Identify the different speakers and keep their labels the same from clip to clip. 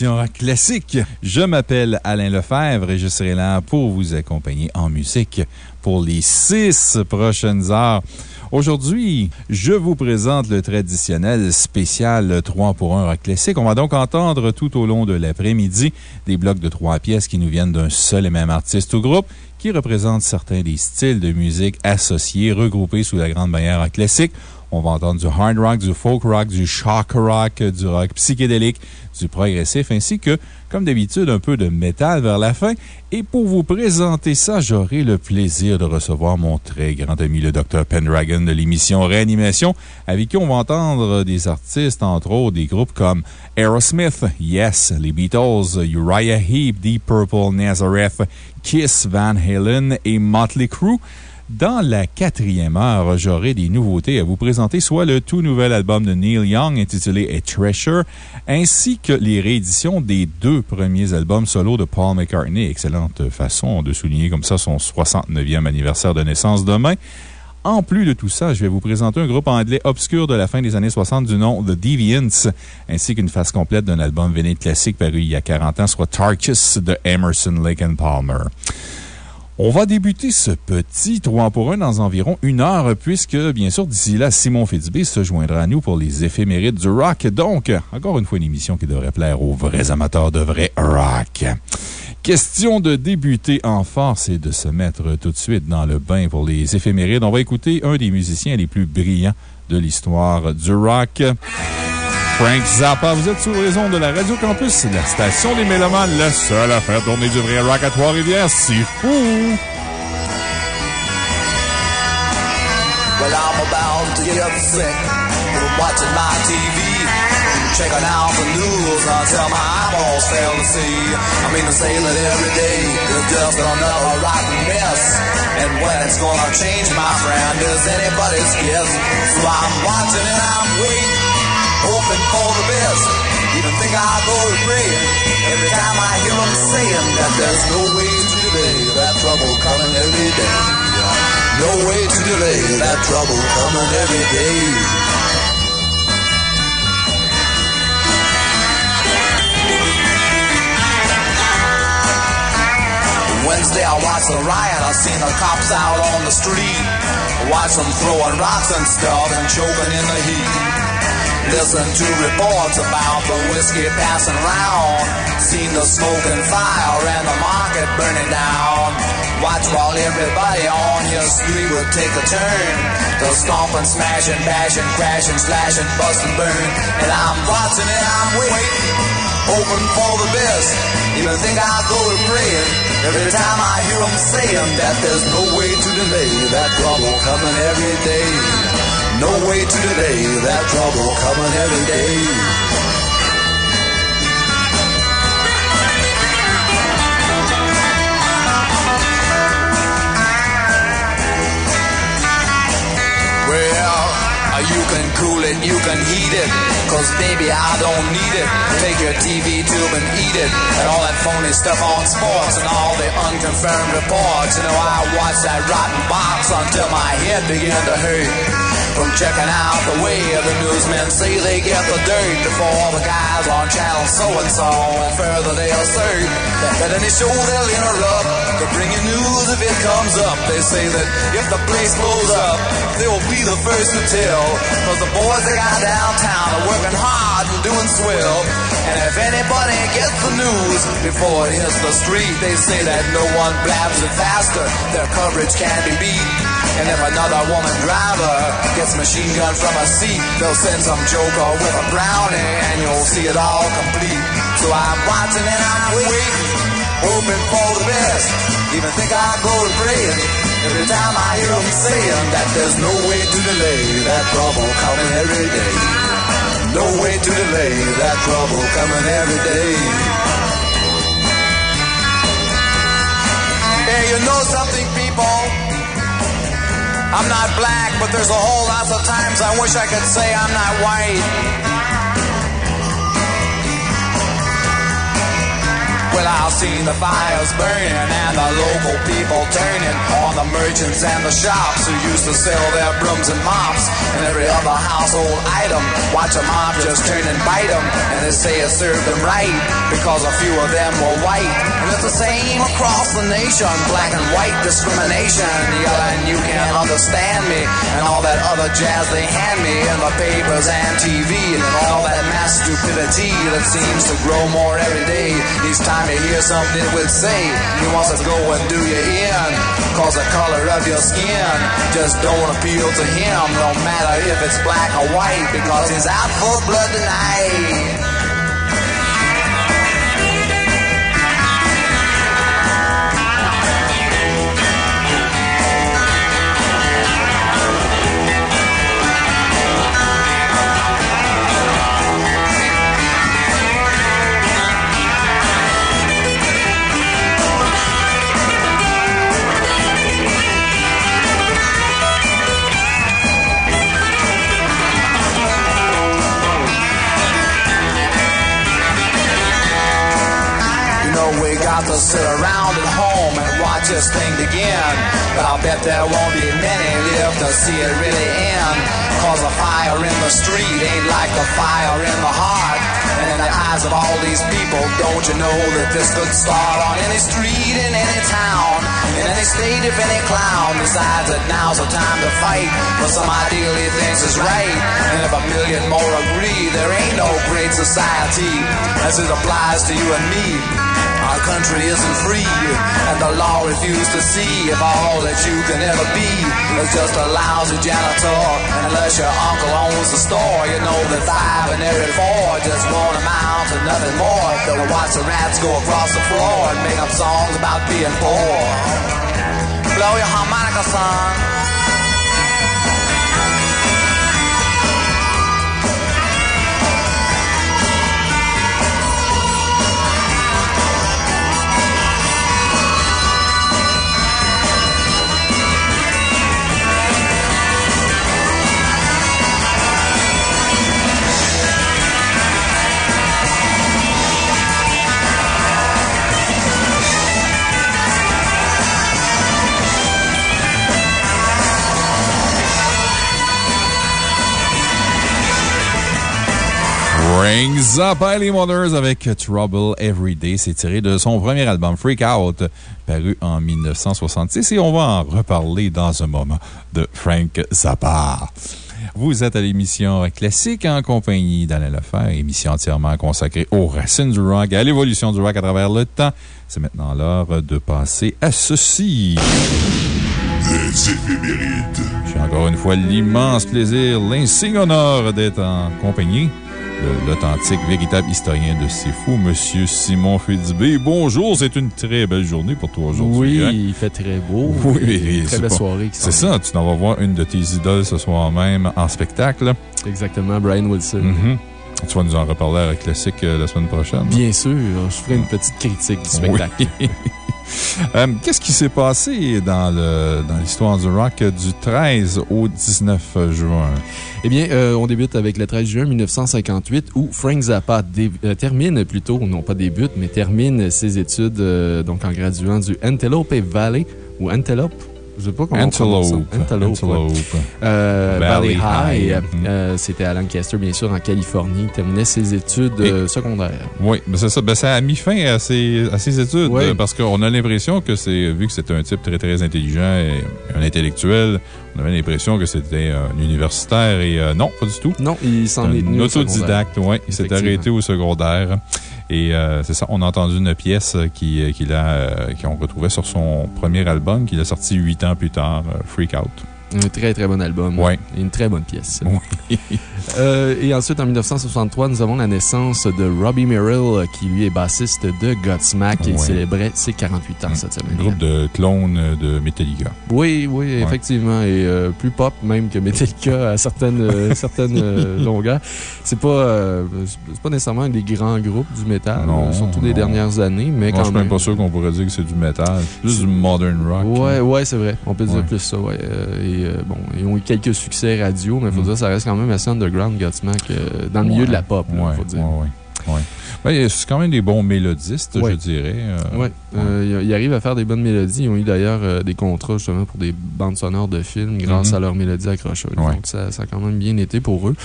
Speaker 1: Rock classique.
Speaker 2: Je m'appelle Alain Lefebvre et je serai là pour vous accompagner en musique pour les six prochaines heures. Aujourd'hui, je vous présente le traditionnel spécial 3 pour 1 rock classique. On va donc entendre tout au long de l'après-midi des blocs de trois pièces qui nous viennent d'un seul et même artiste ou groupe qui représentent certains des styles de musique associés, regroupés sous la grande bannière classique. On va entendre du hard rock, du folk rock, du shock rock, du rock psychédélique, du progressif, ainsi que, comme d'habitude, un peu de métal vers la fin. Et pour vous présenter ça, j'aurai le plaisir de recevoir mon très grand ami, le Dr. Pendragon de l'émission Réanimation, avec qui on va entendre des artistes, entre autres, des groupes comme Aerosmith, Yes, les Beatles, Uriah Heep, Deep Purple, Nazareth, Kiss, Van Halen et Motley Crue. Dans la quatrième heure, j'aurai des nouveautés à vous présenter, soit le tout nouvel album de Neil Young intitulé A Treasure, ainsi que les rééditions des deux premiers albums solo de Paul McCartney. Excellente façon de souligner comme ça son 69e anniversaire de naissance demain. En plus de tout ça, je vais vous présenter un groupe anglais obscur de la fin des années 60 du nom The Deviants, ainsi qu'une phase complète d'un album véné classique paru il y a 40 ans, soit Tarkus de Emerson, Lake and Palmer. On va débuter ce petit 3 pour 1 dans environ une heure, puisque, bien sûr, d'ici là, Simon Fitzbé se joindra à nous pour les éphémérides du rock. Donc, encore une fois, une émission qui devrait plaire aux vrais amateurs de vrai rock. Question de débuter en force et de se mettre tout de suite dans le bain pour les éphémérides. On va écouter un des musiciens les plus brillants de l'histoire du rock. Frank Zappa, vous êtes sous les ondes de la Radio Campus, la station des Mélomanes, la seule à faire tourner du vrai rock à Trois-Rivières. C'est fou!
Speaker 3: Well, I'm about to get sick from watching my TV. Checking out the news until my eyeballs fail to see. I mean to say that every day is just another rotten mess. And when it's gonna change, my friend, is anybody's guess. So I'm watching and I'm waiting, hoping for the best. Even think I go to praying every time I hear them saying that there's no way to delay that trouble coming every day. No way to delay that trouble coming every day. Wednesday I watched the riot, I seen the cops out on the street. Watch them throwing rocks and stuff and choking in the heat. Listen to reports about the whiskey passing round. Seen the smoke and fire and the market burning down. Watch while everybody on your street will take a turn. To stomp and smash and bash and crash and slash and bust and burn. And I'm watching and I'm waiting, hoping for the best. Even think I'll go to praying every time I hear them saying that there's no way to delay that trouble coming every day. No way to delay that trouble coming every day. Well, you can cool it, you can heat it. Cause baby, I don't need it. Take your TV tube and eat it. And all that phony stuff on sports and all the unconfirmed reports. You know, I watched that rotten box until my head began to hurt. From checking out the way the newsmen say they get the dirt before the guys on channel so and so. And further they assert that any show they'll interrupt to bring you news if it comes up. They say that if the place blows up, they will be the first to tell. Cause the boys they got downtown are working hard and doing swell. And if anybody gets the news before it hits the street, they say that no one blabs it faster. Their coverage can be beat. And if another woman driver gets machine gun from a seat, they'll send some joker with a brownie and you'll see it all complete. So I'm watching and I'm waiting, hoping for the best. Even think I'll go to praying every time I hear them saying that there's no way to delay that trouble coming every day. No way to delay that trouble coming every day. Hey, you know something, people? I'm not black, but there's a whole lot of times I wish I could say I'm not white. Well, I've seen the fires burning and the local people turning on the merchants and the shops who used to sell their brooms and mops and every other household item. Watch a mob just turn and bite them, and they say it served them right because a few of them were white. And it's the same across the nation, black and white discrimination. Yelling, you can't understand me, and all that other jazz they hand me in the papers and TV, and all that mass stupidity that seems to grow more every day. Each time you hear something would say, he wants to go and do you in. Cause the color of your skin just don't appeal to him, no matter if it's black or white, because he's out for blood tonight. Got to sit around at home and watch this thing begin. But I'll bet there won't be many live to see it really end. Cause the fire in the street ain't like the fire in the heart. And in the eyes of all these people, don't you know that this could start on any street in any town, in any state if any clown decides that now's the time to fight for some ideal he thinks is right. And if a million more agree, there ain't no great society as it applies to you and me. Our country isn't free, and the law refuses to see if all that you can ever be is just a lousy janitor. Unless your uncle owns the store, you know that five and every four just won't amount to nothing more. They'll watch the rats go across the floor and make up songs about being poor. Blow your harmonica, son.
Speaker 2: Frank Zappa et les Mothers avec Trouble Every Day. C'est tiré de son premier album Freak Out, paru en 1966. Et on va en reparler dans un moment de Frank Zappa. Vous êtes à l'émission Classique en compagnie d'Alain Lefebvre, émission entièrement consacrée aux racines du rock et à l'évolution du rock à travers le temps. C'est maintenant l'heure de passer à ceci.
Speaker 1: Les éphémérides.
Speaker 2: J'ai encore une fois l'immense plaisir, l'insigne honneur d'être en compagnie l'authentique, véritable historien de C'est Fou, Monsieur Simon Fitzbé. Bonjour, c'est une très belle journée pour toi aujourd'hui.
Speaker 4: Oui,
Speaker 2: hein?
Speaker 4: il fait très beau.
Speaker 2: Oui, mais
Speaker 4: Très
Speaker 2: c'est
Speaker 4: belle
Speaker 2: pas-
Speaker 4: soirée.
Speaker 2: C'est ça, tu en vas voir une de tes idoles ce soir même en spectacle.
Speaker 4: Exactement, Brian Wilson.
Speaker 2: Mhm. Tu vas nous en reparler à la classique euh, la semaine prochaine.
Speaker 4: Bien sûr, je ferai une petite critique du spectacle.
Speaker 2: Oui. Euh, Qu'est-ce qui s'est passé dans l'histoire du rock du 13 au 19 juin?
Speaker 4: Eh bien, euh, on débute avec le 13 juin 1958 où Frank Zappa euh, termine plutôt, non pas débute, mais termine ses études donc en graduant du Antelope Valley ou Antelope. Je sais pas comment on.
Speaker 2: Antelope.
Speaker 4: Antelope.
Speaker 2: Antelope.
Speaker 4: Euh,
Speaker 2: Valley
Speaker 4: Valley High. Euh, euh, C'était à Lancaster, bien sûr, en Californie. Il terminait ses études euh, secondaires.
Speaker 2: Oui, mais c'est ça. Ben, ça a mis fin à ses, à ses études.
Speaker 4: Oui.
Speaker 2: Parce qu'on a l'impression que c'est, vu que c'était un type très, très intelligent et un intellectuel, on avait l'impression que c'était un universitaire et euh, non, pas du tout.
Speaker 4: Non, il s'en est
Speaker 2: Un
Speaker 4: tenu secondaire.
Speaker 2: autodidacte, oui. Il s'est arrêté au secondaire. Et euh, c'est ça, on a entendu une pièce qu'il qui qu'on retrouvait sur son premier album, qu'il a sorti huit ans plus tard, Freak Out.
Speaker 4: Un très, très bon album.
Speaker 2: Oui.
Speaker 4: Et une très bonne pièce.
Speaker 2: Oui.
Speaker 4: Euh, et ensuite, en 1963, nous avons la naissance de Robbie Merrill, qui lui est bassiste de Godsmack. Il célébrait ses 48 ans cette semaine.
Speaker 2: Un groupe de clones de Metallica.
Speaker 4: Oui, oui, effectivement. Et euh, plus pop même que Metallica à certaines, euh, certaines longueurs. C'est pas, pas nécessairement des grands groupes du métal, surtout des dernières années, mais quand
Speaker 2: Je suis même pas sûr qu'on pourrait dire que c'est du métal. Plus du modern rock.
Speaker 4: Oui, ouais, c'est vrai. On peut dire plus ça, ouais. Et bon, ils ont eu quelques succès radio, mais il faut mm. dire que ça reste quand même assez underground underground Godsmack dans le milieu de la pop, il faut dire.
Speaker 2: Oui, oui. c'est quand même des bons mélodistes, je dirais. Euh,
Speaker 4: oui, euh, ils arrivent à faire des bonnes mélodies. Ils ont eu d'ailleurs euh, des contrats justement pour des bandes sonores de films grâce mm-hmm. à leurs mélodies accrocheuses. Donc, ça, ça, a quand même bien été pour eux.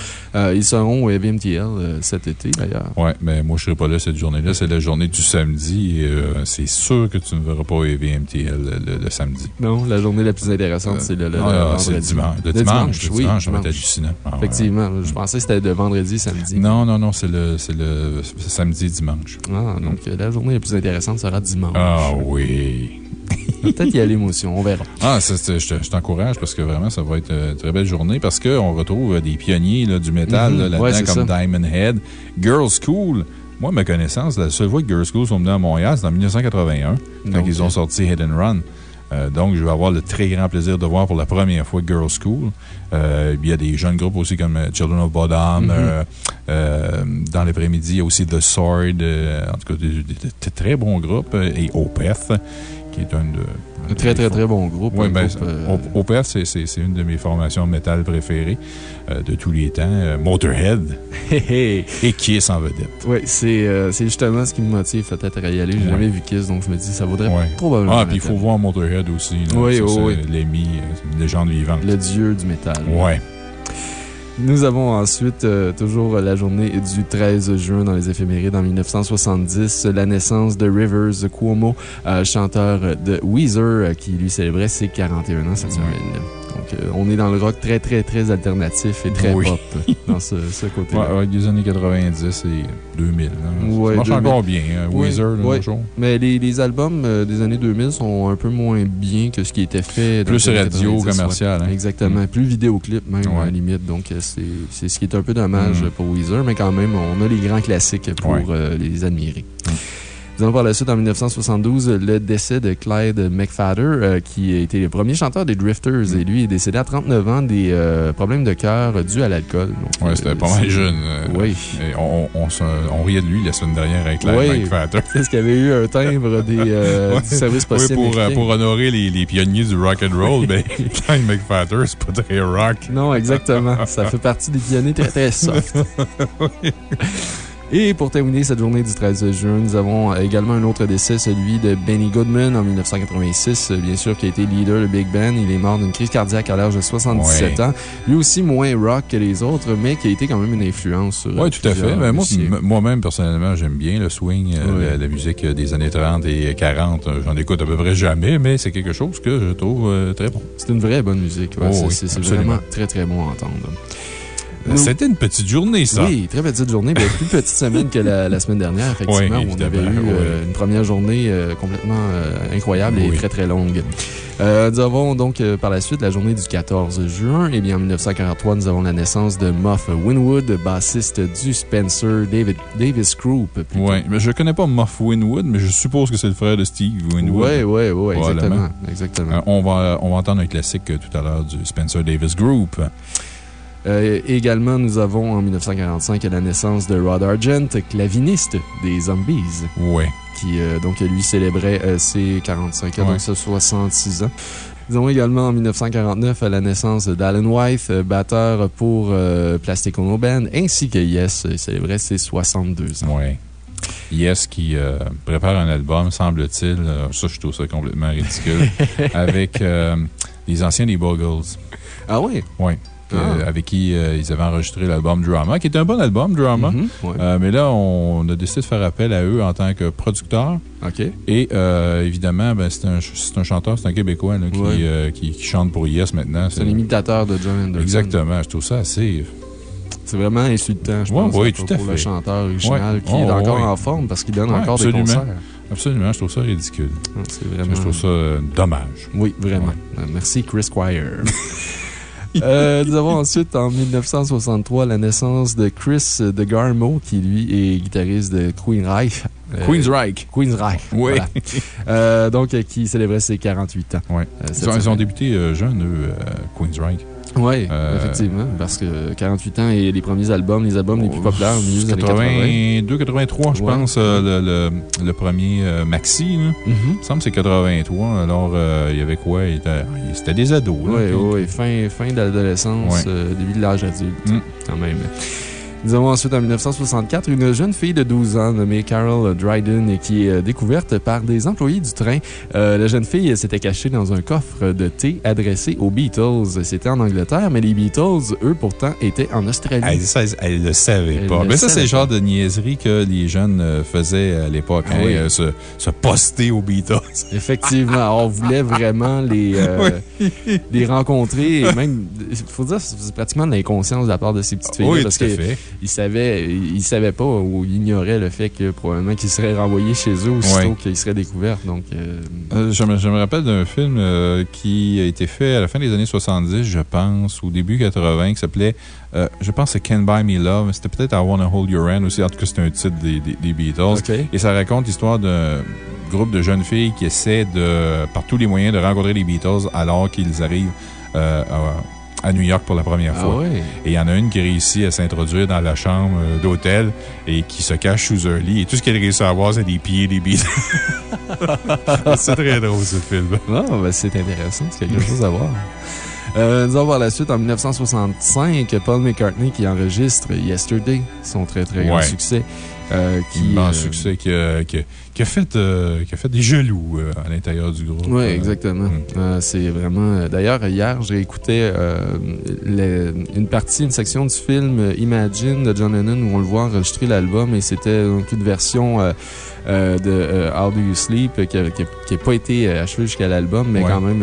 Speaker 4: ils seront au MTL cet été, d'ailleurs.
Speaker 2: Oui, mais moi, je ne serai pas là cette journée-là. C'est la journée du samedi. c'est sûr que tu ne verras pas au MTL le, samedi.
Speaker 4: Non, la journée la plus intéressante, c'est le, le, ah,
Speaker 2: dimanche. Le, dimanche. Le
Speaker 4: oui,
Speaker 2: dimanche, hallucinant.
Speaker 4: Ah, Effectivement. Je pensais que c'était de vendredi, samedi.
Speaker 2: Non, non, non, c'est le, samedi et dimanche.
Speaker 4: Ah, donc la journée la plus intéressante sera dimanche.
Speaker 2: Ah oui.
Speaker 4: Peut-être y a l'émotion, on verra.
Speaker 2: Ah, je t'encourage parce que vraiment, ça va être une très belle journée parce qu'on retrouve des pionniers du métal mm-hmm. là-dedans comme Diamond Head, Girls School. Moi, ma connaissance, la seule fois que Girls School sont venus à Montréal, c'est en 1981, quand ils ont sorti Head and Run. Euh, donc, je vais avoir le très grand plaisir de voir pour la première fois Girls School. Euh, il y a des jeunes groupes aussi comme euh, Children of Bodom. Mm-hmm. dans l'après-midi, il y a aussi The Sword. en tout cas, des, très bons groupes. Et Opeth, qui est un de
Speaker 4: un très, très, très bon groupe.
Speaker 2: Oui, ben, Opeth, c'est une de mes formations métal préférées de tous les temps. Motorhead. et Kiss en vedette.
Speaker 4: Oui, c'est justement ce qui me motive peut-être à y aller. J'ai jamais vu Kiss, donc je me dis ça vaudrait probablement.
Speaker 2: Ah, puis il faut voir Motorhead aussi.
Speaker 4: Oui, oui, oui.
Speaker 2: L'Emmy, une légende vivante.
Speaker 4: Le dieu du métal.
Speaker 2: Oui.
Speaker 4: Nous avons ensuite euh, toujours la journée du 13 juin dans les éphémérides en 1970, la naissance de Rivers Cuomo, euh, chanteur de Weezer, euh, qui lui célébrait ses 41 ans cette semaine. Donc, on est dans le rock très, très, très alternatif et très pop dans ce, ce côté-là.
Speaker 2: Ouais, des années 90 et 2000. Hein. ça marche encore bien, hein, Weezer,
Speaker 4: oui, Mais les, les albums euh, des années 2000 sont un peu moins bien que ce qui était fait.
Speaker 2: Plus radio commercial. Hein.
Speaker 4: Exactement. Mm. Plus vidéoclip, même, à la limite. Donc, euh, c'est ce qui est un peu dommage mm. pour Weezer, mais quand même, on a les grands classiques pour euh, les admirer. Mm. Nous allons voir la suite en 1972 le décès de Clyde McFadder, euh, qui a été le premier chanteur des Drifters. Et lui est décédé à 39 ans des euh, problèmes de cœur dus à l'alcool.
Speaker 2: Oui, c'était euh, pas mal jeune.
Speaker 4: oui.
Speaker 2: on, on, riait de lui la semaine dernière avec Clyde oui. McFadder.
Speaker 4: Est-ce qu'il avait eu un timbre des, du service?
Speaker 2: Oui, pour, pour honorer les, les, pionniers du rock and roll, ben, Clyde McFadder, c'est pas très rock.
Speaker 4: Non, exactement. Ça fait partie des pionniers très, très soft. oui. Et pour terminer cette journée du 13 juin, nous avons également un autre décès, celui de Benny Goodman en 1986, bien sûr, qui a été leader de Big Ben. Il est mort d'une crise cardiaque à l'âge de 77 ans. Lui aussi moins rock que les autres, mais qui a été quand même une influence sur.
Speaker 2: Oui, tout à fait. Ben, moi-même, personnellement, j'aime bien le swing, euh, la, musique des années 30 et 40. J'en écoute à peu près jamais, mais c'est quelque chose que je trouve euh, très bon.
Speaker 4: C'est une vraie bonne musique. Oh c'est vraiment très, très bon à entendre.
Speaker 2: C'était une petite journée, ça.
Speaker 4: Oui, très petite journée. mais plus petite semaine que la, semaine dernière, effectivement, où on avait eu euh, une première journée euh, complètement euh, incroyable et très, très longue. nous avons donc par la suite la journée du 14 juin. Et bien, en 1943, nous avons la naissance de Muff Winwood, bassiste du Spencer David, Davis Group.
Speaker 2: Oui, mais je ne connais pas Muff Winwood, mais je suppose que c'est le frère de Steve Winwood.
Speaker 4: Oui, oui, oui, exactement. exactement.
Speaker 2: on, va, on va entendre un classique tout à l'heure du Spencer Davis Group.
Speaker 4: Euh, également, nous avons en 1945 la naissance de Rod Argent, claviniste des Zombies.
Speaker 2: Oui.
Speaker 4: Qui, euh, donc, lui célébrait euh, ses 45 ans, donc ça, 66 ans. Nous avons également en 1949 la naissance d'Alan White, batteur pour Plastic Ono Band, ainsi que Yes, célébrait ses 62 ans.
Speaker 2: Oui. Yes qui prépare un album, semble-t-il, ça je trouve ça complètement ridicule, avec les anciens des Boggles.
Speaker 4: Ah oui?
Speaker 2: Oui. Ah. avec qui euh, ils avaient enregistré l'album Drama, qui est un bon album, Drama. Mhm, euh, mais là, on a décidé de faire appel à eux en tant que producteur.
Speaker 4: OK.
Speaker 2: Et euh, évidemment, ben, c'est un, un, chanteur, c'est un Québécois qui, qui, chante pour Yes maintenant.
Speaker 4: C'est un imitateur de John Anderson.
Speaker 2: Exactement. Je trouve ça assez
Speaker 4: C'est vraiment insultant, je
Speaker 2: Ouais,
Speaker 4: pense,
Speaker 2: oui,
Speaker 4: pour,
Speaker 2: tout à
Speaker 4: pour le
Speaker 2: fait.
Speaker 4: chanteur original qui est encore en forme parce qu'il donne encore
Speaker 2: absolument.
Speaker 4: des concerts.
Speaker 2: Absolument, je trouve ça ridicule.
Speaker 4: C'est vraiment.
Speaker 2: Je trouve ça euh, dommage.
Speaker 4: Oui, vraiment. Euh, Merci, Chris Squire. Euh, nous avons ensuite, en 1963, la naissance de Chris de Garmo, qui lui est guitariste de Queen Reich.
Speaker 2: Queensryche.
Speaker 4: Queensryche.
Speaker 2: Oui.
Speaker 4: voilà. Euh, donc, euh, qui célébrait ses 48 ans. Euh,
Speaker 2: Ils ont, ils ont
Speaker 4: semaine.
Speaker 2: débuté euh, jeunes, eux, Queensryche.
Speaker 4: Oui, effectivement, parce que 48 ans et les premiers albums, les albums les plus populaires au milieu des années 80.
Speaker 2: 82, 83, je
Speaker 4: Ouais.
Speaker 2: pense, le, le, le premier Maxi. Là.
Speaker 4: Mhm.
Speaker 2: Il me semble que c'est 83. Alors, il y avait quoi? C'était des ados.
Speaker 4: Oui, oui, fin, fin de l'adolescence,
Speaker 2: Ouais.
Speaker 4: euh, début de l'âge adulte,
Speaker 2: Mm.
Speaker 4: quand même. Nous avons ensuite, en 1964, une jeune fille de 12 ans nommée Carol Dryden qui est euh, découverte par des employés du train. Euh, la jeune fille s'était cachée dans un coffre de thé adressé aux Beatles. C'était en Angleterre, mais les Beatles, eux, pourtant, étaient en Australie.
Speaker 2: Elle, ça, elle le savait
Speaker 4: Elle
Speaker 2: pas.
Speaker 4: le
Speaker 2: Mais ça, c'est le genre de niaiserie que les jeunes euh, faisaient à l'époque.
Speaker 4: Ah
Speaker 2: hein,
Speaker 4: oui.
Speaker 2: euh, se, se poster aux Beatles.
Speaker 4: Effectivement, on voulait vraiment les, euh, les rencontrer. Et même, il faut dire, c'est pratiquement de l'inconscience de la part de ces petites filles
Speaker 2: oui,
Speaker 4: parce
Speaker 2: tout
Speaker 4: que
Speaker 2: fait.
Speaker 4: Ils savaient, ils savaient pas ou ignoraient le fait que probablement qu'ils seraient renvoyés chez eux aussitôt
Speaker 2: Ouais.
Speaker 4: qu'ils seraient découverts. Donc, euh,
Speaker 2: Euh, je, me, je me rappelle d'un film euh, qui a été fait à la fin des années 70, je pense, ou début 80, qui s'appelait, je pense, c'est Can Buy Me Love. C'était peut-être I Wanna Hold Your Hand aussi. En tout cas, c'était un titre des, des- des Beatles. Et ça raconte l'histoire d'un groupe de jeunes filles qui essaient de, par tous les moyens de rencontrer les Beatles alors qu'ils arrivent à, à New York pour la première
Speaker 4: Ah
Speaker 2: fois.
Speaker 4: ouais.
Speaker 2: Et il y en a une qui réussit à s'introduire dans la chambre euh, d'hôtel et qui se cache sous un lit. Et tout ce qu'elle réussit à avoir, c'est des pieds des Beatles. c'est très drôle, ce film.
Speaker 4: Ben, c'est intéressant, c'est quelque chose à voir. Euh, nous allons voir la suite en 1965, Paul McCartney qui enregistre Yesterday, son très très grand succès. euh, qui,
Speaker 2: Immense
Speaker 4: euh,
Speaker 2: succès qui qui qui a fait, euh, qui a fait des jaloux euh, à l'intérieur du groupe.
Speaker 4: Oui,
Speaker 2: Euh,
Speaker 4: exactement. Euh, c'est vraiment. D'ailleurs, hier, j'ai écouté une partie, une section du film Imagine de John Lennon où on le voit enregistrer l'album et c'était une version euh, de euh, How Do You Sleep euh, qui n'a pas été achevée jusqu'à l'album, mais
Speaker 2: Ouais.
Speaker 4: quand même,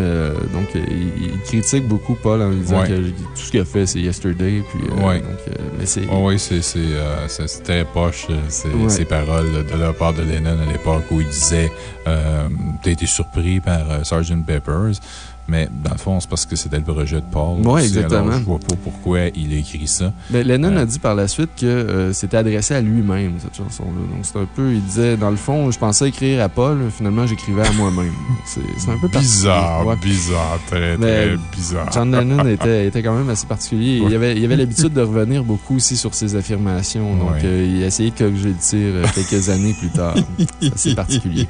Speaker 4: donc, il, il critique beaucoup Paul en lui disant
Speaker 2: Ouais.
Speaker 4: que tout ce qu'il a fait, c'est Yesterday. Puis,
Speaker 2: Ouais.
Speaker 4: donc, mais c'est.
Speaker 2: Oui, c'est très proche, euh, ces, paroles de la part de Lennon à l'époque où il disait euh, T'as été surpris par Sgt. Peppers. Mais dans le fond, c'est parce que c'était le projet de Paul. Aussi.
Speaker 4: exactement.
Speaker 2: Alors, je vois pas pourquoi il a écrit ça.
Speaker 4: Ben, Lennon
Speaker 2: Euh,
Speaker 4: a dit par la suite que euh, c'était adressé à lui-même, cette chanson-là. Donc, c'est un peu, il disait, dans le fond, je pensais écrire à Paul, finalement, j'écrivais à moi-même. C'est un peu
Speaker 2: Bizarre.
Speaker 4: Ouais.
Speaker 2: bizarre, très,
Speaker 4: Mais
Speaker 2: très bizarre.
Speaker 4: John Lennon était, était quand même assez particulier. Il avait, il avait l'habitude de revenir beaucoup aussi sur ses affirmations. Donc, euh, il a essayé de corriger le tir quelques années plus tard. C'est particulier.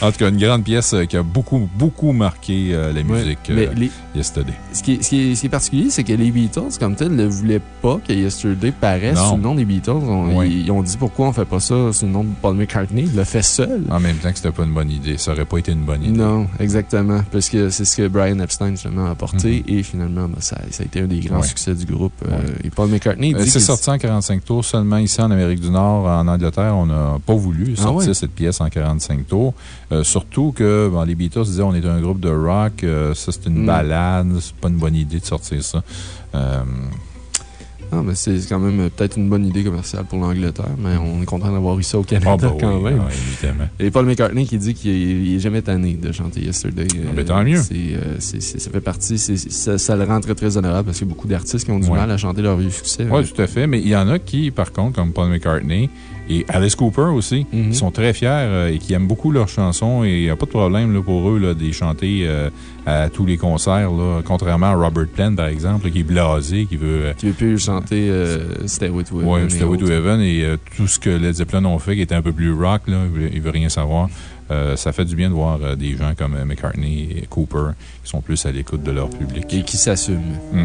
Speaker 2: En tout cas, une grande pièce qui a beaucoup, beaucoup marqué la
Speaker 4: Ouais.
Speaker 2: Musique
Speaker 4: Mais
Speaker 2: euh,
Speaker 4: les-
Speaker 2: Yesterday.
Speaker 4: ce, qui est, ce, qui est, ce qui est particulier, c'est que les Beatles, comme tel, ne voulaient pas que Yesterday paraisse
Speaker 2: Non.
Speaker 4: sous le nom des Beatles. On- ils, ils ont dit pourquoi on fait pas ça sous le nom de Paul McCartney. Il l'a fait seul.
Speaker 2: En même temps que c'était pas une bonne idée. Ça aurait pas été une bonne idée.
Speaker 4: Non, exactement. Parce que c'est ce que Brian Epstein, justement, a apporté. Et finalement, ben, ça, ça a été un des grands
Speaker 2: Mhm.
Speaker 4: Succès du groupe. Euh, et Paul McCartney
Speaker 2: Euh, C'est sorti en 45 tours seulement ici en Amérique du Nord. En Angleterre, on n'a pas voulu
Speaker 4: Ah
Speaker 2: sortir cette pièce en 45 tours. Euh, surtout que bon, les Beatles disaient on est un groupe de rock, ça c'est une
Speaker 4: Mm.
Speaker 2: balade, c'est pas une bonne idée de sortir ça. Euh,
Speaker 4: Ah, mais c'est quand même peut-être une bonne idée commerciale pour l'Angleterre, mais on est content d'avoir eu ça au Canada
Speaker 2: ah, bah
Speaker 4: quand
Speaker 2: oui,
Speaker 4: même.
Speaker 2: oui, évidemment.
Speaker 4: Et Paul McCartney qui dit qu'il est, il est jamais tanné de chanter Yesterday.
Speaker 2: Ah, ben, tant mieux.
Speaker 4: euh, ça fait partie, ça, ça le rend très très honorable parce qu'il y a beaucoup d'artistes qui ont du
Speaker 2: Ouais.
Speaker 4: mal à chanter leur vieux succès.
Speaker 2: Oui, tout à fait. Mais il y en a qui, par contre, comme Paul McCartney et Alice Cooper aussi,
Speaker 4: Mhm.
Speaker 2: qui sont très fiers euh, et qui aiment beaucoup leurs chansons et il n'y a pas de problème là, pour eux là, de les chanter euh, à tous les concerts, là, contrairement à Robert Plant, par exemple, qui est blasé, qui veut. euh,
Speaker 4: Qui veut plus chanter euh, Stairway to Heaven.
Speaker 2: Ouais,
Speaker 4: et
Speaker 2: c'était Way to. Heaven et tout ce que Led Zeppelin ont fait qui était un peu plus rock, là, il veut- il veut rien savoir. Euh, ça fait du bien de voir euh, des gens comme euh, McCartney et Cooper qui sont plus à l'écoute de leur public.
Speaker 4: Et qui s'assument.
Speaker 2: Mm.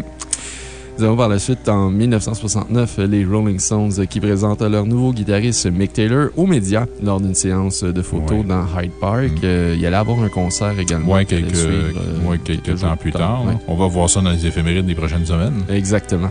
Speaker 4: Nous avons par la suite, en 1969, les Rolling Stones qui présentent leur nouveau guitariste Mick Taylor aux médias lors d'une séance de photos
Speaker 2: Ouais.
Speaker 4: dans Hyde Park.
Speaker 2: Mm.
Speaker 4: Euh, il allait avoir un concert également.
Speaker 2: Ouais,
Speaker 4: allait
Speaker 2: quelques,
Speaker 4: suivre, euh,
Speaker 2: ouais, quelques
Speaker 4: jours
Speaker 2: temps plus tard.
Speaker 4: ouais.
Speaker 2: On va voir ça dans les éphémérides des prochaines semaines.
Speaker 4: Exactement.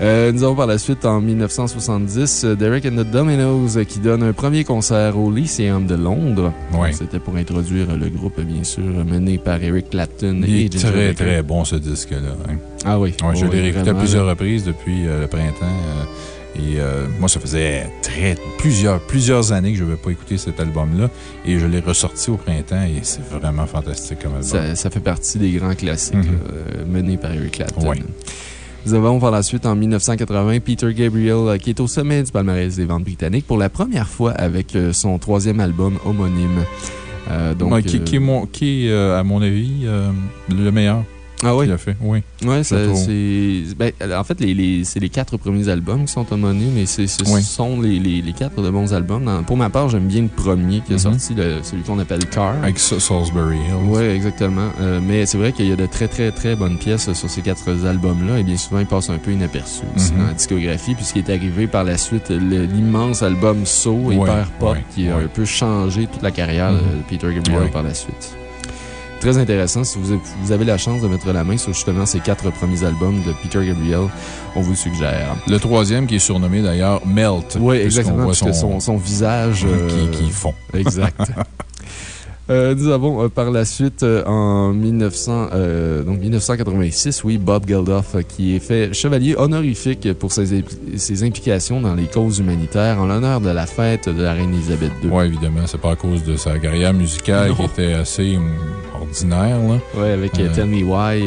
Speaker 4: Euh, nous avons par la suite, en 1970, Derek and the Dominoes qui donne un premier concert au Lyceum de Londres. C'était pour introduire le groupe, bien sûr, mené par Eric Clapton
Speaker 2: Il
Speaker 4: et
Speaker 2: est très, très bon ce disque-là. hein.
Speaker 4: Ah oui.
Speaker 2: je
Speaker 4: Oui,
Speaker 2: l'ai réécouté à plusieurs
Speaker 4: là.
Speaker 2: reprises depuis euh, le printemps. euh, et euh, moi, ça faisait très, plusieurs, plusieurs années que je n'avais pas écouté cet album-là. Et je l'ai ressorti au printemps et c'est vraiment fantastique comme album.
Speaker 4: Ça, ça fait partie des grands classiques
Speaker 2: Mhm.
Speaker 4: euh, menés par Eric Clapton.
Speaker 2: Ouais.
Speaker 4: Nous avons par la suite, en 1980, Peter Gabriel, euh, qui est au sommet du palmarès des ventes britanniques pour la première fois avec euh, son troisième album homonyme. Euh, donc,
Speaker 2: Ouais, qui, qui est, mon- qui est, euh, à mon avis, euh, le meilleur
Speaker 4: Ah oui?
Speaker 2: qu'il a fait. Oui.
Speaker 4: Ouais, c'est. Ben, en fait, les, les- c'est les quatre premiers albums qui sont homonymes, mais ce
Speaker 2: Oui.
Speaker 4: sont les, les- les quatre de bons albums. Dans- pour ma part, j'aime bien le premier qui est
Speaker 2: Mhm.
Speaker 4: sorti, le- celui qu'on appelle Car.
Speaker 2: Avec Sa- Salisbury Hill.
Speaker 4: Oui, exactement. Euh, mais c'est vrai qu'il y a de très, très, très bonnes pièces sur ces quatre albums-là. Et bien souvent, ils passent un peu inaperçus
Speaker 2: Mhm.
Speaker 4: dans la discographie, puisqu'il est arrivé par la suite l'immense album So,
Speaker 2: Ouais,
Speaker 4: hyper pop,
Speaker 2: ouais,
Speaker 4: qui a
Speaker 2: ouais.
Speaker 4: un peu changé toute la carrière
Speaker 2: Mhm.
Speaker 4: de Peter Gabriel par la suite. Très intéressant. Si vous avez, vous avez la chance de mettre la main sur justement ces quatre premiers albums de Peter Gabriel, on vous le suggère.
Speaker 2: Le troisième, qui est surnommé d'ailleurs Melt.
Speaker 4: Oui, exactement, parce que son, son visage...
Speaker 2: qui,
Speaker 4: euh,
Speaker 2: qui fond.
Speaker 4: Exact. Euh, nous avons euh, par la suite, euh, en 1900, donc 1986, oui, Bob Geldof, qui est fait chevalier honorifique pour ses, ses implications dans les causes humanitaires en l'honneur de la fête de la reine Elisabeth II.
Speaker 2: Oui, évidemment. C'est pas à cause de sa carrière musicale
Speaker 4: Non.
Speaker 2: qui était assez hum, ordinaire. Là.
Speaker 4: Ouais, avec Tell Me Why.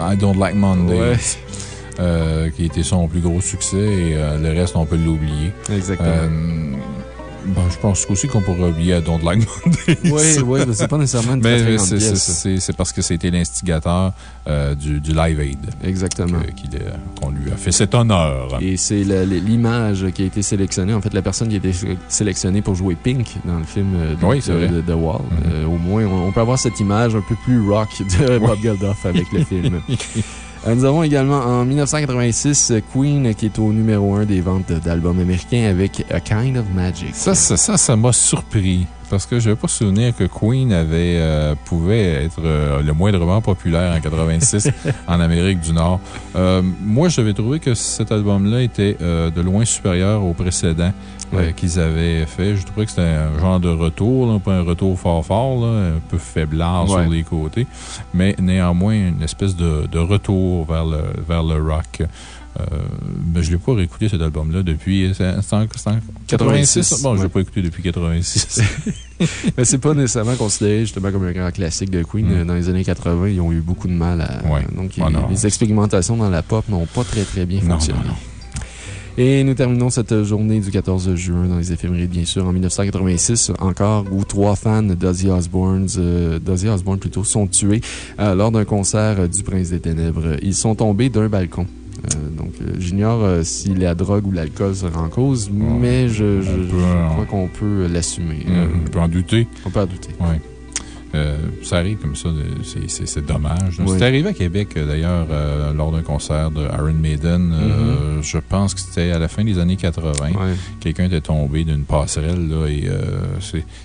Speaker 2: I Don't Like Monday.
Speaker 4: Ouais.
Speaker 2: qui était son plus gros succès et le reste, on peut l'oublier.
Speaker 4: Exactement.
Speaker 2: Bon, je pense aussi qu'on pourrait oublier I Don't Like.
Speaker 4: Oui, oui, mais c'est pas nécessairement une très,
Speaker 2: Mais c'est- parce que c'était l'instigateur euh, du, du Live Aid
Speaker 4: Exactement.
Speaker 2: qu'on lui a fait cet honneur.
Speaker 4: Et c'est l'image qui a été sélectionnée. En fait, la personne qui a été sélectionnée pour jouer Pink dans le film euh, de,
Speaker 2: Oui, c'est
Speaker 4: de-
Speaker 2: vrai.
Speaker 4: de The Wall.
Speaker 2: Mhm.
Speaker 4: Euh, au moins, on, on peut avoir cette image un peu plus rock de Bob Geldof avec le film. Euh, Nous avons également en 1986 euh, Queen qui est au numéro 1 des ventes d'albums américains avec A Kind of Magic.
Speaker 2: Ça, ça, ça, ça m'a surpris. Parce que je n'avais pas souvenir que Queen avait, euh, pouvait être euh, le moindrement populaire en 86 en Amérique du Nord. Euh, moi, j'avais trouvé que cet album-là était de loin supérieur au précédent euh,
Speaker 4: Ouais.
Speaker 2: qu'ils avaient fait. Je trouvais que c'était un genre de retour, là, pas un retour fort fort, là, un peu faiblard sur les côtés, mais néanmoins une espèce de, de retour vers le, vers le rock. Euh, mais je ne l'ai pas réécouté cet album-là depuis. C'est c'est en, c'est en 86? Bon, je ne l'ai pas écouté depuis 86.
Speaker 4: Mais c'est pas nécessairement considéré justement comme un grand classique de Queen.
Speaker 2: Mm.
Speaker 4: Dans les années 80, ils ont eu beaucoup de mal à.
Speaker 2: Ouais.
Speaker 4: Donc,
Speaker 2: Ah,
Speaker 4: les- expérimentations dans la pop n'ont pas très, très bien
Speaker 2: Non,
Speaker 4: fonctionné.
Speaker 2: non, non.
Speaker 4: Et nous terminons cette journée du 14 juin dans les éphémérides, bien sûr, en 1986, encore, où trois fans d'Ozzy Osbourne, euh, d'Ozzy Osbourne plutôt, sont tués euh, lors d'un concert du Prince des Ténèbres. Ils sont tombés d'un balcon. Euh, donc, euh, j'ignore euh, si la drogue ou l'alcool sera en cause, mais je, je- crois qu'on peut l'assumer.
Speaker 2: Mm, On peut en douter.
Speaker 4: on peut en douter.
Speaker 2: Ouais. Euh, ça arrive comme ça, c'est- dommage. C'est arrivé à Québec, euh, d'ailleurs, euh, lors d'un concert de Iron Maiden. euh, je pense que c'était à la fin des années 80.
Speaker 4: Ouais,
Speaker 2: Quelqu'un était tombé d'une passerelle, là, et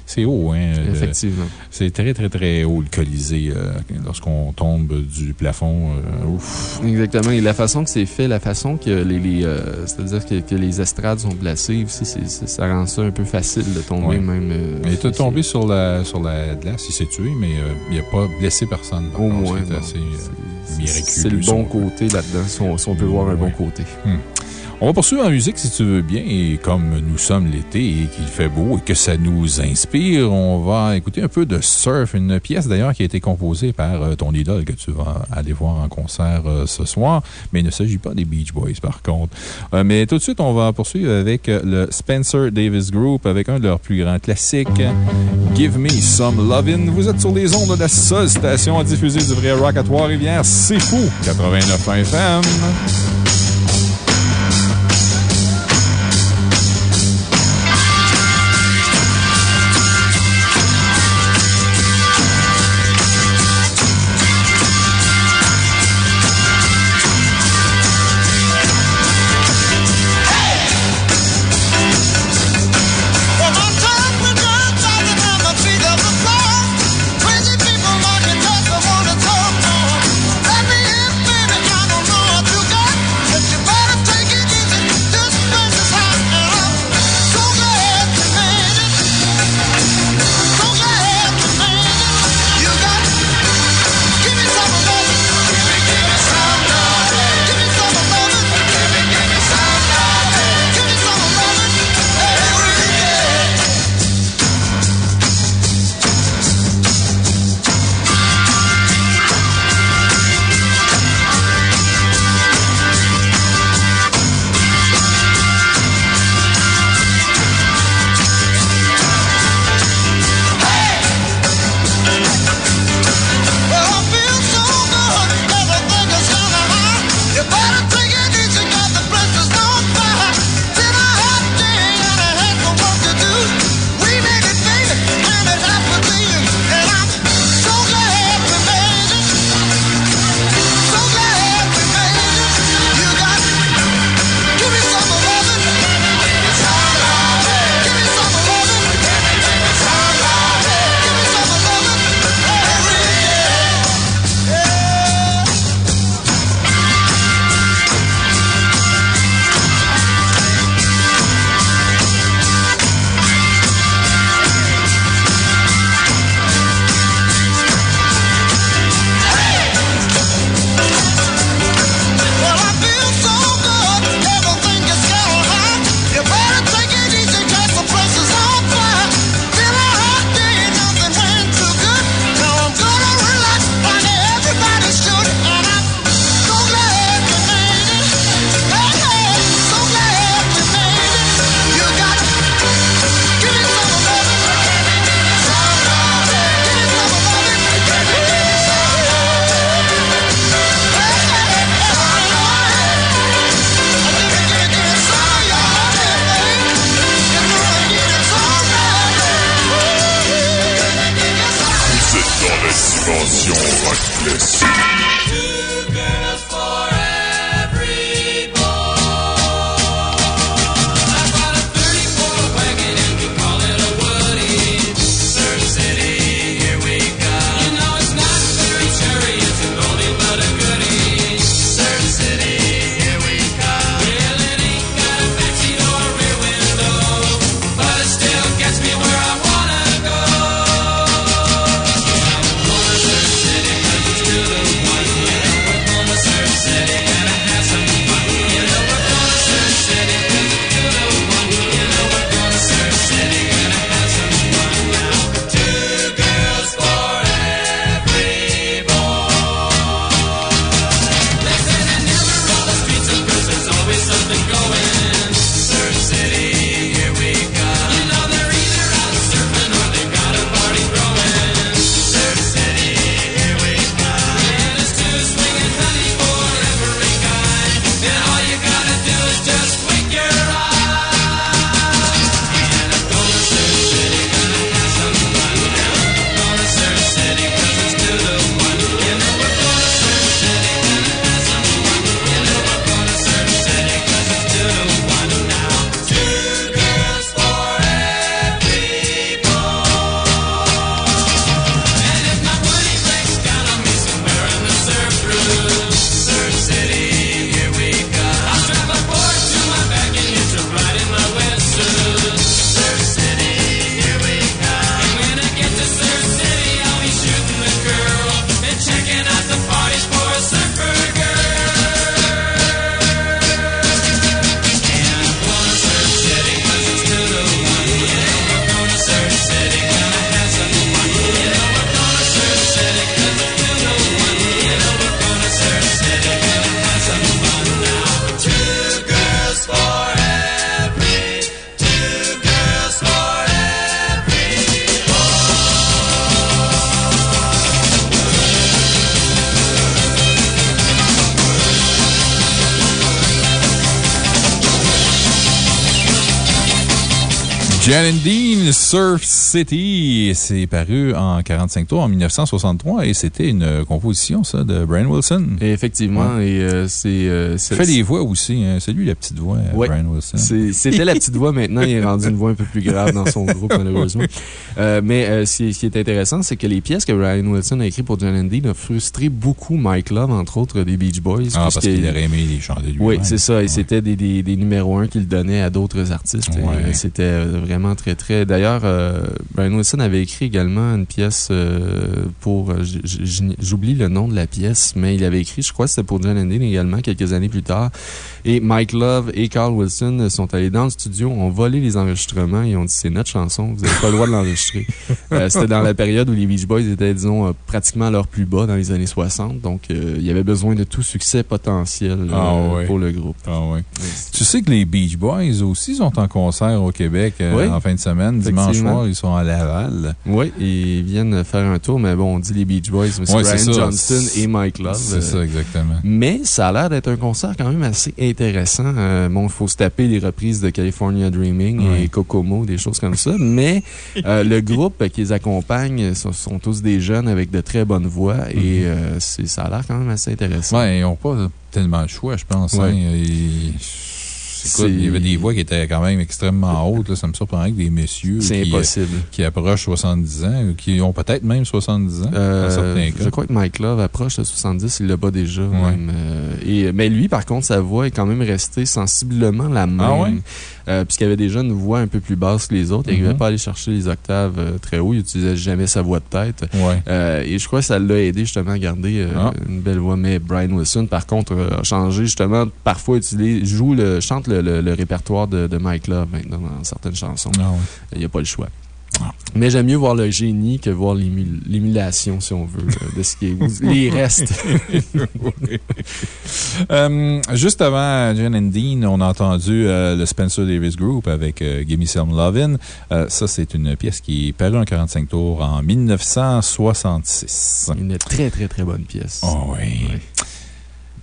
Speaker 2: c'est- haut, hein.
Speaker 4: effectivement.
Speaker 2: C'est très, très, très haut, le Colisée, lorsqu'on tombe du plafond. ouf.
Speaker 4: Exactement. Et la façon que c'est fait, la façon que les, les, c'est-à-dire que, que les estrades sont placées aussi, ça rend ça un peu facile de tomber même.
Speaker 2: était
Speaker 4: c'est-
Speaker 2: tombé sur la, sur la glace, il s'est tué, mais euh, il n'a pas blessé personne.
Speaker 4: Au moins.
Speaker 2: C'est
Speaker 4: bon,
Speaker 2: assez euh,
Speaker 4: c'est-
Speaker 2: miraculeux.
Speaker 4: C'est le bon côté là-dedans, si on, peut voir un bon côté.
Speaker 2: On va poursuivre en musique si tu veux bien. Et comme nous sommes l'été et qu'il fait beau et que ça nous inspire, on va écouter un peu de surf. Une pièce d'ailleurs qui a été composée par euh, ton idole que tu vas aller voir en concert euh, ce soir. Mais il ne s'agit pas des Beach Boys par contre. Euh, mais tout de suite, on va poursuivre avec le Spencer Davis Group avec un de leurs plus grands classiques, Give Me Some Lovin'. Vous êtes sur les ondes de la seule station à diffuser du vrai rock à Trois-Rivières. C'est fou! 89 FM. Surf City, c'est paru en 45 tours en 1963 et c'était une composition, ça, de Brian Wilson.
Speaker 4: Et effectivement, et euh, c'est. euh,
Speaker 2: Il
Speaker 4: c'est-
Speaker 2: fait les voix aussi, hein. c'est lui la petite voix,
Speaker 4: Ouais.
Speaker 2: Brian Wilson.
Speaker 4: C'était la petite voix, maintenant, il est rendu une voix un peu plus grave dans son groupe, malheureusement. Euh, mais euh, ce qui est intéressant, c'est que les pièces que Brian Wilson a écrites pour John and Dean ont frustré beaucoup Mike Love, entre autres, des Beach Boys.
Speaker 2: Ah, parce qu'il aurait aimé les chanter lui
Speaker 4: Oui, c'est ça. Et c'était des, des, des numéros 1 qu'il donnait à d'autres artistes.
Speaker 2: Ouais.
Speaker 4: euh, C'était euh, vraiment très, très. D'ailleurs, euh, Brian Wilson avait écrit également une pièce euh, pour. euh, J'oublie le nom de la pièce, mais il avait écrit, je crois que c'était pour John and Dean également, quelques années plus tard. Et Mike Love et Carl Wilson sont allés dans le studio, ont volé les enregistrements et ont dit c'est notre chanson, vous n'avez pas le droit de l'enregistrer. Euh, C'était dans la période où les Beach Boys étaient, disons, euh, pratiquement à leur plus bas dans les années 60. Donc, euh, il y avait besoin de tout succès potentiel euh,
Speaker 2: Ah ouais.
Speaker 4: pour le groupe.
Speaker 2: Ah ouais. Tu sais que les Beach Boys aussi sont en concert au Québec
Speaker 4: Oui.
Speaker 2: en fin de semaine. Dimanche soir, ils sont à Laval.
Speaker 4: Oui, ils viennent faire un tour, mais bon, on dit les Beach Boys, mais c'est
Speaker 2: Ouais,
Speaker 4: Brian. Johnston et Mike Love.
Speaker 2: C'est ça, exactement.
Speaker 4: Mais ça a l'air d'être un concert quand même assez intéressant. Euh, bon, il faut se taper les reprises de California Dreaming et Kokomo, des choses comme ça. Mais euh, le groupe qui les accompagne sont, sont tous des jeunes avec de très bonnes voix et euh, c'est- ça a l'air quand même assez intéressant.
Speaker 2: Ouais, ils n'ont pas tellement le choix, je pense.
Speaker 4: Ouais.
Speaker 2: hein. Écoute, il y avait des voix qui étaient quand même extrêmement hautes. là. Ça me surprendrait que des messieurs
Speaker 4: C'est
Speaker 2: qui, approchent 70 ans, ou qui ont peut-être même 70 ans,
Speaker 4: Euh,
Speaker 2: dans certains cas.
Speaker 4: je crois que Mike Love approche de 70, il l'a pas déjà. même, euh, et, mais lui, par contre, sa voix est quand même restée sensiblement la même.
Speaker 2: Ah ouais?
Speaker 4: Euh, Puisqu'il avait déjà une voix un peu plus basse que les autres. Il n'arrivait pas à aller chercher les octaves euh, très haut. Il n'utilisait jamais sa voix de tête.
Speaker 2: Ouais.
Speaker 4: Euh, et je crois que ça l'a aidé justement à garder
Speaker 2: Ah.
Speaker 4: une belle voix. Mais Brian Wilson, par contre, a changé justement. Parfois, utilise, joue le, chante le, le- le répertoire de, de Mike Love maintenant dans certaines chansons.
Speaker 2: Ah ouais.
Speaker 4: Il n'y a pas le choix. Mais j'aime mieux voir le génie que voir l'ému- l'émulation, si on veut, euh, de ce qui est. Les restes.
Speaker 2: Euh, juste avant Jen and Dean, on a entendu euh, le Spencer Davis Group avec euh, Gimme Some Lovin'. Ça, c'est une pièce qui est parue en 45 tours en 1966.
Speaker 4: Une très, très, très bonne pièce.
Speaker 2: Oh oui.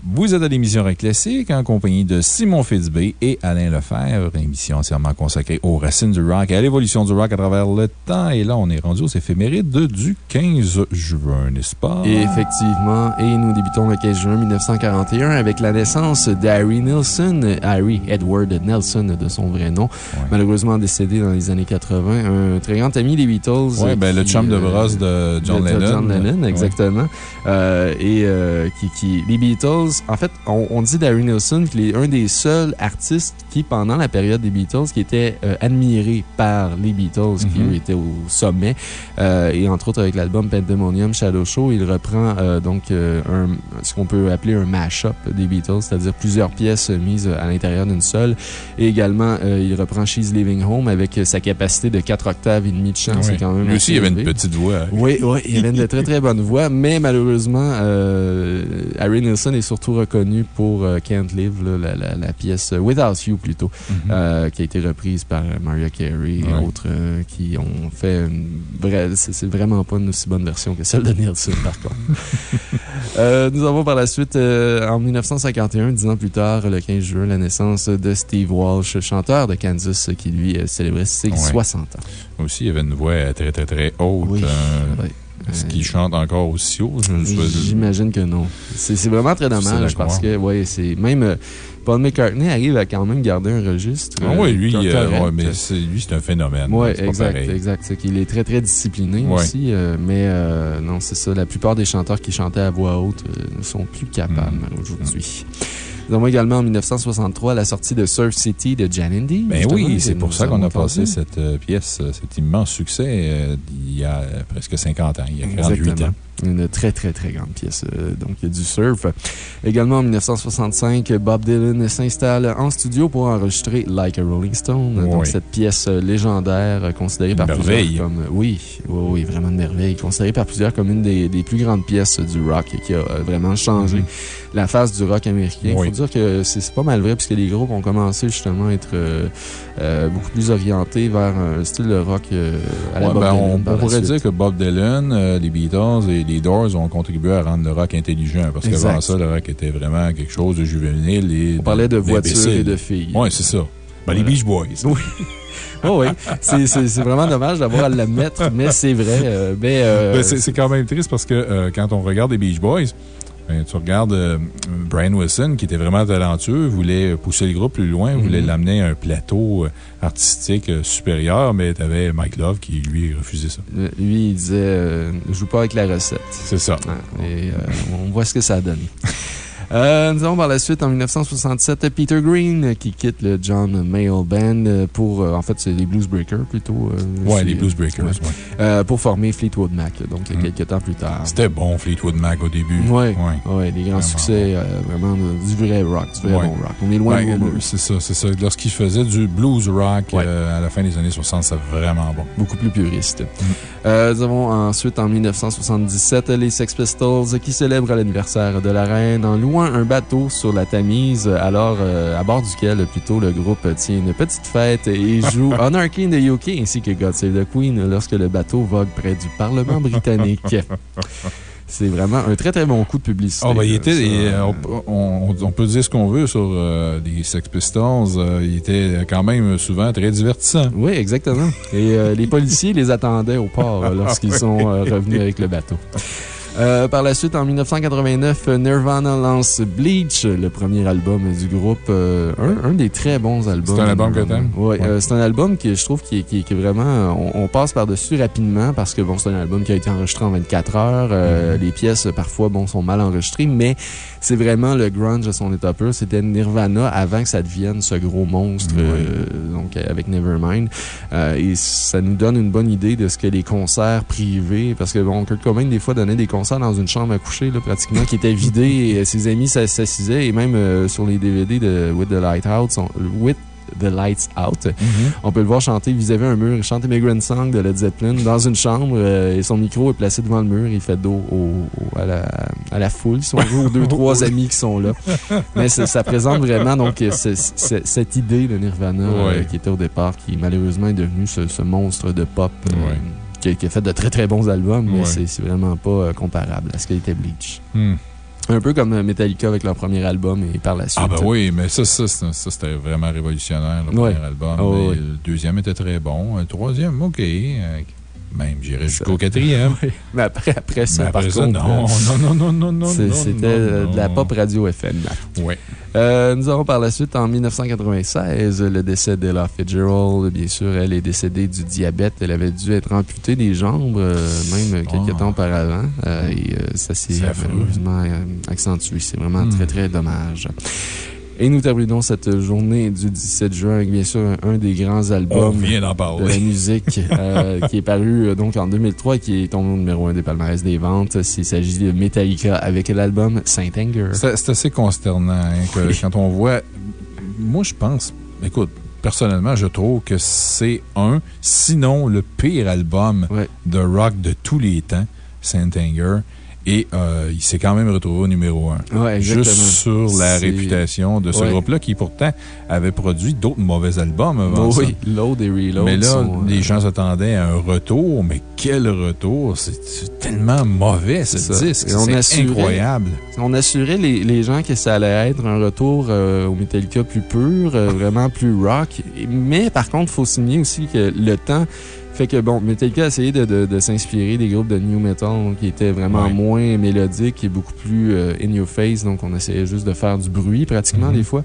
Speaker 2: Vous êtes à l'émission Rock Classique en compagnie de Simon Fitzbé et Alain Lefebvre, émission entièrement consacrée aux racines du rock et à l'évolution du rock à travers le temps. Et là, on est rendu aux éphémérides du 15 juin, n'est-ce pas?
Speaker 4: Effectivement, et nous débutons le 15 juin 1941 avec la naissance d'Harry Nelson, Harry Edward Nelson de son vrai nom, malheureusement décédé dans les années 80, un très grand ami des Beatles.
Speaker 2: Ouais, ben, le chum de
Speaker 4: euh,
Speaker 2: brosse de John
Speaker 4: de
Speaker 2: Lennon.
Speaker 4: John Lennon,
Speaker 2: Ouais.
Speaker 4: exactement. Euh, et euh, qui, qui, les Beatles, en fait, on, on dit d'Harry Nilsson qu'il est un des seuls artistes qui, pendant la période des Beatles, qui était euh, admiré par les Beatles, qui
Speaker 2: Mhm.
Speaker 4: eux étaient au sommet. Euh, et entre autres, avec l'album Pandemonium Shadow Show, il reprend euh, donc un, ce qu'on peut appeler un mash-up des Beatles, c'est-à-dire plusieurs pièces mises à l'intérieur d'une seule. Et également, il reprend She's Living Home avec sa capacité de 4 octaves et demi de chant. C'est quand même
Speaker 2: Lui aussi, il avait une petite voix.
Speaker 4: Oui, oui, il avait une très très bonne voix, mais malheureusement, Harry Nilsson est surtout reconnu pour euh, Can't Live, là, la, la- la pièce euh, Without You plutôt,
Speaker 2: Mhm.
Speaker 4: euh, qui a été reprise par Mariah Carey et
Speaker 2: Ouais.
Speaker 4: autres qui ont fait une vraie. C'est vraiment pas une aussi bonne version que celle de Nilsson, par contre. Nous avons par la suite, en 1951, dix ans plus tard, le 15 juin, la naissance de Steve Walsh, chanteur de Kansas, qui lui célébrait ses
Speaker 2: Ouais.
Speaker 4: 60 ans.
Speaker 2: Aussi, il avait une voix très, très, très haute.
Speaker 4: Oui.
Speaker 2: euh,
Speaker 4: Ouais.
Speaker 2: Est-ce qu'il chante encore aussi haut?
Speaker 4: J'imagine que non. C'est vraiment très dommage parce que, ouais, c'est. Même euh, Paul McCartney arrive à quand même garder un registre.
Speaker 2: Ah oui, lui,
Speaker 4: euh,
Speaker 2: euh,
Speaker 4: correct.
Speaker 2: ouais, mais c'est- lui, c'est un phénomène.
Speaker 4: Oui,
Speaker 2: pas
Speaker 4: exact, exact. C'est qu'il est très, très discipliné
Speaker 2: Ouais.
Speaker 4: aussi. euh, mais euh, non, c'est ça. La plupart des chanteurs qui chantaient à voix haute euh, ne sont plus capables
Speaker 2: Mm.
Speaker 4: aujourd'hui. Nous avons également en 1963 la sortie de Surf City de Jan Andy.
Speaker 2: Ben oui, c'est pour ça qu'on a passé cette euh, pièce, euh, cet immense succès, euh, il y a presque 50 ans, il y a 48
Speaker 4: Exactement.
Speaker 2: ans.
Speaker 4: Une très, très, très grande pièce. euh, donc, il y a du surf. Également, en 1965, Bob Dylan s'installe en studio pour enregistrer Like a Rolling Stone. Donc, cette pièce légendaire considérée
Speaker 2: Une
Speaker 4: par
Speaker 2: merveille.
Speaker 4: plusieurs comme. Oui, oui, oui, vraiment une merveille. Considérée par plusieurs comme une des, des plus grandes pièces du rock et qui a vraiment changé
Speaker 2: Mhm.
Speaker 4: la face du rock américain. Il
Speaker 2: Oui.
Speaker 4: faut dire que c'est pas mal vrai puisque les groupes ont commencé justement à être euh, euh, beaucoup plus orientés vers un style de rock euh, à la
Speaker 2: Ouais,
Speaker 4: Bob
Speaker 2: ben,
Speaker 4: Dylan
Speaker 2: on, pourrait dire que Bob Dylan, les Beatles et les Doors ont contribué à rendre le rock intelligent. Parce qu'avant ça, le rock était vraiment quelque chose de juvénile. Et
Speaker 4: On parlait de voitures et de filles.
Speaker 2: Oui, c'est ça. Ben, les Beach Boys.
Speaker 4: Oui. Oh oui, c'est vraiment dommage d'avoir à l'admettre, mais c'est vrai. euh, euh,
Speaker 2: Ben, c'est c'est quand même triste parce que euh, quand on regarde les Beach Boys, ben, tu regardes euh, Brian Wilson, qui était vraiment talentueux, voulait pousser le groupe plus loin, voulait
Speaker 4: Mhm.
Speaker 2: l'amener à un plateau euh, artistique euh, supérieur, mais tu avais Mike Love qui, lui, refusait ça.
Speaker 4: lui, il disait ne joue pas avec la recette.
Speaker 2: C'est ça.
Speaker 4: Et on voit ce que ça a donné. Euh, nous avons par la suite, en 1967, Peter Green euh, qui quitte le John Mayall Band euh, pour, en fait, c'est les Blues Breakers plutôt. euh,
Speaker 2: Ouais,
Speaker 4: c'est-
Speaker 2: les Blues Breakers.
Speaker 4: ouais. Euh, pour former Fleetwood Mac, donc
Speaker 2: Mm.
Speaker 4: quelques temps plus tard.
Speaker 2: C'était bon, Fleetwood Mac, au début.
Speaker 4: Oui,
Speaker 2: Ouais.
Speaker 4: ouais, des grands
Speaker 2: Vraiment
Speaker 4: succès, vraiment du vrai rock, du vrai
Speaker 2: Ouais.
Speaker 4: bon rock. On est loin
Speaker 2: Ouais,
Speaker 4: de
Speaker 2: c'est ça, c'est ça. Lorsqu'il faisait du blues rock à la fin des années 60, c'était vraiment bon.
Speaker 4: beaucoup plus puriste.
Speaker 2: Mm.
Speaker 4: Nous avons ensuite, en 1977, les Sex Pistols qui célèbrent l'anniversaire de la reine en louant un bateau sur la Tamise, alors euh, à bord duquel, plutôt, le groupe tient une petite fête et joue Anarchy in the UK ainsi que God Save the Queen lorsque le bateau vogue près du Parlement britannique. C'est vraiment un très très bon coup de publicité.
Speaker 2: Ah, ben, il était, euh, on, on- on peut dire ce qu'on veut sur euh, les Sex Pistols. euh, il était quand même souvent très divertissant.
Speaker 4: Oui, exactement. Et euh, les policiers les attendaient au port euh, lorsqu'ils sont euh, revenus avec le bateau. Euh, par la suite, en 1989, euh, Nirvana lance Bleach, le premier album du groupe. euh, un, un des très bons albums.
Speaker 2: C'est un album que t'aimes?
Speaker 4: Oui,
Speaker 2: Ouais.
Speaker 4: euh, c'est un album que je trouve qui est, qui vraiment. On, on passe par-dessus rapidement parce que bon, c'est un album qui a été enregistré en 24 heures. euh,
Speaker 2: Mm-hmm.
Speaker 4: Les pièces, parfois, bon, sont mal enregistrées, mais c'est vraiment le grunge à son état pur. C'était Nirvana avant que ça devienne ce gros monstre, euh, donc avec Nevermind. Euh, et ça nous donne une bonne idée de ce que les concerts privés, parce que bon, Kurt Cobain, des fois, donnait des concerts dans une chambre à coucher, là, pratiquement, qui était vidée et euh, ses amis s'ass- s'assisaient et même euh, sur les DVD de With the Light Out, son- With the Lights Out, on peut le voir chanter vis-à-vis un mur. Il chante Immigrant Song de Led Zeppelin dans une chambre euh, et son micro est placé devant le mur. Il fait dos au- au- à, la, à la foule, si on veut, aux deux, trois amis qui sont là. Mais ça, présente vraiment donc, euh, ce- ce- cette idée de Nirvana euh, qui était au départ, qui malheureusement est devenu ce, ce monstre de pop euh,
Speaker 2: Ouais.
Speaker 4: qui, a, qui a fait de très très bons albums, mais
Speaker 2: Ouais.
Speaker 4: c'est vraiment pas comparable à ce qu'était Bleach.
Speaker 2: Hmm.
Speaker 4: Un peu comme euh, Metallica avec leur premier album et par la suite.
Speaker 2: Ah, ben oui, mais ça, ça, ça, ça, c'était vraiment révolutionnaire, le
Speaker 4: Ouais.
Speaker 2: premier album.
Speaker 4: Ah.
Speaker 2: Le deuxième était très bon. Le troisième, OK. Même, j'irais jusqu'au quatrième.
Speaker 4: Mais après, après ça,
Speaker 2: Mais
Speaker 4: par
Speaker 2: après ça,
Speaker 4: contre,
Speaker 2: non,
Speaker 4: euh,
Speaker 2: non, non, non, non, non. non,
Speaker 4: c'était euh, de la pop radio FM.
Speaker 2: Ouais.
Speaker 4: Euh, nous avons par la suite, en 1996, le décès d'Ella Fitzgerald. Bien sûr, elle est décédée du diabète. Elle avait dû être amputée des jambes, euh, même quelques
Speaker 2: Ah.
Speaker 4: temps auparavant. Euh, et ça s'est malheureusement accentué. C'est vraiment
Speaker 2: Hmm.
Speaker 4: très, très dommage. Et nous terminons cette journée du 17 juin avec, bien sûr, un, un des grands albums de la musique euh, qui est paru euh, donc en 2003 et qui est tombé au numéro 1 des palmarès des ventes. Il s'agit de Metallica avec l'album Saint Anger.
Speaker 2: C'est c'est assez consternant hein, que
Speaker 4: Oui.
Speaker 2: quand on voit. Moi, je pense. Écoute, personnellement, je trouve que c'est un, sinon le pire album
Speaker 4: Ouais.
Speaker 2: de rock de tous les temps, Saint Anger. Et euh, il s'est quand même retrouvé au numéro 1.
Speaker 4: Ouais.
Speaker 2: Juste sur la réputation de ce
Speaker 4: Ouais.
Speaker 2: groupe-là, qui pourtant avait produit d'autres mauvais albums avant
Speaker 4: Oh oui, Load et Reload.
Speaker 2: Mais là,
Speaker 4: sont, euh,
Speaker 2: les gens s'attendaient à un retour, mais quel retour! C'est tellement mauvais, ce
Speaker 4: ça.
Speaker 2: disque. C'est incroyable.
Speaker 4: On assurait les, les gens que ça allait être un retour euh, au Metallica plus pur, vraiment plus rock. Mais par contre, il faut signer aussi que le temps fait que, bon, Metallica a essayé de, de- de s'inspirer des groupes de new metal donc, qui étaient vraiment
Speaker 2: Ouais.
Speaker 4: moins mélodiques et beaucoup plus euh, in your face. Donc, on essayait juste de faire du bruit pratiquement
Speaker 2: Mhm.
Speaker 4: des fois.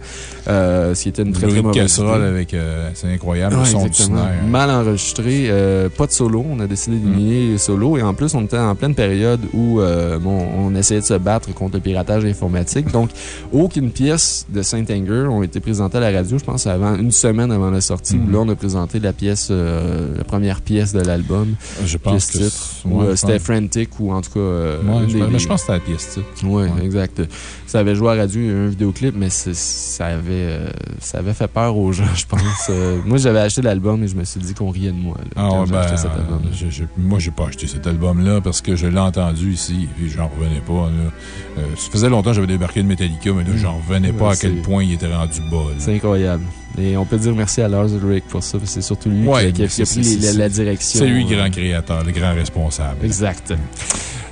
Speaker 4: Euh, ce qui était une très, très mauvaise
Speaker 2: casserole
Speaker 4: idée.
Speaker 2: avec. euh, c'est incroyable,
Speaker 4: Ouais,
Speaker 2: le son du.
Speaker 4: Mal enregistré, pas de solo. On a décidé d'éliminer les solos. Et en plus, on était en pleine période où bon, on essayait de se battre contre le piratage informatique. Donc, aucune pièce de Saint Anger ont été présentées à la radio, je pense, avant une semaine avant la sortie, où
Speaker 2: Mhm.
Speaker 4: là, on a présenté la pièce, la première pièce de l'album,
Speaker 2: Je pense
Speaker 4: pièce
Speaker 2: que. ouais,
Speaker 4: euh, c'était Frantic, ou en tout cas. euh,
Speaker 2: Ouais, je,
Speaker 4: des-
Speaker 2: pense- mais
Speaker 4: des-
Speaker 2: je pense que c'était la pièce titre.
Speaker 4: oui,
Speaker 2: Ouais.
Speaker 4: exact. Ça avait joué à radio, il y a eu un vidéoclip, mais ça avait, euh, ça avait fait peur aux gens, je pense. Euh, moi, j'avais acheté l'album et je me suis dit qu'on riait de moi là,
Speaker 2: Ah,
Speaker 4: quand
Speaker 2: ben,
Speaker 4: acheté cet album.
Speaker 2: je- je- moi, j'ai pas acheté cet album-là parce que je l'ai entendu ici et j'en revenais pas. ça faisait longtemps que j'avais débarqué de Metallica, mais là, j'en revenais pas à quel point il était rendu bas.
Speaker 4: C'est incroyable. Et on peut dire merci à Lars Ulrich pour ça, parce que c'est surtout lui
Speaker 2: Ouais,
Speaker 4: qui, a- qui a
Speaker 2: c'est-
Speaker 4: pris la, la direction.
Speaker 2: C'est lui le
Speaker 4: euh,
Speaker 2: grand créateur, le grand responsable.
Speaker 4: Exact.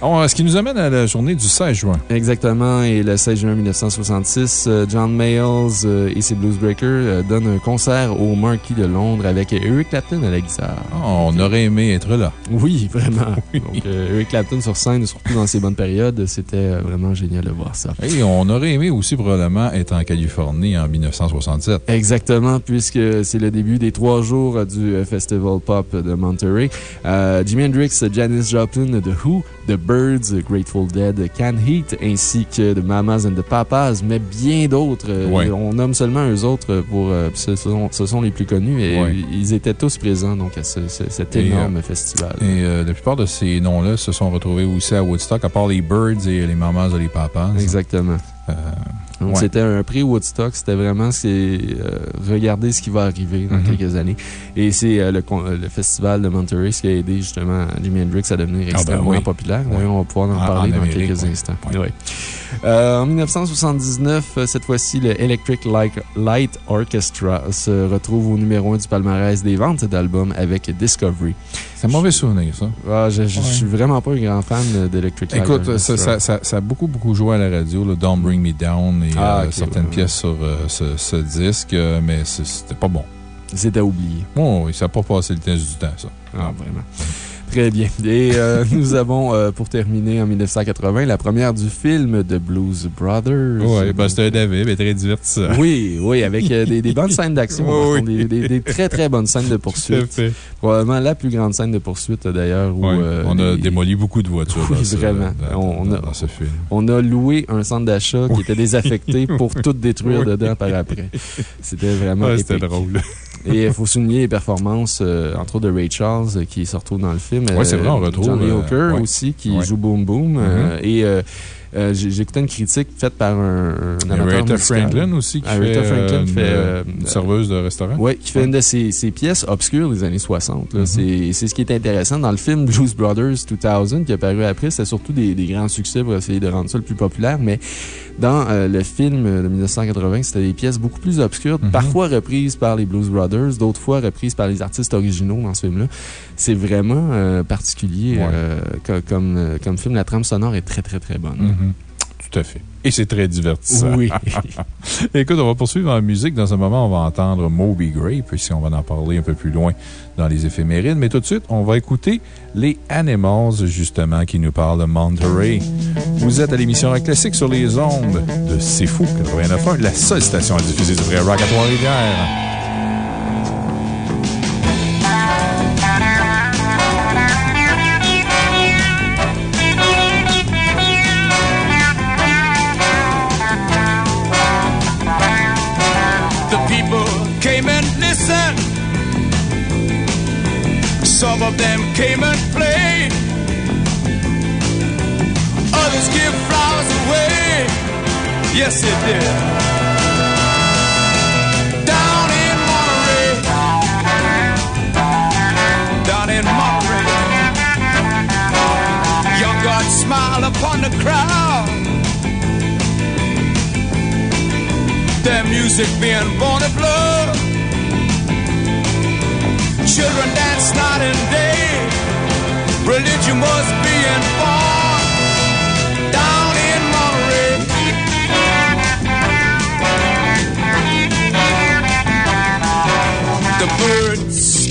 Speaker 2: Ce qui nous amène à la journée du 16 juin.
Speaker 4: Exactement. Et le 16 juin 1966, euh, John Mayles euh, et ses Bluesbreakers euh, donnent un concert au Marquis de Londres avec Eric Clapton à la guitare.
Speaker 2: Oh, on aurait aimé être là.
Speaker 4: Oui, vraiment. Donc, euh, Eric Clapton sur scène, surtout dans ses bonnes périodes, c'était vraiment génial de voir ça.
Speaker 2: Et on aurait aimé aussi probablement être en Californie en 1967.
Speaker 4: Exactement, puisque c'est le début des trois jours du Festival Pop de Monterey. Euh, Jimi Hendrix, Janis Joplin, The Who, The Birds, Grateful Dead, Can Heat, ainsi que The Mamas and the Papas, mais bien d'autres. Euh,
Speaker 2: Ouais.
Speaker 4: On nomme seulement eux autres pour. euh, ce, sont, ce sont les plus connus et
Speaker 2: Ouais.
Speaker 4: ils étaient tous présents donc, à ce- ce- cet
Speaker 2: Et,
Speaker 4: énorme
Speaker 2: euh,
Speaker 4: festival.
Speaker 2: Et euh, la plupart de ces noms-là se sont retrouvés aussi à Woodstock, à part les Birds et les Mamas et les Papas.
Speaker 4: Exactement.
Speaker 2: Euh,
Speaker 4: Donc,
Speaker 2: ouais.
Speaker 4: c'était un prix Woodstock. C'était vraiment c'est, euh, regarder ce qui va arriver dans
Speaker 2: Mhm.
Speaker 4: quelques années. Et c'est euh, le, euh, le festival de Monterey qui a aidé justement Jimi Hendrix à devenir
Speaker 2: ben
Speaker 4: extrêmement
Speaker 2: oui.
Speaker 4: populaire. D'ailleurs, on va pouvoir en parler
Speaker 2: en
Speaker 4: dans quelques instants.
Speaker 2: Ouais.
Speaker 4: Euh, en 1979, euh, cette fois-ci, le Electric Light, Orchestra se retrouve au numéro 1 du palmarès des ventes d'albums avec Discovery.
Speaker 2: C'est un mauvais souvenir, ça.
Speaker 4: Ah, je, je- je suis vraiment pas un grand fan d'Electric Light
Speaker 2: Écoute,
Speaker 4: Orchestra.
Speaker 2: ça, ça- ça- ça a beaucoup, beaucoup joué à la radio, là, Don't Bring Me Down et
Speaker 4: Ah,
Speaker 2: euh, certaines
Speaker 4: ouais.
Speaker 2: pièces sur euh, ce, ce disque, euh, mais c'était pas bon.
Speaker 4: C'était oublié.
Speaker 2: Oh, oui, ça n'a pas passé le test du temps, ça.
Speaker 4: Ah, vraiment. Très bien. Et euh, nous avons, euh, pour terminer, en 1980, la première du film de Blues Brothers.
Speaker 2: Oui, ben, c'était un David, mais très divertissant.
Speaker 4: Oui, oui, avec euh, des, des bonnes scènes d'action,
Speaker 2: Oui,
Speaker 4: des, des- des très très bonnes scènes de poursuite.
Speaker 2: fait.
Speaker 4: Probablement la plus grande scène de poursuite d'ailleurs. euh,
Speaker 2: on a démoli beaucoup de voitures
Speaker 4: Oui,
Speaker 2: dans, ce,
Speaker 4: vraiment.
Speaker 2: dans-
Speaker 4: On a-
Speaker 2: dans ce film.
Speaker 4: On a loué un centre d'achat qui était désaffecté pour tout détruire
Speaker 2: Oui.
Speaker 4: dedans par après. C'était vraiment
Speaker 2: Ouais, c'était drôle.
Speaker 4: Et il faut souligner les performances, euh, entre autres de Ray Charles, euh, qui se retrouve dans le film.
Speaker 2: Ouais, c'est vrai, on retrouve,
Speaker 4: Johnny
Speaker 2: euh,
Speaker 4: Hooker
Speaker 2: ouais.
Speaker 4: aussi, qui
Speaker 2: Ouais. Mm-hmm.
Speaker 4: joue Boom Boom. euh, et euh, euh, écouté une critique faite par un, un amateur
Speaker 2: Aretha. Franklin aussi, qui
Speaker 4: Aretha
Speaker 2: fait,
Speaker 4: Franklin
Speaker 2: euh, une,
Speaker 4: fait, euh,
Speaker 2: une serveuse de restaurant.
Speaker 4: Oui, qui fait une de ses, ses pièces obscures des années 60. là.
Speaker 2: Mhm.
Speaker 4: C'est ce qui est intéressant. Dans le film Blues Brothers 2000, qui a paru après, c'était surtout des, des grands succès pour essayer de rendre ça le plus populaire. Mais dans euh, le film de 1980, c'était des pièces beaucoup plus obscures,
Speaker 2: Mhm.
Speaker 4: parfois reprises par les Blues Brothers, d'autres fois reprises par les artistes originaux dans ce film-là. C'est vraiment euh, particulier
Speaker 2: Ouais.
Speaker 4: euh, co- comme, euh, comme film. La trame sonore est très, très, très bonne.
Speaker 2: Mhm. Tout à fait. Et c'est très divertissant.
Speaker 4: Oui.
Speaker 2: Écoute, on va poursuivre en musique. Dans un moment, on va entendre Moby Grape, puisqu'on va en parler un peu plus loin dans les éphémérides. Mais tout de suite, on va écouter les Animals, justement, qui nous parlent de Monterey. Vous êtes à l'émission Rock Classique sur les ondes de C'est Fou 89.1, la seule station à diffuser du vrai rock à Trois-Rivières.
Speaker 5: Yes, it did. Down in Monterey. Down in Monterey. Young God smiled upon the crowd. their music being born of love. Children dance night and day. Religion was being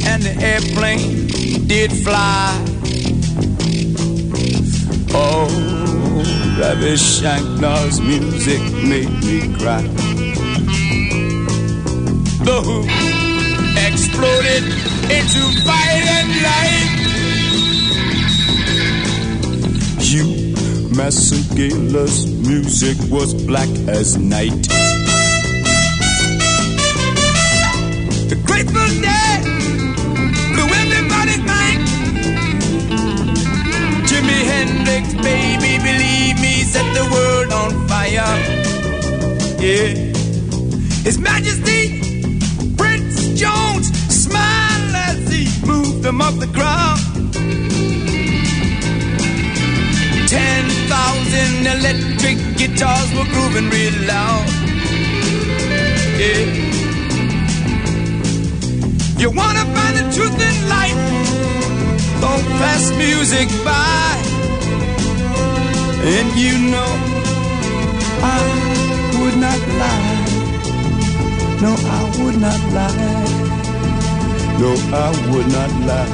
Speaker 5: and the airplane did fly. Oh, Ravi Shankar's music made me cry the Who exploded into violent light. Hugh Massagala's music was black as night. The Grateful Dead on fire. Yeah. His Majesty, Prince Jones, smiled as he moved them off the ground. Ten thousand electric guitars were grooving real loud. Yeah. You wanna find the truth in life? Don't pass music by.
Speaker 6: And you know I would not lie. No, I would not lie. No, I would not lie.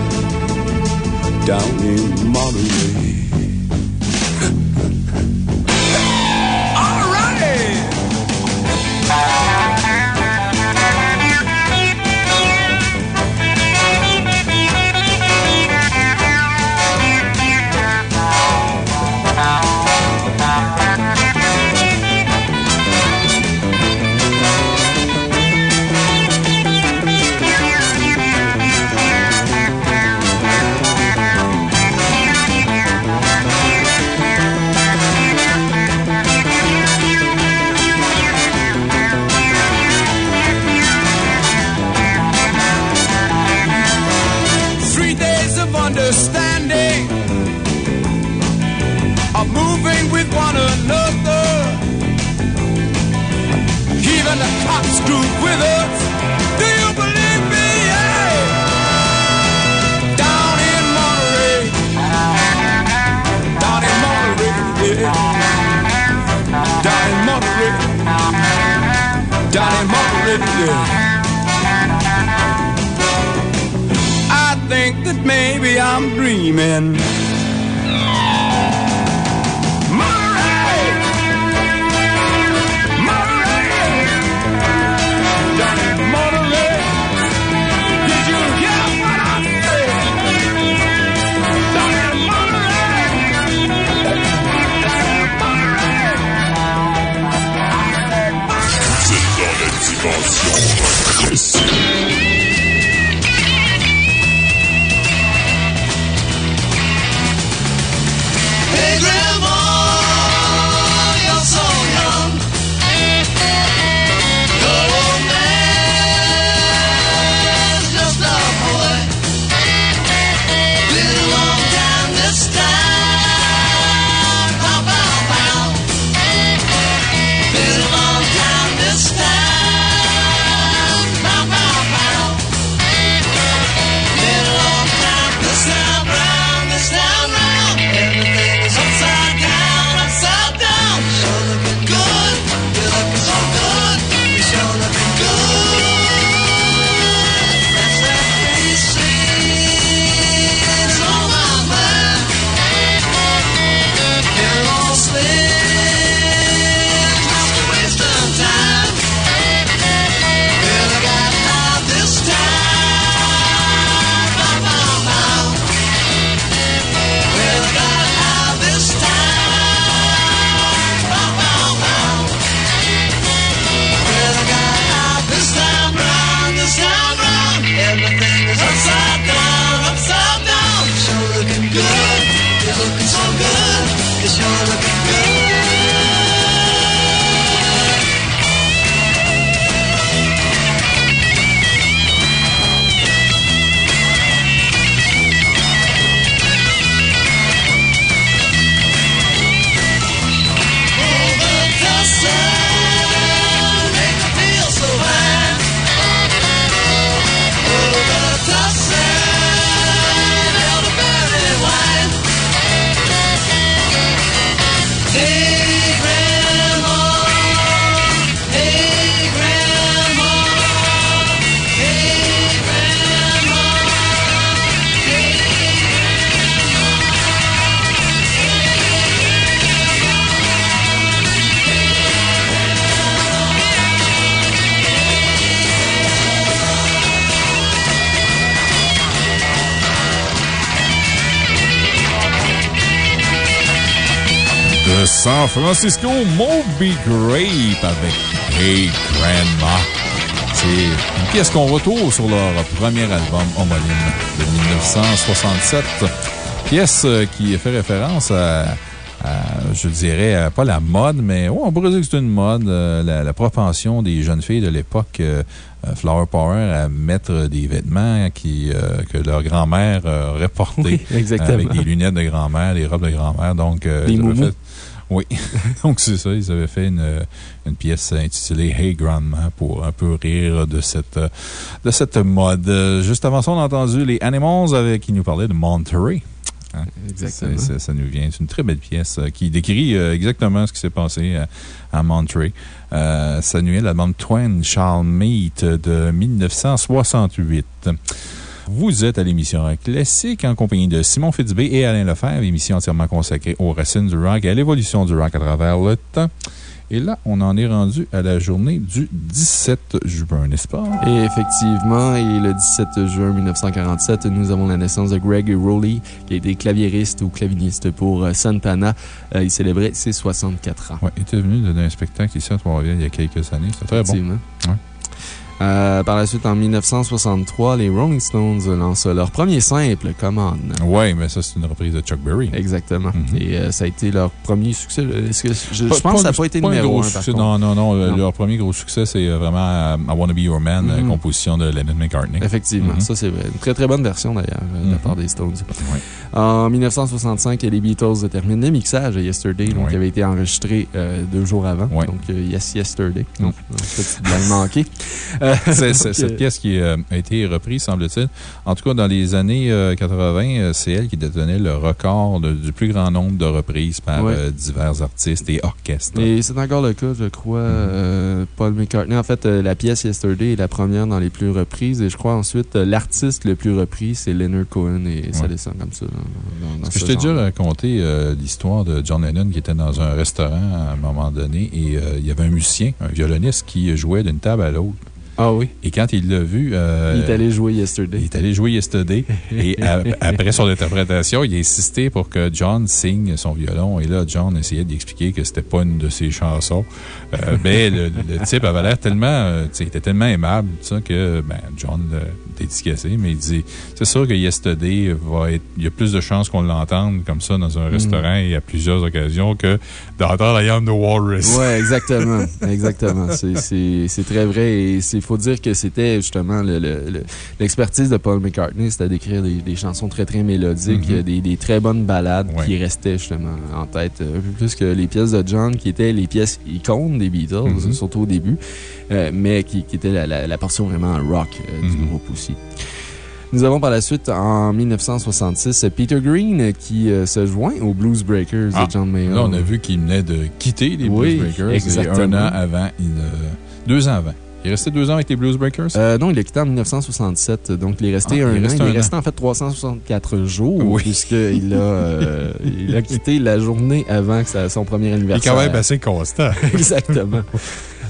Speaker 6: Down in Monterey.
Speaker 2: Francisco Moby Grape avec Hey Grandma. C'est une pièce qu'on retrouve sur leur premier album homonyme de 1967. Pièce euh, qui fait référence à, je dirais, pas la mode, mais oh, on pourrait dire que c'est une mode, euh, la, propension des jeunes filles de l'époque euh, Flower Power à mettre des vêtements que leur grand-mère aurait portés.
Speaker 4: Oui,
Speaker 2: avec des lunettes de grand-mère, des robes de grand-mère. donc oui. Donc, c'est ça. Ils avaient fait euh, une, pièce intitulée Hey Grandma pour un peu rire de cette, euh, de cette mode. Juste avant ça, on a entendu les Animals qui nous parlaient de Monterey. Hein.
Speaker 4: Exactement.
Speaker 2: Ça, nous vient. C'est une très belle pièce euh, qui décrit exactement ce qui s'est passé à Monterey. ça nuit l'album Twain Shall Meet de 1968. Vous êtes à l'émission Classique en compagnie de Simon Fitzbé et Alain Lefebvre, émission entièrement consacrée aux racines du rock et à l'évolution du rock à travers le temps. Et là, on en est rendu à la journée du 17 juin, n'est-ce pas?
Speaker 4: Et effectivement, et le 17 juin 1947, nous avons la naissance de Greg Rowley, qui a été claviériste ou claviniste pour euh, Santana. Euh, il célébrait ses 64 ans.
Speaker 2: Oui, il était venu donner un spectacle ici à Trois-Rivières il y a quelques années. C'était très bon. Ouais.
Speaker 4: Euh, par la suite, en 1963, les Rolling Stones lancent leur premier simple, Come On.
Speaker 2: Oui, mais ça, c'est une reprise de Chuck Berry.
Speaker 4: Exactement.
Speaker 2: Mhm.
Speaker 4: Et euh, ça a été leur premier succès. Que, je, je
Speaker 2: Pas-
Speaker 4: pense que ça n'a
Speaker 2: pas
Speaker 4: pas été
Speaker 2: un
Speaker 4: numéro
Speaker 2: gros
Speaker 4: 1 par
Speaker 2: succès. Non, non, non. euh,
Speaker 4: Non.
Speaker 2: Leur premier gros succès, c'est vraiment I Wanna Be Your Man,
Speaker 4: Mhm.
Speaker 2: composition de Lennon McCartney.
Speaker 4: Effectivement,
Speaker 2: Mhm.
Speaker 4: ça c'est vrai. Une très très bonne version d'ailleurs de la part des Stones. En 1965, les Beatles terminent le mixage de Yesterday, donc qui avait été enregistré euh, deux jours avant. Donc, Yes Yesterday. Donc, blague manquée. Euh,
Speaker 2: C'est cette
Speaker 4: euh,
Speaker 2: pièce qui euh, a été reprise, semble-t-il. En tout cas, dans les années euh, 80, euh, c'est elle qui détenait le record de- du plus grand nombre de reprises par
Speaker 4: Ouais.
Speaker 2: euh, divers artistes et orchestres.
Speaker 4: Et c'est encore le cas, je crois.
Speaker 2: Mhm.
Speaker 4: euh, Paul McCartney, en fait, euh, la pièce Yesterday est la première dans les plus reprises. Et je crois ensuite, euh, l'artiste le plus repris, c'est Leonard Cohen. Et ça descend comme ça. Dans, dans-
Speaker 2: que je t'ai déjà raconté euh, l'histoire de John Lennon qui était dans un restaurant à un moment donné et euh, il y avait un musicien, un violoniste qui jouait d'une table à l'autre?
Speaker 4: Ah oui.
Speaker 2: Et quand il l'a vu. euh,
Speaker 4: Il est allé jouer
Speaker 2: Il
Speaker 4: Yesterday.
Speaker 2: est allé jouer Yesterday et a- après son interprétation, il a insisté pour que John signe son violon. Et là, John essayait d'expliquer que c'était pas une de ses chansons. Euh, mais le, le type avait l'air tellement, euh, il était tellement aimable, ça, que ben, John Mais il dit C'est sûr que Yesterday va être. Il y a plus de chances qu'on l'entende comme ça dans un restaurant et à plusieurs occasions que d'entendre I Am the Walrus.
Speaker 4: Oui, exactement. exactement. C'est- très vrai. Et il faut dire que c'était justement le- le- le- l'expertise de Paul McCartney, c'était d'écrire des, des chansons très, très mélodiques,
Speaker 2: Mhm.
Speaker 4: des, des très bonnes ballades
Speaker 2: Ouais.
Speaker 4: qui restaient justement en tête, un peu plus que les pièces de John, qui étaient les pièces icônes des Beatles,
Speaker 2: Mhm.
Speaker 4: surtout au début, euh, mais qui, qui étaient la, la- la portion vraiment rock euh, du
Speaker 2: Mhm.
Speaker 4: groupe aussi. Nous avons par la suite, en 1966, Peter Green qui euh, se joint aux Blues Breakers
Speaker 2: Ah,
Speaker 4: de John Mayer.
Speaker 2: Là, on a vu qu'il venait de quitter les
Speaker 4: Oui,
Speaker 2: Blues Breakers.
Speaker 4: exactement.
Speaker 2: Et un an avant, il, deux ans avant. Il est resté deux ans avec les Blues Breakers?
Speaker 4: Euh, non, il a quitté en 1967, donc il est resté
Speaker 2: Ah,
Speaker 4: un
Speaker 2: il
Speaker 4: an. il est resté en fait 364 jours,
Speaker 2: Oui.
Speaker 4: puisqu'il a, euh, il a quitté la journée avant que ça- son premier
Speaker 2: Il est
Speaker 4: anniversaire.
Speaker 2: quand même assez constant.
Speaker 4: Exactement.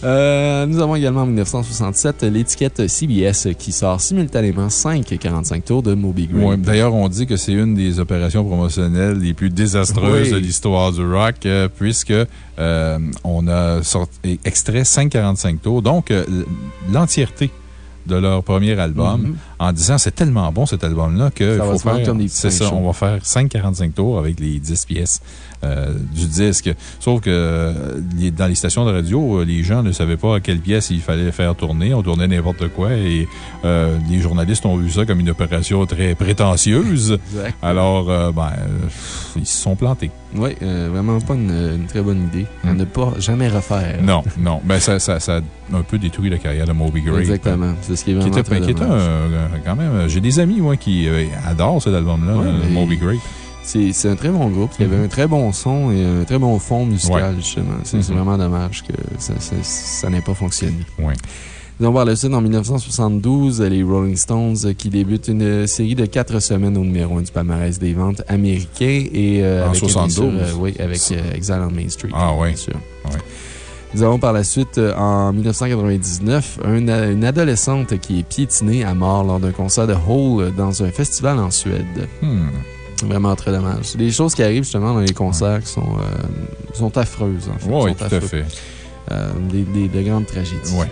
Speaker 4: Euh, nous avons également en 1967 l'étiquette CBS qui sort simultanément 5 45 tours de Moby.
Speaker 2: Ouais, D'ailleurs, on dit que c'est une des opérations promotionnelles les plus désastreuses
Speaker 4: Oui.
Speaker 2: de l'histoire du rock, euh, puisque euh, on a sorti, extrait 5,45 tours, donc euh, l'entièreté de leur premier album,
Speaker 4: Mhm.
Speaker 2: en disant c'est tellement bon cet album-là que
Speaker 4: Ça
Speaker 2: faut faire. C'est ça, on va faire 5,45 tours avec les 10 pièces euh, du disque. Sauf que euh, les- dans les stations de radio, euh, les gens ne savaient pas à quelle pièce il fallait faire tourner. On tournait n'importe quoi et euh, les journalistes ont vu ça comme une opération très prétentieuse.
Speaker 4: Exact.
Speaker 2: Alors, euh, ben, ils se sont plantés.
Speaker 4: Oui, vraiment pas une, une très bonne idée. À
Speaker 2: Mm.
Speaker 4: ne pas jamais refaire.
Speaker 2: Non, non. Ben, ça, ça, ça a un peu détruit la carrière de Moby Grape.
Speaker 4: Exactement. C'est ce qui est
Speaker 2: Qui
Speaker 4: vraiment
Speaker 2: était,
Speaker 4: très
Speaker 2: qui était un- quand même. J'ai des amis, moi, qui adorent cet album-là,
Speaker 4: Ouais, mais-
Speaker 2: Moby Grape.
Speaker 4: C'est un très bon groupe qui avait
Speaker 2: Mhm.
Speaker 4: un très bon son et un très bon fond musical,
Speaker 2: Ouais.
Speaker 4: justement. C'est
Speaker 2: Mhm.
Speaker 4: vraiment dommage que ça ça- ça n'ait pas fonctionné. Nous allons voir le site en 1972, les Rolling Stones euh, qui débutent une série de quatre semaines au numéro 1 du palmarès des ventes américains. Et, euh,
Speaker 2: En
Speaker 4: avec, bien
Speaker 2: 72?
Speaker 4: sûr, euh, oui, avec euh, Exile on Main Street.
Speaker 2: Ah, oui. Ouais.
Speaker 4: Nous avons par la suite, euh, en 1999, un a- une adolescente qui est piétinée à mort lors d'un concert de Hole dans un festival en Suède.
Speaker 2: Hmm.
Speaker 4: Vraiment très dommage. C'est des choses qui arrivent justement dans les concerts qui sont, euh, sont affreuses, en fait.
Speaker 2: Oui, tout à fait.
Speaker 4: Euh, des, des- de grandes tragédies.
Speaker 2: Ouais.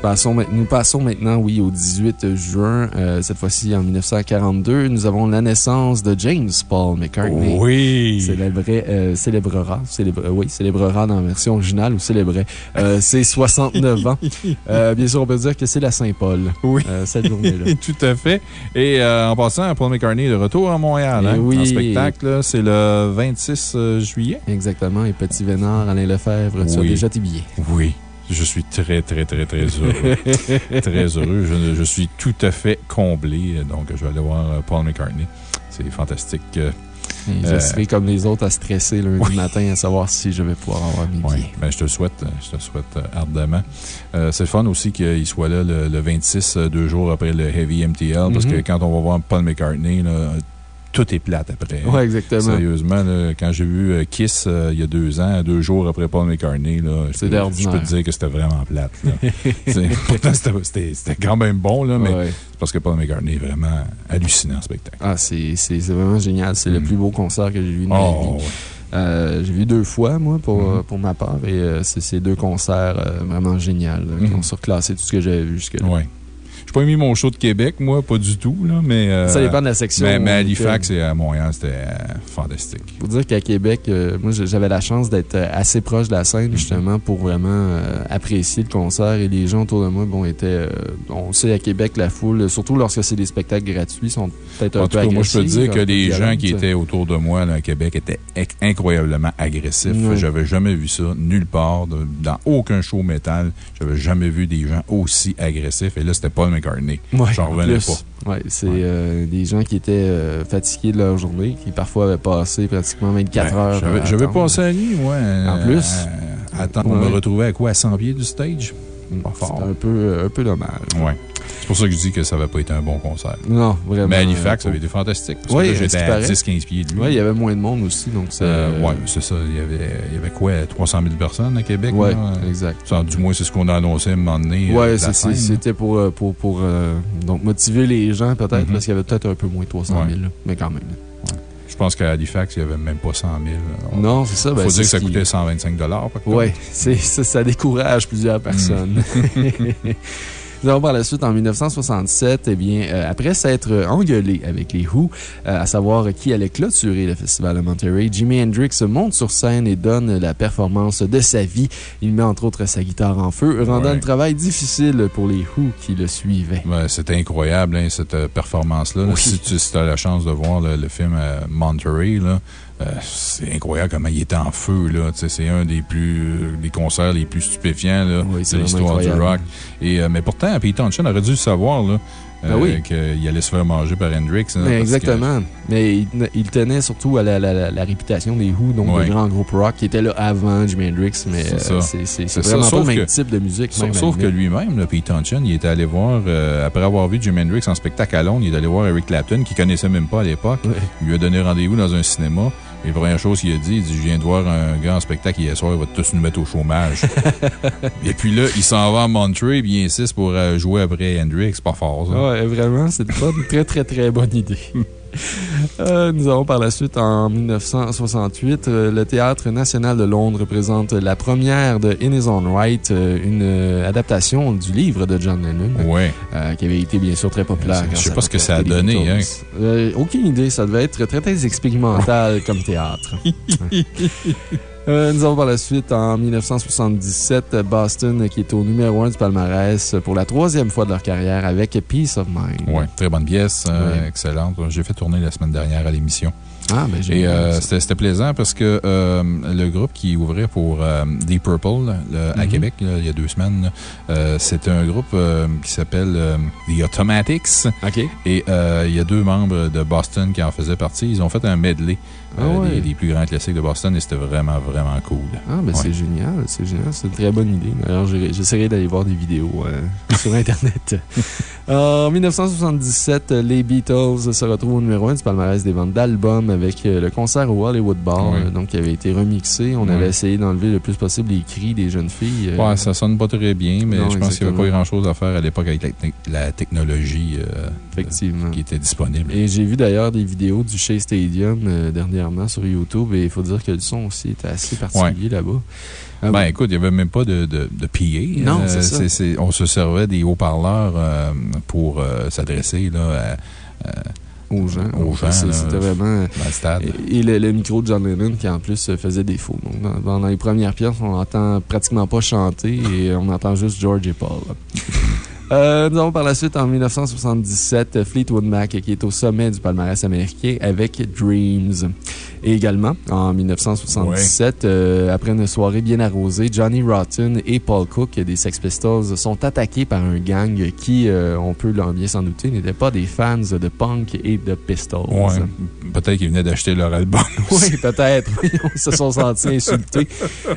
Speaker 4: Passons nous passons maintenant, oui, au 18 juin, euh, cette fois-ci en 1942. Nous avons la naissance de James Paul McCartney.
Speaker 2: Oui.
Speaker 4: Célébrait, euh, célébrera, euh, oui, célébrera dans la version originale ou célébrait. Euh, c'est 69 ans. Euh, bien sûr, on peut dire que c'est la Saint-Paul.
Speaker 2: Oui.
Speaker 4: cette journée-là.
Speaker 2: Tout à fait. Et en passant, Paul McCartney est de retour à Montréal.
Speaker 4: Eh
Speaker 2: hein,
Speaker 4: oui.
Speaker 2: En spectacle, c'est le 26 euh, juillet.
Speaker 4: Exactement. Et Petit Vénard, Alain Lefebvre, tu as déjà tes billets.
Speaker 2: Oui. Je suis très, très, très, très heureux. très heureux. Je, je suis tout à fait comblé. Donc, je vais aller voir euh, Paul McCartney. c'est fantastique. Euh,
Speaker 4: Et je serai comme les autres à stresser lundi matin à savoir si je vais pouvoir avoir mes
Speaker 2: Oui, ben, je te le souhaite, je te le souhaite euh, ardemment. Euh, c'est fun aussi qu'il soit là le, le 26, euh, deux jours après le Heavy MTL, parce que
Speaker 4: Mhm.
Speaker 2: quand on va voir Paul McCartney, là, tout est plate après.
Speaker 4: Ouais, exactement.
Speaker 2: Sérieusement, là, quand j'ai vu euh, Kiss euh, il y a deux ans, deux jours après Paul McCartney, là, je peux- je
Speaker 4: ordinaire.
Speaker 2: peux te dire que c'était vraiment plate. Pourtant, c'était- quand même bon, là, mais
Speaker 4: Ouais.
Speaker 2: c'est parce que Paul McCartney est vraiment hallucinant en spectacle.
Speaker 4: Ah, c'est vraiment génial. C'est le
Speaker 2: Mm.
Speaker 4: plus beau concert que j'ai vu de ma
Speaker 2: Oh,
Speaker 4: vie.
Speaker 2: ouais.
Speaker 4: Euh, j'ai vu deux fois, moi, pour,
Speaker 2: Mhm.
Speaker 4: euh, pour ma part, et euh, c'est ces deux concerts euh, vraiment géniaux qui
Speaker 2: Mhm.
Speaker 4: ont surclassé tout ce que j'avais vu jusque-là.
Speaker 2: Ouais. J'ai pas mis mon show de Québec, moi, pas du tout, là, mais. euh,
Speaker 4: Ça dépend de la section.
Speaker 2: Mais, mais à
Speaker 4: où
Speaker 2: Halifax et à Montréal, c'était euh, fantastique.
Speaker 4: Faut dire qu'à Québec, euh, moi, j'avais la chance d'être assez proche de la scène, justement, pour vraiment apprécier le concert. Et les gens autour de moi, bon, étaient. on sait à Québec, la foule, surtout lorsque c'est des spectacles gratuits, sont peut-être un
Speaker 2: En tout
Speaker 4: peu
Speaker 2: cas, moi, je peux te
Speaker 4: agressifs,
Speaker 2: dire que les gens qui étaient autour de moi là, à Québec étaient incroyablement agressifs.
Speaker 4: Ouais.
Speaker 2: J'avais jamais vu ça nulle part, dans aucun show métal. J'avais jamais vu des gens aussi agressifs. Et là, c'était Paul McCartney.
Speaker 4: Ouais,
Speaker 2: J'en
Speaker 4: en
Speaker 2: revenais
Speaker 4: plus.
Speaker 2: pas.
Speaker 4: Ouais, c'est
Speaker 2: Ouais.
Speaker 4: euh, des gens qui étaient euh, fatigués de leur journée, qui parfois avaient passé pratiquement 24
Speaker 2: Ben,
Speaker 4: heures.
Speaker 2: J'avais passé la nuit, moi.
Speaker 4: En plus?
Speaker 2: Attends, on me retrouvait à quoi À 100 pieds du stage? Fort.
Speaker 4: C'est un peu, euh, un peu dommage.
Speaker 2: Ouais. C'est pour ça que je dis que ça n'avait pas été un bon concert.
Speaker 4: Non, vraiment.
Speaker 2: Mais Halifax, ça
Speaker 4: euh,
Speaker 2: avait été fantastique. Parce
Speaker 4: Ouais,
Speaker 2: que j'étais à
Speaker 4: paraît.
Speaker 2: 10-15 pieds de lui.
Speaker 4: Ouais, il y avait moins de monde aussi, donc c'est.
Speaker 2: Euh, ouais, c'est ça. Il y, avait, il y avait quoi 300 000 personnes à Québec là?
Speaker 4: exact.
Speaker 2: Ça, du moins, c'est ce qu'on a annoncé à un moment donné.
Speaker 4: c'est- c'était pour, pour, pour euh, donc motiver les gens, peut-être,
Speaker 2: Mhm.
Speaker 4: parce qu'il y avait peut-être un peu moins de 300 000,
Speaker 2: Ouais.
Speaker 4: là, mais quand même.
Speaker 2: Je pense qu'à Halifax, il n'y avait même pas 100 000. Il
Speaker 4: Non, c'est ça.
Speaker 2: faut
Speaker 4: ben,
Speaker 2: dire
Speaker 4: c'est
Speaker 2: que ça coûtait 125 par contre.
Speaker 4: Ouais, c'est- ça, ça décourage plusieurs personnes. Nous avons par la suite, en 1967, eh bien, euh, après s'être engueulé avec les Who, euh, à savoir qui allait clôturer le festival de Monterey, Jimi Hendrix monte sur scène et donne la performance de sa vie. Il met entre autres sa guitare en feu, rendant
Speaker 2: Ouais.
Speaker 4: le travail difficile pour les Who qui le suivaient.
Speaker 2: Ouais, C'était incroyable, hein, cette euh, performance-là.
Speaker 4: Oui.
Speaker 2: Si tu as la chance de voir le, le film euh, Monterey, là, euh, c'est incroyable comment il était en feu. là. C'est un des plus des concerts les plus stupéfiants là,
Speaker 4: Oui, c'est
Speaker 2: de l'histoire du rock. Et, euh, mais pourtant, Pete Townshend aurait dû le savoir là,
Speaker 4: Ben oui.
Speaker 2: qu'il allait se faire manger par Hendrix. hein,
Speaker 4: Mais
Speaker 2: parce
Speaker 4: exactement. Mais il, il tenait surtout à la, la- la- la réputation des Who, donc
Speaker 2: Ouais.
Speaker 4: le grand groupe rock qui était là avant Jimi Hendrix, mais
Speaker 2: C'est
Speaker 4: euh,
Speaker 2: ça.
Speaker 4: vraiment pas le même
Speaker 2: que-
Speaker 4: type de musique.
Speaker 2: Sauf,
Speaker 4: même,
Speaker 2: que lui-même, Pete Townshend, il était allé voir, euh, après avoir vu Jimi Hendrix en spectacle à Londres, il est allé voir Eric Clapton, qu'il connaissait même pas à l'époque.
Speaker 4: Ouais.
Speaker 2: Il lui a donné rendez-vous dans un cinéma. Et la première chose qu'il a dit, il dit Je viens de voir un grand spectacle hier soir, il va tous nous mettre au chômage. et puis là, il s'en va à Monterey, puis il insiste pour euh, jouer après Hendrix. C'est pas fort, ça.
Speaker 4: Ouais, vraiment, c'est pas une très, très, très bonne idée. Euh, nous avons par la suite, en 1968, euh, le Théâtre national de Londres présente la première de In His Own Right, euh, une adaptation du livre de John Lennon,
Speaker 2: Ouais.
Speaker 4: euh, qui avait été bien sûr très populaire.
Speaker 2: Je
Speaker 4: grâce
Speaker 2: sais pas ce que ça a donné, hein.
Speaker 4: Euh, aucune idée, ça devait être très, très expérimental comme théâtre. Euh, nous avons par la suite, en 1977, Boston qui est au numéro 1 du palmarès pour la troisième fois de leur carrière avec Peace of Mind.
Speaker 2: Ouais, très bonne pièce, euh, excellente. J'ai fait tourner la semaine dernière à l'émission.
Speaker 4: Ah, ben j'ai
Speaker 2: Et euh, c'était plaisant parce que euh, le groupe qui ouvrait pour euh, Deep Purple à
Speaker 4: Mhm.
Speaker 2: Québec là, il y a deux semaines, c'était un groupe qui s'appelle The Automatics.
Speaker 4: OK.
Speaker 2: Et il y a deux membres de Boston qui en faisaient partie. Ils ont fait un medley
Speaker 4: Ah
Speaker 2: euh,
Speaker 4: ouais.
Speaker 2: des, des plus grands classiques de Boston et c'était vraiment, vraiment cool.
Speaker 4: Ah, ben
Speaker 2: Ouais.
Speaker 4: c'est génial, c'est génial, c'est une très bonne idée. D'ailleurs, j'essaierai d'aller voir des vidéos euh, sur Internet. en 1977, les Beatles se retrouvent au numéro 1 du palmarès des ventes d'albums avec euh, le concert au Hollywood Bar, euh, donc qui avait été remixé. On avait essayé d'enlever le plus possible les cris des jeunes filles. euh,
Speaker 2: Ouais, ça sonne pas très bien, mais
Speaker 4: Non,
Speaker 2: je pense qu'il n'y avait pas grand chose à faire à l'époque avec la, te- la technologie euh,
Speaker 4: Effectivement.
Speaker 2: qui était disponible.
Speaker 4: Et j'ai vu d'ailleurs des vidéos du Shea Stadium euh, dernièrement sur YouTube et il faut dire que le son aussi était assez particulier là-bas. Ah
Speaker 2: Ben,
Speaker 4: oui.
Speaker 2: écoute, il n'y avait même pas de, de, de PA.
Speaker 4: Non,
Speaker 2: Euh,
Speaker 4: c'est ça.
Speaker 2: on se servait des haut-parleurs euh, pour euh, s'adresser là, à-
Speaker 4: aux gens.
Speaker 2: aux gens, là.
Speaker 4: C'était vraiment.
Speaker 2: stade.
Speaker 4: Et, et le, le micro de John Lennon qui en plus euh, faisait défaut. Donc, dans, dans les premières pièces, on n'entend pratiquement pas chanter et on entend juste George et Paul. Euh, nous avons par la suite, en 1977, Fleetwood Mac qui est au sommet du palmarès américain avec Dreams. Et également, en 1977, euh, après une soirée bien arrosée, Johnny Rotten et Paul Cook des Sex Pistols sont attaqués par un gang qui, euh, on peut bien s'en douter, n'étaient pas des fans de punk et de Pistols.
Speaker 2: Ouais. Peut-être qu'ils venaient d'acheter leur album.
Speaker 4: Oui, peut-être. Ils se sont sentis insultés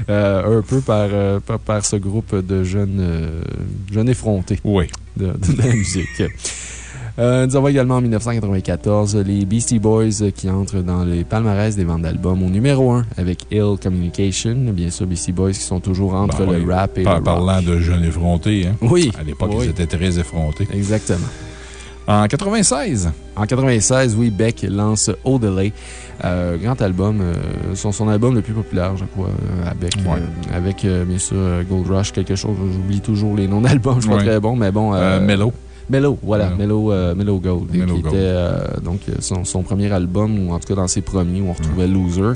Speaker 4: euh, un peu par, par, par, ce groupe de jeunes, jeunes effrontés
Speaker 2: oui.
Speaker 4: de, de la musique. Euh, nous avons également en 1994 les Beastie Boys qui entrent dans les palmarès des ventes d'albums au numéro 1 avec Ill Communication. Bien sûr, Beastie Boys qui sont toujours entre
Speaker 2: ben
Speaker 4: le rap et
Speaker 2: Par,
Speaker 4: le
Speaker 2: Parlant de jeunes effrontés. Hein?
Speaker 4: Oui.
Speaker 2: À l'époque,
Speaker 4: oui.
Speaker 2: ils étaient très effrontés.
Speaker 4: Exactement.
Speaker 2: En 96.
Speaker 4: En 96, oui, Beck lance Odelay. Euh, grand album, euh, son, son album le plus populaire, je crois, euh, à Beck.
Speaker 2: Ouais.
Speaker 4: Avec, bien sûr, Gold Rush, quelque chose. J'oublie toujours les noms d'albums, je suis pas
Speaker 2: Ouais.
Speaker 4: très bon, mais bon.
Speaker 2: Mellow.
Speaker 4: Mellow, voilà,
Speaker 2: Mellow.
Speaker 4: Mellow, euh, Mellow Gold,
Speaker 2: Mellow
Speaker 4: qui
Speaker 2: Gold.
Speaker 4: était euh, donc, euh, son, son premier album, ou en tout cas dans ses premiers, où on retrouvait Loser.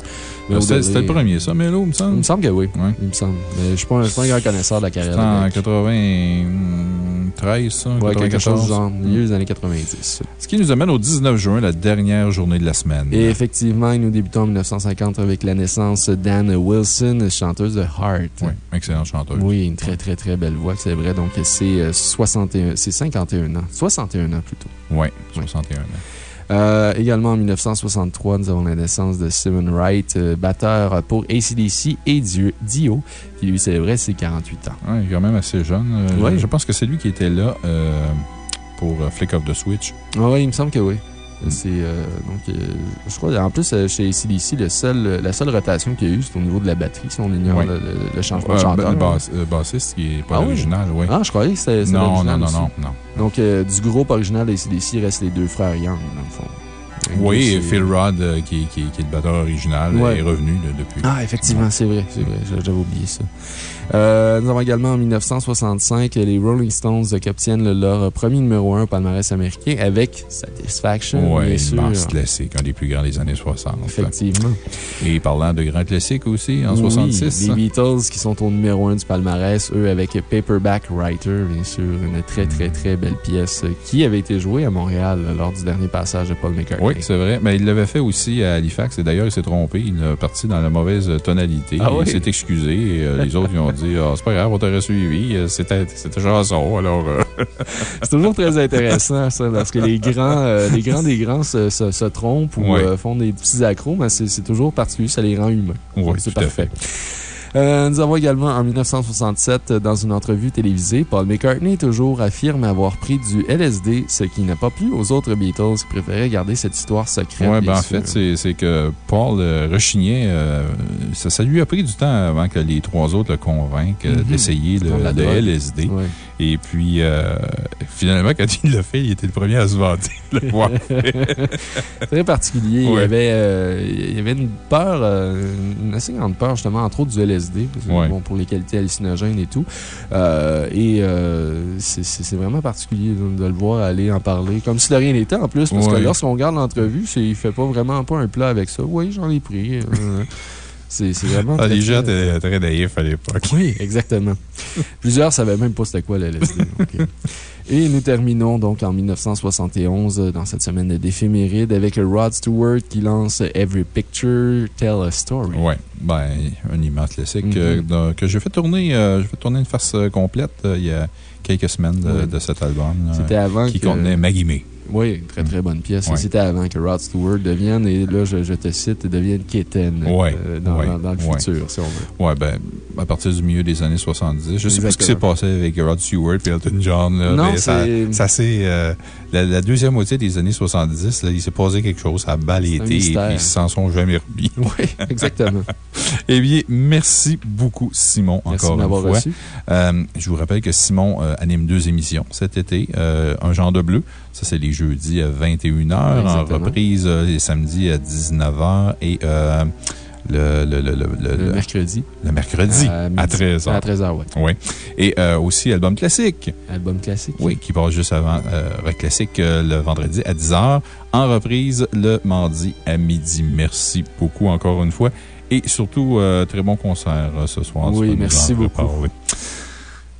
Speaker 2: Euh, C'était le premier, ça, Mellow, il me
Speaker 4: Il
Speaker 2: semble.
Speaker 4: me semble que oui.
Speaker 2: Ouais.
Speaker 4: Il me semble. Mais je ne suis pas, un- grand connaisseur de la carrière
Speaker 2: en
Speaker 4: Beck.
Speaker 2: 93, ça?
Speaker 4: Ouais, quelque
Speaker 2: 94.
Speaker 4: chose du genre, milieu des années 90.
Speaker 2: Ce qui nous amène au 19 juin, la dernière journée de la semaine.
Speaker 4: Et effectivement, nous débutons en 1950 avec la naissance d'Anne Wilson, chanteuse de Heart.
Speaker 2: Oui, excellente chanteuse.
Speaker 4: Oui, une très, très, très belle voix, c'est vrai. Donc, c'est euh, 61, c'est 51 ans. 61 ans plutôt.
Speaker 2: Oui, 61 ans.
Speaker 4: Euh, également en 1963, nous avons la naissance de Simon Wright, euh, batteur pour ACDC et Dio, Dio, qui lui célébrait ses 48 ans.
Speaker 2: Oui, quand même assez jeune. Euh,
Speaker 4: Ouais.
Speaker 2: Je pense que c'est lui qui était là pour Flick of the Switch.
Speaker 4: Ah oui, il me semble que oui. C'est, euh, donc, euh, je crois, en plus, euh, chez ACDC, le seul, la seule rotation qu'il y a eu, c'est au niveau de la batterie, si on ignore le, le- le changement
Speaker 2: Euh,
Speaker 4: de chanteur.
Speaker 2: le bass- bassiste qui n'est pas
Speaker 4: Ah oui?
Speaker 2: original, oui.
Speaker 4: Ah, je croyais que c'était
Speaker 2: non, non, non,
Speaker 4: aussi.
Speaker 2: non, non.
Speaker 4: Donc, du groupe original d'ACDC, il reste les deux frères Young, dans le fond.
Speaker 2: Oui, Phil euh, qui, qui- qui est le batteur original,
Speaker 4: Ouais.
Speaker 2: est revenu là, depuis.
Speaker 4: Ah, effectivement, c'est vrai, c'est vrai, j'a- j'avais oublié ça. Euh, nous avons également en 1965 les Rolling Stones qui obtiennent leur premier numéro 1 au palmarès américain avec Satisfaction,
Speaker 2: Oui, basse classique, un des plus grands des années 60.
Speaker 4: Effectivement.
Speaker 2: Et parlant de grands classiques aussi, en
Speaker 4: Oui,
Speaker 2: 66.
Speaker 4: les Beatles qui sont au numéro 1 du palmarès, eux avec Paperback Writer, bien sûr, une très très très belle pièce qui avait été jouée à Montréal lors du dernier passage de Paul McCartney.
Speaker 2: Oui, c'est vrai. Mais il l'avait fait aussi à Halifax. Et d'ailleurs, il s'est trompé. Il est parti dans la mauvaise tonalité.
Speaker 4: Ah
Speaker 2: il
Speaker 4: oui?
Speaker 2: s'est excusé. Et euh, les autres, ils ont dit Ah, c'est pas grave, on t'aurait suivi. Euh, C'était chanson. Alors. euh,
Speaker 4: C'est toujours très intéressant, ça, parce que les grands, euh, les grands des grands se, se, se trompent ou
Speaker 2: Ouais.
Speaker 4: font des petits accros, mais c'est toujours particulier, ça les rend humains.
Speaker 2: Oui,
Speaker 4: c'est parfait. Euh, nous avons également en 1967, euh, dans une entrevue télévisée, Paul McCartney toujours affirme avoir pris du LSD, ce qui n'a pas plu aux autres Beatles qui préféraient garder cette histoire secrète.
Speaker 2: Oui, ben en fait, c'est que Paul euh, rechignait. euh, ça, ça lui a pris du temps avant que les trois autres le convainquent
Speaker 4: Mhm.
Speaker 2: d'essayer le. LSD.
Speaker 4: Ouais.
Speaker 2: Et puis, euh, finalement, quand il l'a fait, il était le premier à se vanter de l'avoir
Speaker 4: Très particulier. Il, y avait, il y avait une peur, une assez grande peur, justement, entre autres du LSD,
Speaker 2: Ouais.
Speaker 4: bon, pour les qualités hallucinogènes et tout. Euh, et euh, c'est- vraiment particulier de, de le voir aller en parler, comme si de rien n'était en plus, parce que lorsqu'on regarde l'entrevue, il fait pas vraiment pas un plat avec ça. Oui, j'en ai pris. euh, c'est vraiment.
Speaker 2: Ah, Les gens étaient très naïfs à l'époque.
Speaker 4: oui, exactement. Plusieurs savaient même pas c'était quoi le LSD. donc, euh. Et nous terminons donc en 1971 euh, dans cette semaine d'éphéméride avec Rod Stewart qui lance Every Picture Tell a Story.
Speaker 2: Oui, ben, un immense classique euh, dans- que j'ai fait tourner. euh, fait tourner une face euh, complète euh, il y a quelques semaines de, cet album.
Speaker 4: C'était avant
Speaker 2: Qui
Speaker 4: que-
Speaker 2: contenait Maggie May.
Speaker 4: Oui, très très bonne pièce.
Speaker 2: Ouais.
Speaker 4: C'était avant que Rod Stewart devienne, et là je, je te cite, devienne
Speaker 2: Ouais,
Speaker 4: euh, dans,
Speaker 2: ouais,
Speaker 4: dans- dans le futur, si on veut.
Speaker 2: Ouais, ben, à partir du milieu des années 70. Je sais pas ce qui s'est passé avec Rod Stewart et Elton John. Là,
Speaker 4: Non,
Speaker 2: mais ça,
Speaker 4: c'est-
Speaker 2: ça s'est. euh, la, la deuxième moitié des années 70, là, il s'est passé quelque chose. Ça a balayé et puis ils s'en sont jamais remis.
Speaker 4: Oui, exactement.
Speaker 2: Eh bien, merci beaucoup, Simon,
Speaker 4: Merci
Speaker 2: encore une fois.
Speaker 4: reçu.
Speaker 2: Euh, je vous rappelle que Simon euh, anime deux émissions cet été. Euh, un genre de bleu, ça c'est les jeudis à 21h, en reprise les samedis à 19h et euh, le, le, le, le,
Speaker 4: mercredi.
Speaker 2: le mercredi
Speaker 4: À
Speaker 2: à,
Speaker 4: midi.
Speaker 2: 13h.
Speaker 4: À 13h, oui.
Speaker 2: Oui. Et euh, aussi Album Classique.
Speaker 4: Album classique.
Speaker 2: Oui, qui passe juste avant euh, Rock Classique euh, le vendredi à 10h, en reprise le mardi à midi. Merci beaucoup encore une fois. Et surtout, euh, très bon concert euh, ce soir.
Speaker 4: Oui, merci beaucoup.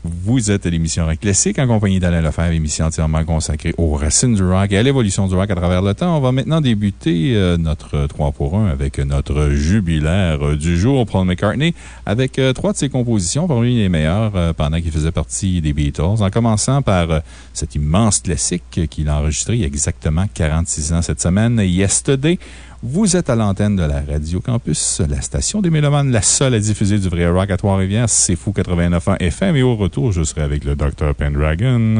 Speaker 2: Vous êtes à l'émission Rock Classique en compagnie d'Alain Lefebvre, émission entièrement consacrée aux racines du rock et à l'évolution du rock à travers le temps. On va maintenant débuter euh, notre 3 pour 1 avec notre jubilaire du jour, Paul McCartney, avec euh, trois de ses compositions, parmi les meilleures euh, pendant qu'il faisait partie des Beatles, en commençant par cet immense classique qu'il a enregistré il y a exactement 46 ans cette semaine, Yesterday. Vous êtes à l'antenne de la Radio Campus, la station des Mélomanes, la seule à diffuser du vrai rock à Trois-Rivières. C'est fou 89 FM. Et au retour, je serai avec le Dr. Pendragon.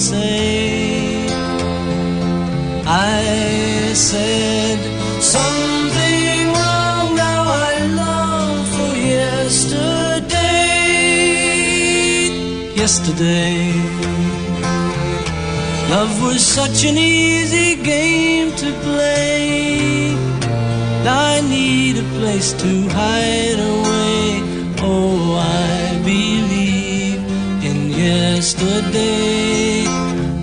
Speaker 6: say. I said something wrong. Now I long for yesterday. Yesterday, love was such an easy game to play. I need a place to hide away. Oh, I believe in yesterday.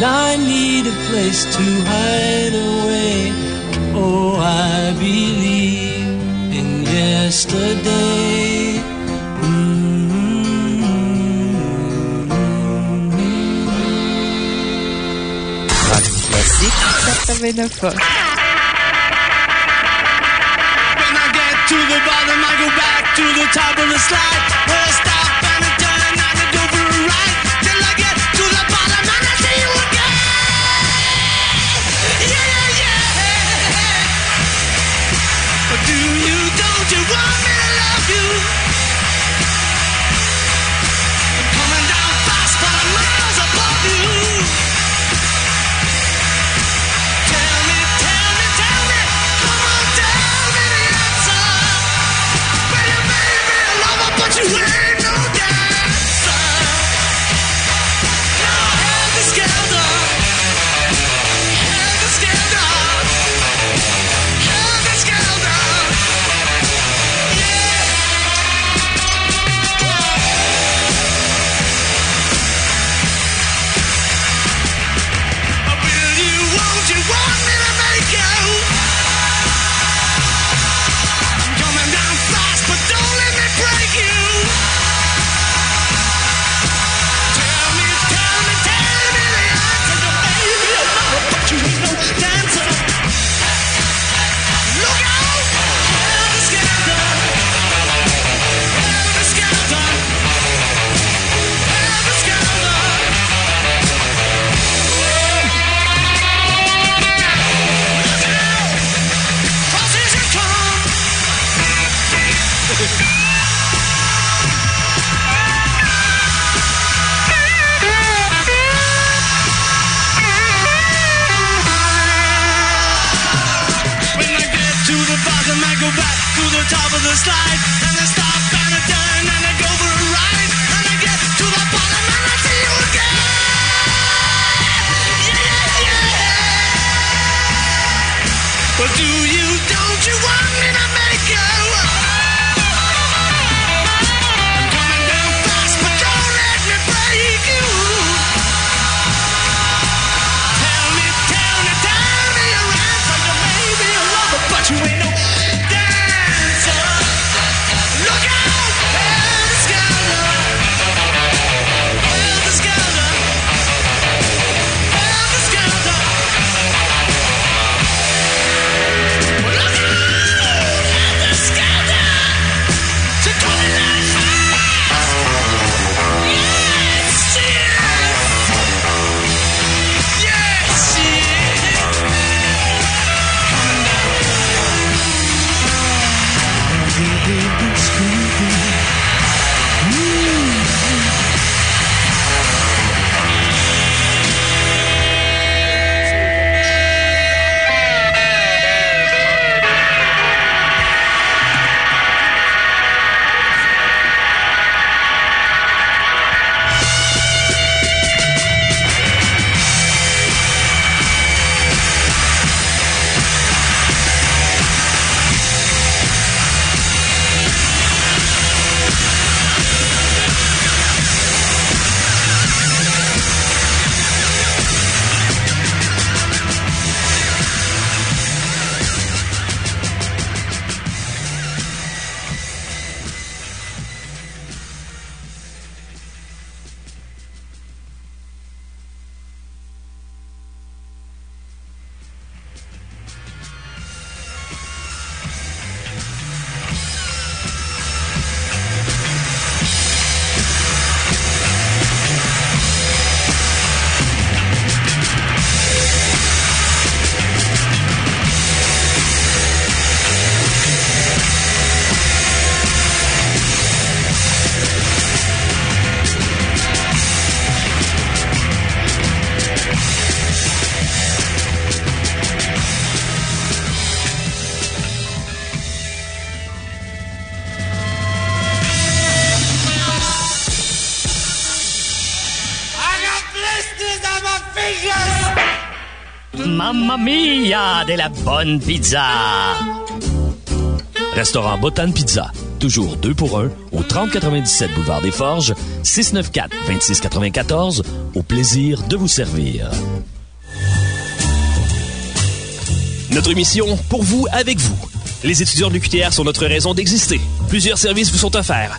Speaker 6: I need a place to hide away. Oh, I believe in yesterday.
Speaker 7: 89
Speaker 6: When I get to the bottom, I go back to the top of the slide. La bonne pizza! Restaurant Botan Pizza. Toujours deux pour un au 3097 Boulevard des Forges, 694-2694. Au plaisir de vous servir. Notre mission, pour vous, avec vous. Les étudiants de l'UQTR sont notre raison d'exister. Plusieurs services vous sont offerts.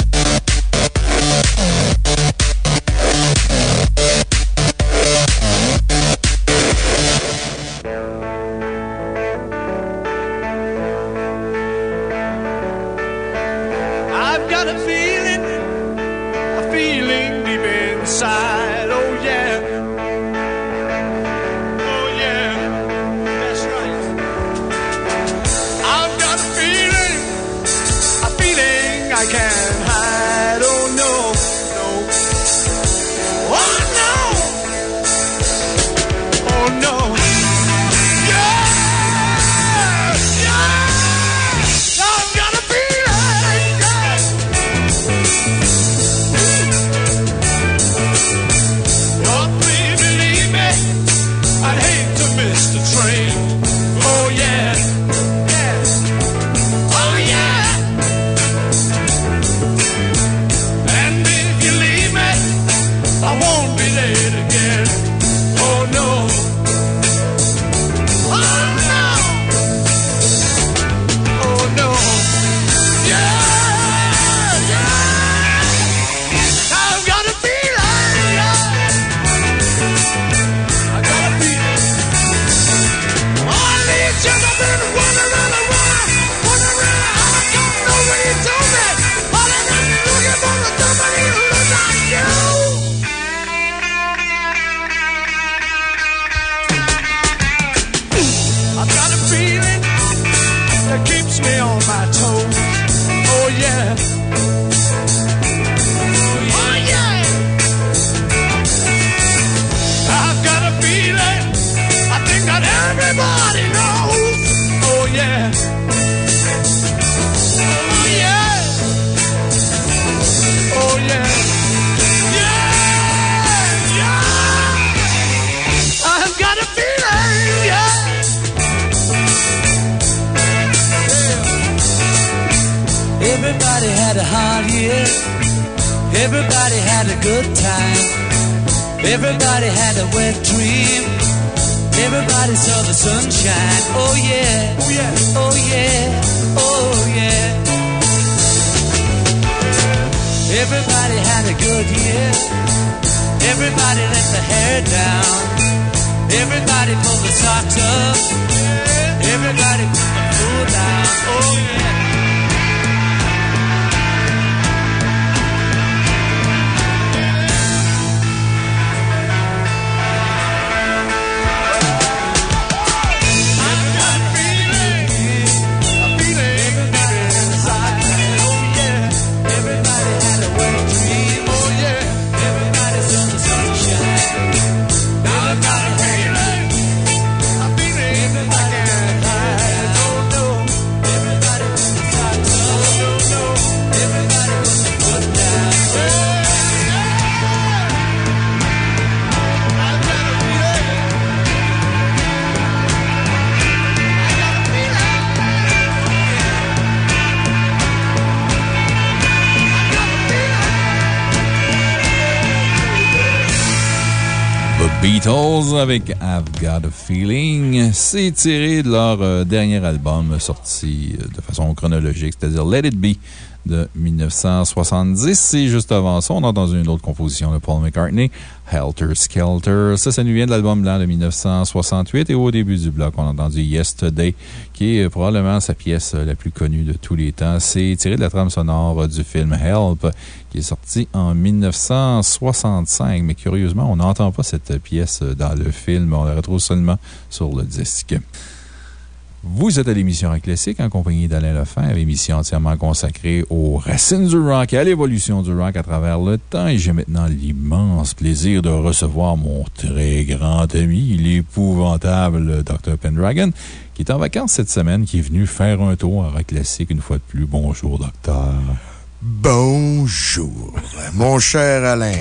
Speaker 8: Got a Feeling.
Speaker 2: C'est tiré de leur euh, dernier album sorti euh, de façon chronologique, c'est-à-dire Let It Be de 1970. Et juste avant ça, on a entendu une autre composition de Paul McCartney, Helter Skelter. Ça, ça nous vient de l'album blanc de 1968. Et au début du bloc, on a entendu Yesterday, qui est probablement sa pièce la plus connue de tous les temps. C'est tiré de la trame sonore du film Help, en 1965. Mais curieusement, on n'entend pas cette pièce dans le film. On la retrouve seulement sur le disque. Vous êtes à l'émission Rock Classique en compagnie d'Alain Lefebvre, émission entièrement consacrée aux racines du rock et à l'évolution du rock à travers le temps. Et j'ai maintenant l'immense plaisir de recevoir mon très grand ami, l'épouvantable Dr. Pendragon, qui est en vacances cette semaine, qui est venu faire un tour à Rock Classique une fois de plus. Bonjour, docteur.
Speaker 9: Bonjour, mon cher Alain.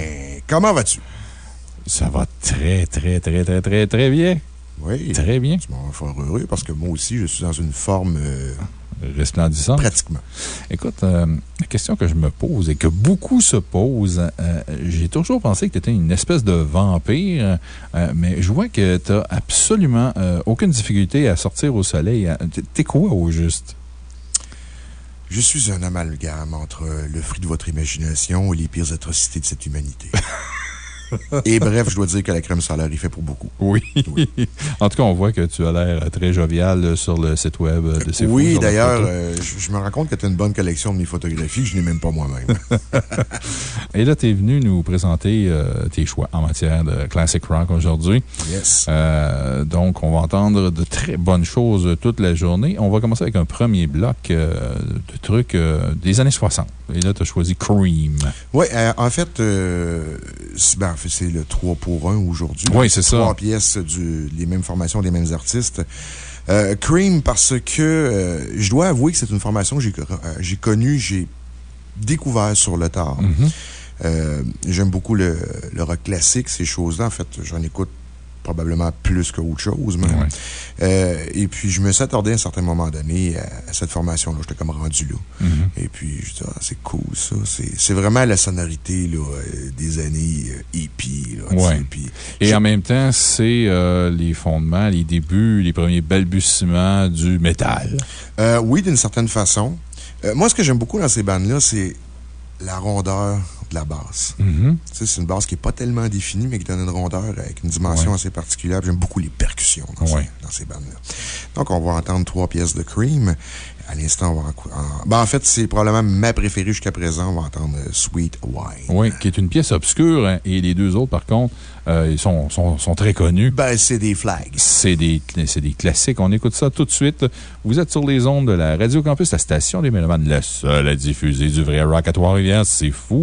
Speaker 9: Comment vas-tu?
Speaker 2: Ça va très, très, très, très, très, très bien.
Speaker 9: Oui.
Speaker 2: Très bien.
Speaker 9: Je m'en fort heureux parce que moi aussi, je suis dans une forme. Euh,
Speaker 2: Resplendissante.
Speaker 9: Pratiquement.
Speaker 2: Écoute, euh, la question que je me pose et que beaucoup se posent, euh, j'ai toujours pensé que tu étais une espèce de vampire, mais je vois que tu n'as absolument aucune difficulté à sortir au soleil. T'es quoi au juste?
Speaker 9: Je suis un amalgame entre le fruit de votre imagination et les pires atrocités de cette humanité. Et bref, je dois dire que la crème solaire y fait pour beaucoup.
Speaker 2: Oui. en tout cas, on voit que tu as l'air très jovial sur le site web de ces
Speaker 9: Oui, d'ailleurs, euh, je, me rends compte que tu as une bonne collection de mes photographies. Je n'ai même pas moi-même.
Speaker 2: Et là, tu es venu nous présenter euh, tes choix en matière de classic rock aujourd'hui.
Speaker 9: Yes.
Speaker 2: Euh, donc, on va entendre de très bonnes choses toute la journée. On va commencer avec un premier bloc de trucs des années 60. Et là, tu as choisi Cream.
Speaker 9: Oui, en fait, ben, c'est le 3 pour 1 aujourd'hui.
Speaker 2: Oui, c'est ça.
Speaker 9: Trois pièces, du, les mêmes formations, des mêmes artistes. Euh, Cream, parce que euh, je dois avouer que c'est une formation que j'ai euh, connue, j'ai découvert sur le tard.
Speaker 2: Mm-hmm.
Speaker 9: J'aime beaucoup le, le, rock classique, ces choses-là. En fait, j'en écoute probablement plus qu'autre chose. Euh, et puis, je me suis attardé à un certain moment donné à, cette formation-là. J'étais comme rendu là.
Speaker 2: Mm-hmm.
Speaker 9: Et puis, je dis, ah, c'est cool, ça. C'est vraiment la sonorité là, euh, des années hippies.
Speaker 2: Euh, et en même temps, c'est les fondements, les débuts, les premiers balbutiements du métal.
Speaker 9: oui, d'une certaine façon. moi, ce que j'aime beaucoup dans ces bandes-là, c'est la rondeur de la basse.
Speaker 2: Mm-hmm.
Speaker 9: C'est une basse qui n'est pas tellement définie, mais qui donne une rondeur avec une dimension assez particulière. J'aime beaucoup les percussions dans, ces, bandes-là. Donc, on va entendre trois pièces de Cream. À l'instant, on va en, ben, en fait, c'est probablement ma préférée jusqu'à présent. On va entendre euh, Sweet Wine.
Speaker 2: Oui, qui est une pièce obscure. Hein, et les deux autres, par contre, euh, ils sont, sont, sont, très connus.
Speaker 9: Ben, c'est des flags.
Speaker 2: C'est des, des classiques. On écoute ça tout de suite. Vous êtes sur les ondes de la Radio Campus, la station des Mélomanes, la seule à diffuser du vrai rock à Trois-Rivières. C'est fou!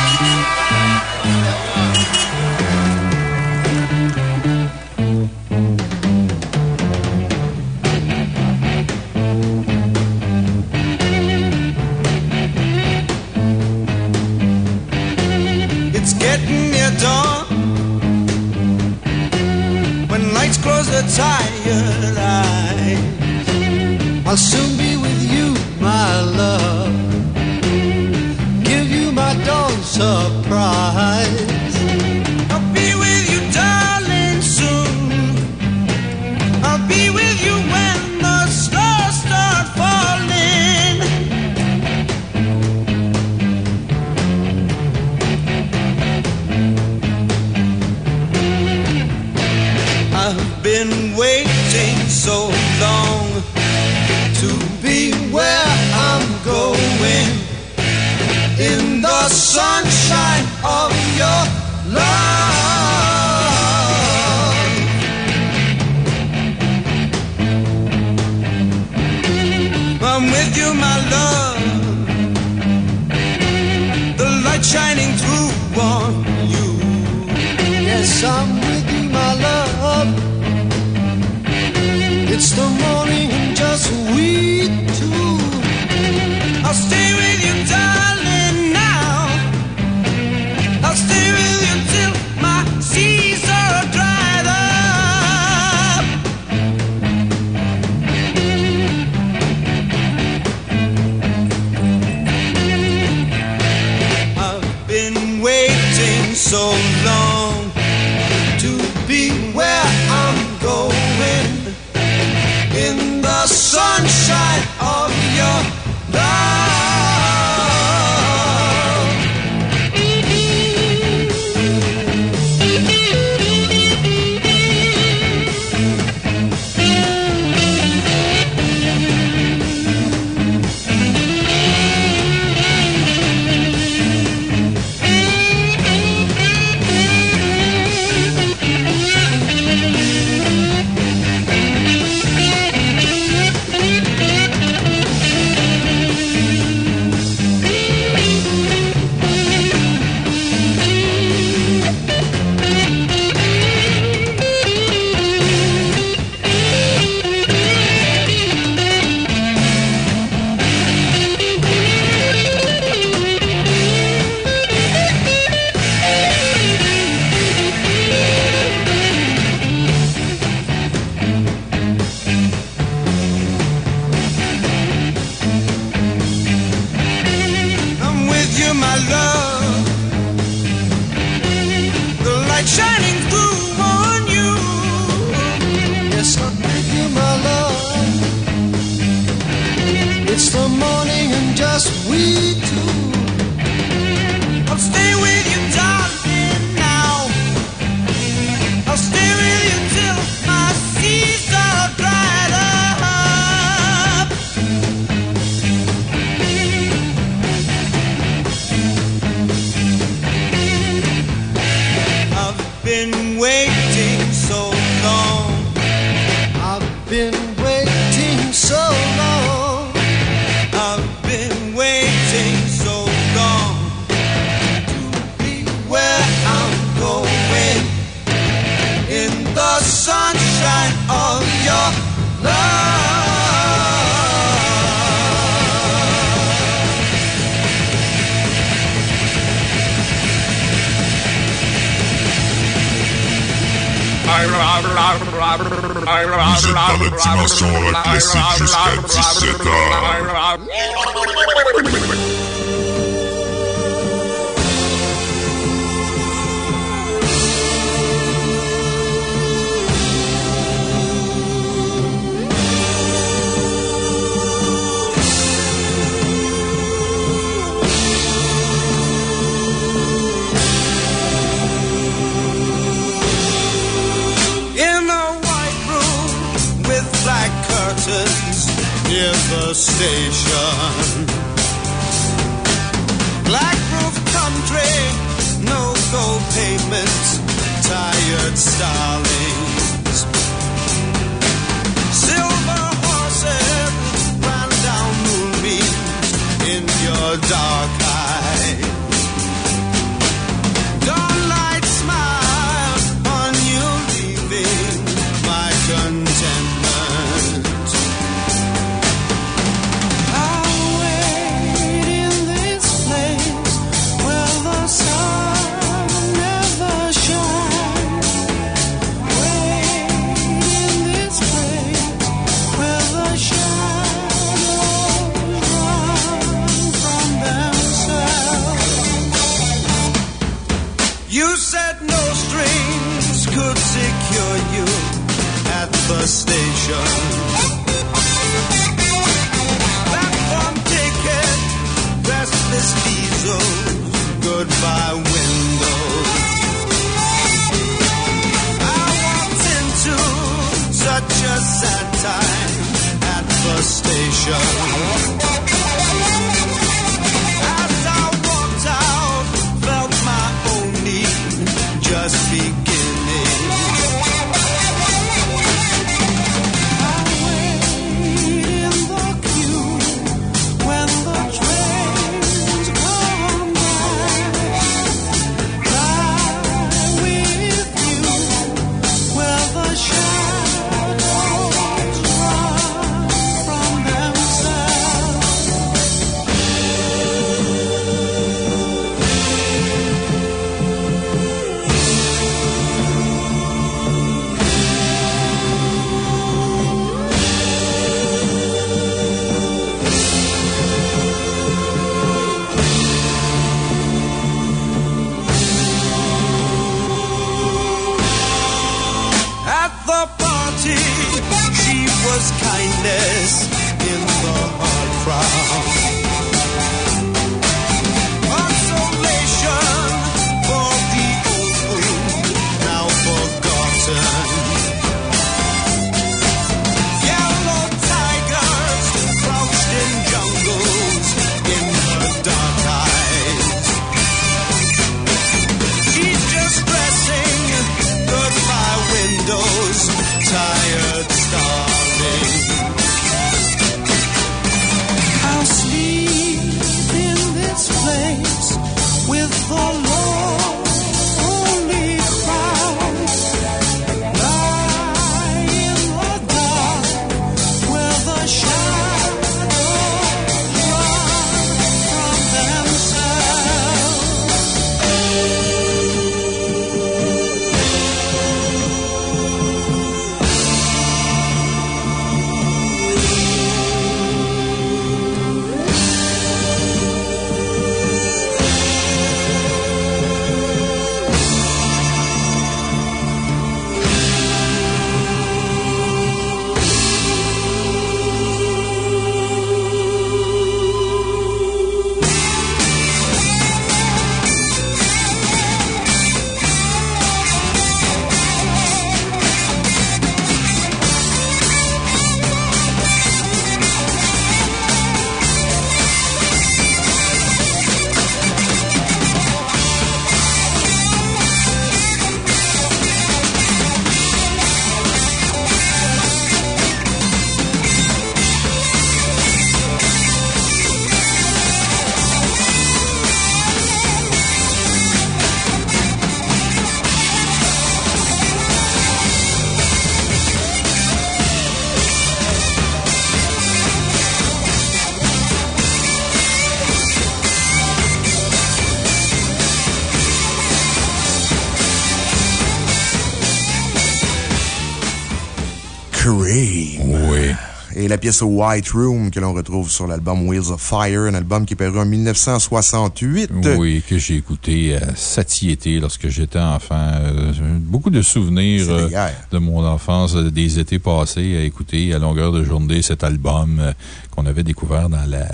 Speaker 1: La
Speaker 9: pièce White Room que l'on retrouve sur l'album Wheels of Fire, un album qui est paru en 1968.
Speaker 2: Oui, que j'ai écouté à satiété lorsque j'étais enfant. Euh, beaucoup de souvenirs euh, de mon enfance, euh, des étés passés à écouter à longueur de journée cet album euh, qu'on avait découvert dans la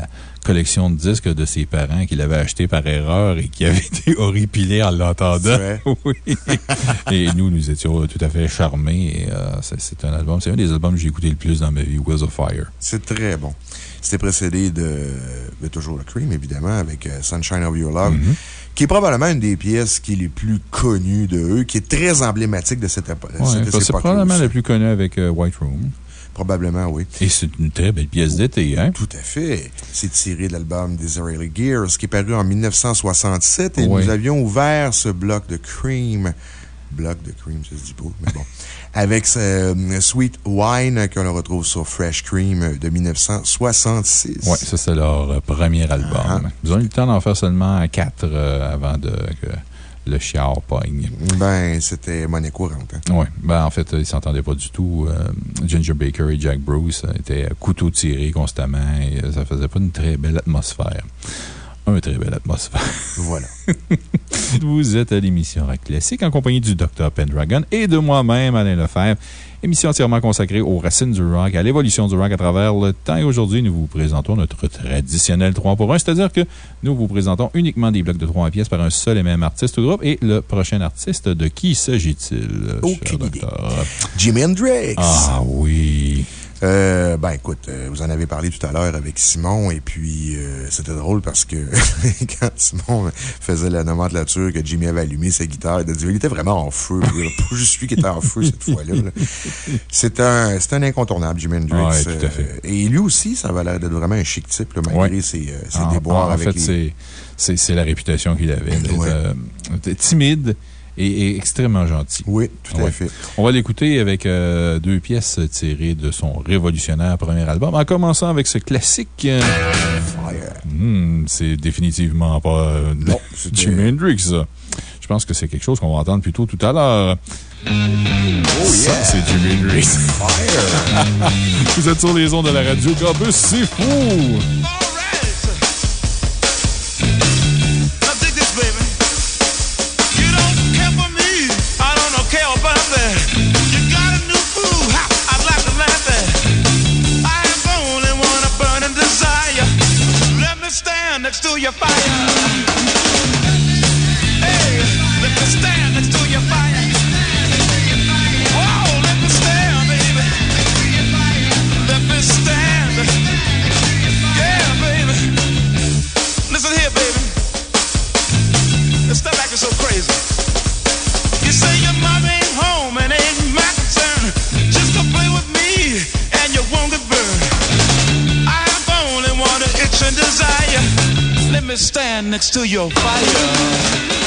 Speaker 2: collection de disques de ses parents qu'il avait acheté par erreur et qui avait été horripilé en l'entendant. Oui. et nous, nous étions tout à fait charmés. euh, c'est- un album, c'est un des albums que j'ai écouté le plus dans ma vie, Wheels of Fire.
Speaker 9: C'est très bon. C'était précédé de, de toujours le Cream, évidemment, avec euh, Sunshine of Your Love,
Speaker 2: Mm-hmm.
Speaker 9: qui est probablement une des pièces qui est les plus connues de eux, qui est très emblématique de cette, épo-
Speaker 2: Ouais,
Speaker 9: cette
Speaker 2: parce que c'est
Speaker 9: époque.
Speaker 2: probablement le plus connu avec euh, White Room.
Speaker 9: Probablement, oui.
Speaker 2: Et c'est une très belle pièce d'été, hein?
Speaker 9: Tout à fait. C'est tiré de l'album Disraeli Gears, qui est paru en 1967, et
Speaker 2: Oui.
Speaker 9: nous avions ouvert ce bloc de Cream. Bloc de Cream, ça se dit pas, mais bon. Avec euh, Sweet Wine, que l'on retrouve sur Fresh Cream de 1966.
Speaker 2: Oui, ça, c'est leur euh, premier album.
Speaker 9: Ah.
Speaker 2: Ils ont eu le temps d'en faire seulement quatre euh, avant de, que le chiard pogne.
Speaker 9: Ben, c'était monnaie courante. hein.
Speaker 2: Oui, ben, en fait, ils s'entendaient pas du tout. Euh, Ginger Baker et Jack Bruce euh, étaient à couteau tiré constamment et euh, ça faisait pas une très belle atmosphère. Une très belle atmosphère.
Speaker 9: Voilà.
Speaker 2: Vous êtes à l'émission Rock Classique en compagnie du Dr. Pendragon et de moi-même, Alain Lefebvre. Émission entièrement consacrée aux racines du rock, à l'évolution du rock à travers le temps. Et aujourd'hui, nous vous présentons notre traditionnel 3 pour 1, c'est-à-dire que nous vous présentons uniquement des blocs de 3 pièces par un seul et même artiste ou groupe. Et le prochain artiste, de qui s'agit-il?
Speaker 9: Aucune idée. Jimi Hendrix.
Speaker 2: Ah oui.
Speaker 9: Euh, ben, écoute, euh, vous en avez parlé tout à l'heure avec Simon, et puis euh, c'était drôle parce que quand Simon faisait la nomenclature que Jimmy avait allumé sa guitare, il, a dit, il était vraiment en feu. Pas juste lui qui était en feu cette fois-là. C'est un, un incontournable, Jimi Hendrix.
Speaker 2: Ouais, tout à fait.
Speaker 9: et lui aussi, ça va l'air d'être vraiment un chic type, là, malgré
Speaker 2: Ouais.
Speaker 9: ses, ses
Speaker 2: En-
Speaker 9: déboires
Speaker 2: en,
Speaker 9: avec
Speaker 2: fait,
Speaker 9: les...
Speaker 2: c'est- la réputation qu'il avait.
Speaker 9: Ouais.
Speaker 2: euh, timide et, et extrêmement gentil.
Speaker 9: Oui, tout à
Speaker 2: Ouais.
Speaker 9: fait.
Speaker 2: On va l'écouter avec euh, deux pièces tirées de son révolutionnaire premier album, en commençant avec ce classique. euh,
Speaker 9: Fire.
Speaker 2: hmm, c'est définitivement pas euh,
Speaker 9: Non, c'était-
Speaker 2: Jimi Hendrix, ça. Je pense que c'est quelque chose qu'on va entendre plutôt tout à l'heure.
Speaker 9: Oh, yeah!
Speaker 2: c'est Jimi Hendrix.
Speaker 9: Fire!
Speaker 2: Vous êtes sur les ondes de la radio Campus, c'est fou!
Speaker 5: Next to your fire. Hey, let me stand next to your fire. Oh, let me stand, baby. Let me stand. Yeah, baby. Listen here, baby. Let's stop acting so crazy. Let me stand next to your fire.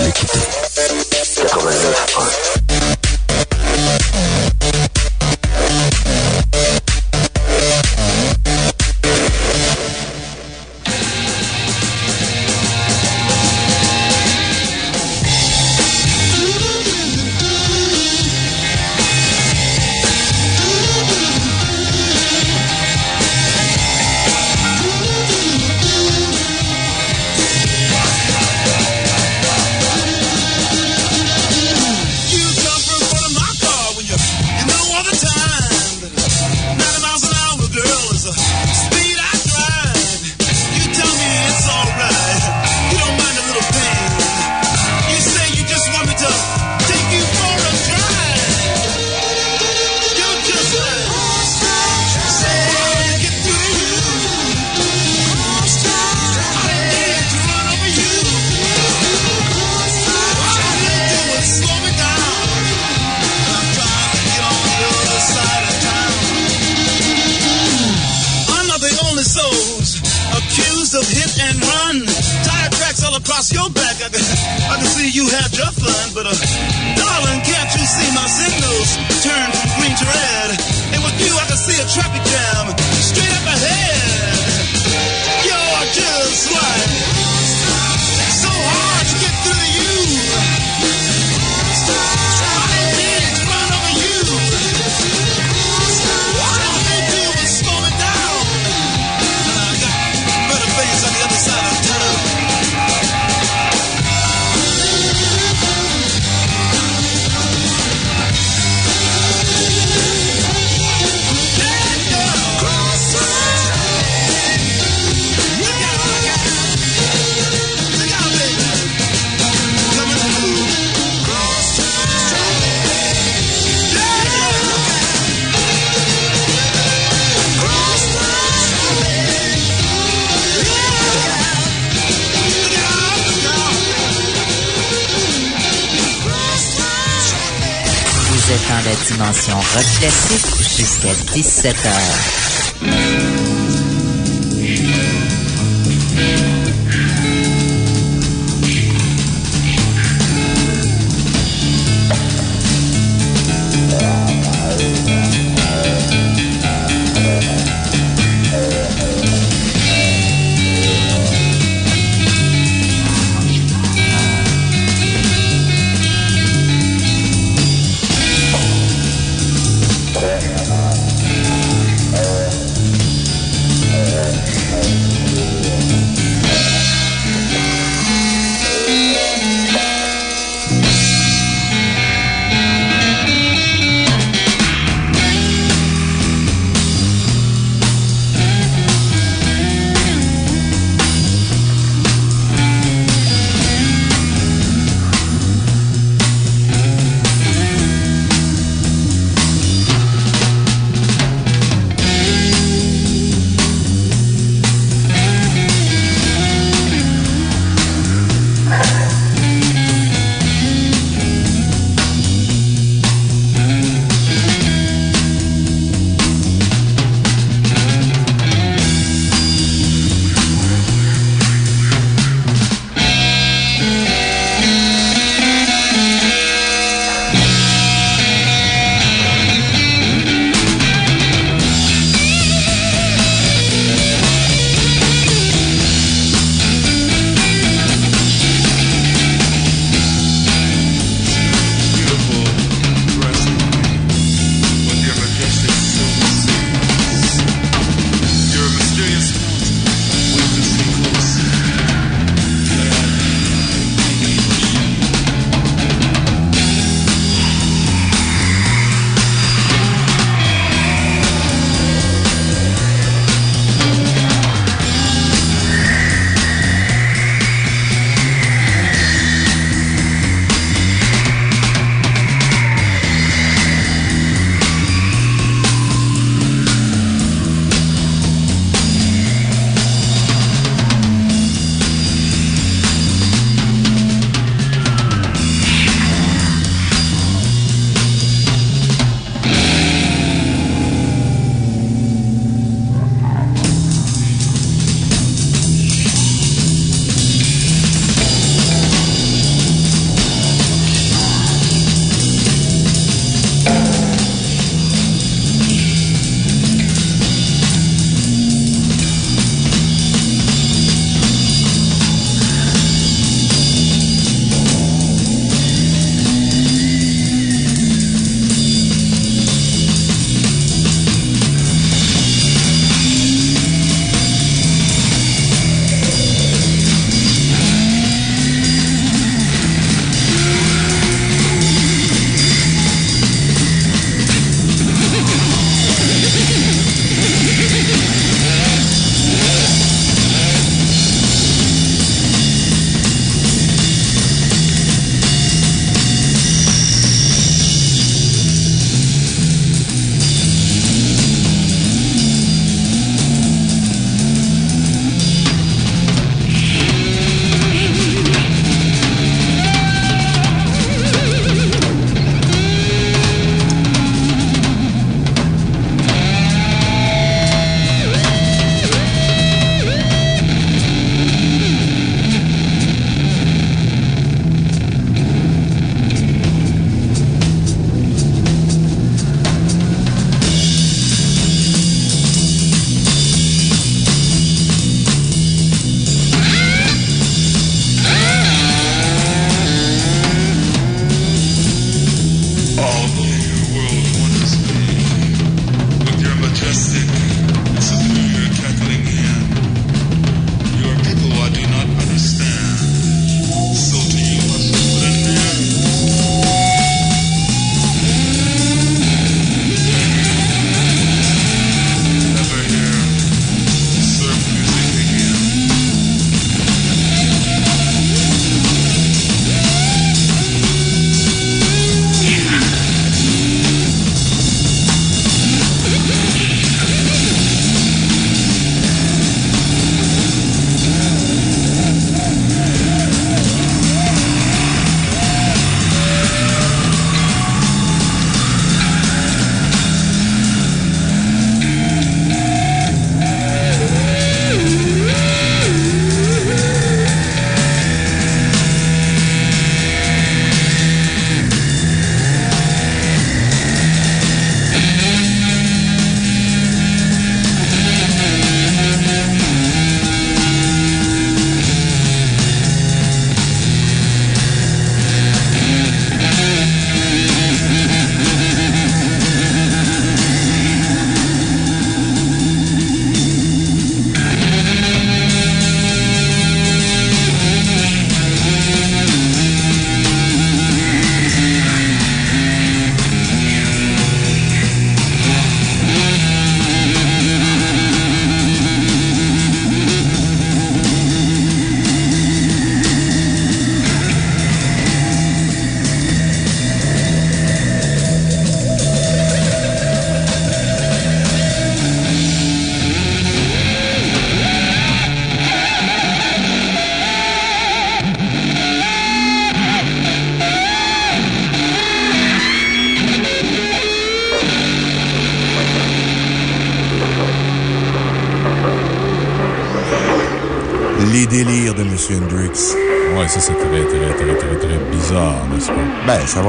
Speaker 10: l'équipe 89.1. 17h.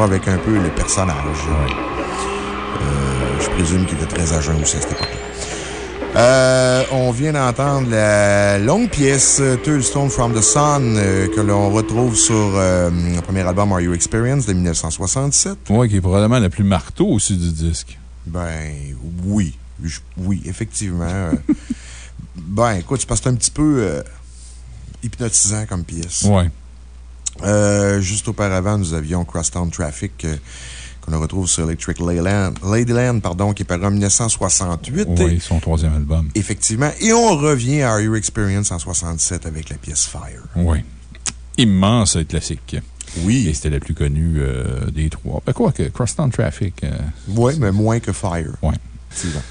Speaker 9: Avec un peu le personnage. Euh, je présume qu'il était très agent aussi à cette époque-là. Euh, on vient d'entendre la longue pièce euh, Stone from the Sun euh, que l'on retrouve sur euh, le premier album Are You Experience de 1967.
Speaker 2: Oui, qui est probablement la plus marteau aussi du disque.
Speaker 9: Ben, oui. Je- Oui, effectivement. ben, écoute, c'est parce que c'est un petit peu hypnotisant comme pièce.
Speaker 2: Ouais.
Speaker 9: Euh, juste auparavant, nous avions Crosstown Traffic, euh, qu'on retrouve sur Electric Ladyland, Ladyland, pardon, qui est paru en 1968.
Speaker 2: Oui, son troisième album.
Speaker 9: Effectivement. Et on revient à Are You Experience en 67 avec la pièce Fire.
Speaker 2: Oui. Immense classique.
Speaker 9: Oui.
Speaker 2: Et c'était la plus connue euh, des trois. Ben, quoi que Crosstown Traffic. euh,
Speaker 9: Oui, mais moins que Fire.
Speaker 2: Oui.
Speaker 9: Effectivement.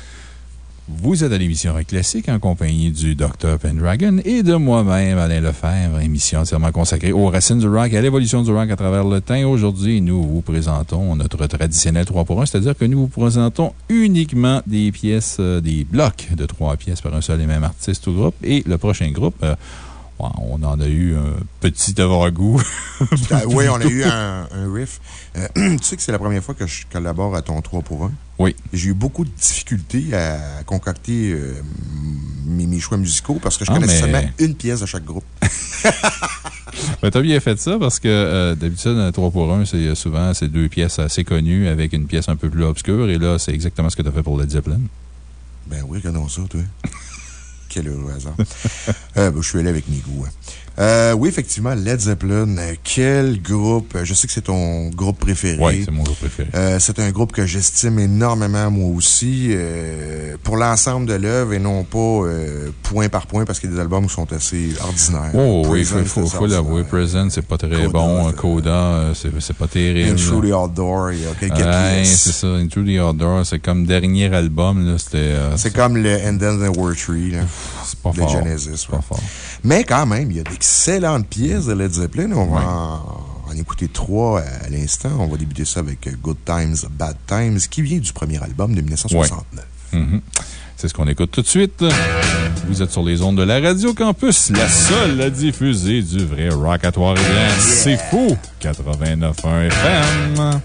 Speaker 2: Vous êtes à l'émission Rock Classique en compagnie du Dr. Pendragon et de moi-même, Alain Lefebvre, émission entièrement consacrée aux racines du rock et à l'évolution du rock à travers le temps. Aujourd'hui, nous vous présentons notre traditionnel 3 pour 1, c'est-à-dire que nous vous présentons uniquement des pièces, euh, des blocs de trois pièces par un seul et même artiste ou groupe. Et le prochain groupe, euh, on en a eu un petit avant-goût.
Speaker 9: Ah, oui, on a eu un, un riff. Euh, tu sais que c'est la première fois que je collabore à ton 3 pour 1.
Speaker 2: Oui.
Speaker 9: J'ai eu beaucoup de difficultés à concocter euh, mes, mes choix musicaux parce que je
Speaker 2: Ah,
Speaker 9: connaissais
Speaker 2: mais-
Speaker 9: seulement une pièce de chaque groupe.
Speaker 2: Ben, t'as bien fait ça parce que euh, d'habitude, un 3 pour 1, c'est euh, souvent c'est deux pièces assez connues avec une pièce un peu plus obscure. Et là, c'est exactement ce que tu as fait pour Led Zeppelin.
Speaker 9: Ben oui, regardons ça, toi. Quel heureux hasard. Euh, ben, je suis allé avec mes goûts. hein. Euh, oui, effectivement, Led Zeppelin, euh, quel groupe. Je sais que c'est ton groupe préféré.
Speaker 2: Oui, c'est mon groupe préféré.
Speaker 9: Euh, c'est un groupe que j'estime énormément, moi aussi, euh, pour l'ensemble de l'œuvre et non pas euh, point par point parce qu'il y a des albums qui sont assez ordinaires.
Speaker 2: Oh oui, il faut, faut, l'avouer. Present, c'est pas très
Speaker 9: Coda,
Speaker 2: bon.
Speaker 9: c'est-
Speaker 2: Coda, euh, c'est pas terrible.
Speaker 9: Into the Outdoor, il y a quelques
Speaker 2: Ouais, c'est ça. Into the Outdoor, c'est comme dernier album. C'était. euh,
Speaker 9: C'est comme le And Then the War Tree, là.
Speaker 2: C'est pas
Speaker 9: de
Speaker 2: fort.
Speaker 9: Genesis.
Speaker 2: pas fort.
Speaker 9: Mais quand même, il y a d'excellentes pièces de Led Zeppelin. On va en, en écouter trois à l'instant. On va débuter ça avec Good Times, Bad Times, qui vient du premier album de 1969.
Speaker 2: Mhm. C'est ce qu'on écoute tout de suite. Vous êtes sur les ondes de la Radio Campus, la seule à diffuser du vrai rock à Trois-Rivières. C'est fou! 89.1 FM.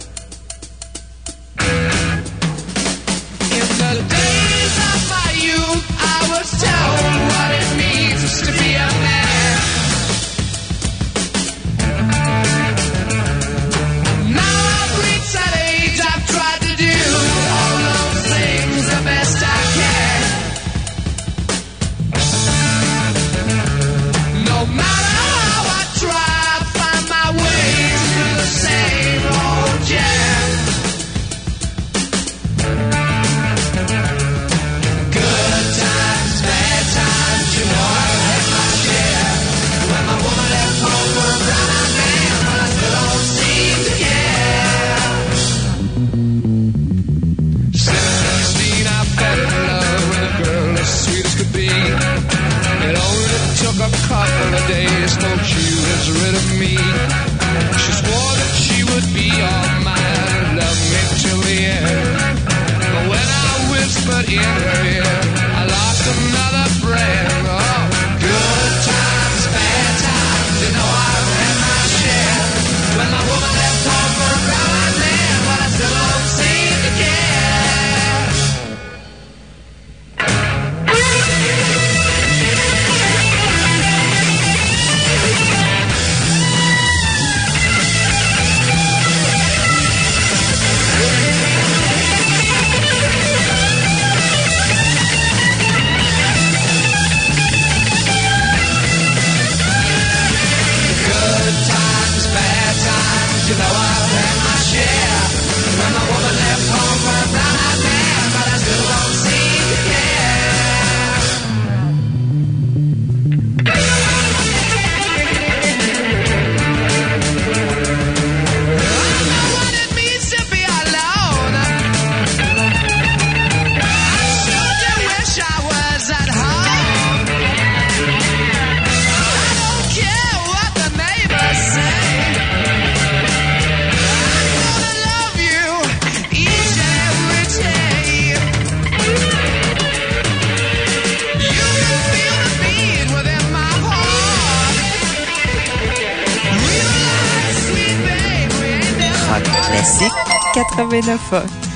Speaker 11: 89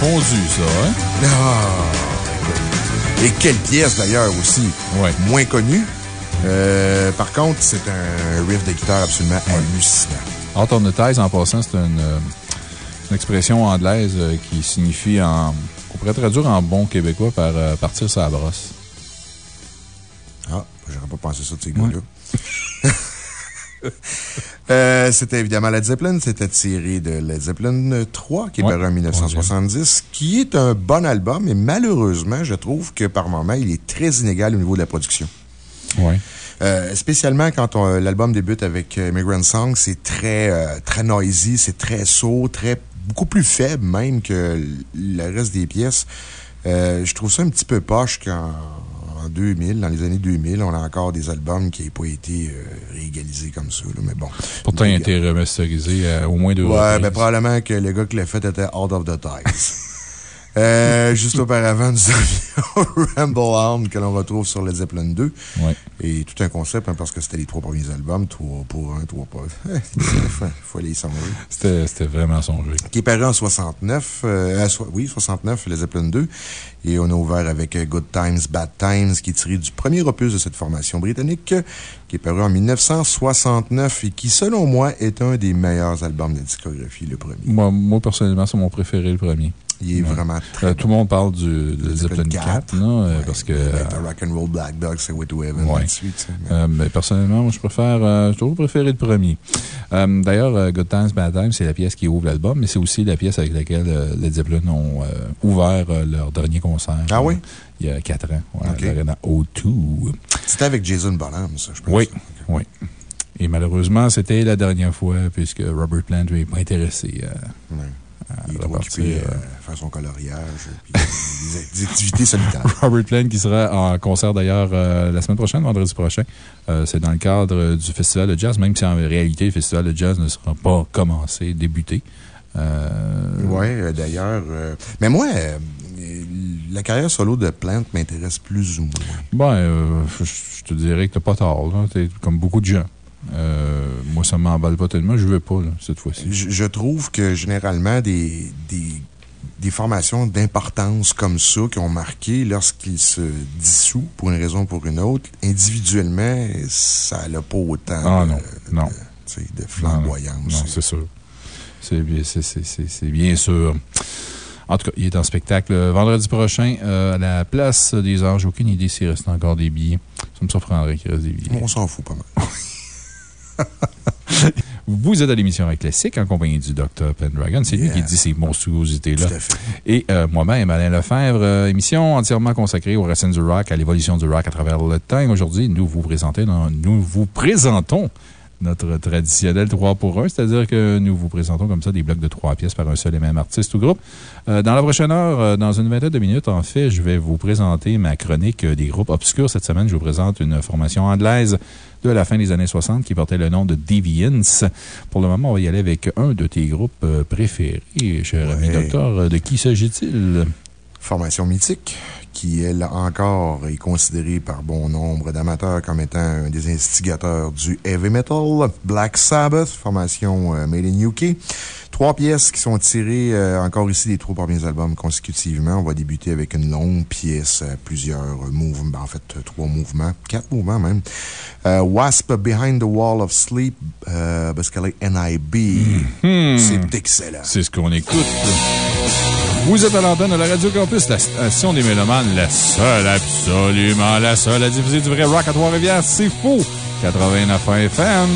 Speaker 2: fondu, ça, hein?
Speaker 9: Ah! Et quelle pièce d'ailleurs aussi. Moins connue. Euh, par contre, c'est un riff de guitare absolument hallucinant.
Speaker 2: Out on the ties, en passant, c'est une, euh, une expression anglaise euh, qui signifie en. On pourrait traduire en bon québécois par euh, partir sa brosse.
Speaker 9: Ah, j'aurais pas pensé ça de ces gars-là. Euh, c'était évidemment Led Zeppelin. C'était tiré de Led Zeppelin 3, qui est
Speaker 2: Ouais.
Speaker 9: paru en 1970, qui est un bon album, mais malheureusement, je trouve que par moments, il est très inégal au niveau de la production.
Speaker 2: Ouais.
Speaker 9: Euh, spécialement quand l'album débute avec euh, Immigrant Song, c'est très, euh, très noisy, c'est très sourd, très, beaucoup plus faible même que le reste des pièces. Je trouve ça un petit peu poche qu'en en 2000, dans les années 2000, on a encore des albums qui n'aient pas été comme ça, là, mais bon.
Speaker 2: Pourtant, il a été remasterisé euh, au moins deux
Speaker 9: Ouais,
Speaker 2: reprises.
Speaker 9: ben probablement que le gars qui l'a fait était out of the ties. Euh, juste auparavant, nous avions Ramble On que l'on retrouve sur Led Zeppelin 2.
Speaker 2: Ouais.
Speaker 9: Et tout un concept, hein, parce que c'était les trois premiers albums, trois pour un, trois pour. Il faut aller y songer.
Speaker 2: C'était vraiment songé.
Speaker 9: Qui est paru en 69, euh, so- oui, 69, Led Zeppelin 2. Et on a ouvert avec euh, Good Times, Bad Times, qui est tiré du premier opus de cette formation britannique, qui est paru en 1969 et qui, selon moi, est un des meilleurs albums de discographie, le premier.
Speaker 2: Moi, moi, personnellement, c'est mon préféré, le premier.
Speaker 9: Il est
Speaker 2: Ouais.
Speaker 9: vraiment très
Speaker 2: Euh, Tout le monde parle du de Zeppelin 4, là, euh, parce que.
Speaker 9: Avec le Rock'n'Roll Black Dog, c'est Way to Heaven,
Speaker 2: Ouais.
Speaker 9: mais-
Speaker 2: Euh, mais personnellement, moi, je préfère, euh, j'ai toujours préféré le premier. Euh, D'ailleurs, euh, Good Times, Bad Times, c'est la pièce qui ouvre l'album, mais c'est aussi la pièce avec laquelle euh, Led Zeppelin ont euh, ouvert euh, leur dernier concert.
Speaker 9: Ah oui?
Speaker 2: Il y a quatre ans, ouais,
Speaker 9: Ok.
Speaker 2: à l'Arena O2.
Speaker 9: C'était avec Jason Bonham, ça, je pense.
Speaker 2: Oui, oui. Et malheureusement, c'était la dernière fois, puisque Robert Plant n'est pas intéressé à,
Speaker 9: Ouais.
Speaker 2: À
Speaker 9: Il est trop
Speaker 2: repartir,
Speaker 9: occupé
Speaker 2: euh,
Speaker 9: à faire son coloriage, puis des, activités solitaires.
Speaker 2: Robert Plant qui sera en concert d'ailleurs euh, la semaine prochaine, vendredi prochain. Euh, c'est dans le cadre euh, du festival de jazz, même si en réalité, le festival de jazz ne sera pas commencé, débuté. Euh,
Speaker 9: Oui, d'ailleurs. euh, mais moi, euh, la carrière solo de Plant m'intéresse plus ou moins.
Speaker 2: Ben, euh, je je te dirais que t'as pas tort, là. T'es comme beaucoup de gens. Euh, moi, ça m'emballe pas tellement. Je veux pas, là, cette fois-ci.
Speaker 9: Je, je trouve que généralement, des, des, des formations d'importance comme ça qui ont marqué lorsqu'ils se dissous pour une raison ou pour une autre, individuellement, ça n'a pas autant
Speaker 2: Ah
Speaker 9: de,
Speaker 2: non, non.
Speaker 9: sais, de flamboyance.
Speaker 2: Non, c'est sûr. C'est bien, bien sûr. En tout cas, il est en spectacle euh, vendredi prochain euh, à la place des Anges. J'ai aucune idée s'il reste encore des billets. Ça me surprendrait qu'il reste des billets.
Speaker 9: On s'en fout pas mal.
Speaker 2: Vous êtes à l'émission Classique en compagnie du Dr. Pendragon. C'est lui qui dit ces monstruosités-là. Et euh, moi-même, Alain Lefebvre, euh, émission entièrement consacrée aux racines du rock, à l'évolution du rock à travers le temps. Et Aujourd'hui, nous vous présentons, nous vous présentons notre traditionnel 3 pour 1, c'est-à-dire que nous vous présentons comme ça des blocs de 3 pièces par un seul et même artiste ou groupe. Euh, dans la prochaine heure, euh, dans une vingtaine de minutes, en fait, je vais vous présenter ma chronique des groupes obscurs. Cette semaine, je vous présente une formation anglaise de la fin des années 60 qui portait le nom de Deviants. Pour le moment, on va y aller avec un de tes groupes euh, préférés, cher ami docteur. De qui s'agit-il?
Speaker 9: Formation mythique, qui, elle encore, est considérée par bon nombre d'amateurs comme étant un des instigateurs du heavy metal. Black Sabbath, formation euh, Made in UK. Trois pièces qui sont tirées euh, encore ici des trois premiers albums consécutivement. On va débuter avec une longue pièce, euh, plusieurs mouvements, en fait, trois mouvements, quatre mouvements même. Euh, Wasp Behind the Wall of Sleep, euh, parce qu'elle est NIB.
Speaker 2: Hmm.
Speaker 9: C'est excellent.
Speaker 2: C'est ce qu'on écoute. Vous êtes à l'antenne de la Radio Campus, la station des Mélomanes, la seule, absolument la seule à diffuser du vrai rock à Trois-Rivières. C'est faux! 89 FM.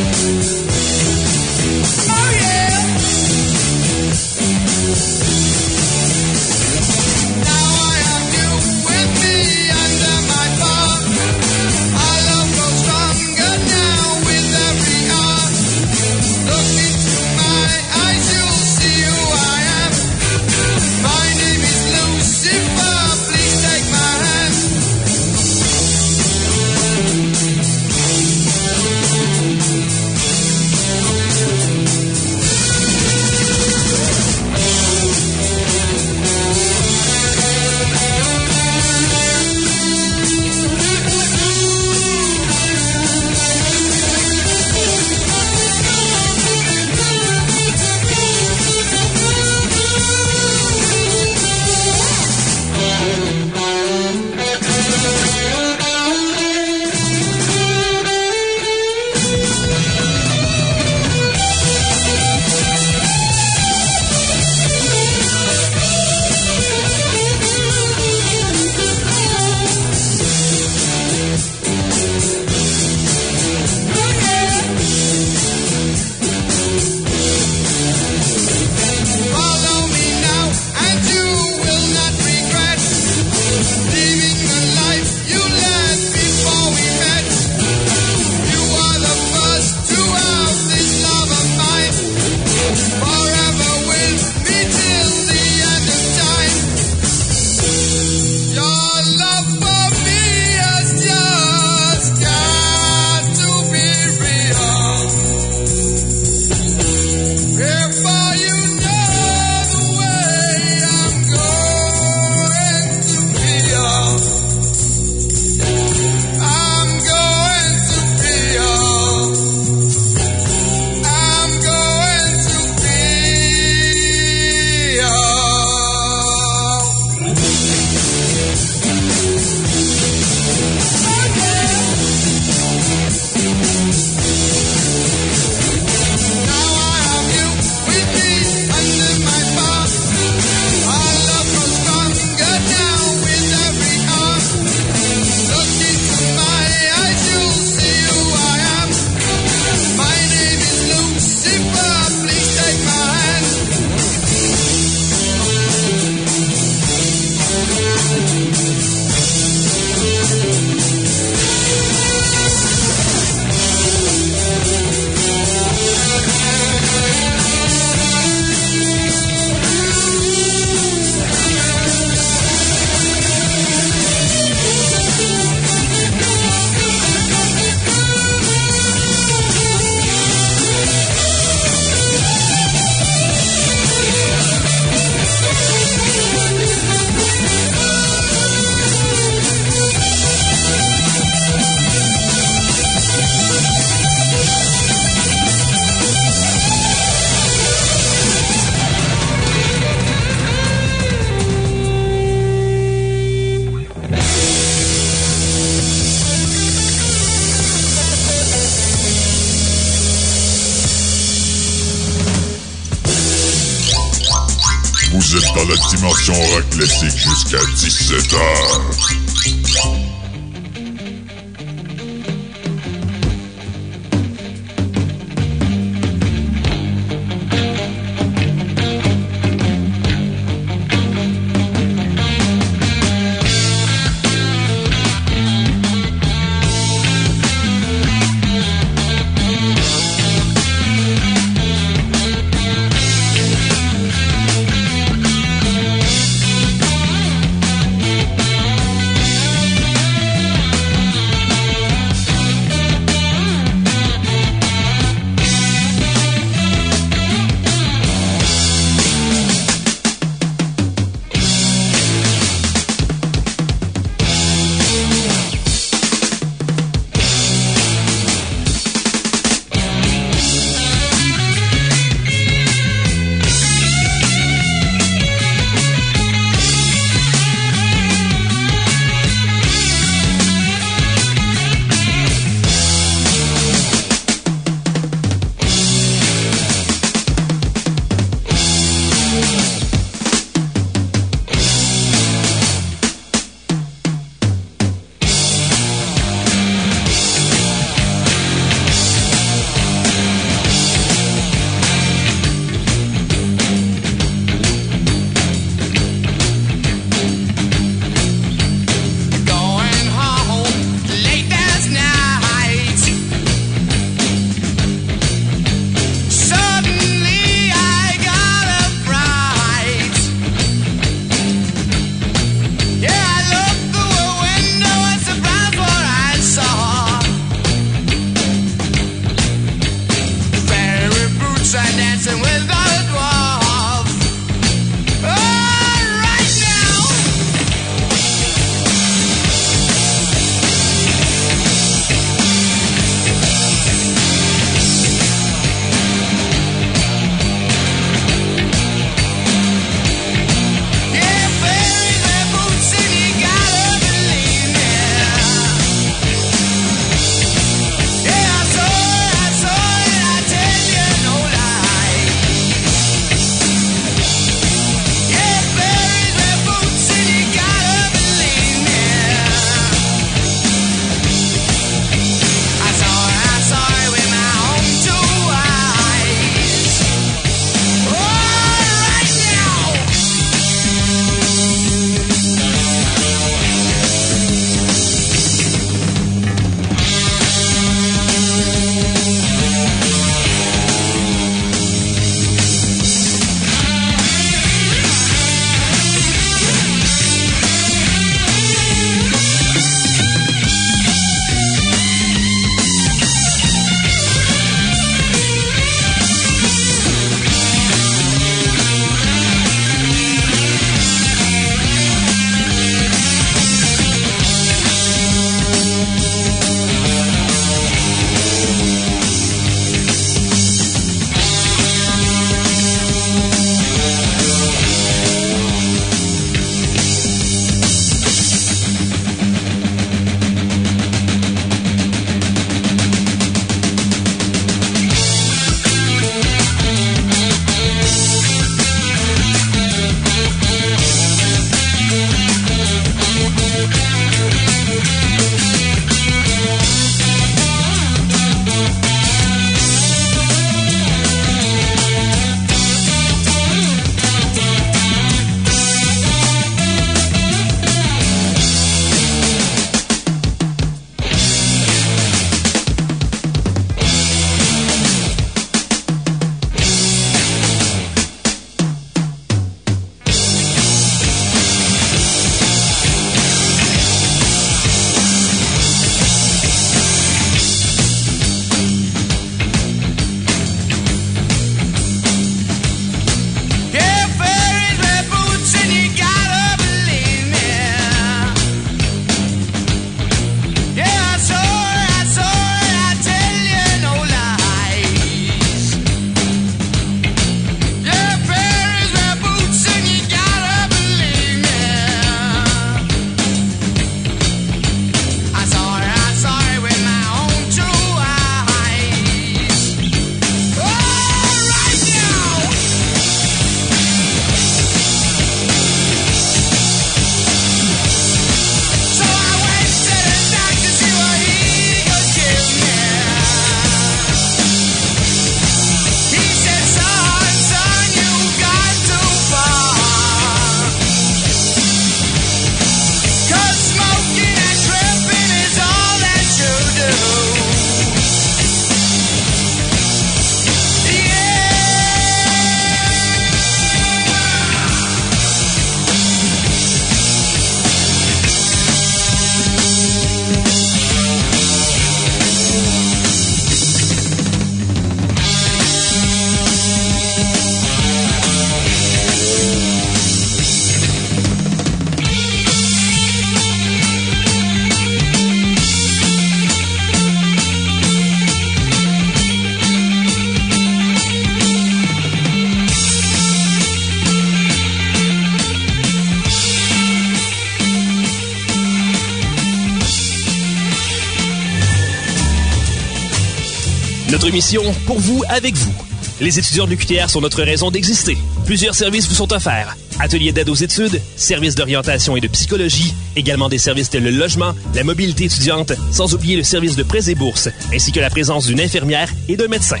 Speaker 12: Pour vous, avec vous. Les étudiants de l'UQTR sont notre raison d'exister. Plusieurs services vous sont offerts. Ateliers d'aide aux études, services d'orientation et de psychologie, également des services tels le logement, la mobilité étudiante, sans oublier le service de prêts et bourses, ainsi que la présence d'une infirmière et d'un médecin.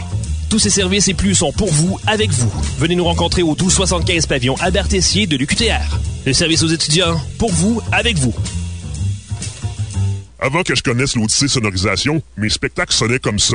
Speaker 12: Tous ces services et plus sont pour vous, avec vous. Venez nous rencontrer au 1275 pavillon Albert Tessier de l'UQTR. Le service aux étudiants, pour vous, avec vous.
Speaker 1: Avant que je connaisse l'Odyssée Sonorisation, mes spectacles sonnaient comme ça.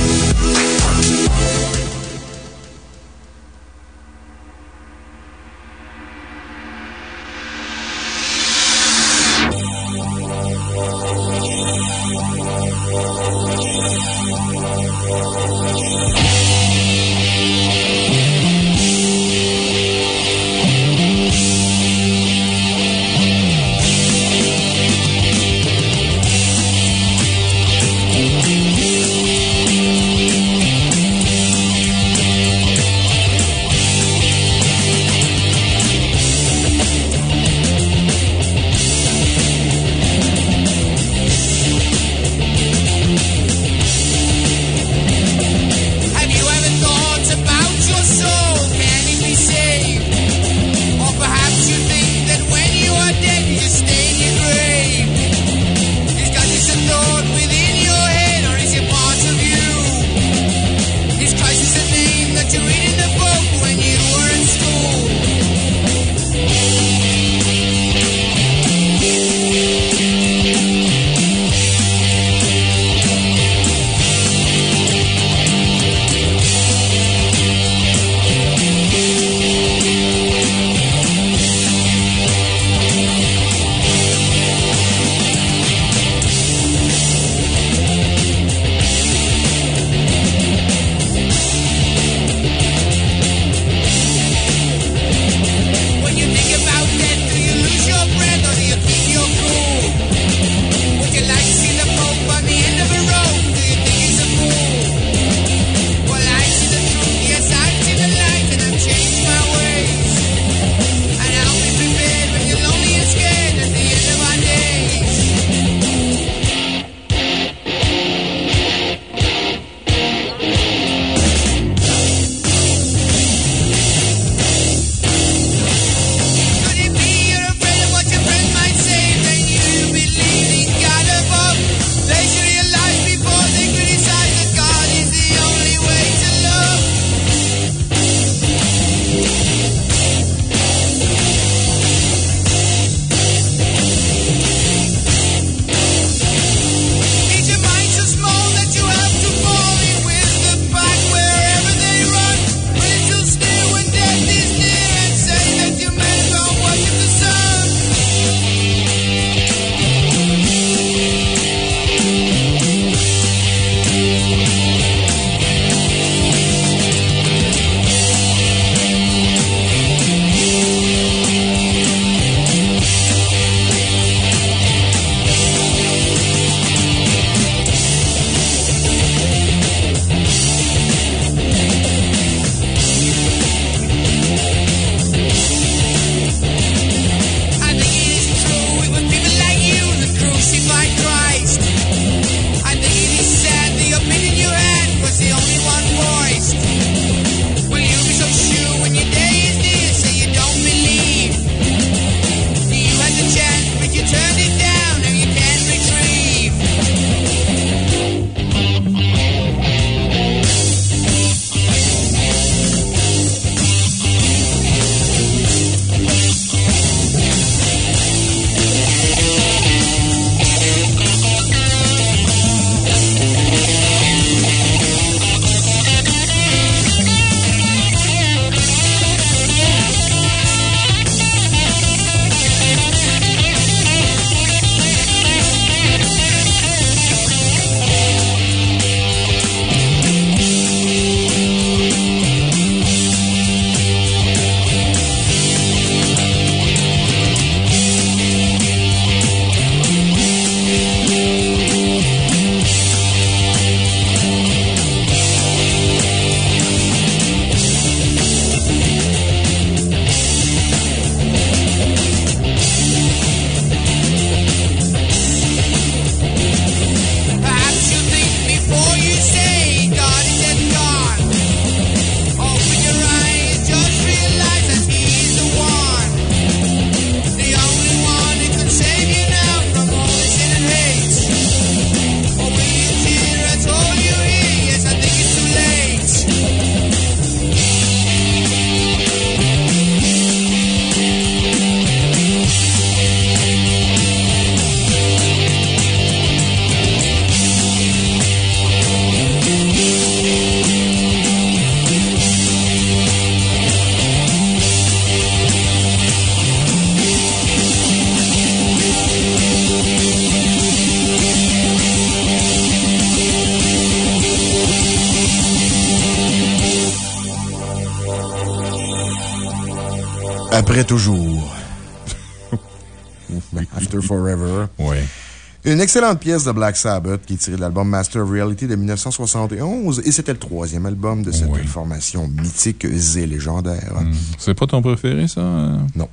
Speaker 9: Une excellente pièce de Black Sabbath qui est tirée de l'album Master of Reality de 1971 et c'était le troisième album de cette formation mythique et légendaire.
Speaker 2: Hmm. C'est pas ton préféré, ça? euh?
Speaker 9: Non.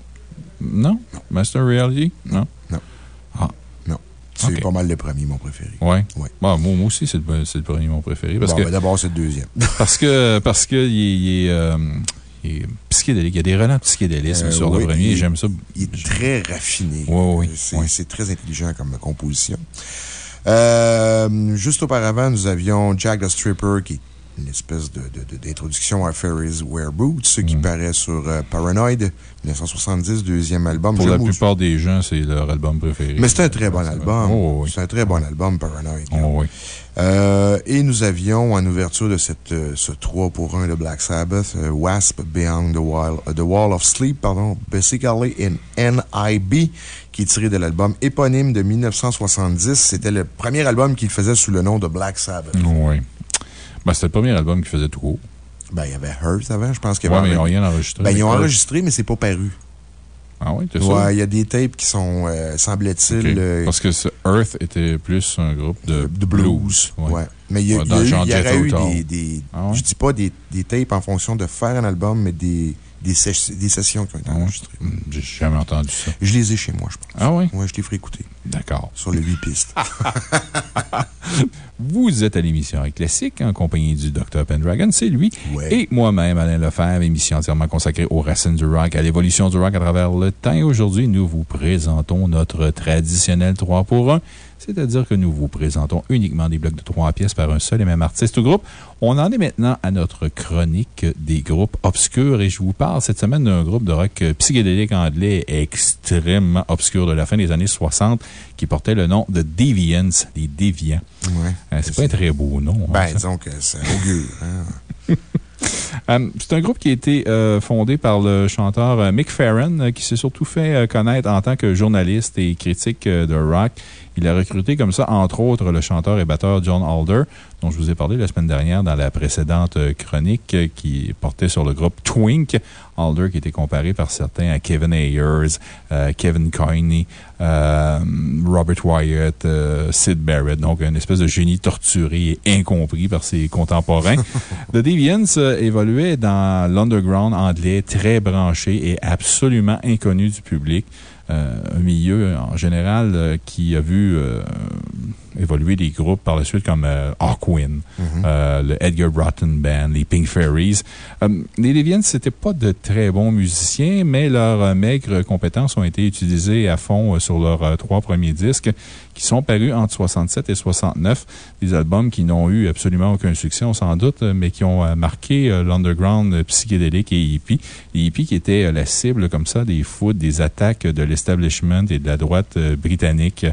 Speaker 2: Non? Master Reality? Non?
Speaker 9: Non.
Speaker 2: Ah.
Speaker 9: Non. C'est pas mal le premier, mon préféré.
Speaker 2: Ouais. Bon, moi, moi aussi, c'est le, premier, mon préféré. Parce
Speaker 9: Bon,
Speaker 2: que,
Speaker 9: ben, d'abord, c'est le deuxième.
Speaker 2: parce que, parce que, il est, il est, euh, psychédélique. Il y a des relents psychédélisme
Speaker 9: Euh,
Speaker 2: sur
Speaker 9: oui,
Speaker 2: le premier. J'aime ça.
Speaker 9: Il est très raffiné.
Speaker 2: Oui, oui,
Speaker 9: C'est c'est très intelligent comme composition. Euh, juste auparavant, nous avions Jack the Stripper, qui est une espèce de- de- de- d'introduction à Ferris Wear Boots, ce qui
Speaker 2: Mm.
Speaker 9: paraît sur euh, Paranoid, 1970, deuxième album.
Speaker 2: Pour la plupart des gens, c'est leur album préféré.
Speaker 9: Mais c'est un très bon album.
Speaker 2: Oh, oui.
Speaker 9: C'est un très bon album, Paranoid.
Speaker 2: Oh, oui.
Speaker 9: Euh, et nous avions en ouverture de cette, euh, ce 3 pour 1 de Black Sabbath, euh, Wasp Beyond the Wall, the Wall of Sleep, pardon, Basically in NIB, qui est tiré de l'album éponyme de 1970. C'était le premier album qu'il faisait sous le nom de Black Sabbath.
Speaker 2: Oui. Ben, c'était le premier album qui faisait tout court.
Speaker 9: Ben, il y avait Hearth avant, je pense qu'il y
Speaker 2: Ouais,
Speaker 9: avait.
Speaker 2: mais ils n'ont rien enregistré.
Speaker 9: Ben, ils ont enregistré, mais c'est pas paru.
Speaker 2: Ah oui, t'es sûr?
Speaker 9: Ouais, il y a des tapes qui sont, euh, semblait-il, euh,
Speaker 2: Parce que ce Earth était plus un groupe de, blues.
Speaker 9: Ouais. Mais il y, a-
Speaker 2: Ouais,
Speaker 9: y eu- y aurait des, des
Speaker 2: Ah ouais?
Speaker 9: je dis pas des, des tapes en fonction de faire un album, mais des, des, ses- des sessions qui ont été enregistrées.
Speaker 2: Hmm, J'ai jamais entendu ça.
Speaker 9: Je les ai chez moi, je pense.
Speaker 2: Ah oui?
Speaker 9: Ouais, je les ferai écouter.
Speaker 2: D'accord.
Speaker 9: Sur les 8 pistes.
Speaker 2: Vous êtes à l'émission Classique en compagnie du Dr. Pendragon, c'est lui.
Speaker 9: Ouais.
Speaker 2: Et moi-même, Alain Lefebvre, émission entièrement consacrée aux racines du rock, à l'évolution du rock à travers le temps. Et aujourd'hui, nous vous présentons notre traditionnel 3 pour 1. C'est-à-dire que nous vous présentons uniquement des blocs de trois pièces par un seul et même artiste ou groupe. On en est maintenant à notre chronique des groupes obscurs et je vous parle cette semaine d'un groupe de rock psychédélique anglais extrêmement obscur de la fin des années 60 qui portait le nom de Deviants, les Déviants.
Speaker 9: Ouais.
Speaker 2: Euh, C'est pas un très beau nom. hein,
Speaker 9: Ben, disons que c'est augure. Hein?
Speaker 2: Euh, c'est un groupe qui a été euh, fondé par le chanteur euh, Mick Farron, euh, qui s'est surtout fait euh, connaître en tant que journaliste et critique euh, de rock. Il a recruté comme ça, entre autres, le chanteur et batteur John Alder, dont je vous ai parlé la semaine dernière dans la précédente chronique, euh, qui portait sur le groupe Twink. Alder qui était comparé par certains à Kevin Ayers, euh, Kevin Coyne, euh, Robert Wyatt, euh, Sid Barrett. Donc, une espèce de génie torturé et incompris par ses contemporains. The Deviants évoluait dans l'underground anglais très branché et absolument inconnu du public. Euh, un milieu en général euh, qui a vu évoluer des groupes par la suite comme euh, Hawkwind, euh, le Edgar Broughton Band, les Pink Fairies. Euh, les Deviants, c'était pas de très bons musiciens, mais leurs maigres compétences ont été utilisées à fond sur leurs trois premiers disques qui sont parus entre 67 et 69. Des albums qui n'ont eu absolument aucun succès, on s'en doute, mais qui ont marqué l'underground psychédélique et hippie. Les hippies qui étaient la cible comme ça des foot, des attaques de l'establishment et de la droite britannique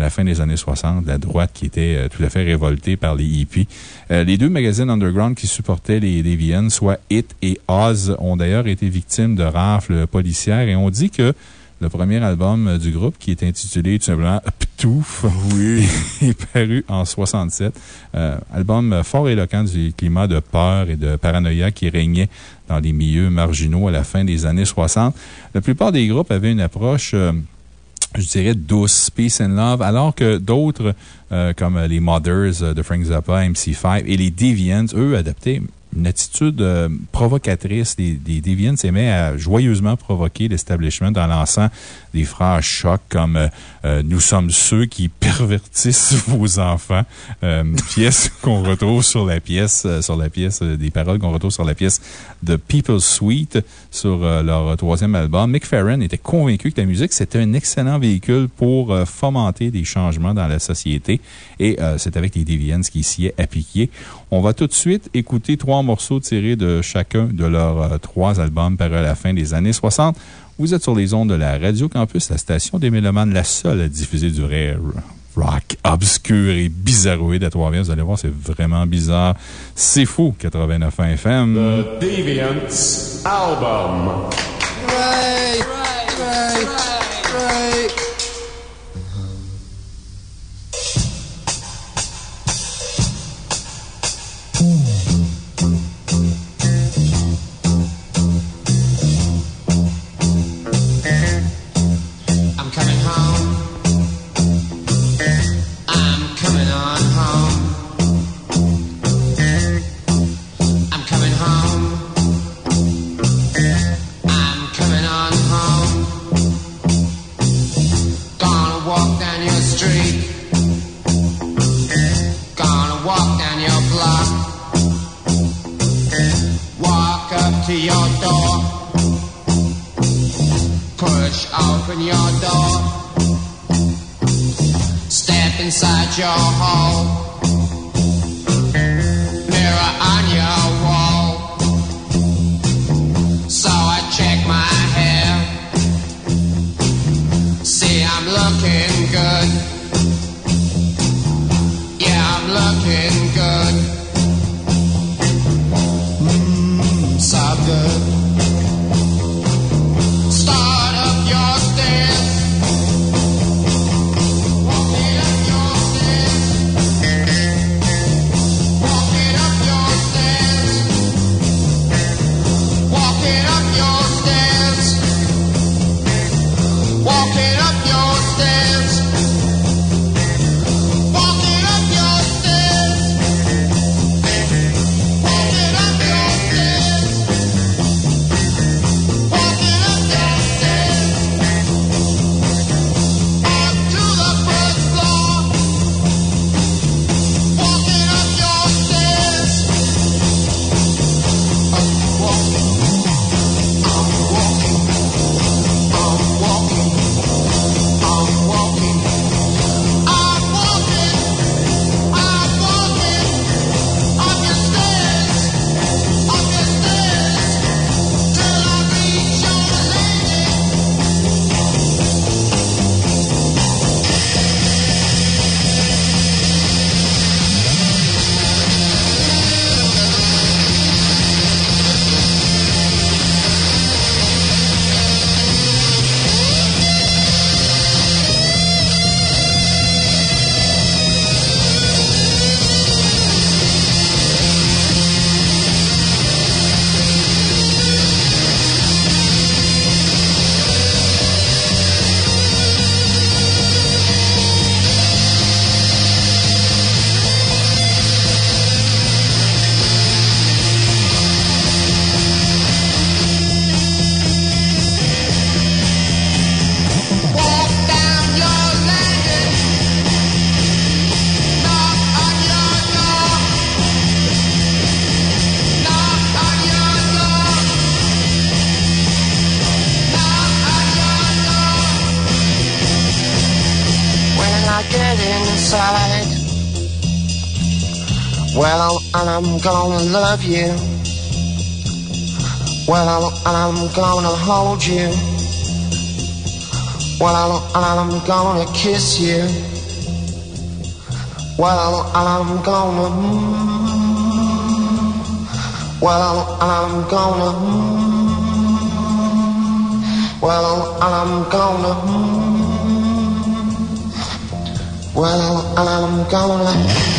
Speaker 2: à la fin des années 60, la droite qui était euh, tout à fait révoltée par les hippies. Euh, les deux magazines underground qui supportaient les Deviants, soit Hit et Oz, ont d'ailleurs été victimes de rafles policières et on dit que le premier album euh, du groupe, qui est intitulé tout simplement Ptouf, est paru en 67. Euh, album fort éloquent du climat de peur et de paranoïa qui régnait dans les milieux marginaux à la fin des années 60. La plupart des groupes avaient une approche euh, je dirais, douce, peace and love, alors que d'autres, euh, comme les Mothers euh, de Frank Zappa, MC5 et les Deviants, eux, adaptaient une attitude euh, provocatrice. Les, les Deviants aimaient à joyeusement provoquer l'establishment en lançant des phrases chocs comme euh, euh, Nous sommes ceux qui pervertissent vos enfants. Euh, pièce qu'on retrouve sur la pièce, euh, sur la pièce, des paroles qu'on retrouve sur la pièce de People's Suite sur leur troisième album. Mick Farron était convaincu que la musique, c'était un excellent véhicule pour fomenter des changements dans la société. Et c'est avec les Deviants qui s'y est appliqué. On va tout de suite écouter trois morceaux tirés de chacun de leurs euh, trois albums parus à la fin des années 60. Vous êtes sur les ondes de la Radio Campus, la station des Mélomanes, la seule à diffuser du rare rock obscur et bizarroïde à Trois-Rivières. Vous allez voir, c'est vraiment bizarre. C'est fou, 89 FM.
Speaker 13: The Deviants Album.
Speaker 5: Right, right, right.
Speaker 14: street. Gonna walk down your block. Walk up to your door. Push open your door. Step inside your hall. looking good. Yeah, I'm looking good. Mmm, so good. love you. Well, I'm, I'm gonna hold you. Well, I'm, I'm gonna kiss you. Well, I'm gonna. Mm, well, I'm gonna. Mm, well, I'm gonna. Mm, well, I'm gonna.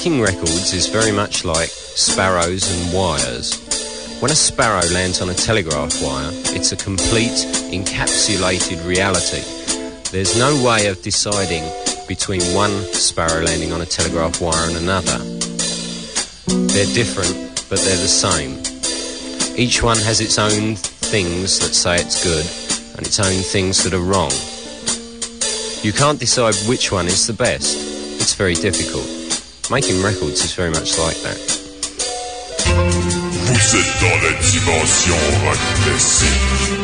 Speaker 15: Making records is very much like sparrows and wires. When a sparrow lands on a telegraph wire, it's a complete, encapsulated reality. There's no way of deciding between one sparrow landing on a telegraph wire and another. They're different, but they're the same. Each one has its own things that say it's good and its own things that are wrong. You can't decide which one is the best. It's very difficult. Making records is very much like that.
Speaker 1: Vous êtes dans la dimension rock classique.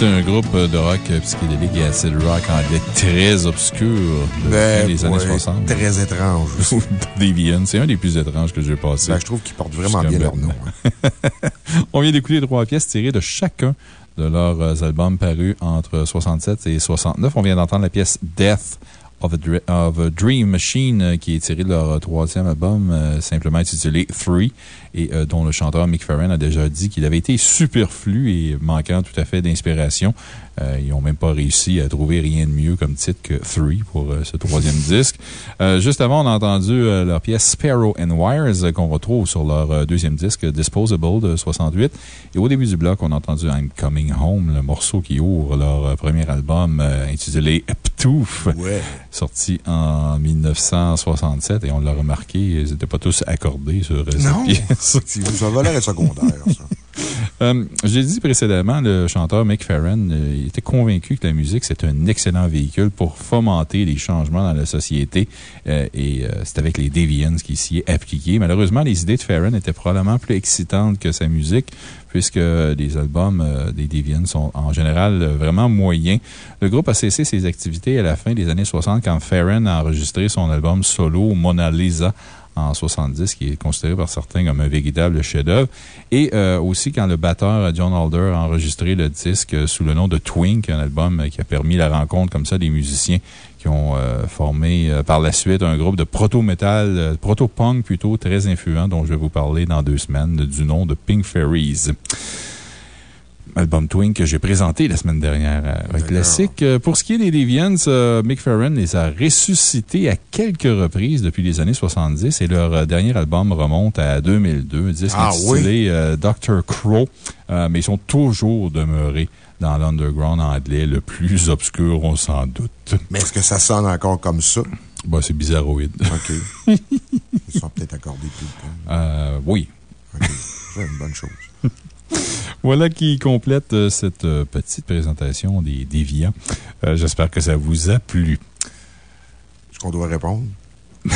Speaker 2: C'est un groupe de rock psychédélique et acid rock anglais très obscur
Speaker 9: Ben,
Speaker 2: des années
Speaker 9: ouais,
Speaker 2: 60.
Speaker 9: très étrange.
Speaker 2: Deviant, c'est un des plus étranges que j'ai passé.
Speaker 9: Ben, je trouve qu'ils portent vraiment bien leur nom.
Speaker 2: On vient d'écouter trois pièces tirées de chacun de leurs euh, albums parus entre 67 et 69. On vient d'entendre la pièce Death of a, Dream Machine, euh, qui est tirée de leur euh, troisième album, euh, simplement intitulé Three, et dont le chanteur Mick Farren a déjà dit qu'il avait été superflu et manquant tout à fait d'inspiration. Euh, ils n'ont même pas réussi à trouver rien de mieux comme titre que Three pour euh, ce troisième disque. Euh, juste avant, on a entendu leur pièce Sparrow and Wires qu'on retrouve sur leur deuxième disque Disposable de 68. Et au début du bloc, on a entendu I'm Coming Home, le morceau qui ouvre leur premier album intitulé Ptouf, sorti en 1967. Et on l'a remarqué, ils n'étaient pas tous accordés sur cette
Speaker 9: Non,
Speaker 2: pièce.
Speaker 9: ça va l'air secondaire, ça.
Speaker 2: Euh, J'ai dit précédemment, le chanteur Mick Farren euh, il était convaincu que la musique, c'est un excellent véhicule pour fomenter les changements dans la société. euh, et euh, c'est avec les Deviants qu'il s'y est appliqué. Malheureusement, les idées de Farren étaient probablement plus excitantes que sa musique, puisque les albums des Deviants sont en général vraiment moyens. Le groupe a cessé ses activités à la fin des années 60 quand Farren a enregistré son album solo Mona Lisa en 70, qui est considéré par certains comme un véritable chef-d'œuvre. Et euh, aussi quand le batteur John Alder a enregistré le disque sous le nom de Twink, un album qui a permis la rencontre comme ça des musiciens qui ont euh, formé euh, par la suite un groupe de proto-metal, euh, proto-punk plutôt très influent, dont je vais vous parler dans deux semaines, du nom de Pink Fairies. Album Twin que j'ai présenté la semaine dernière à Rock Classique. Euh, Pour ce qui est des Deviants, euh, Mick Farron les a ressuscités à quelques reprises depuis les années 70 et leur euh, dernier album remonte à 2002, disque
Speaker 9: Ah
Speaker 2: intitulé euh, Dr. Crow. Mais ils sont toujours demeurés dans l'underground anglais le plus obscur, on s'en doute.
Speaker 9: Mais est-ce que ça sonne encore comme ça?
Speaker 2: Bah, c'est bizarroïde.
Speaker 9: OK. Ils sont peut-être accordés plus de temps.
Speaker 2: Euh, oui.
Speaker 9: OK. C'est une bonne chose.
Speaker 2: Voilà qui complète euh, cette euh, petite présentation des déviants. Euh, J'espère que ça vous a plu.
Speaker 9: Est-ce qu'on doit répondre?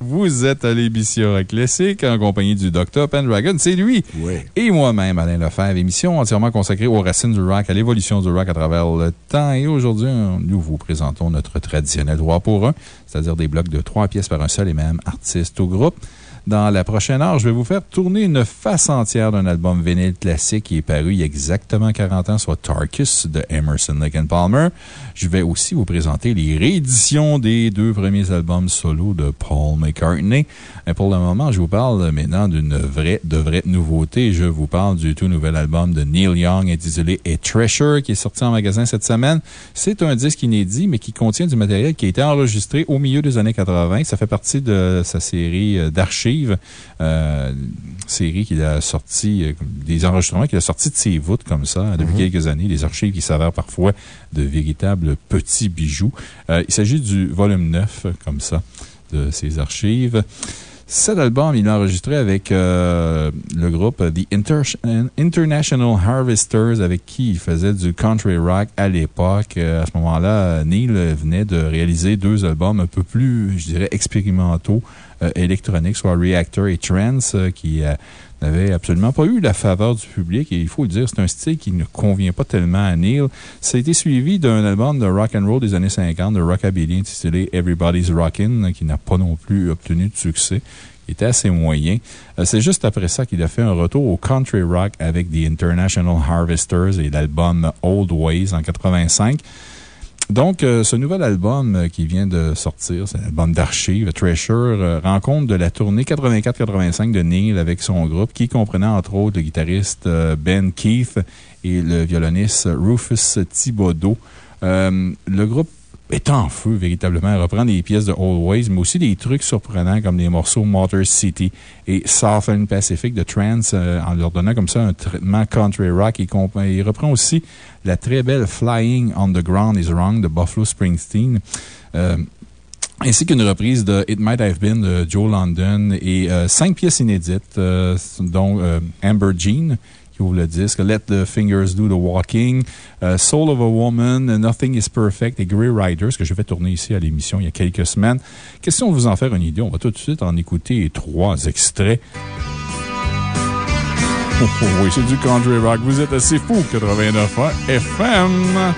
Speaker 2: Vous êtes à l'émission Classique en compagnie du Dr. Pendragon. C'est lui.
Speaker 9: Oui.
Speaker 2: Et moi-même, Alain Lefebvre. Émission entièrement consacrée aux racines du rock, à l'évolution du rock à travers le temps. Et aujourd'hui, nous vous présentons notre traditionnel 3 pour 1, c'est-à-dire des blocs de 3 pièces par un seul et même artiste ou groupe. Dans la prochaine heure, je vais vous faire tourner une face entière d'un album vinyle classique qui est paru il y a exactement 40 ans, soit Tarkus de Emerson, Lake and Palmer. Je vais aussi vous présenter les rééditions des deux premiers albums solo de Paul McCartney. Pour le moment, je vous parle maintenant d'une vraie, de vraie nouveauté. Je vous parle du tout nouvel album de Neil Young intitulé A Treasure qui est sorti en magasin cette semaine. C'est un disque inédit, mais qui contient du matériel qui a été enregistré au milieu des années 80. Ça fait partie de sa série euh, d'archives, euh, série qu'il a sorti, euh, des enregistrements qu'il a sortis de ses voûtes comme ça depuis
Speaker 9: Mhm.
Speaker 2: quelques années, des archives qui s'avèrent parfois de véritables petits bijoux. Euh, il s'agit du volume 9, comme ça, de ces archives. Cet album, il l'a enregistré avec euh, le groupe The Inter- International Harvesters, avec qui il faisait du country rock à l'époque. Euh, à ce moment-là, Neil venait de réaliser deux albums un peu plus, je dirais, expérimentaux, euh, électroniques, soit Reactor et Trance, qui n'avaient absolument pas eu la faveur du public. Et il faut le dire, c'est un style qui ne convient pas tellement à Neil. Ça a été suivi d'un album de rock and roll des années 50, de rockabilly intitulé Everybody's Rockin', qui n'a pas non plus obtenu de succès. Il était assez moyen. Euh, C'est juste après ça qu'il a fait un retour au country rock avec The International Harvesters et l'album Old Ways en 85. Donc, euh, ce nouvel album euh, qui vient de sortir, c'est l'album d'archives, Treasure, euh, rencontre de la tournée 84-85 de Neil avec son groupe qui comprenait entre autres le guitariste Ben Keith et le violoniste Rufus Thibodeau. Le groupe est en feu, véritablement. Il reprend des pièces de Old Ways, mais aussi des trucs surprenants comme les morceaux Motor City et Southern Pacific de Trance, euh, en leur donnant comme ça un traitement country rock. Il, reprend aussi la très belle Flying on the Ground is Wrong de Buffalo Springsteen. Euh, ainsi qu'une reprise de It Might Have Been de Joe London et euh, cinq pièces inédites, dont Amber Jean, qui ouvre le disque, Let the Fingers Do the Walking, euh, Soul of a Woman, Nothing is Perfect et Grey Riders, que je vais tourner ici à l'émission il y a quelques semaines. Question de vous en faire une idée, on va tout de suite en écouter trois extraits. Oh, oh, oui, c'est du country rock. Vous êtes assez fou, 89 FM.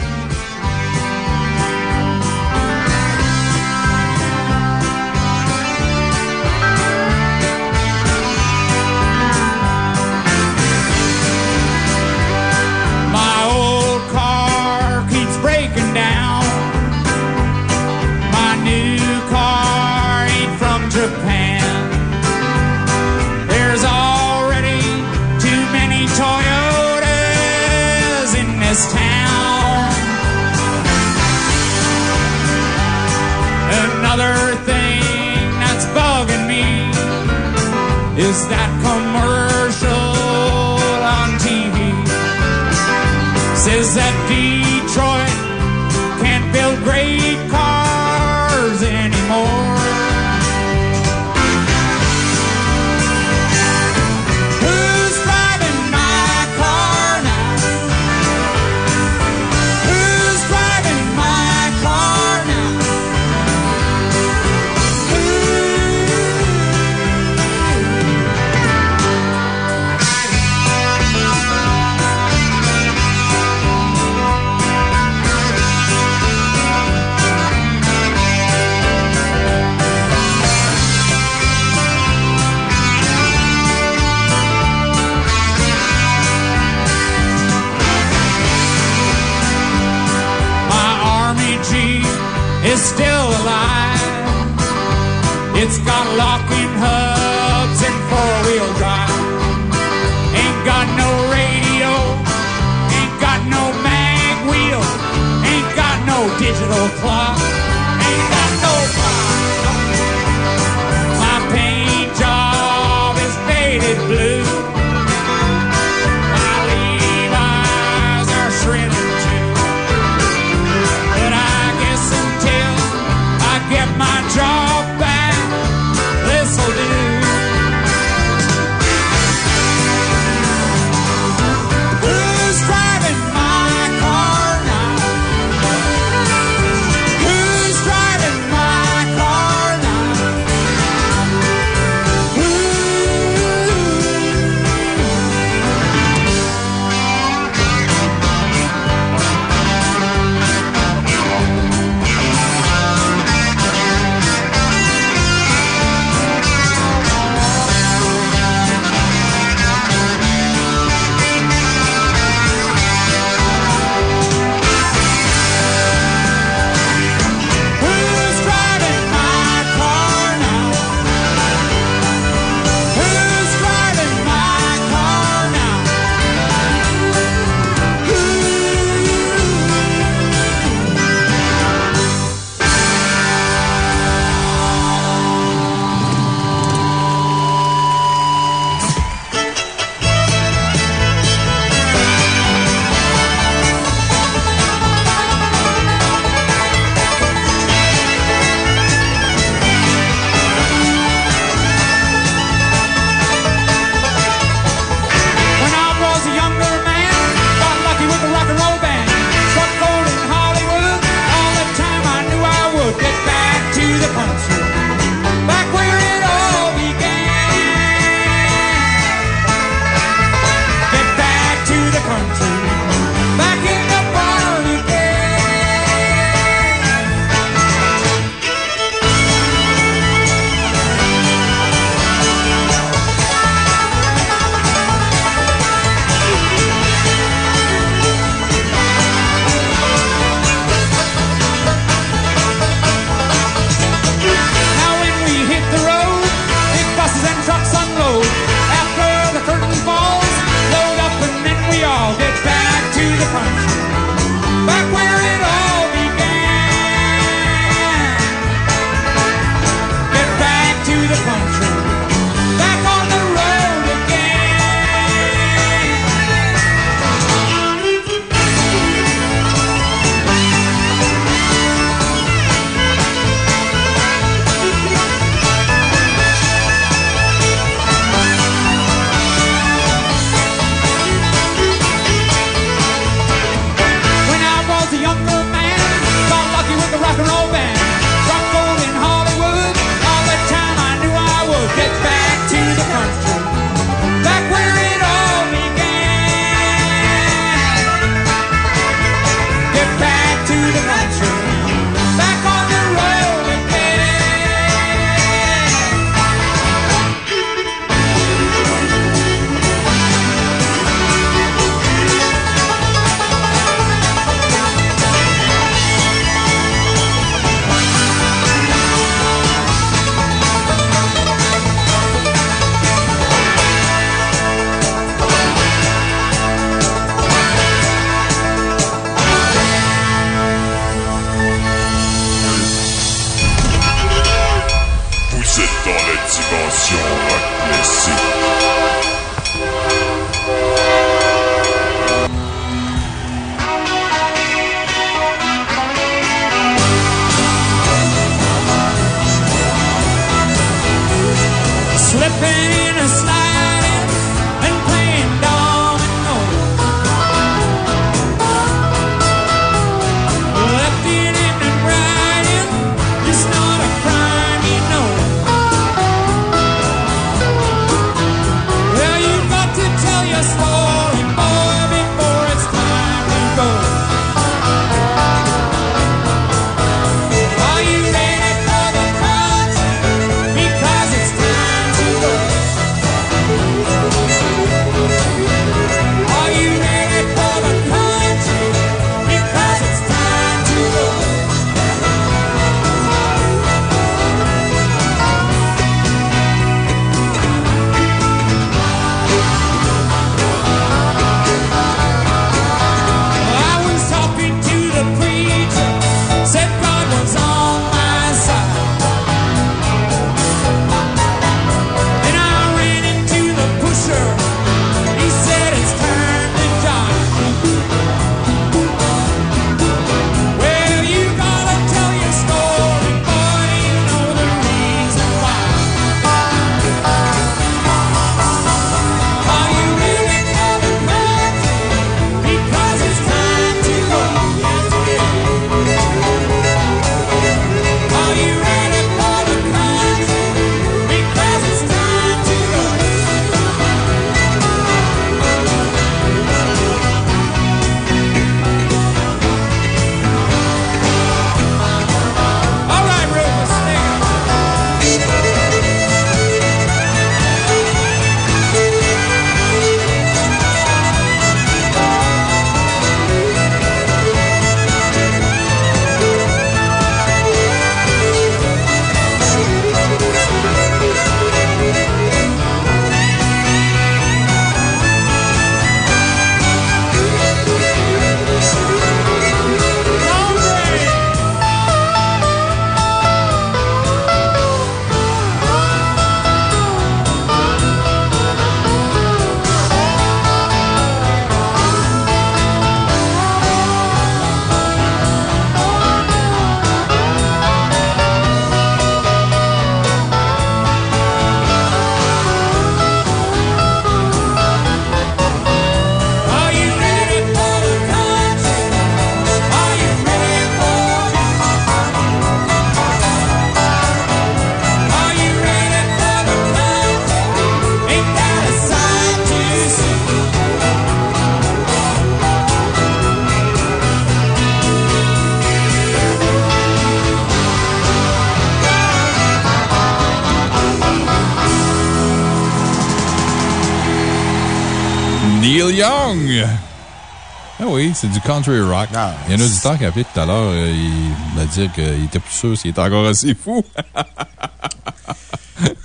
Speaker 2: C'est du country rock. Il y a un auditeur qui a appelé tout à l'heure. euh, il m'a dit qu'il était plus sûr s'il était encore assez fou.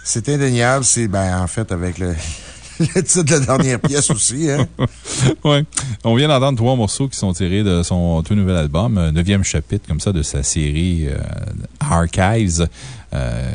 Speaker 9: C'est indéniable. C'est, ben, en fait, avec le, le titre de la dernière pièce aussi, hein.
Speaker 2: ouais. On vient d'entendre trois morceaux qui sont tirés de son tout nouvel album, euh, neuvième chapitre, comme ça, de sa série euh, Archives. Euh,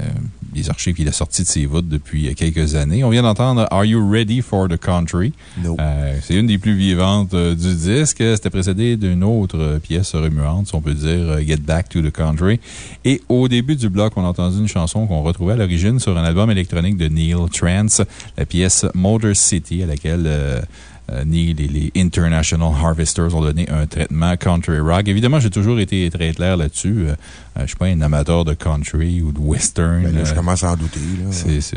Speaker 2: les archives qu'il a sorties de ses voûtes depuis quelques années. On vient d'entendre Are You Ready for the Country? Euh, c'est une des plus vivantes euh, du disque. C'était précédé d'une autre euh, pièce remuante, si on peut dire euh, Get Back to the Country. Et au début du bloc, on a entendu une chanson qu'on retrouvait à l'origine sur un album électronique de Neil Trance, la pièce Motor City, à laquelle euh, Neil et les International Harvesters ont donné un traitement country rock. Évidemment, j'ai toujours été très clair là-dessus. Euh, je ne suis pas un amateur de country ou de western.
Speaker 9: Ben là, je
Speaker 2: Euh,
Speaker 9: commence à en douter, là.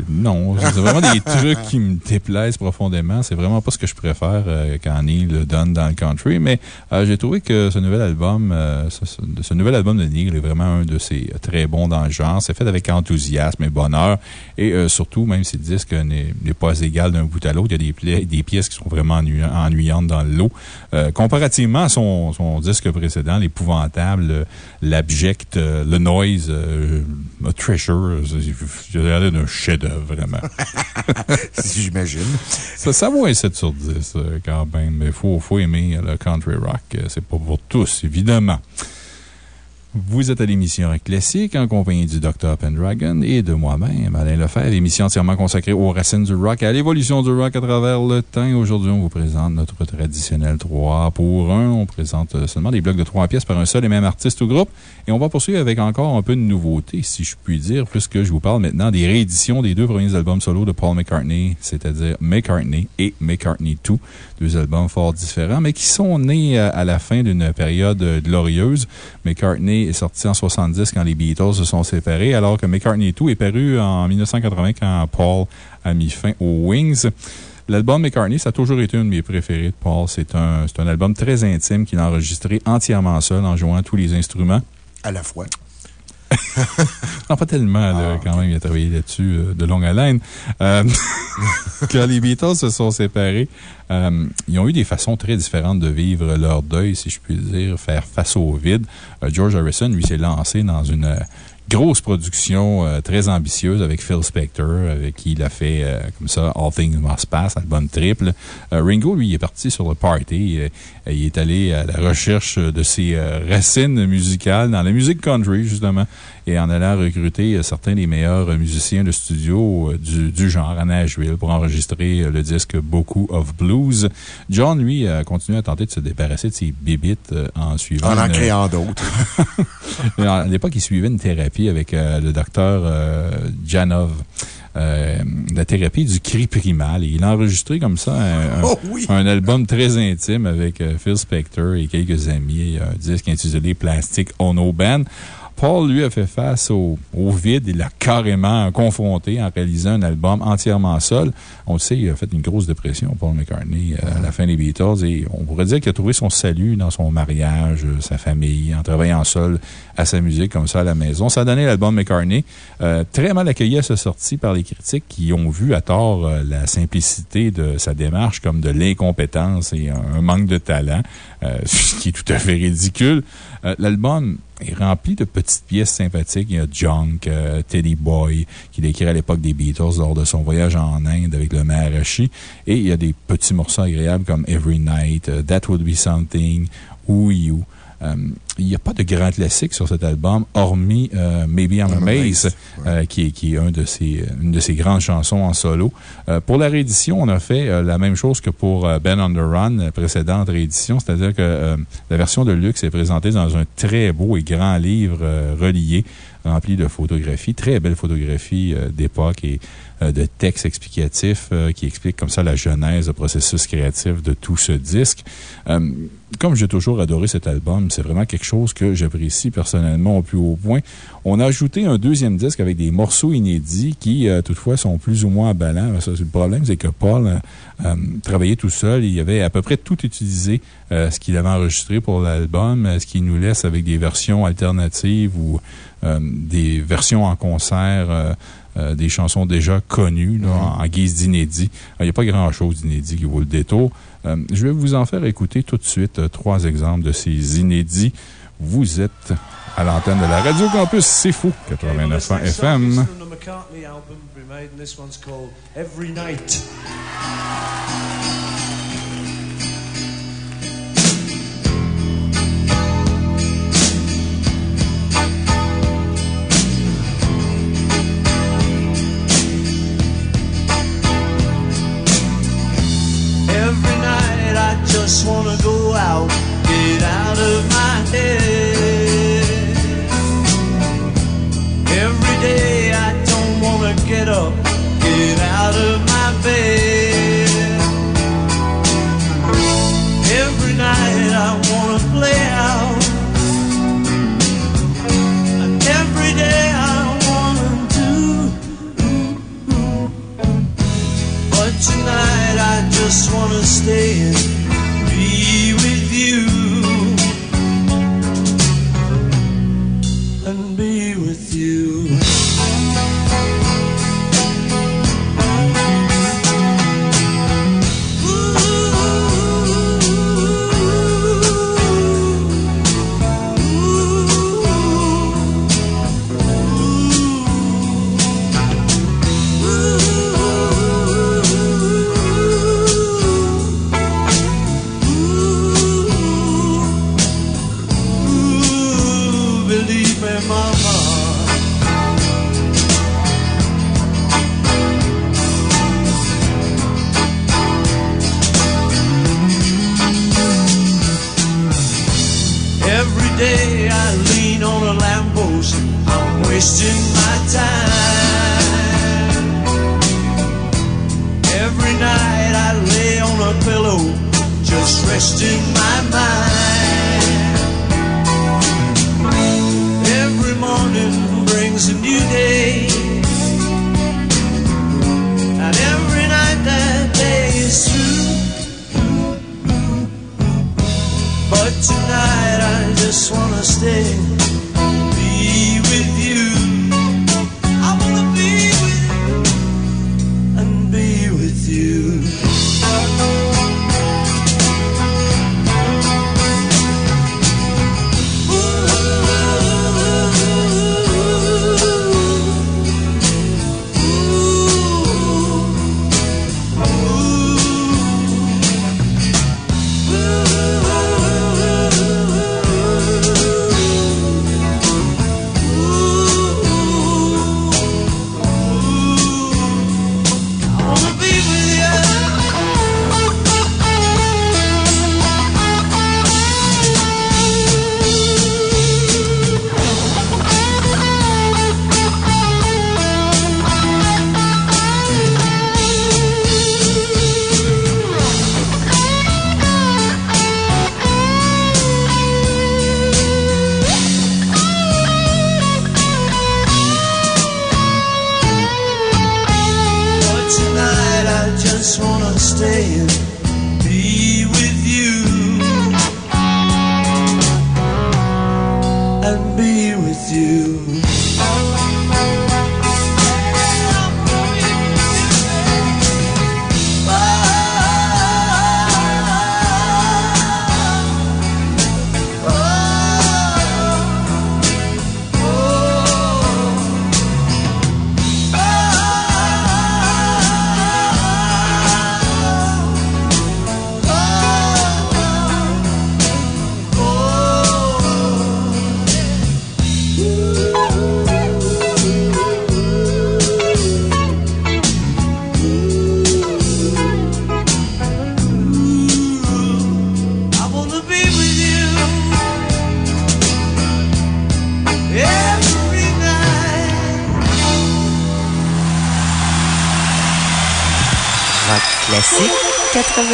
Speaker 2: non, c'est vraiment des trucs qui me déplaisent profondément. C'est vraiment pas ce que je préfère euh, quand Neil le donne dans le country. Mais j'ai trouvé que ce nouvel album, ce, ce- ce nouvel album de Neil est vraiment un de ses très bons dans le genre. C'est fait avec enthousiasme et bonheur. Et surtout, même si le disque n'est pas égal d'un bout à l'autre, il y a des, pièces qui sont vraiment ennuy- ennuyantes dans le lot. Euh, comparativement à son, son disque précédent, l'épouvantable, l'abject, euh, le noise, euh, a treasure, j'ai d'un chef-d'œuvre, vraiment.
Speaker 9: J'imagine.
Speaker 2: Ça, ça vaut un 7 sur 10 euh, quand même, mais il faut, faut aimer le country rock. C'est pas pour tous, évidemment. Vous êtes à l'émission Classique en compagnie du Dr. Pendragon et de moi-même, Alain Lefebvre, émission entièrement consacrée aux racines du rock et à l'évolution du rock à travers le temps. Aujourd'hui, on vous présente notre traditionnel 3 pour 1. On présente seulement des blocs de 3 pièces par un seul et même artiste ou groupe. Et on va poursuivre avec encore un peu de nouveauté, si je puis dire, puisque je vous parle maintenant des rééditions des deux premiers albums solo de Paul McCartney, c'est-à-dire McCartney et McCartney 2. Deux albums fort différents, mais qui sont nés euh, à la fin d'une période euh, glorieuse. McCartney est sorti en 70 quand les Beatles se sont séparés, alors que McCartney 2 est paru en 1980 quand Paul a mis fin aux Wings. L'album McCartney, ça a toujours été un de mes préférés de Paul. C'est un, un album très intime qu'il a enregistré entièrement seul en jouant tous les instruments.
Speaker 9: À la fois.
Speaker 2: Non, pas tellement, là, quand même. Il a travaillé là-dessus euh, de longue haleine. Euh, quand les Beatles se sont séparés, euh, ils ont eu des façons très différentes de vivre leur deuil, si je puis dire, faire face au vide. George Harrison, lui, s'est lancé dans une grosse production euh, très ambitieuse avec Phil Spector, avec qui il a fait, euh, comme ça, All Things Must Pass, album triple. Euh, Ringo, lui, est parti sur le party. il est allé à la recherche de ses racines musicales dans la musique country, justement, et en allant recruter euh, certains des meilleurs musiciens de studio euh, du, du genre à Nashville pour enregistrer euh, le disque Beaucoup of Blues. John, lui, a continué à tenter de se débarrasser de ses bibites en suivant.
Speaker 9: En en créant d'autres.
Speaker 2: à l'époque, il suivait une thérapie avec le docteur Janov. Euh, la thérapie du cri primal. Et il a enregistré comme ça un, un-
Speaker 9: Oh oui!
Speaker 2: un album très intime avec euh, Phil Spector et quelques amis, un disque intitulé Plastic Ono Band. Paul, lui, a fait face au, au vide. Il l'a carrément confronté en réalisant un album entièrement seul. On le sait, il a fait une grosse dépression, Paul McCartney, euh, à la fin des Beatles. Et on pourrait dire qu'il a trouvé son salut dans son mariage, euh, sa famille, en travaillant seul à sa musique, comme ça, à la maison. Ça a donné l'album McCartney. euh, très mal accueilli à sa sortie par les critiques qui ont vu à tort la simplicité de sa démarche comme de l'incompétence et un, un manque de talent, ce qui est tout à fait ridicule. Euh, L'album est rempli de petites pièces sympathiques. Il y a Junk, euh, Teddy Boy, qu'il écrit à l'époque des Beatles lors de son voyage en Inde avec le Maharishi. Et il y a des petits morceaux agréables comme Every Night, euh, That Would Be Something, Who You. Euh, il n'y a pas de grand classique sur cet album, hormis euh, Maybe I'm Amazed,
Speaker 9: Amazed,
Speaker 2: euh, qui est, qui est un de ses, une de ses grandes chansons en solo. Pour la réédition, on a fait la même chose que pour Ben on the Run, la précédente réédition, c'est-à-dire que la version de luxe est présentée dans un très beau et grand livre relié, rempli de photographies, très belles photographies d'époque et de textes explicatifs euh, qui expliquent comme ça la genèse, le processus créatif de tout ce disque. Euh, comme j'ai toujours adoré cet album, c'est vraiment quelque chose que j'apprécie personnellement au plus haut point. On a ajouté un deuxième disque avec des morceaux inédits qui, euh, toutefois, sont plus ou moins ballants. Ça, c'est le problème, c'est que Paul euh, euh, travaillait tout seul. Il avait à peu près tout utilisé, euh, ce qu'il avait enregistré pour l'album, euh, ce qui nous laisse avec des versions alternatives ou euh, des versions en concert. euh, euh, des chansons déjà connues là, en, en guise d'inédit. Euh, Il n'y a pas grand-chose d'inédit qui vaut le détour. Euh, je vais vous en faire écouter tout de suite euh, trois exemples de ces inédits. Vous êtes à l'antenne de la Radio Campus, c'est fou, 89.1 FM.
Speaker 6: Just wanna go out, get out of my head. Every day I don't wanna get up, get out of my bed. Every night I wanna play out. Every day I wanna do. But tonight I just wanna stay and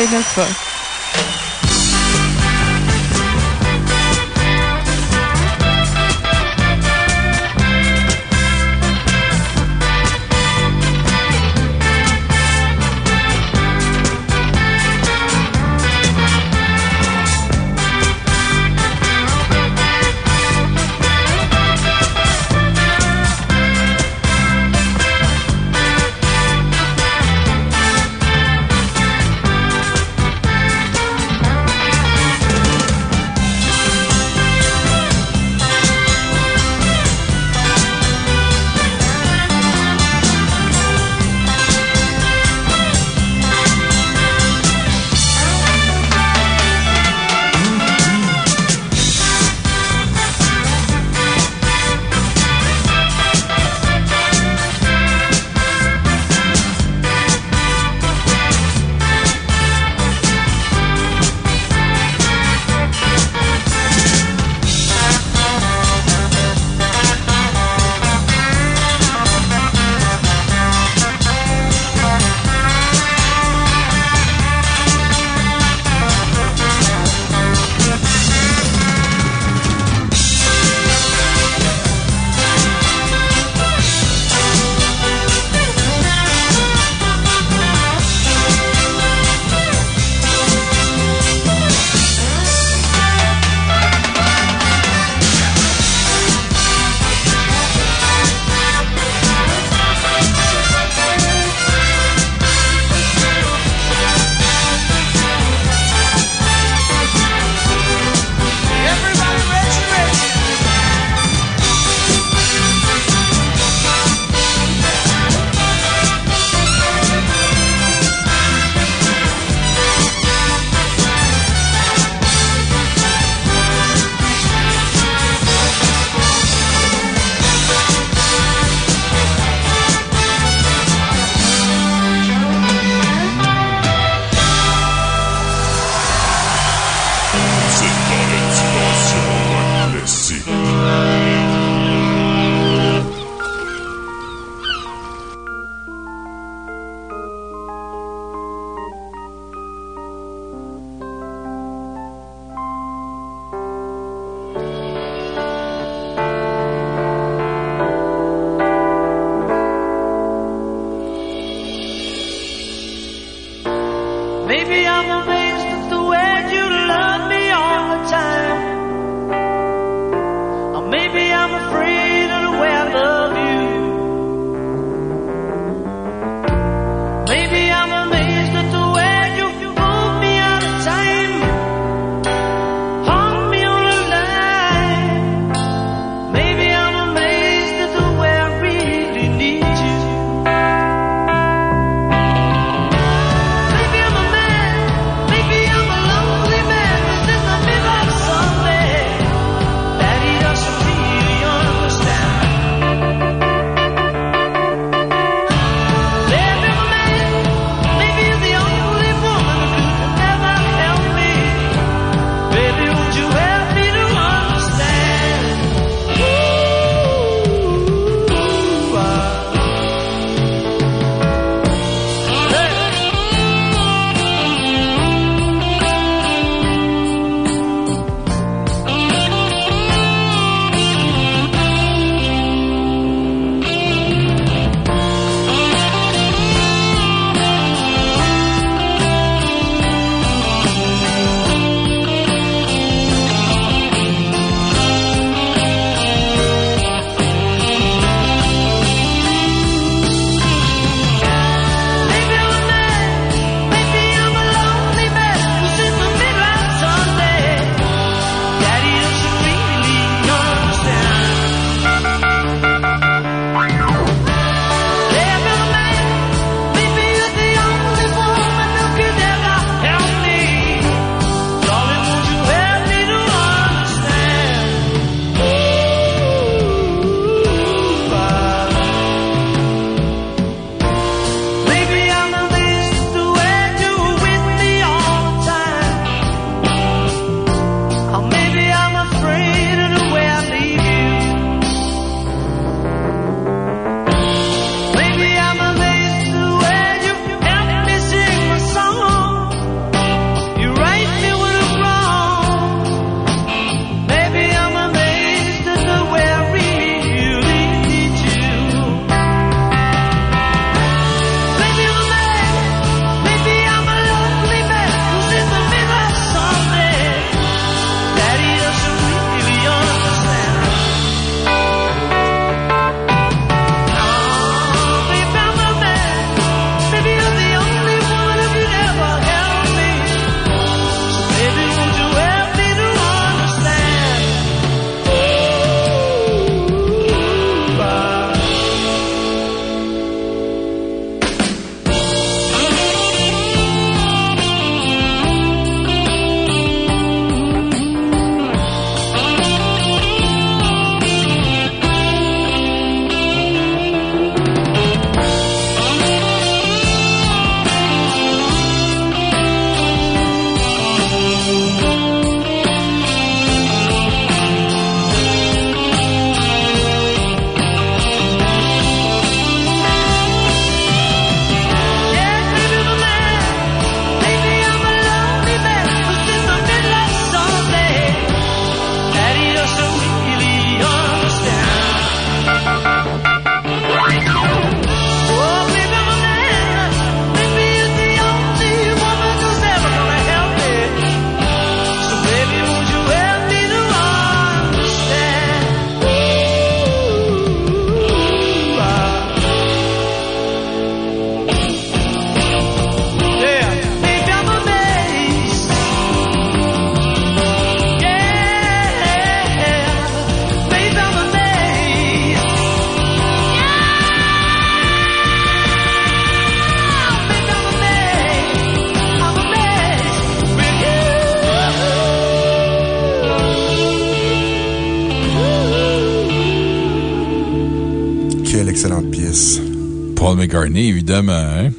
Speaker 16: 89 ans.
Speaker 2: McCartney, évidemment. Hein.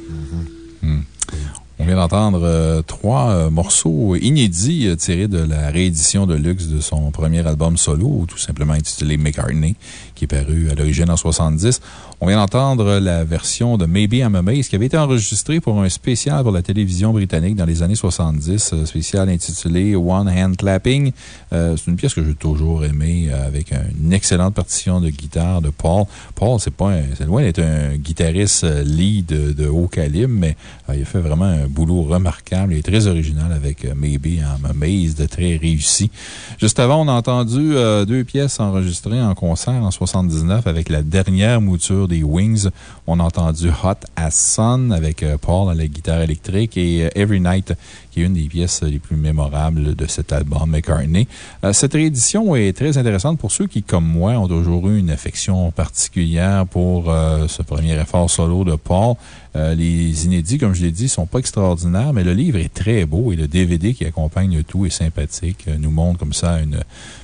Speaker 2: inédit euh, tiré de la réédition de luxe de son premier album solo, tout simplement intitulé McCartney, qui est paru à l'origine en 70. On vient d'entendre la version de Maybe I'm Amazed qui avait été enregistrée pour un spécial pour la télévision britannique dans les années 70, euh, spécial intitulé One Hand Clapping. Euh, c'est une pièce que j'ai toujours aimée avec une excellente partition de guitare de Paul. Paul, c'est loin d'être un guitariste lead de, de haut calibre, mais il a fait vraiment un boulot remarquable et très original avec euh, Maybe Maze de très réussi. Juste avant, on a entendu euh, deux pièces enregistrées en concert en 79 avec la dernière mouture des Wings on a entendu Hot as Sun avec Paul à la guitare électrique et Every Night qui est une des pièces les plus mémorables de cet album McCartney. cette réédition est très intéressante pour ceux qui, comme moi, ont toujours eu une affection particulière pour ce premier effort solo de Paul. Euh, les inédits, comme je l'ai dit, sont pas extraordinaires, mais le livre est très beau et le DVD qui accompagne tout est sympathique. Euh, nous montre comme ça une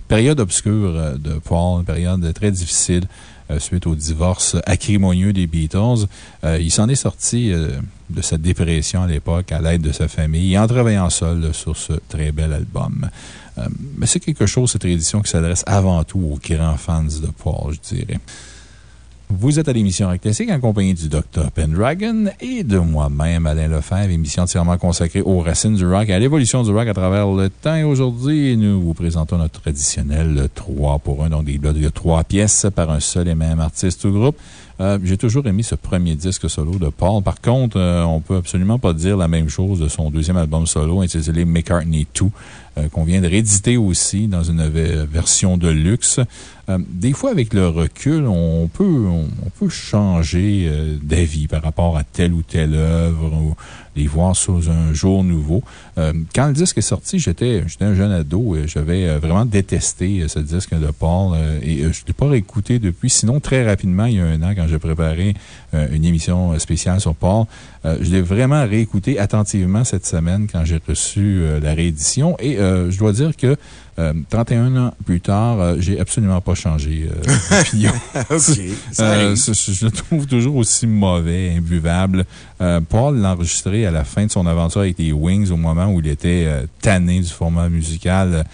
Speaker 2: période obscure euh, de Paul, une période très difficile suite au divorce acrimonieux des Beatles. il s'en est sorti de sa dépression à l'époque à l'aide de sa famille et en travaillant seul sur ce très bel album. mais c'est quelque chose, cette édition, qui s'adresse avant tout aux grands fans de Paul, je dirais. Vous êtes à l'émission Rock Classique en compagnie du Dr. Pendragon et de moi-même, Alain Lefebvre, émission entièrement consacrée aux racines du rock et à l'évolution du rock à travers le temps. Et aujourd'hui, nous vous présentons notre traditionnel 3 pour 1, donc des blocs de 3 pièces par un seul et même artiste ou groupe. Euh, j'ai toujours aimé ce premier disque solo de Paul. Par contre, euh, on peut absolument pas dire la même chose de son deuxième album solo intitulé McCartney 2. Euh, qu'on vient de rééditer aussi dans une version de luxe. Des fois, avec le recul, on peut, peut changer d'avis par rapport à telle ou telle œuvre les voir sous un jour nouveau. quand le disque est sorti, j'étais un jeune ado et j'avais vraiment détesté ce disque de Paul et je ne l'ai pas réécouté depuis. Sinon, très rapidement, il y a un an, quand j'ai préparé une émission spéciale sur Paul, je l'ai vraiment réécouté attentivement cette semaine quand j'ai reçu la réédition et euh, je dois dire que 31 euh, ans plus tard, euh, j'ai absolument pas changé d'opinion. je le trouve toujours aussi mauvais, imbuvable. Paul l'a enregistré à la fin de son aventure avec les Wings au moment où il était tanné du format musical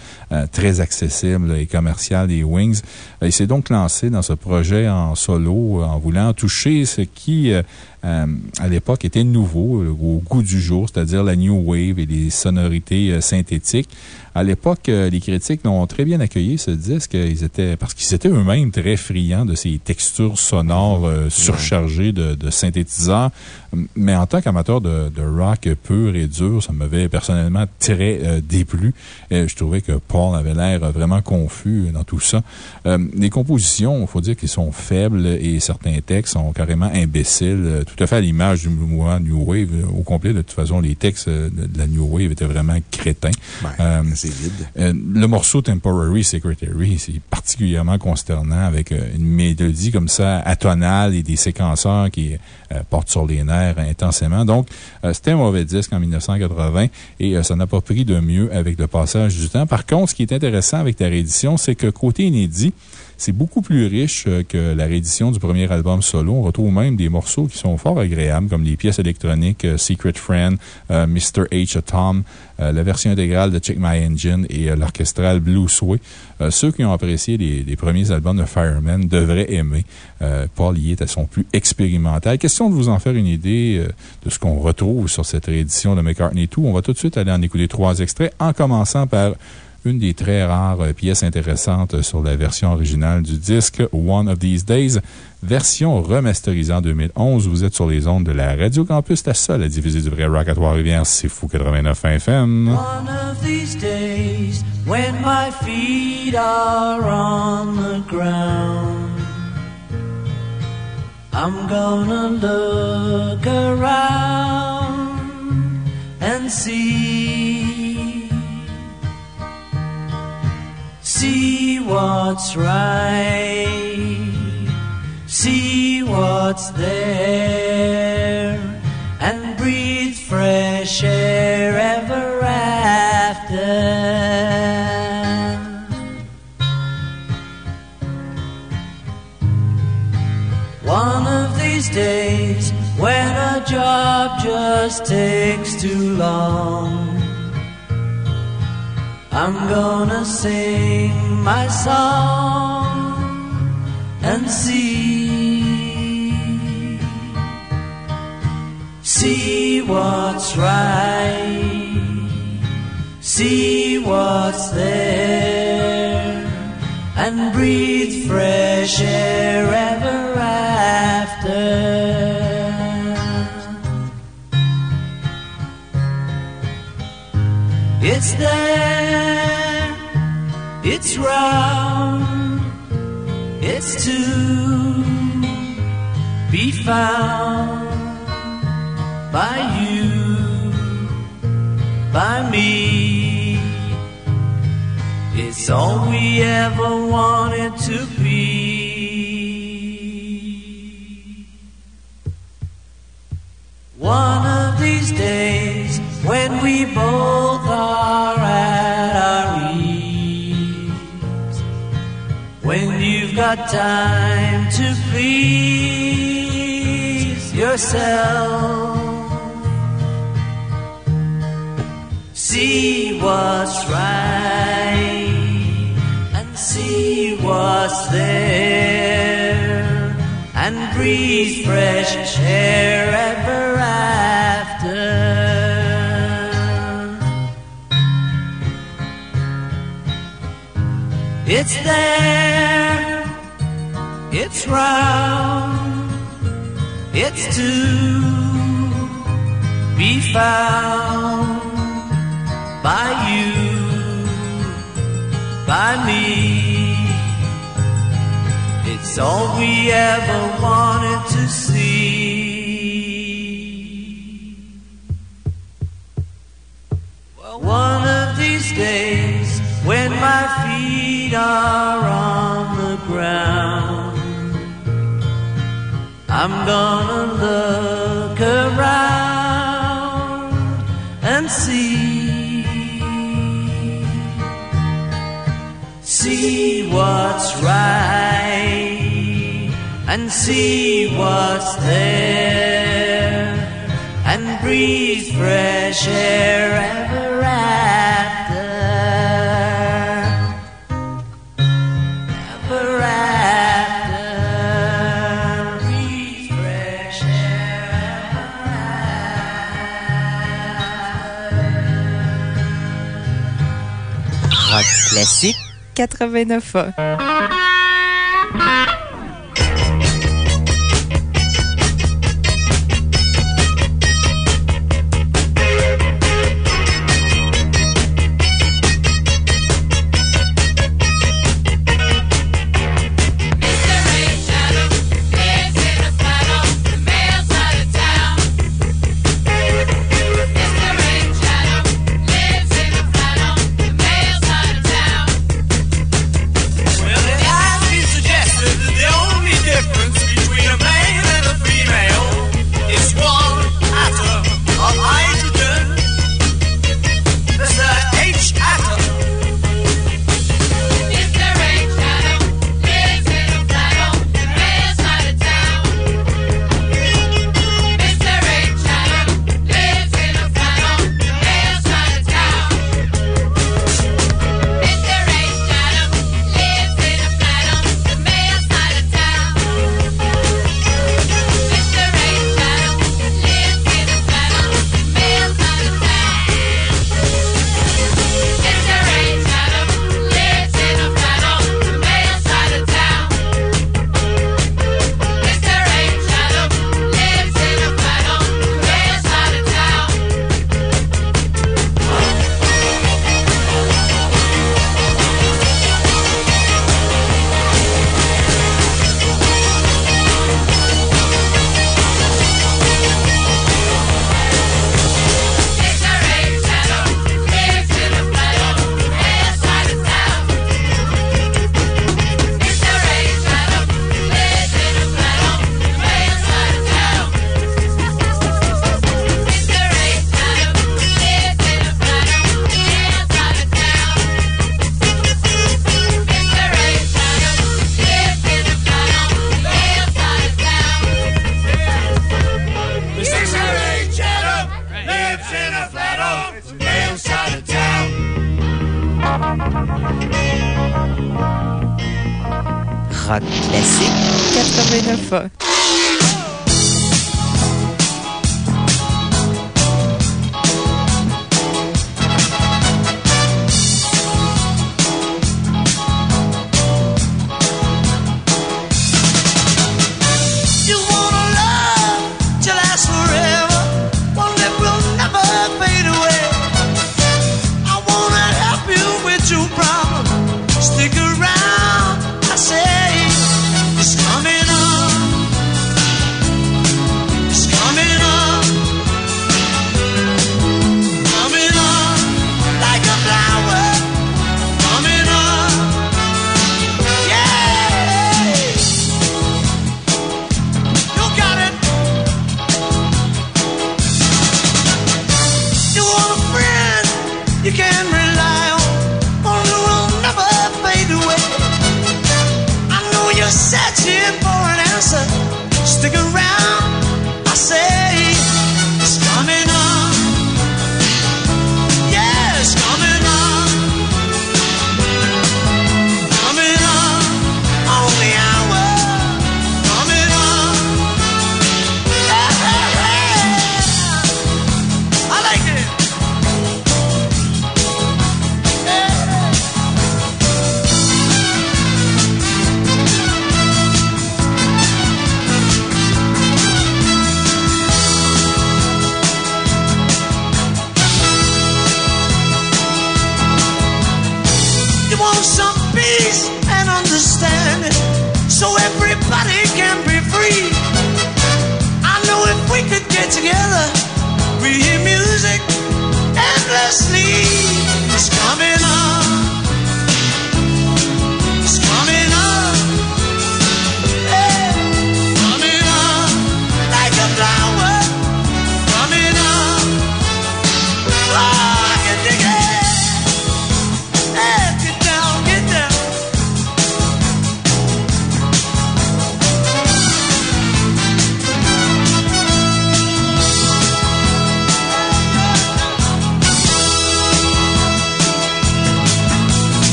Speaker 2: très accessible et commercial des Wings. il s'est donc lancé dans ce projet en solo en voulant toucher ce qui à l'époque était nouveau, au goût du jour, c'est-à-dire la New Wave et les sonorités synthétiques. À l'époque, euh, les critiques l'ont très bien accueilli, ce disque. Ils étaient, parce qu'ils étaient eux-mêmes très friands de ces textures sonores euh, surchargées de, synthétiseurs. Mais en tant qu'amateur de, rock pur et dur, ça m'avait personnellement très euh, déplu. je trouvais que Paul avait l'air vraiment confus dans tout ça. les compositions, il faut dire qu'ils sont faibles et certains textes sont carrément imbéciles, tout à fait à l'image du mouvement New Wave. Au complet, de toute façon, les textes de la New Wave étaient vraiment crétins.
Speaker 9: Ben, c'est vide.
Speaker 2: Euh, le morceau Temporary Secretary, c'est particulièrement consternant avec euh, une mélodie comme ça, atonale et des séquenceurs qui euh, portent sur les nerfs intensément. Donc, c'était un mauvais disque en 1980 et ça n'a pas pris de mieux avec le passage du temps. Par contre, ce qui est intéressant avec ta réédition, c'est que côté inédit, c'est beaucoup plus riche euh, que la réédition du premier album solo. On retrouve même des morceaux qui sont fort agréables, comme les pièces électroniques euh, Secret Friend, euh, Mr. H. A Tom, la version intégrale de Check My Engine et l'orchestral Blue Sway. ceux qui ont apprécié les, premiers albums de Fireman devraient aimer. Paul y est à son plus expérimental. Question de vous en faire une idée de ce qu'on retrouve sur cette réédition de McCartney 2. On va tout de suite aller en écouter trois extraits, en commençant par une des très rares euh, pièces intéressantes sur la version originale du disque One of These Days, version remasterisée en 2011. Vous êtes sur les ondes de la Radio Campus, la seule à diffuser du vrai rock à Trois-Rivières. C'est fou 89 FM.
Speaker 6: One of these days, when my feet are on the ground, I'm gonna look around and see. See what's right, see what's there, and breathe fresh air ever after. One of these days, when a job just takes too long. I'm gonna sing my song and see, see what's right, see what's there, and breathe fresh air ever after. There, it's round, it's to be found by you, by me. It's all we ever wanted to be. One of these days, when we both are at our ease, when you've got time to please yourself, see what's right and see what's there and breathe fresh air ever after. It's there, it's round, it's to be found by you, by me. It's all we ever wanted to see. One of these days, when my feet are on the ground, I'm gonna look around and see, see what's right and see what's there and breathe fresh air ever after. Ever after. Breathe fresh air
Speaker 17: ever after.
Speaker 10: Rock classique.
Speaker 16: 89 ans.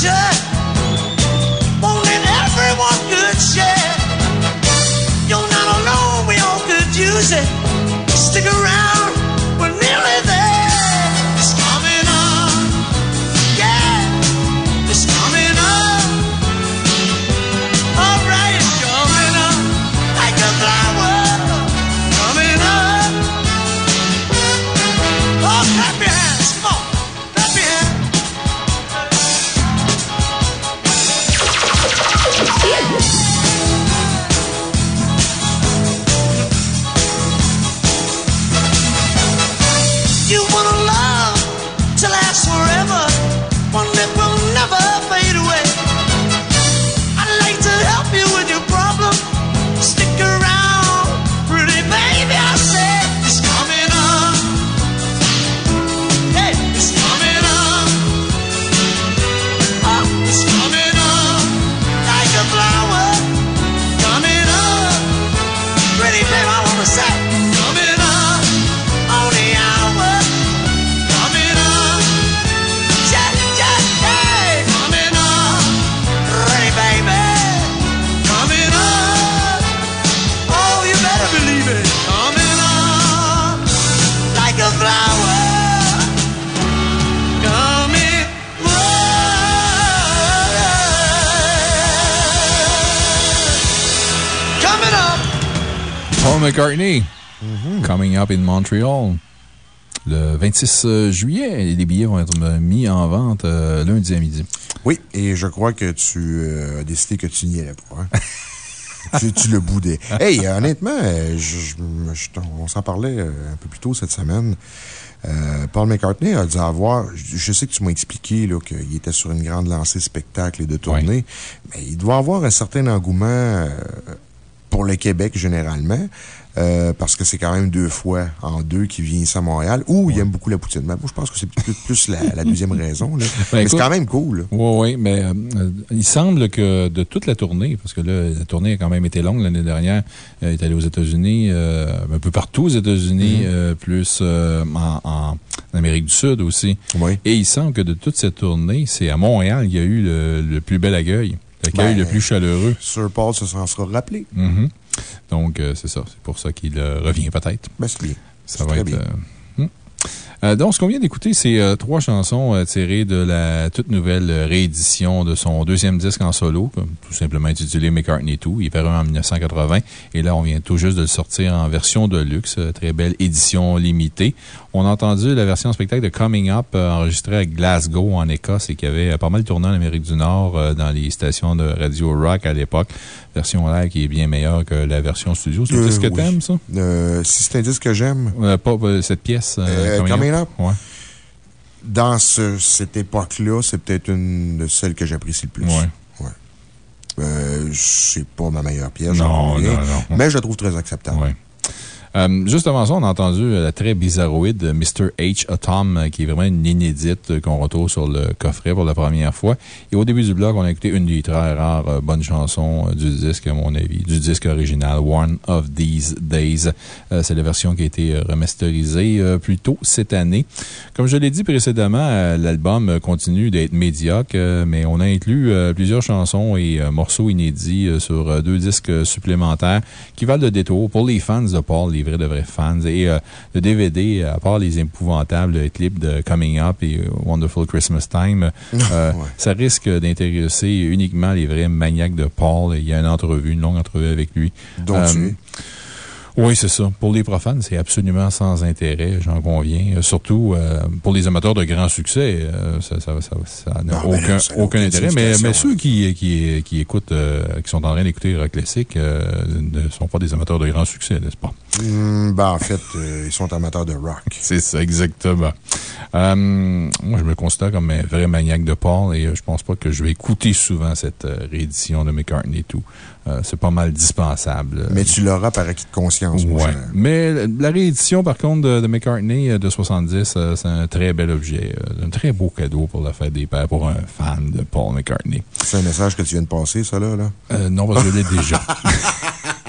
Speaker 6: Future? One everyone could share. You're not alone, we all could use it.
Speaker 2: Montreal. Le 26 juillet, les billets vont être mis en vente euh, lundi à midi.
Speaker 9: Oui, et je crois que tu euh, as décidé que tu n'y allais pas. hein. tu, tu le boudais. Hey, euh, honnêtement, euh, je- je- je- on s'en parlait euh, un peu plus tôt cette semaine. Euh, Paul McCartney a dû avoir, je je sais que tu m'as expliqué qu'il était sur une grande lancée spectacle et de tournée, mais il doit avoir un certain engouement euh, pour le Québec généralement. Euh, parce que c'est quand même deux fois en deux qu'il vient ici à Montréal, où il aime beaucoup la poutine. Mais moi, je pense que c'est plus, plus la, la deuxième raison. là.
Speaker 2: Ben,
Speaker 9: mais c'est quand même cool.
Speaker 2: Oui, oui, mais euh, euh, il semble que de toute la tournée, parce que là, la tournée a quand même été longue l'année dernière, euh, il est allé aux États-Unis, euh, un peu partout aux États-Unis,
Speaker 9: Mhm.
Speaker 2: euh, plus euh, en, en Amérique du Sud aussi. Et il semble que de toute cette tournée, c'est à Montréal qu'il y a eu le, le plus bel accueil, l'accueil
Speaker 9: Ben,
Speaker 2: le plus chaleureux.
Speaker 9: Sir Paul se s'en sera rappelé.
Speaker 2: Mhm. Donc, euh, c'est ça. C'est pour ça qu'il euh, revient peut-être.
Speaker 9: Ben, c'est bien.
Speaker 2: Ça va
Speaker 9: très
Speaker 2: être.
Speaker 9: bien.
Speaker 2: euh, hmm. Donc, ce qu'on vient d'écouter, c'est euh, trois chansons euh, tirées de la toute nouvelle réédition de son deuxième disque en solo, tout simplement intitulé McCartney 2. Il est paru en 1980 et là, on vient tout juste de le sortir en version de luxe, très belle édition limitée. On a entendu la version spectacle de Coming Up enregistrée à Glasgow en Écosse et qui avait pas mal tourné en Amérique du Nord dans les stations de radio rock à l'époque. Version live qui est bien meilleure que la version studio. C'est un
Speaker 9: Euh,
Speaker 2: disque que
Speaker 9: oui.
Speaker 2: t'aimes, ça?
Speaker 9: Euh, si c'est un disque que j'aime.
Speaker 2: Euh, pas cette pièce. Coming Up? Ouais.
Speaker 9: Dans ce- cette époque-là, c'est peut-être une de celles que j'apprécie le plus.
Speaker 2: Ouais.
Speaker 9: Ouais. Euh, c'est pas ma meilleure pièce,
Speaker 2: Non, non, non.
Speaker 9: Mais je la trouve très acceptable.
Speaker 2: Ouais. Euh, juste avant ça, on a entendu la très bizarroïde Mr. H. Atom, euh, qui est vraiment une inédite euh, qu'on retrouve sur le coffret pour la première fois. Et au début du blog, on a écouté une des très rares bonnes chansons du disque, à mon avis, du disque original, One of These Days. C'est la version qui a été remasterisée plus tôt cette année. Comme je l'ai dit précédemment, l'album continue d'être médiocre, mais on a inclus plusieurs chansons et morceaux inédits sur deux disques supplémentaires qui valent le détour pour les fans de Paul, les vrais de vrais fans. Et euh, le DVD, à part les épouvantables clips de Coming Up et euh, Wonderful Christmas Time, euh, ça risque d'intéresser uniquement les vrais maniaques de Paul. Il y a une entrevue, une longue entrevue avec lui.
Speaker 9: Donc, tu
Speaker 2: oui, c'est ça. Pour les profanes, c'est absolument sans intérêt, j'en conviens. Euh, surtout euh, pour les amateurs de grands succès, euh, ça n'a aucun, aucun intérêt. Mais, mais ceux qui, qui, qui écoutent, qui sont en train d'écouter rock classique, ne sont pas des amateurs de grands succès, n'est-ce pas?
Speaker 9: Hmm, ben, en fait, ils sont amateurs de rock.
Speaker 2: C'est ça, exactement. moi, je me considère comme un vrai maniaque de Paul et je pense pas que je vais écouter souvent cette réédition de McCartney et tout. Euh, c'est pas mal dispensable.
Speaker 9: Mais tu l'auras par acquis de conscience.
Speaker 2: Oui. Mais la réédition, par contre, de, McCartney euh, de 70, euh, c'est un très bel objet. Un très beau cadeau pour la fête des pères pour un fan de Paul McCartney.
Speaker 9: C'est un message que tu viens de passer, ça, là?
Speaker 2: là? non, parce que je l'ai déjà.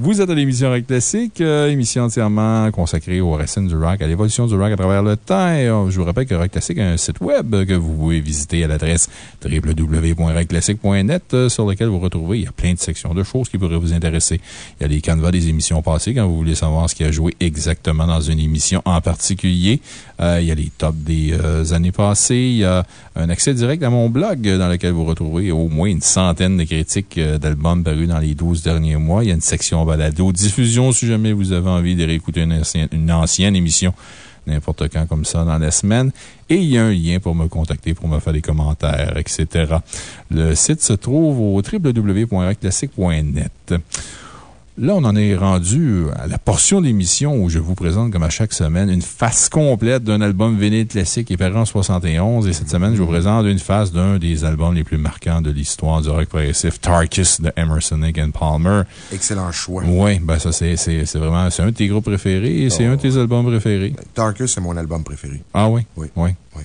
Speaker 2: Vous êtes à l'émission Rock Classique, euh, émission entièrement consacrée aux racines du rock, à l'évolution du rock à travers le temps. Euh, je vous rappelle que Rock Classique a un site web que vous pouvez visiter à l'adresse www.rockclassique.net euh, sur lequel vous retrouvez, il y a plein de sections de choses qui pourraient vous intéresser. Il y a les canevas des émissions passées quand vous voulez savoir ce qui a joué exactement dans une émission en particulier. Il y a les tops des années passées. Il y a un accès direct à mon blog dans lequel vous retrouvez au moins une centaine de critiques d'albums parus dans les 12 derniers mois. Il y a une section balado diffusion si jamais vous avez envie de réécouter une ancienne, émission n'importe quand comme ça dans la semaine. Et il y a un lien pour me contacter, pour me faire des commentaires, etc. Le site se trouve au www.classique.net. Là, on en est rendu à la portion d'émission où je vous présente, comme à chaque semaine, une face complète d'un album vinyle classique qui est paru en 71. Et cette semaine, je vous présente une face d'un des albums les plus marquants de l'histoire du rock progressif, Tarkus de Emerson, Lake Palmer.
Speaker 9: Excellent choix.
Speaker 2: Oui, ben ça, c'est vraiment, c'est un de tes groupes préférés et c'est un de tes albums préférés.
Speaker 9: Tarkus, c'est mon album préféré.
Speaker 2: Ah oui?
Speaker 9: Oui.
Speaker 2: Oui.
Speaker 9: Oui.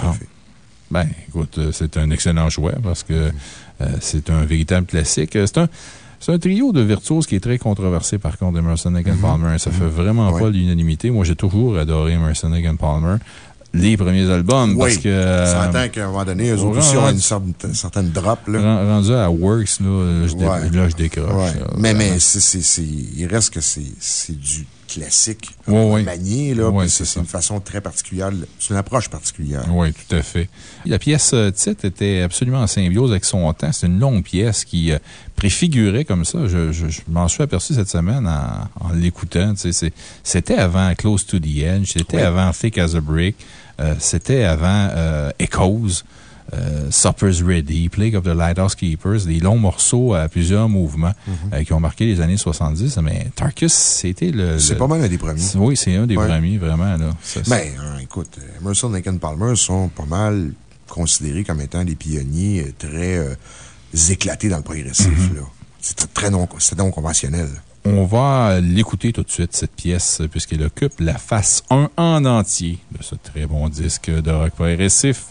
Speaker 2: Ah. Ben, écoute, euh, c'est un excellent choix parce que euh, c'est un véritable classique. C'est un, c'est un trio de virtuoses qui est très controversé, par contre, Emerson, Lake
Speaker 9: Mhm.
Speaker 2: Palmer. Ça fait vraiment pas l'unanimité. Moi, j'ai toujours adoré Emerson, Lake Palmer. Les premiers albums, parce que.
Speaker 9: Ça
Speaker 2: euh,
Speaker 9: entend qu'à un moment donné, eux autres aussi ont une sorte- certaine drop, là.
Speaker 2: ren- Rendu à Works, là, je, dé- là, je décroche.
Speaker 9: Ouais.
Speaker 2: là.
Speaker 9: Mais, mais c'est, c'est, c'est- il reste que c'est c'est du classique manié, puis
Speaker 2: c'est
Speaker 9: une façon très particulière. C'est une approche particulière.
Speaker 2: Oui, tout à fait. La pièce euh, titre était absolument en symbiose avec son temps. C'est une longue pièce qui euh, préfigurait comme ça. Je, je- je m'en suis aperçu cette semaine en, en l'écoutant. C'était avant Close to the Edge, c'était
Speaker 9: Oui.
Speaker 2: avant Thick as a Brick, euh, c'était avant euh, Echoes. Euh, Supper's Ready, Plague of the Lighthouse Keepers, des longs morceaux à plusieurs mouvements
Speaker 9: Mhm.
Speaker 2: euh, qui ont marqué les années 70. Mais Tarkus, c'était le.
Speaker 9: C'est
Speaker 2: le-
Speaker 9: pas mal un des premiers.
Speaker 2: Oui, c'est un des
Speaker 9: Ouais.
Speaker 2: premiers, vraiment. Là. Ça,
Speaker 9: Ben, hein, écoute, Emerson, Lake Palmer sont pas mal considérés comme étant des pionniers euh, très euh, éclatés dans le progressif,
Speaker 2: Mhm.
Speaker 9: C'était très non, non conventionnel.
Speaker 2: On va l'écouter tout de suite, cette pièce, puisqu'elle occupe la face 1 en entier de ce très bon disque de rock progressif.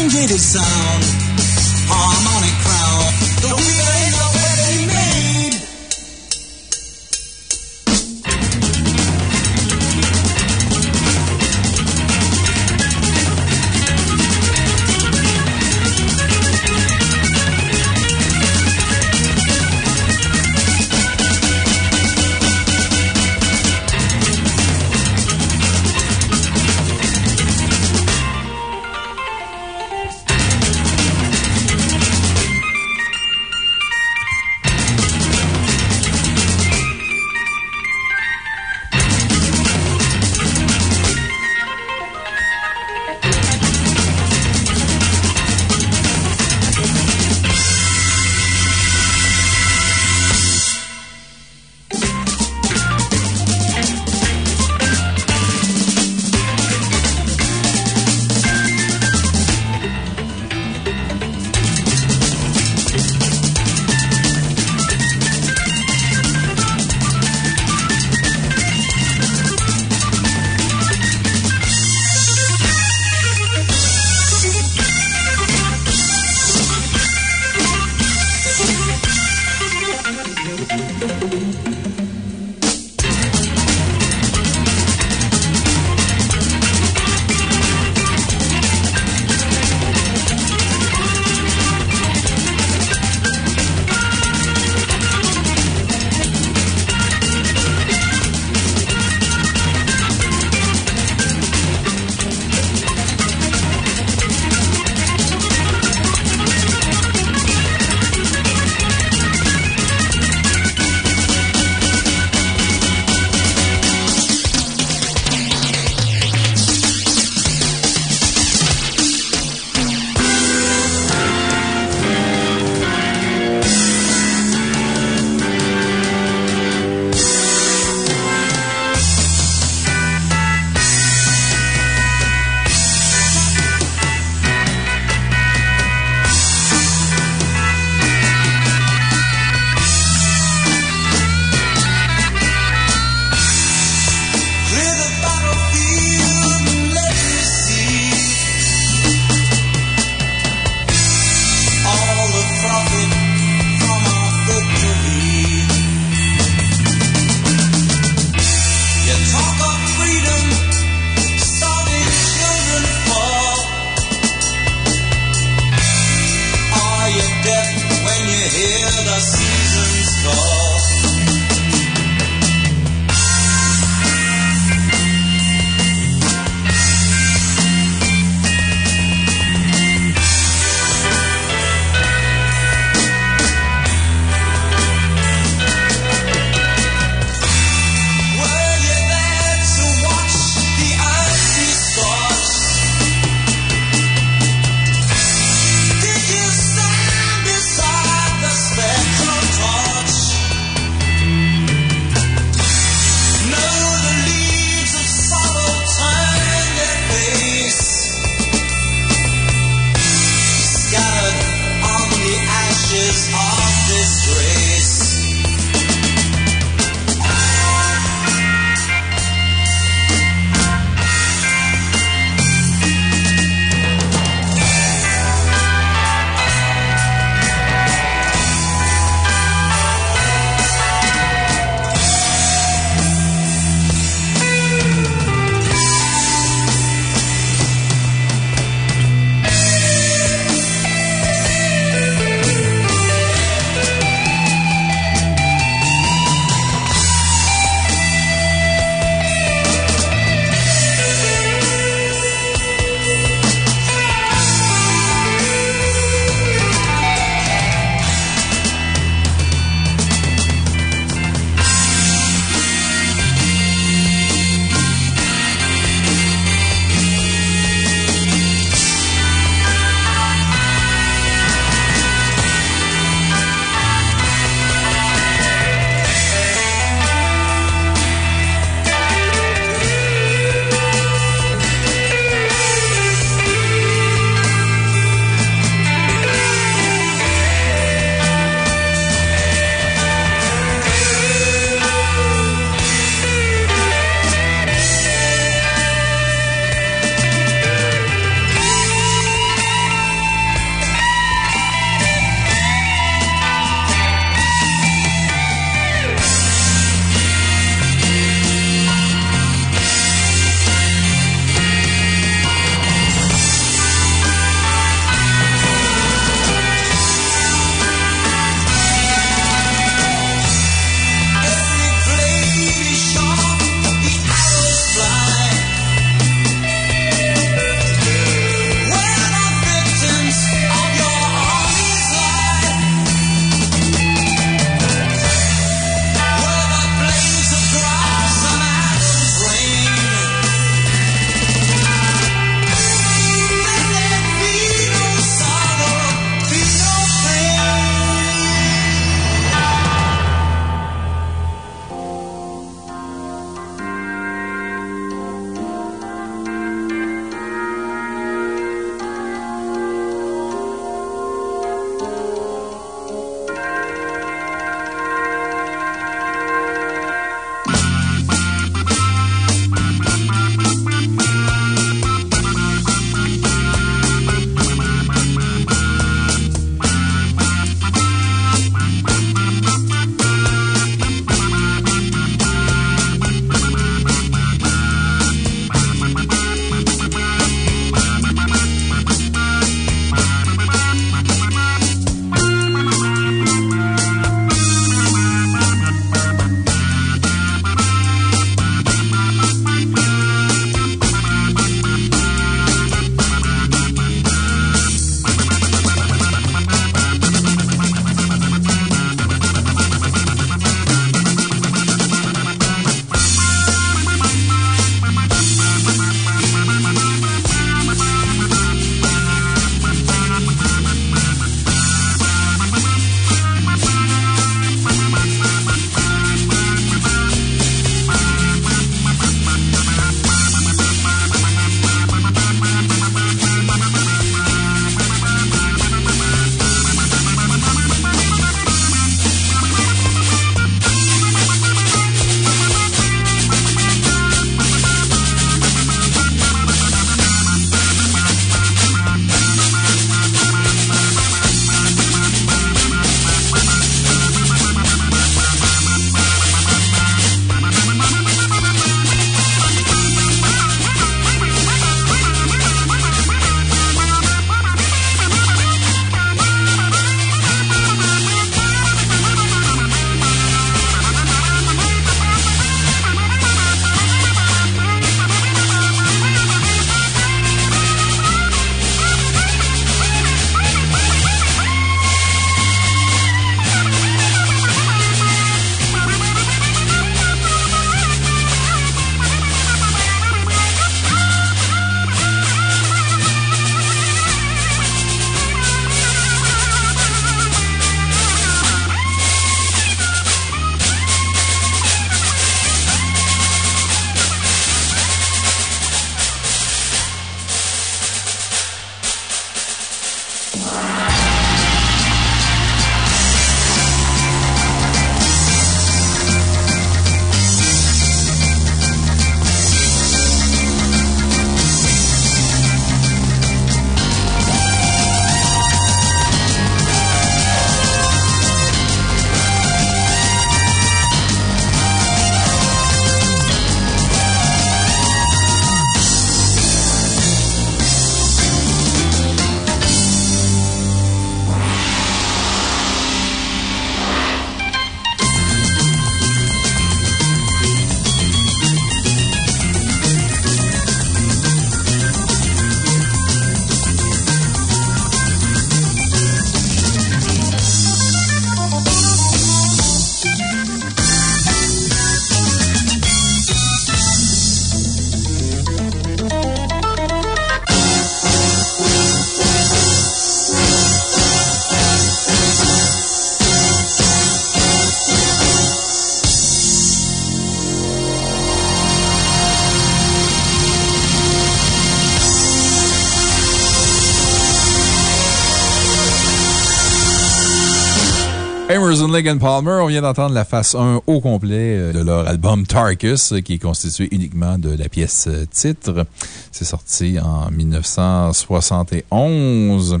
Speaker 2: Palmer, on vient d'entendre la face 1 au complet euh, de leur album Tarkus, euh, qui est constitué uniquement de la pièce euh, titre. C'est sorti en 1971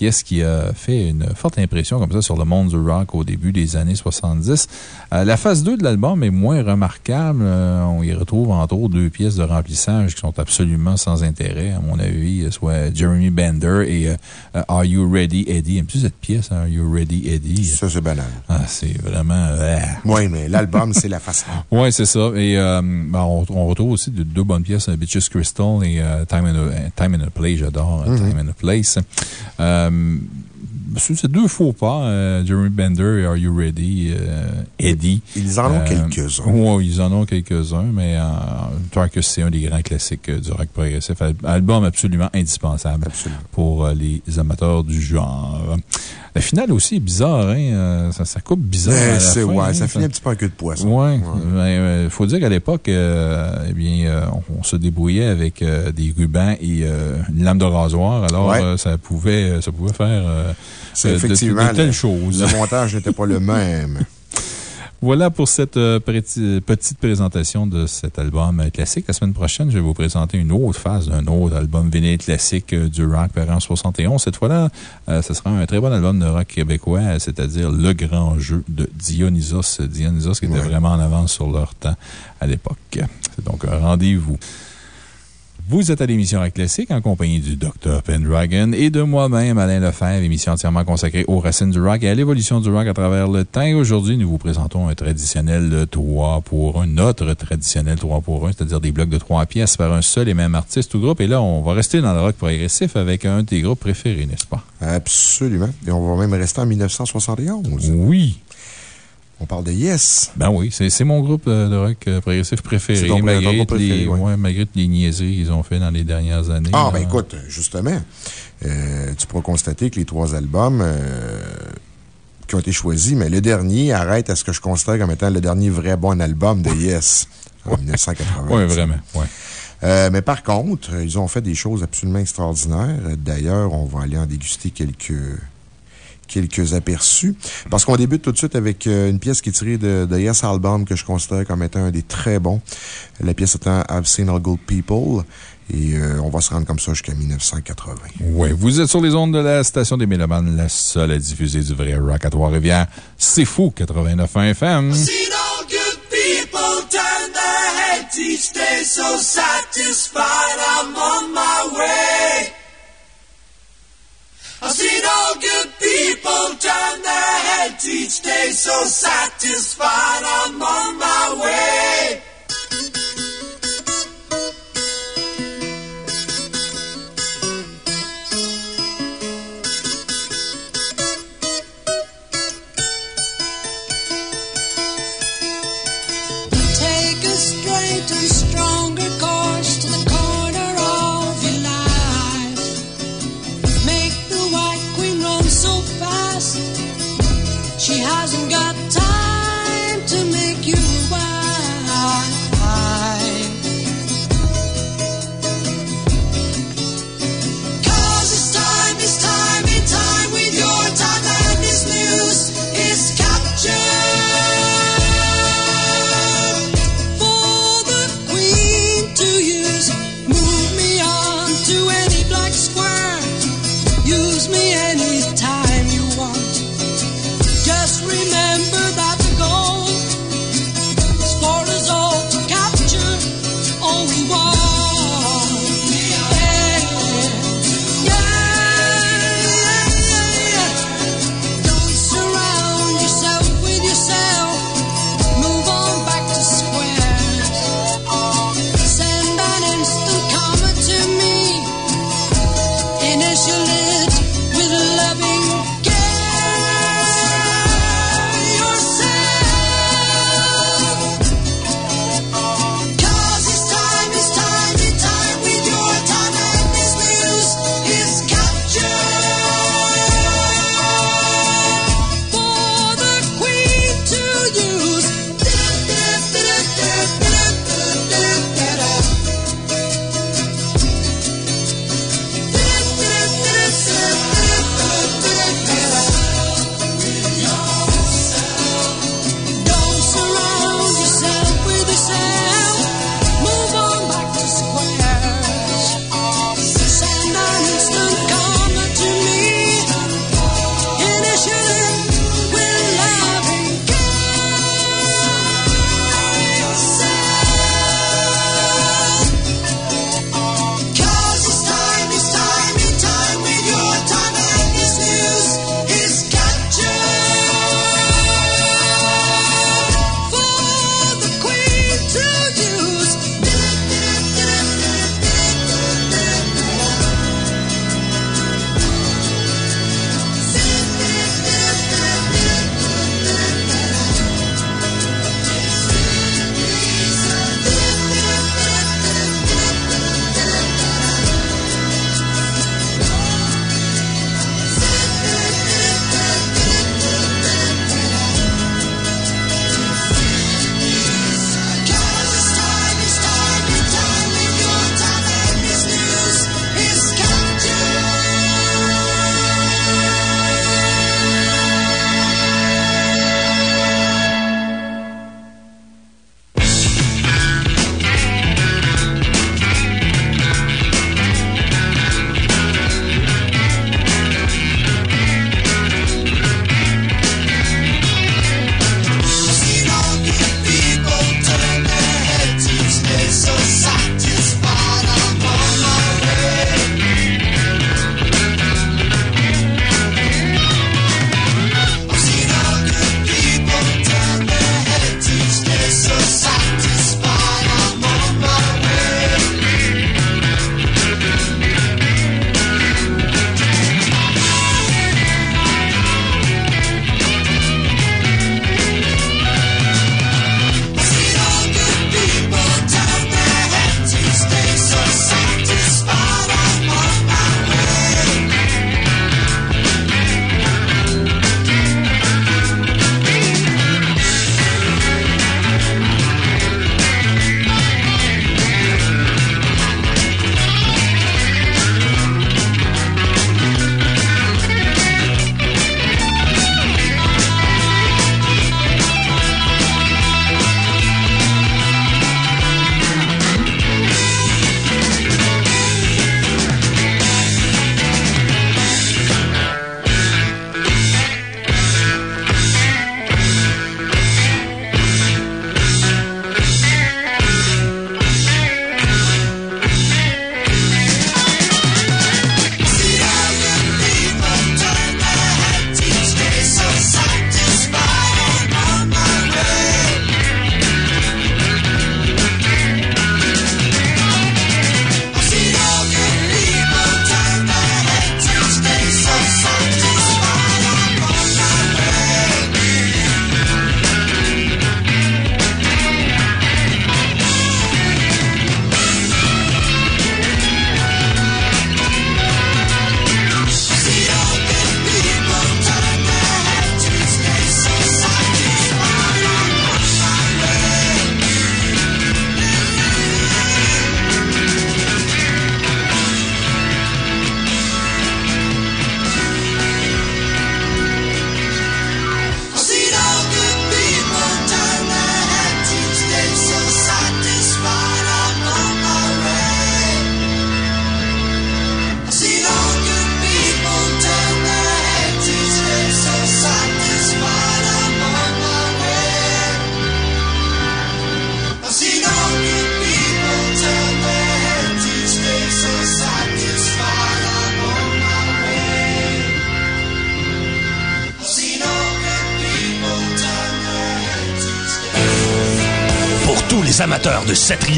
Speaker 2: pièce qui a fait une forte impression comme ça sur le monde du rock au début des années 70. Euh, la phase 2 de l'album est moins remarquable. Euh, on y retrouve entre autres deux pièces de remplissage qui sont absolument sans intérêt, à mon avis, euh, soit Jeremy Bender et Are You Ready Eddie? J'aime plus cette pièce, Are You Ready Eddie?
Speaker 9: Ça, c'est banal.
Speaker 2: Ah, c'est vraiment.
Speaker 9: Oui, mais l'album, c'est la face 1.
Speaker 2: Oui, c'est ça. Et ben, on, retrouve aussi deux, bonnes pièces, Bitches Crystal et Time, in a, Time a Place. J'adore. Time in a Place. Euh, c'est deux faux pas, euh, Jeremy Bender et Are You Ready, euh, Eddie.
Speaker 9: Ils en ont quelques-uns.
Speaker 2: Oui, ils en ont quelques-uns, mais que c'est un des grands classiques du rock progressif. Album absolument indispensable pour les amateurs du genre. La finale aussi est bizarre, hein? Euh, ça, ça coupe bizarre.
Speaker 9: Ben, ouais,
Speaker 2: hein,
Speaker 9: ça finit un petit peu en queue de poisson.
Speaker 2: Oui. Il ben, faut dire qu'à l'époque, euh, eh bien, on, se débrouillait avec euh, des rubans et une lame de rasoir. Alors, ça, pouvait, ça pouvait faire
Speaker 9: effectivement,
Speaker 2: de, telles choses.
Speaker 9: Le montage n'était pas le même.
Speaker 2: Voilà pour cette euh, petite présentation de cet album classique. La semaine prochaine, je vais vous présenter une autre phase d'un autre album vinyle classique euh, du rock en 71. Cette fois-là, euh, ce sera un très bon album de rock québécois, c'est-à-dire Le Grand Jeu de Dionysos. Dionysos qui était vraiment en avance sur leur temps à l'époque. C'est donc un rendez-vous. Vous êtes à l'émission Rock Classique en compagnie du Dr. Pendragon et de moi-même, Alain Lefebvre, émission entièrement consacrée aux racines du rock et à l'évolution du rock à travers le temps. Et aujourd'hui, nous vous présentons un traditionnel 3 pour 1, notre traditionnel 3 pour 1, c'est-à-dire des blocs de 3 pièces par un seul et même artiste ou groupe. Et là, on va rester dans le rock progressif avec un de tes groupes préférés, n'est-ce pas?
Speaker 9: Absolument. Et on va même rester en 1971.
Speaker 2: Oui.
Speaker 9: On parle de Yes.
Speaker 2: Ben oui, c'est mon groupe de rock euh, progressif préféré. malgré, les, malgré les niaiseries qu'ils ont fait dans les dernières années.
Speaker 9: Ah, ben écoute, justement, euh, tu pourras constater que les trois albums euh, qui ont été choisis, mais le dernier arrête à ce que je considère comme étant le dernier vrai bon album de Yes en 1980.
Speaker 2: Oui, vraiment. Ouais.
Speaker 9: mais par contre, ils ont fait des choses absolument extraordinaires. D'ailleurs, on va aller en déguster quelques quelques aperçus. Parce qu'on débute tout de suite avec euh, une pièce qui est tirée de, Yes Album que je considère comme étant un des très bons. La pièce étant I've Seen All Good People. Et euh, on va se rendre comme ça jusqu'à 1980.
Speaker 2: Oui, vous êtes sur les ondes de la station des Mélomanes, la seule à diffuser du vrai rock à Trois-Rivières. C'est fou, 89 FM. turn their heads each day so satisfied I'm on my way. I've seen all good people turn their heads each day, so satisfied I'm on my way.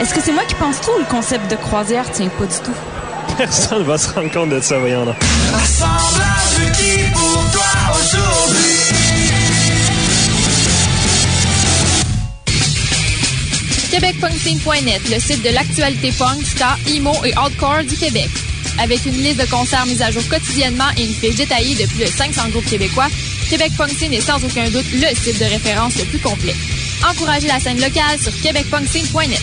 Speaker 18: est-ce que c'est moi qui pense tout ou le concept de croisière? Tient pas du tout?
Speaker 12: Personne va se rendre compte de ça, voyons là.
Speaker 19: Assemblage qui pour toi aujourd'hui.
Speaker 20: QuébecPunkScene.net, le site de l'actualité punk, ska, emo et hardcore du Québec. Avec une liste de concerts mise à jour quotidiennement et une fiche détaillée de plus de 500 groupes québécois, Québec Punk Scene est sans aucun doute le site de référence le plus complet. Encouragez la scène locale sur québecpunkscene.net.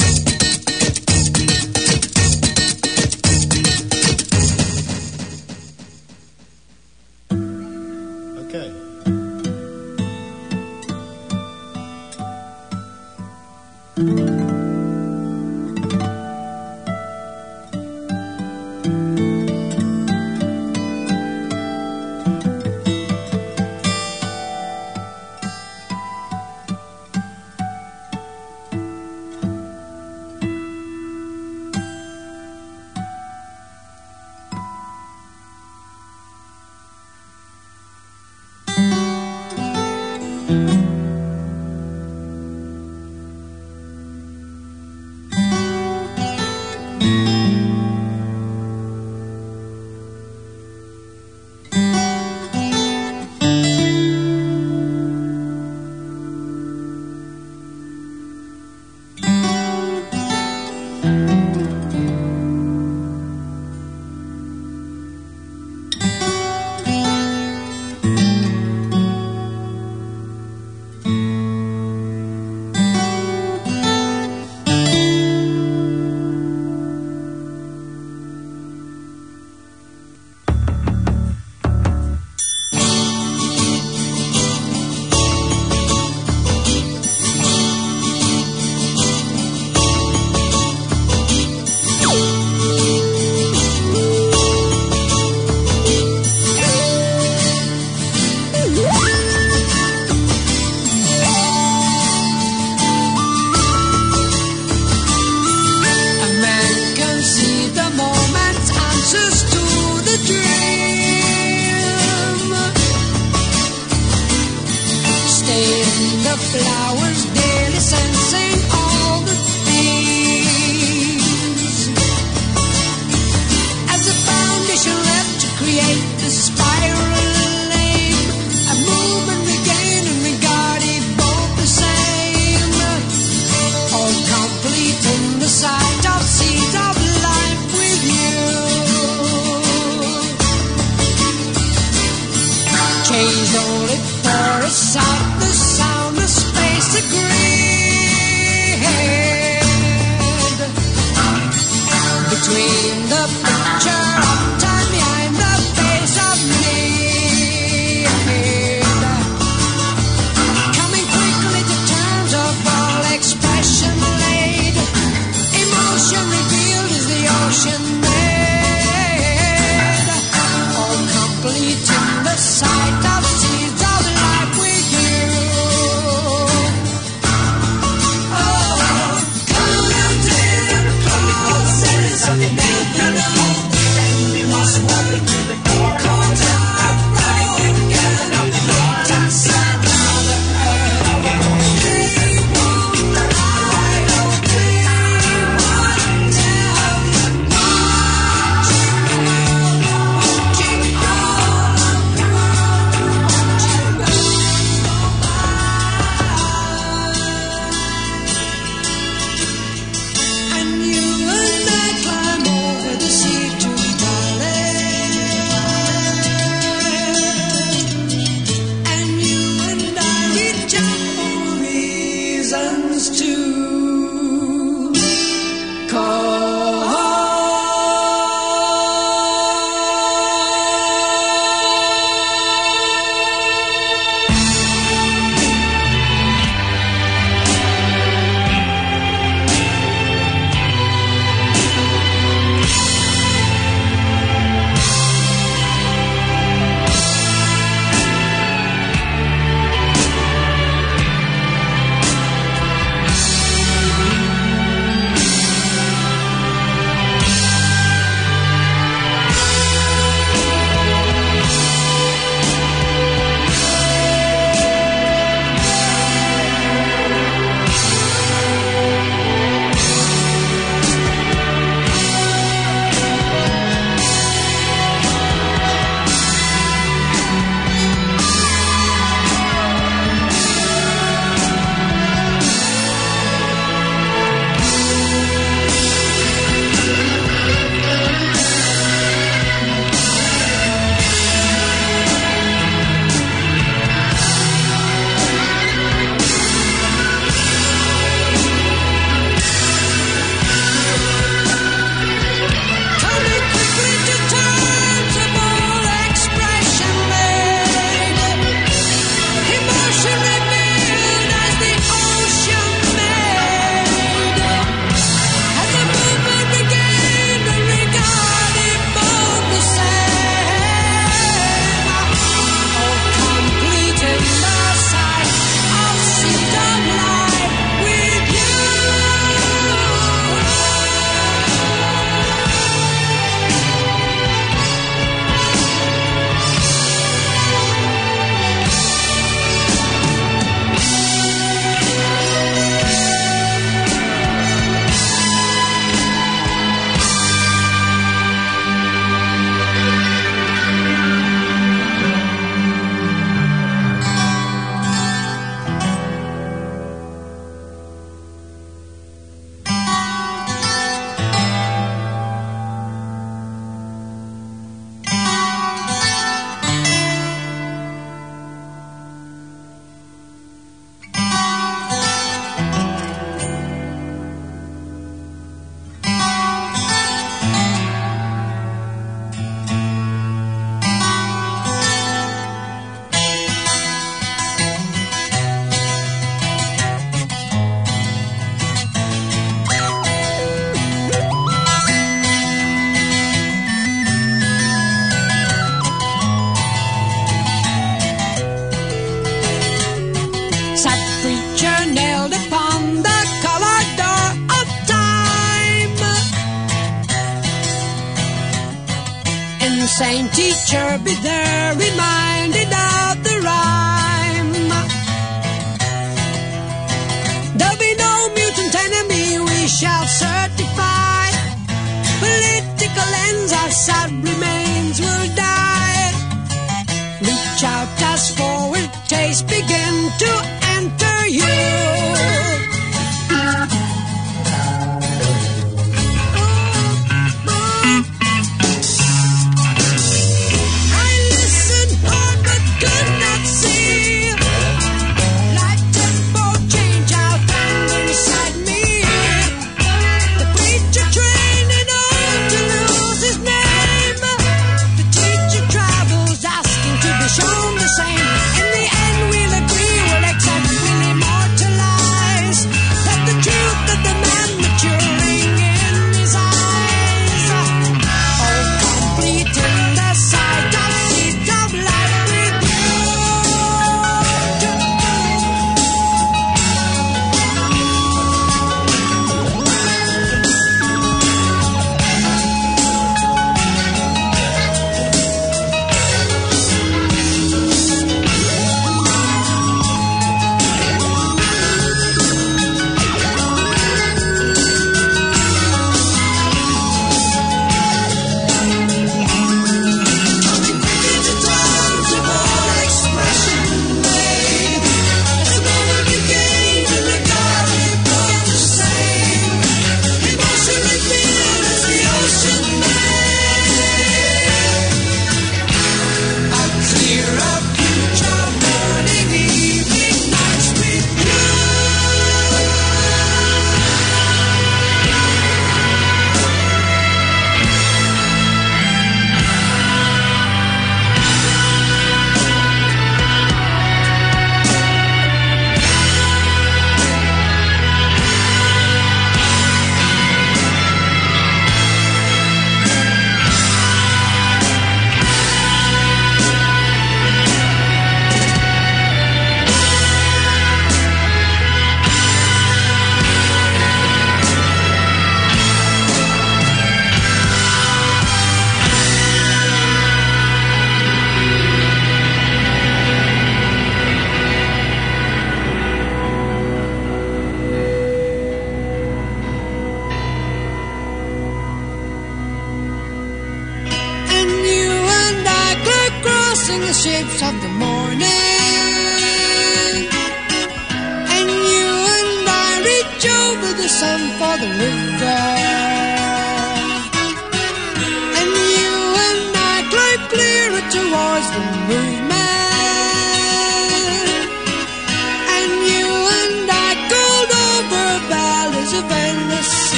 Speaker 19: same
Speaker 21: teacher be there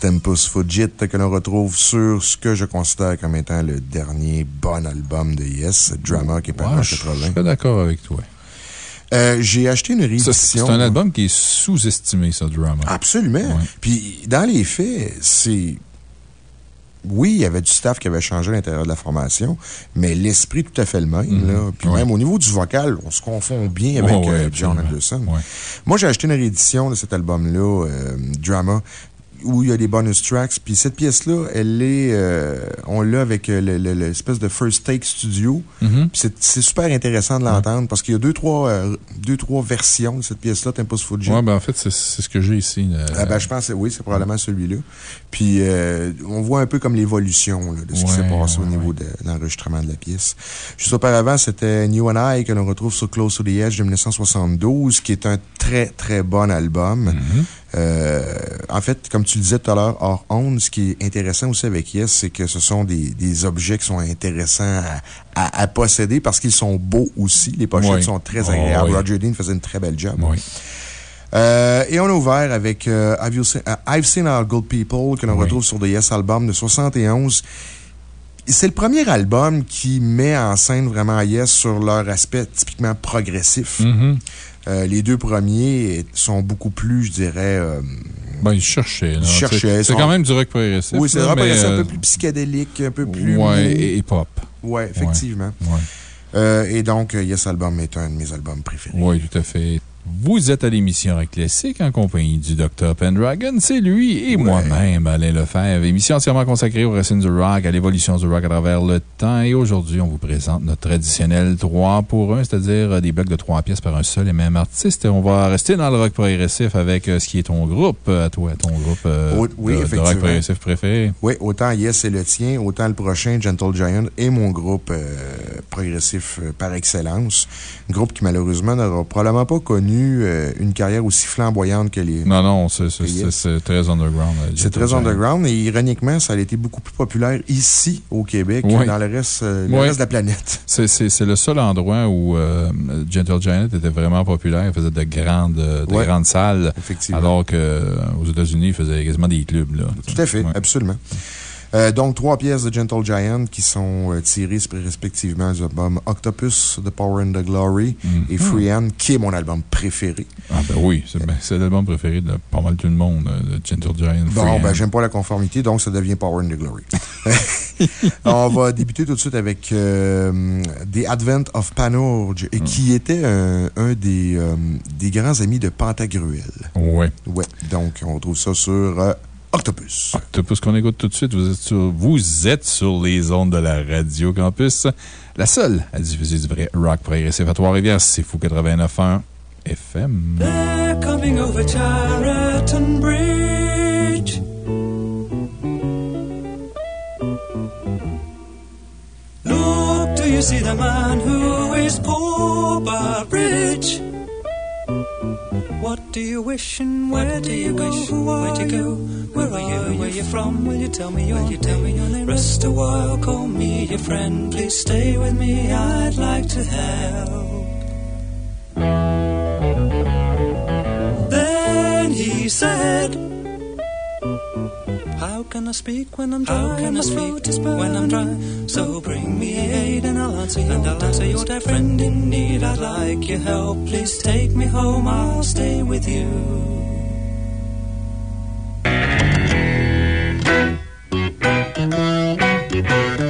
Speaker 9: Tempus Fugit que l'on retrouve sur ce que je considère comme étant le dernier bon album de Yes, Drama, qui est paru en
Speaker 2: je
Speaker 9: 80.
Speaker 2: je suis d'accord avec toi.
Speaker 9: Euh, J'ai acheté une réédition.
Speaker 2: C'est un album qui est sous-estimé, ça, Drama.
Speaker 9: Absolument. Puis, dans les faits, c'est. Oui, il y avait du staff qui avait changé à l'intérieur de la formation, mais l'esprit tout à fait le même.
Speaker 2: Mhm.
Speaker 9: là. Puis même au niveau du vocal, on se confond bien avec
Speaker 2: ouais,
Speaker 9: euh, John. Anderson. Moi, j'ai acheté une réédition de cet album-là, euh, Drama, où il y a des bonus tracks. Puis cette pièce-là, elle est. euh, on l'a avec euh, le- le- l'espèce de First Take Studio.
Speaker 2: Mhm.
Speaker 9: Puis c'est- super intéressant de l'entendre parce qu'il y a deux, trois, euh, deux, trois versions de cette pièce-là, Tempus Fugit.
Speaker 2: Ouais, ben, en fait, c'est ce que j'ai ici.
Speaker 9: Ah ben, je pense que oui, c'est probablement celui-là. Puis, euh, on voit un peu comme l'évolution de ce qui
Speaker 2: Ouais,
Speaker 9: s'est passé au niveau de l'enregistrement de la pièce. Juste auparavant, c'était New and I que l'on retrouve sur Close to the Edge de 1972, qui est un très, très bon album. Euh, en fait, comme tu le disais tout à l'heure, hors onde, ce qui est intéressant aussi avec Yes, c'est que ce sont des, des objets qui sont intéressants à, à- à posséder parce qu'ils sont beaux aussi. Les pochettes
Speaker 2: Oui.
Speaker 9: sont très
Speaker 2: Oh,
Speaker 9: agréables.
Speaker 2: oui.
Speaker 9: Roger Dean faisait une très belle job.
Speaker 2: Oui.
Speaker 9: Euh, et on a ouvert avec euh, Have You Seen- euh, I've Seen Our Good People, que l'on
Speaker 2: Oui.
Speaker 9: retrouve sur The Yes Album de 71. C'est le premier album qui met en scène vraiment Yes sur leur aspect typiquement progressif.
Speaker 2: Mhm.
Speaker 9: Euh, les deux premiers sont beaucoup plus, je dirais.
Speaker 2: Ben, là.
Speaker 9: Ils cherchaient,
Speaker 2: C'est- quand même du rock progressif.
Speaker 9: oui, c'est
Speaker 2: mais,
Speaker 9: progressif, un
Speaker 2: euh,
Speaker 9: peu plus psychédélique, un peu plus.
Speaker 2: Ouais, et, pop.
Speaker 9: Ouais, effectivement.
Speaker 2: Ouais.
Speaker 9: Euh, et donc, euh, Yes Album est un de mes albums préférés.
Speaker 2: Oui, tout à fait. Vous êtes à l'émission Rock Classique en compagnie du Dr. Pendragon. C'est lui et moi-même, Alain Lefebvre. Émission entièrement consacrée aux racines du rock, à l'évolution du rock à travers le temps. Et aujourd'hui, on vous présente notre traditionnel 3 pour 1, c'est-à-dire des blocs de 3 pièces par un seul et même artiste. Et on va rester dans le rock progressif avec euh, ce qui est ton groupe, à toi, ton groupe euh,
Speaker 9: oui,
Speaker 2: de- de, rock progressif préféré.
Speaker 9: Oui, autant Yes c'est le tien, autant le prochain, Gentle Giant, est mon groupe euh, progressif euh, par excellence. Un groupe qui, malheureusement, n'aura probablement pas connu euh, une carrière aussi flamboyante que les.
Speaker 2: Non, non, c'est très underground. euh,
Speaker 9: C'est très underground et ironiquement, ça a été beaucoup plus populaire ici, au Québec,
Speaker 2: Oui.
Speaker 9: que dans le reste, le
Speaker 2: Oui.
Speaker 9: reste de la planète.
Speaker 2: C'est- le seul endroit où euh, Gentle Giant était vraiment populaire. Il faisait de grandes, de grandes salles.
Speaker 9: Effectivement.
Speaker 2: Alors qu'aux États-Unis, il faisait quasiment des clubs. Là.
Speaker 9: Tout à fait, absolument. Euh, donc, trois pièces de Gentle Giant qui sont euh, tirées respectivement du album Octopus, The Power and the Glory et Free Hand, qui est mon album préféré.
Speaker 2: Ah, ben oui, c'est ben, l'album préféré de pas mal tout le monde, euh, de Gentle Giant.
Speaker 9: Bon, ben, j'aime pas la conformité, donc ça devient Power and the Glory. On va débuter tout de suite avec euh, The Advent of Panurge, et qui était un, des, des grands amis de Pantagruel.
Speaker 2: Ouais.
Speaker 9: Ouais, donc on retrouve ça sur Octopus.
Speaker 2: Octopus qu'on écoute tout de suite. Vous êtes, sur, vous êtes sur les ondes de la Radio Campus. La seule à diffuser du vrai rock progressif à Trois-Rivières, c'est Fou 89.1 FM.
Speaker 6: They're coming over Chariton Bridge. Look, do you see the man who is poor but rich? What do you wish and where do you go? Who are you? Go? Where are you? Where you from? Will you tell me your Will you tell me your name? Rest a while, call me your friend. Please stay with me. I'd like to help. Then he said, how can I speak when I'm dry? How can I speak when I'm dry? So bring me aid and I'll answer. And I'll answer your dear friend in need. I'd like your help. Please take me home. I'll stay with you.
Speaker 22: you.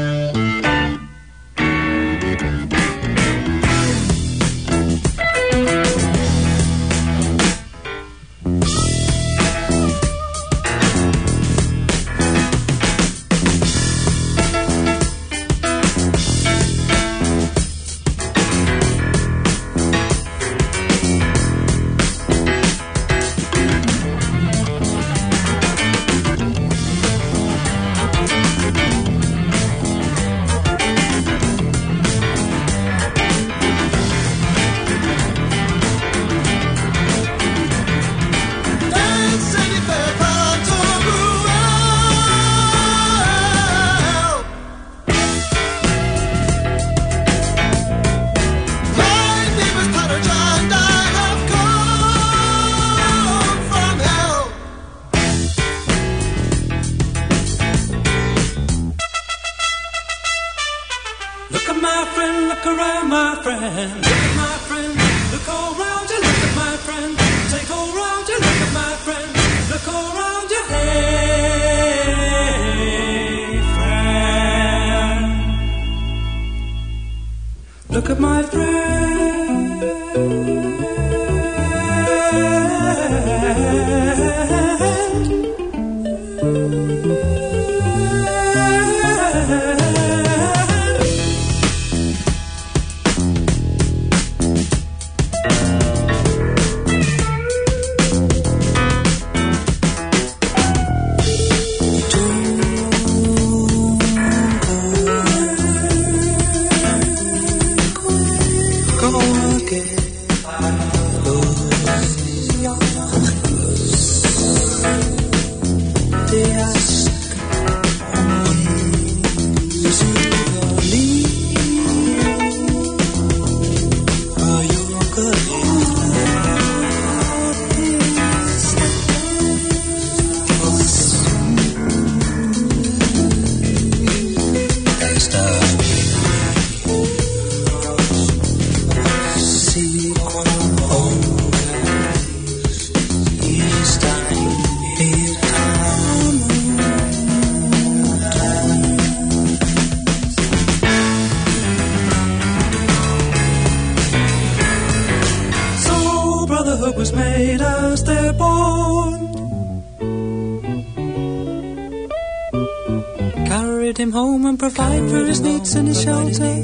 Speaker 22: Shelter.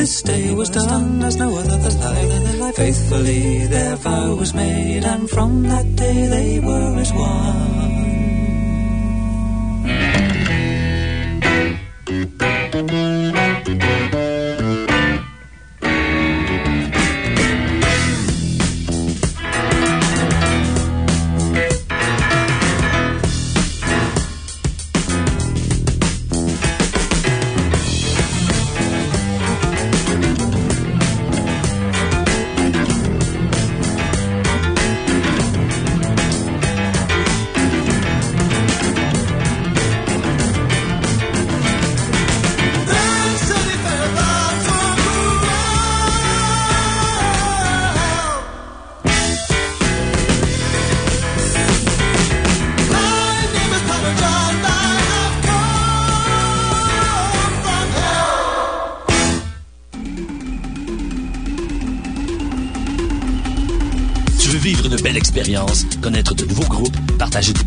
Speaker 22: This day was done as no other than life. Faithfully their vow was made, and from that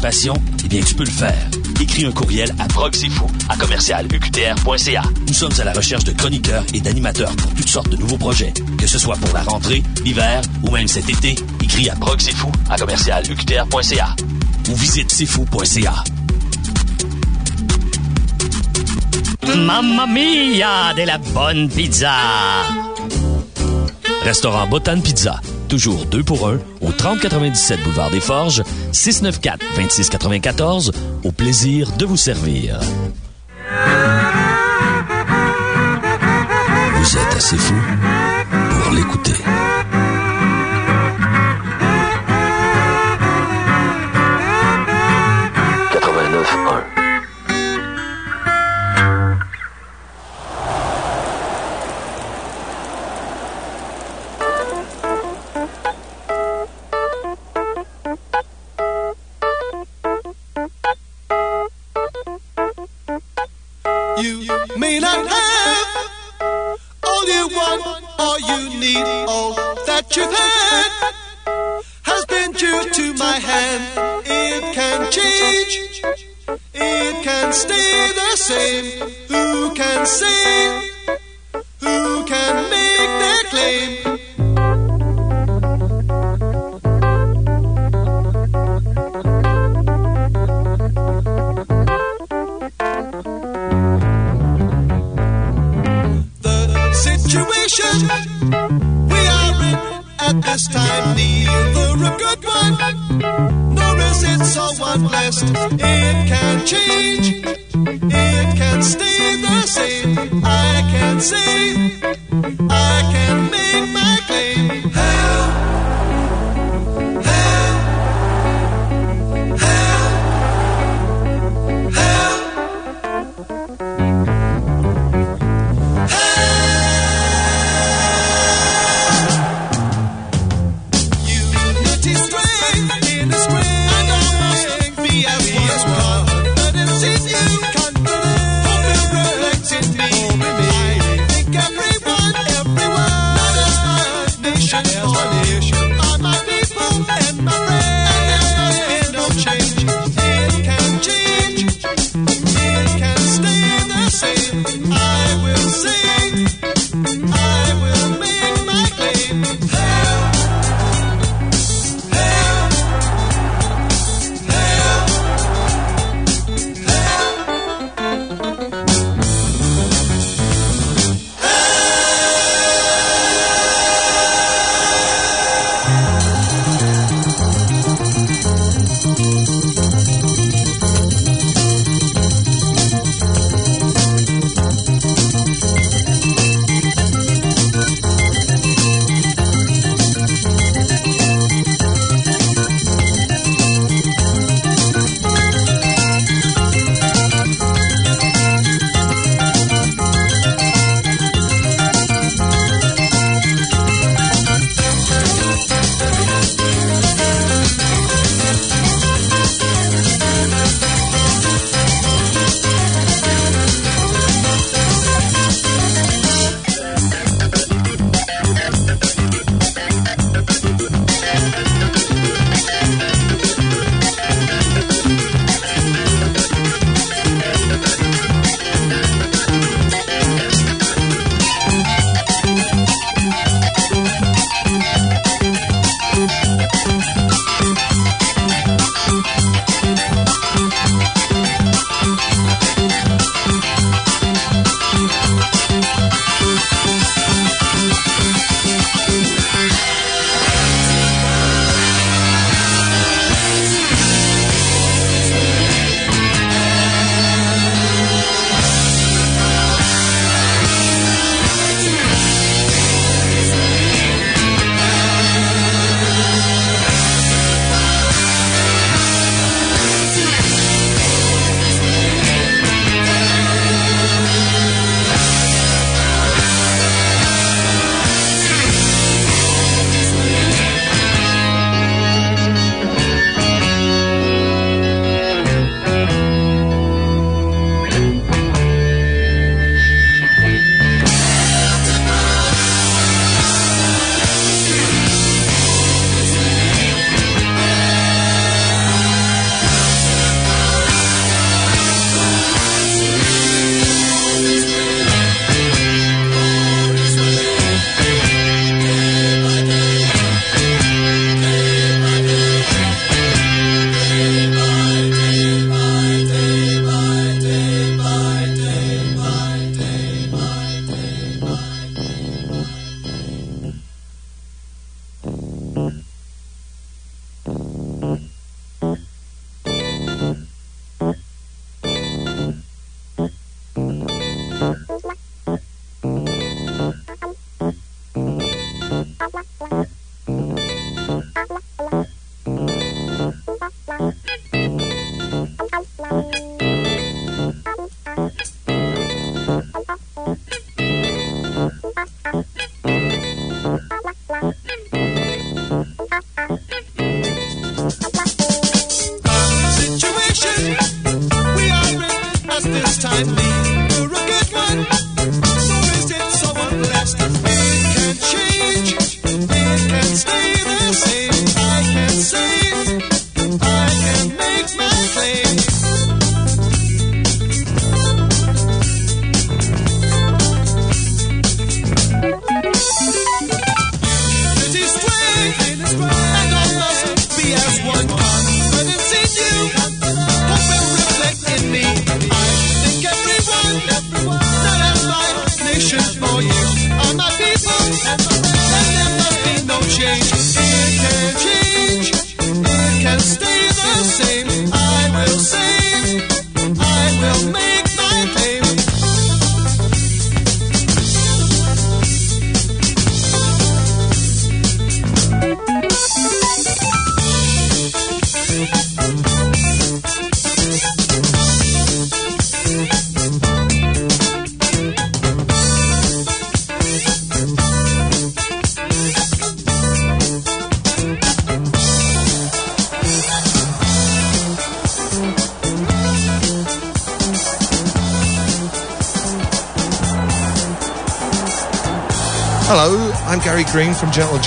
Speaker 23: passions? Eh bien, tu peux le faire. Écris un courriel à proxifou à commercialuqtr.ca. Nous sommes à la recherche de chroniqueurs et d'animateurs pour toutes sortes de nouveaux projets. Que ce soit pour la rentrée, l'hiver ou même cet été, écris à proxifou à commercialuqtr.ca ou visite sifou.ca.
Speaker 24: Mamma mia, de la bonne pizza!
Speaker 23: Restaurant Botan Pizza. Toujours deux pour un 3097 Boulevard des Forges, 694-2694. Au plaisir de vous servir.
Speaker 25: Vous êtes assez fou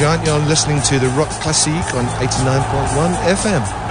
Speaker 25: Giant. You're listening to the Rock Classique on 89.1 FM.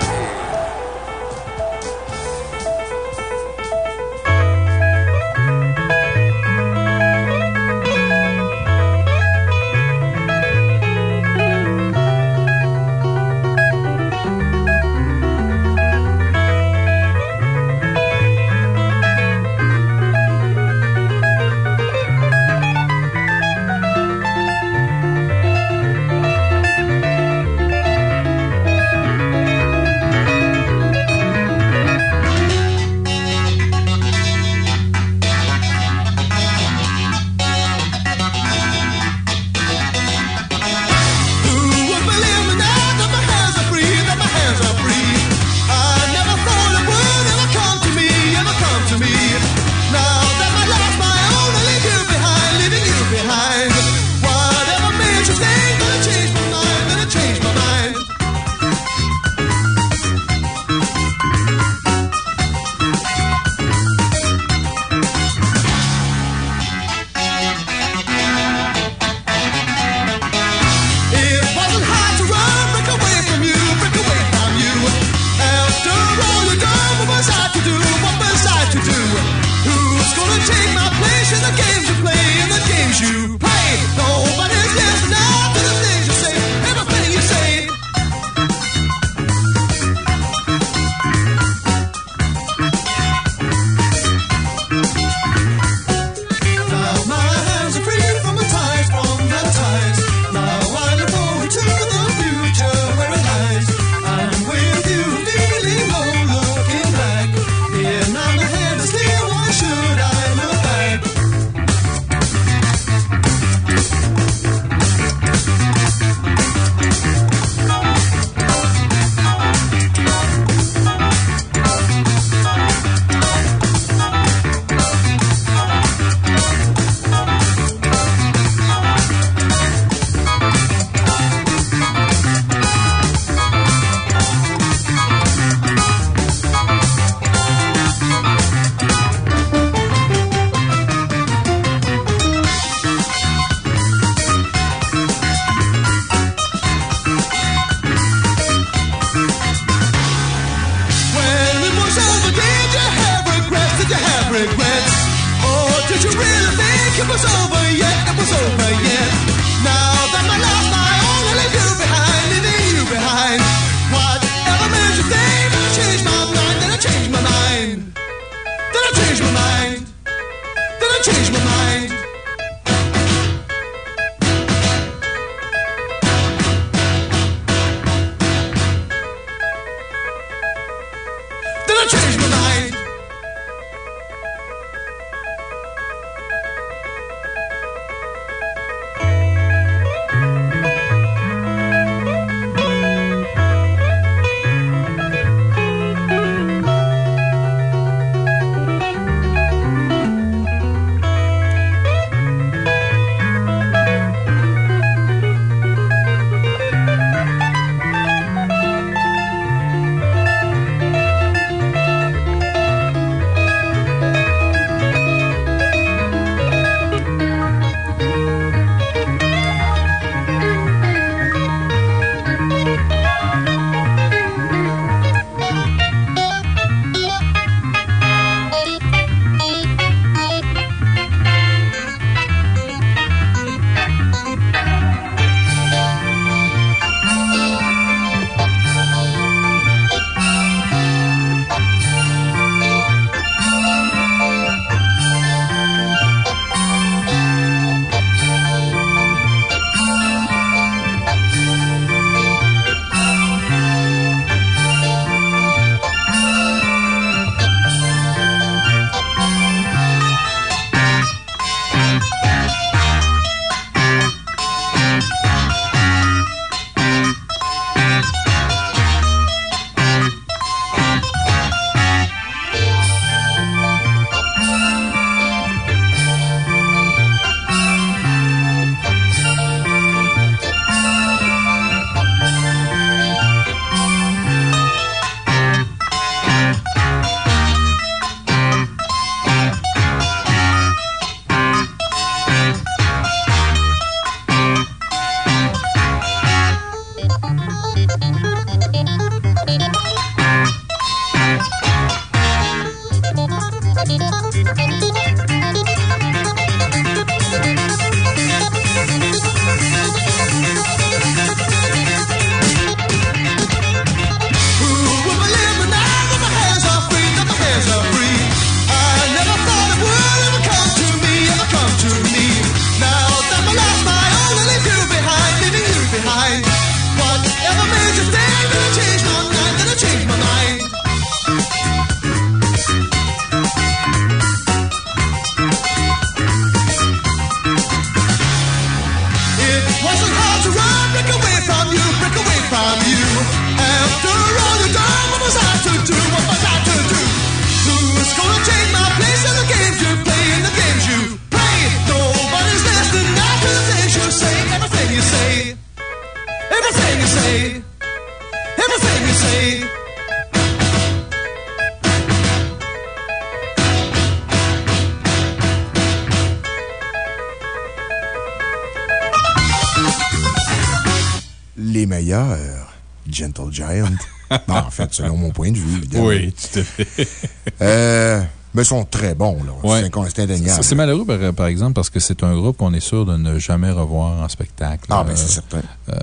Speaker 9: Mais ils sont très bons, là.
Speaker 2: Ouais.
Speaker 9: C'est indéniable.
Speaker 2: C'est malheureux, par, par exemple, parce que c'est un groupe qu'on est sûr de ne jamais revoir en spectacle.
Speaker 9: Ah, ben,
Speaker 2: Euh,
Speaker 9: c'est certain.
Speaker 2: euh,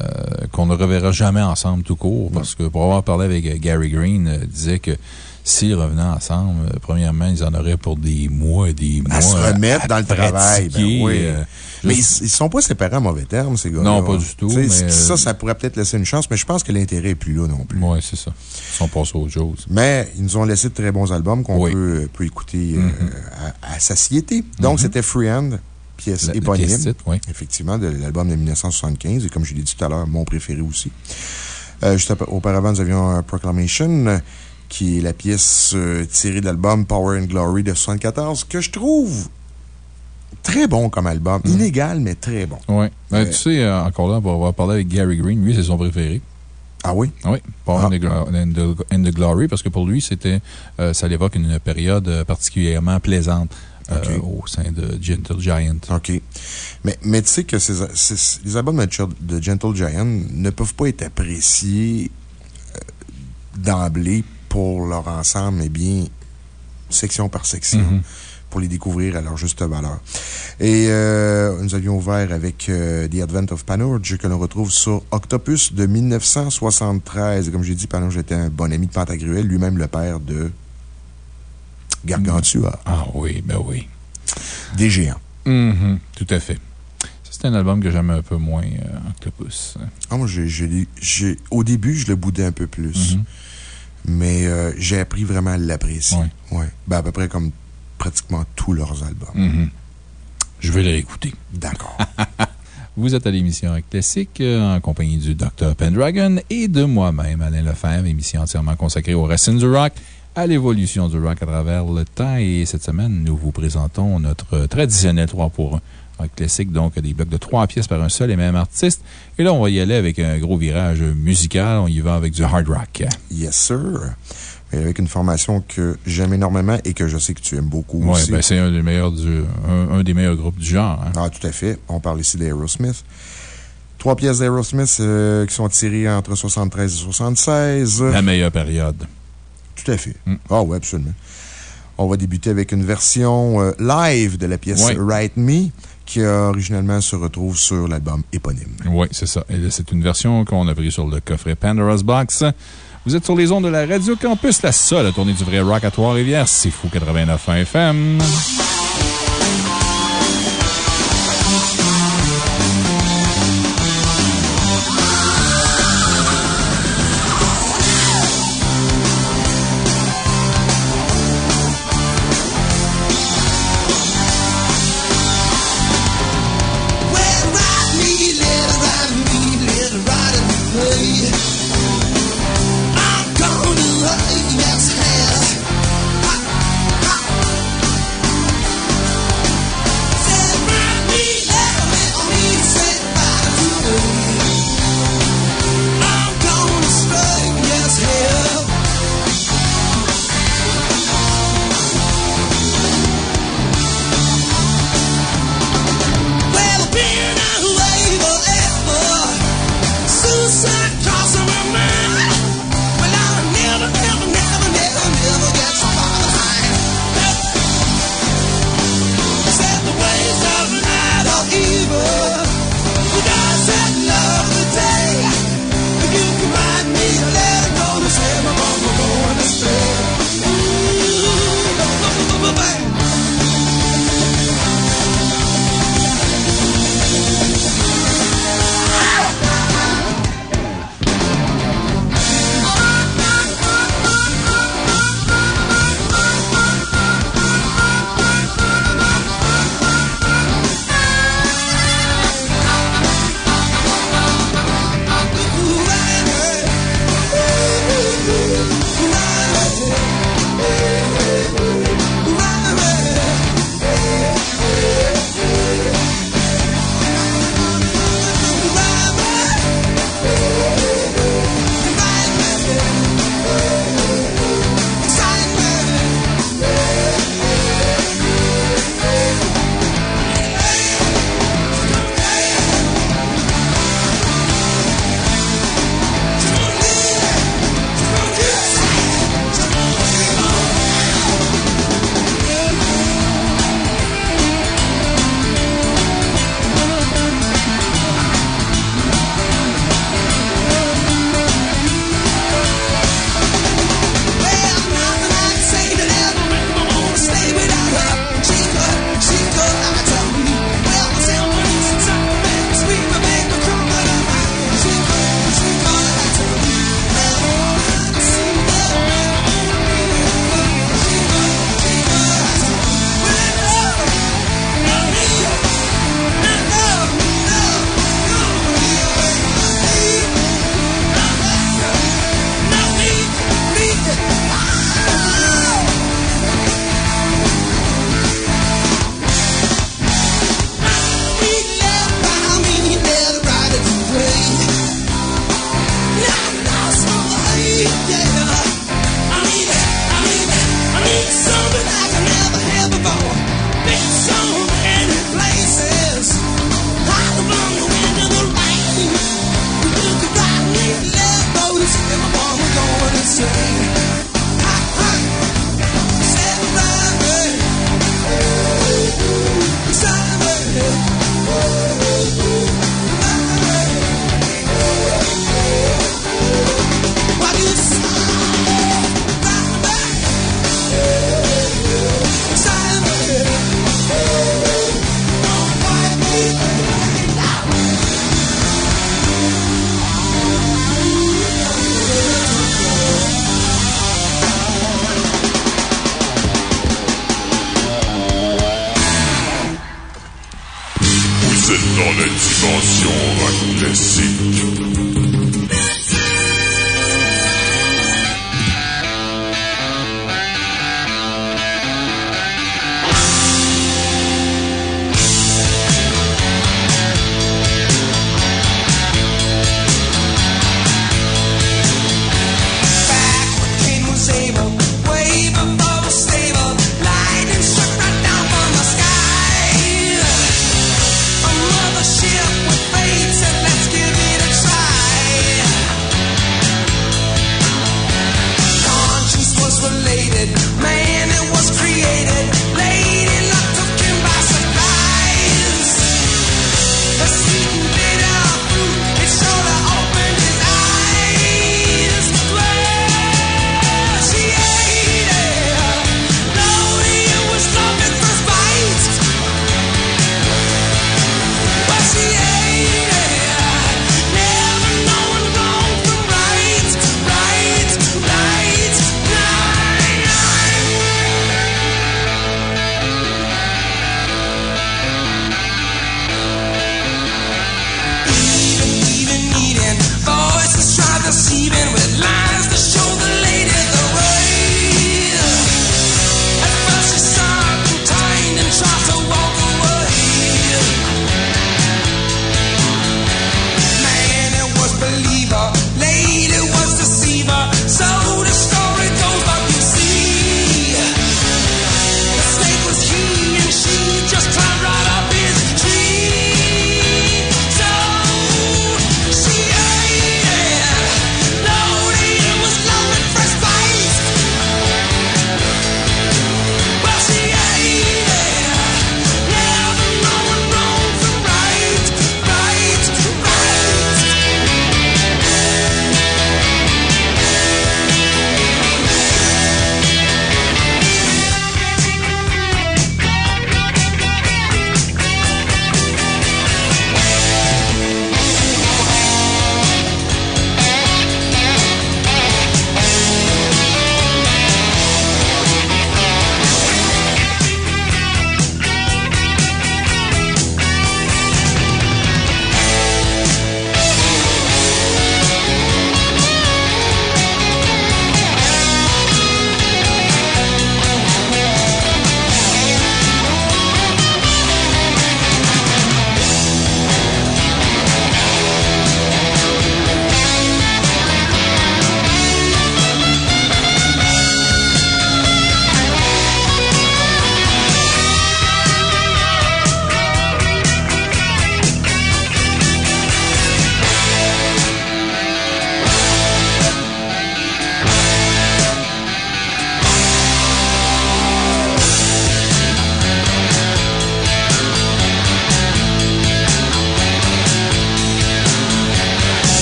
Speaker 2: qu'on ne reverra jamais ensemble tout court. Parce que pour avoir parlé avec euh, Gary Green, euh, disait que s'ils revenaient ensemble, euh, premièrement, ils en auraient pour des mois et des mois.
Speaker 9: à se remettre
Speaker 2: à
Speaker 9: dans le travail. Ben oui.
Speaker 2: euh,
Speaker 9: mais ils, ils sont pas séparés en mauvais termes, ces gars-là.
Speaker 2: Non, pas du tout, mais,
Speaker 9: Ça,
Speaker 2: euh,
Speaker 9: ça pourrait peut-être laisser une chance, mais je pense que l'intérêt est plus là non plus.
Speaker 2: Oui, c'est ça. Sont passés aux choses.
Speaker 9: Mais ils nous ont laissé de très bons albums qu'on
Speaker 2: Oui.
Speaker 9: peut, peut écouter euh,
Speaker 2: Mhm.
Speaker 9: à, à satiété. Donc,
Speaker 2: Mhm.
Speaker 9: c'était Freehand, pièce
Speaker 2: La- la
Speaker 9: éponyme.
Speaker 2: pièce titre, oui.
Speaker 9: Effectivement, de l'album de 1975. Et comme je l'ai dit tout à l'heure, mon préféré aussi. Euh, juste auparavant, nous avions euh, Proclamation, euh, qui est la pièce euh, tirée de l'album Power and Glory de 74, que je trouve très bon comme album. Inégal, mais très bon.
Speaker 2: Oui. Ben,
Speaker 9: Euh,
Speaker 2: tu sais, euh, encore là, on va avoir parlé avec Gary Green. Lui, c'est son préféré.
Speaker 9: Ah oui?
Speaker 2: Oui. The- and the Glory, parce que pour lui, c'était, euh, ça l'évoque une période euh, particulièrement plaisante euh, au sein de Gentle Giant.
Speaker 9: OK. Mais, mais tu sais que ces, ces- les albums de, Gentle Giant ne peuvent pas être appréciés d'emblée pour leur ensemble, mais bien section par section.
Speaker 2: Mhm.
Speaker 9: Pour les découvrir à leur juste valeur. Et euh, nous avions ouvert avec euh, The Advent of Panurge, que l'on retrouve sur Octopus de 1973. Et comme j'ai dit, Panurge était un bon ami de Pantagruel, lui-même le père de Gargantua.
Speaker 2: Ah oui, ben oui.
Speaker 9: Des géants.
Speaker 2: Mhm, Tout à fait. C'est un album que j'aime un peu moins, euh, Octopus.
Speaker 9: Ah, moi, au début, je le boudais un peu plus.
Speaker 2: Mhm.
Speaker 9: Mais euh, j'ai appris vraiment à l'apprécier.
Speaker 2: Ouais.
Speaker 9: Ouais. Ben, à peu près comme pratiquement tous leurs albums.
Speaker 2: Mhm. Je vais les réécouter.
Speaker 9: D'accord.
Speaker 2: Vous êtes à l'émission Rock Classique euh, en compagnie du Dr. Pendragon et de moi-même, Alain Lefebvre, émission entièrement consacrée aux racines du rock, à l'évolution du rock à travers le temps. Et cette semaine, nous vous présentons notre traditionnel 3 pour 1 rock classique, donc des blocs de 3 pièces par un seul et même artiste. Et là, on va y aller avec un gros virage musical. On y va avec du hard rock.
Speaker 9: Yes, sir. Mais avec une formation que j'aime énormément et que je sais que tu aimes beaucoup
Speaker 2: Oui,
Speaker 9: aussi.
Speaker 2: ben, c'est un, des meilleurs du- un, un des meilleurs groupes du genre. hein.
Speaker 9: Ah, tout à fait. On parle ici d'Aerosmith. Trois pièces d'Aerosmith euh, qui sont tirées entre 73 et 76.
Speaker 2: La meilleure période.
Speaker 9: Tout à fait. Ah, oui, absolument. On va débuter avec une version euh, live de la pièce
Speaker 2: Ouais.
Speaker 9: Write Me, qui originellement se retrouve sur l'album éponyme.
Speaker 2: Oui, c'est ça. C'est une version qu'on a prise sur le coffret Pandora's Box. Vous êtes sur les ondes de la Radio Campus, la seule à tourner du vrai rock à Trois-Rivières. C'est fou 89 FM.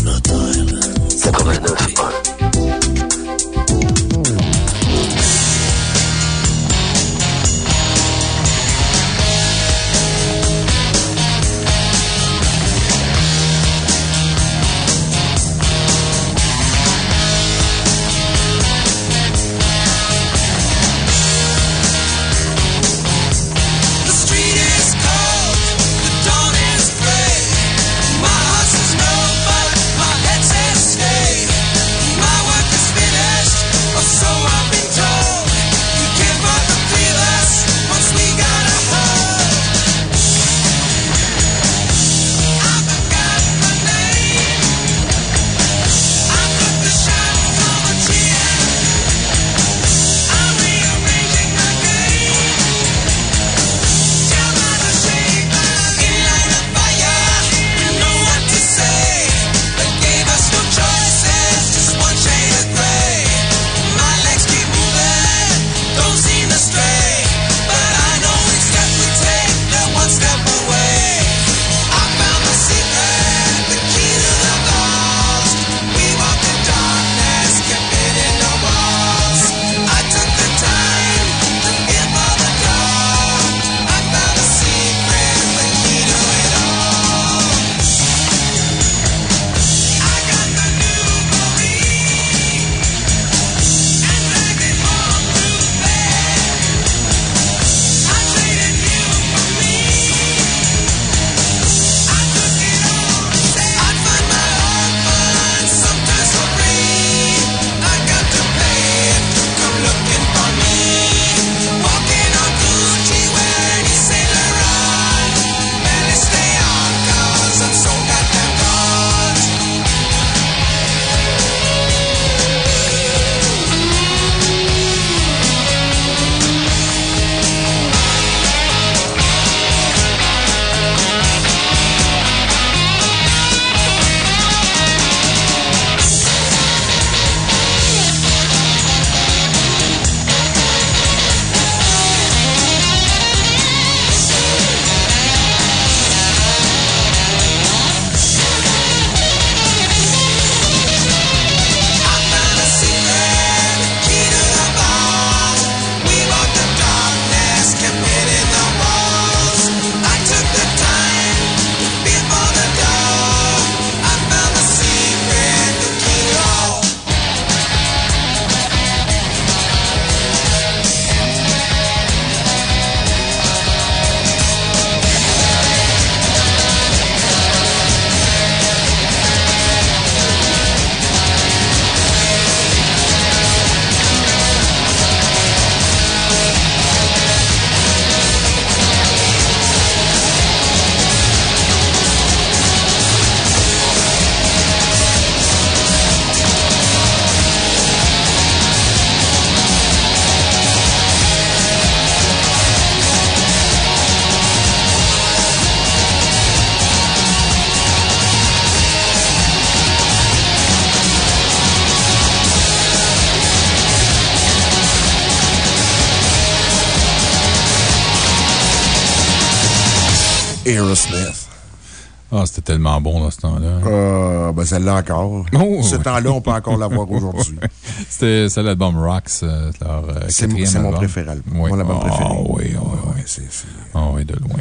Speaker 23: Oh, Coconut Island. 89.1.
Speaker 2: tellement bon dans ce temps-là.
Speaker 9: Euh, ben, celle-là encore.
Speaker 2: Oh,
Speaker 9: ce
Speaker 2: oui.
Speaker 9: temps-là, on peut encore l'avoir aujourd'hui.
Speaker 2: C'était l'album Rocks, euh, leur euh,
Speaker 9: C'est mon- préféré.
Speaker 2: Oui.
Speaker 9: Mon album
Speaker 2: Ah,
Speaker 9: préféré.
Speaker 2: oui, oui, oui.
Speaker 9: c'est- c'est-
Speaker 2: Ah oui, de loin.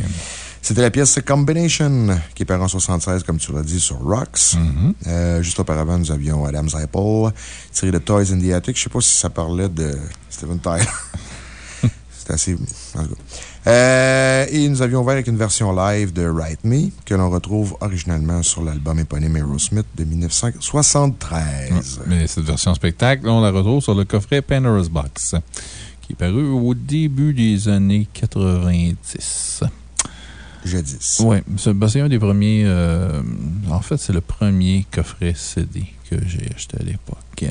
Speaker 9: C'était la pièce Combination, qui est paru en 76, comme tu l'as dit, sur Rocks. Euh, juste auparavant, nous avions Adam's Apple, tiré de Toys in the Attic. Je ne sais pas si ça parlait de Steven Tyler. Assez. Euh, et nous avions ouvert avec une version live de Write Me, que l'on retrouve originalement sur l'album éponyme Aerosmith de 1973.
Speaker 2: Mais cette version spectacle, on la retrouve sur le coffret Pandora's Box, qui est paru au début des années 90.
Speaker 9: Jadis.
Speaker 2: Oui, c'est ben, c'est un des premiers. euh, en fait, c'est le premier coffret CD que j'ai acheté à l'époque.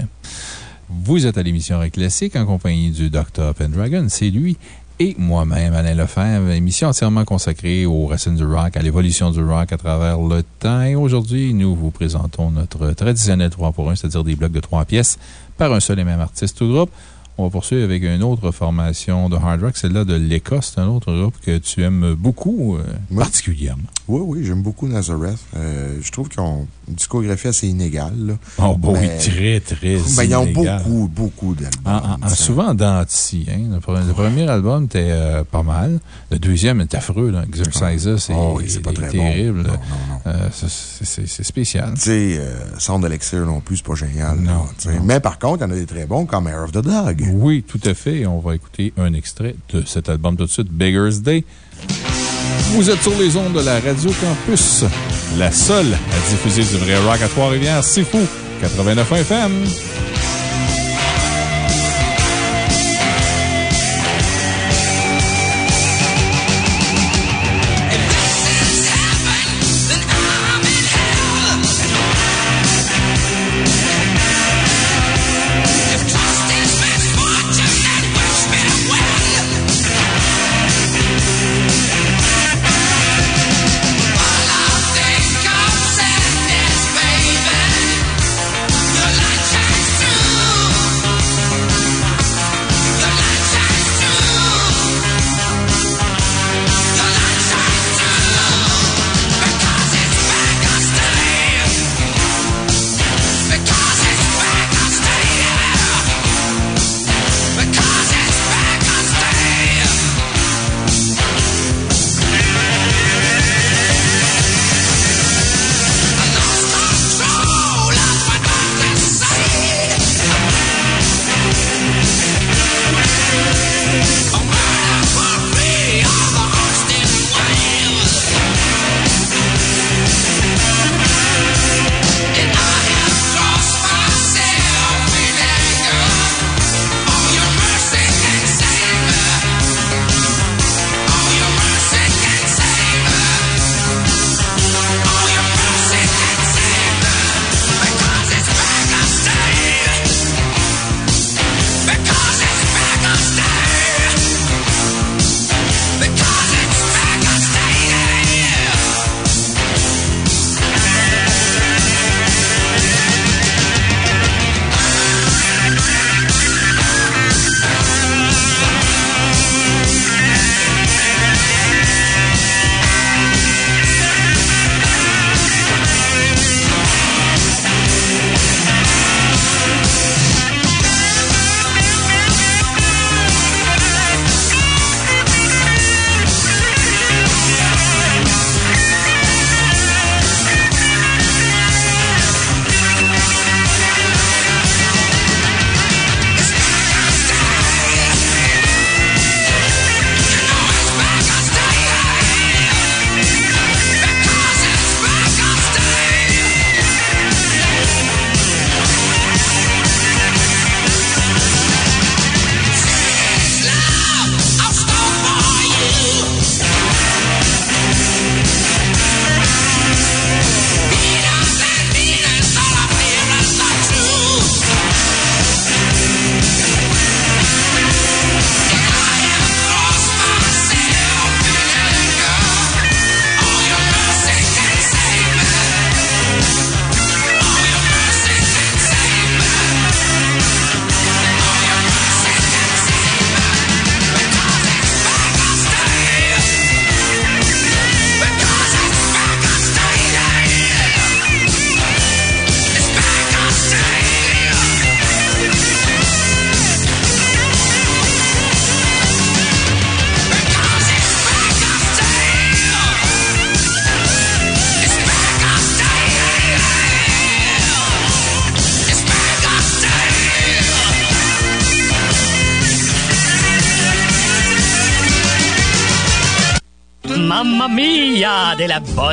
Speaker 2: Vous êtes à l'émission Rock Classique en compagnie du Dr. Pendragon. C'est lui et moi-même, Alain Lefebvre. Émission entièrement consacrée aux racines du rock, à l'évolution du rock à travers le temps. Et aujourd'hui, nous vous présentons notre traditionnel 3 pour 1, c'est-à-dire des blocs de 3 pièces par un seul et même artiste ou groupe. On va poursuivre avec une autre formation de hard rock, celle-là de l'Écosse. C'est un autre groupe que tu aimes beaucoup, euh, particulièrement.
Speaker 9: Oui, oui, j'aime beaucoup Nazareth. Euh, je trouve qu'ils ont une discographie assez inégale. là.
Speaker 2: Oh, bon,
Speaker 9: Mais-
Speaker 2: oui, très, très
Speaker 9: Ben, ils ont beaucoup, beaucoup d'albums.
Speaker 2: En- en- en- souvent scie, hein. Le, pre- le premier album était euh, pas mal. Le deuxième est affreux, là. Exercises, c'est
Speaker 9: Oh, oui, pas bon.
Speaker 2: terrible. C'est- spécial.
Speaker 9: Tu sais, Sound Elixir non plus, c'est pas génial. tu sais. Mais par contre, il y en a des très bons comme Air of the Dog.
Speaker 2: Oui, tout à fait. On va écouter un extrait de cet album tout de suite, Beggar's Day. Vous êtes sur les ondes de la Radio Campus, la seule à diffuser du vrai rock à Trois-Rivières. C'est fou! 89 FM.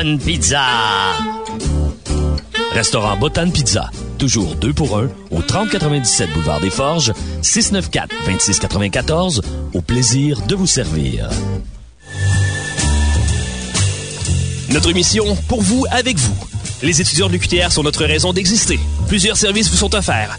Speaker 26: Bonne pizza!
Speaker 23: Restaurant Botan Pizza. Toujours 2 pour 1 au 3097 Boulevard des Forges, 694-2694. Au plaisir de vous servir.
Speaker 12: Notre mission, pour vous, avec vous. Les étudiants de l'UQTR sont notre raison d'exister. Plusieurs services vous sont offerts.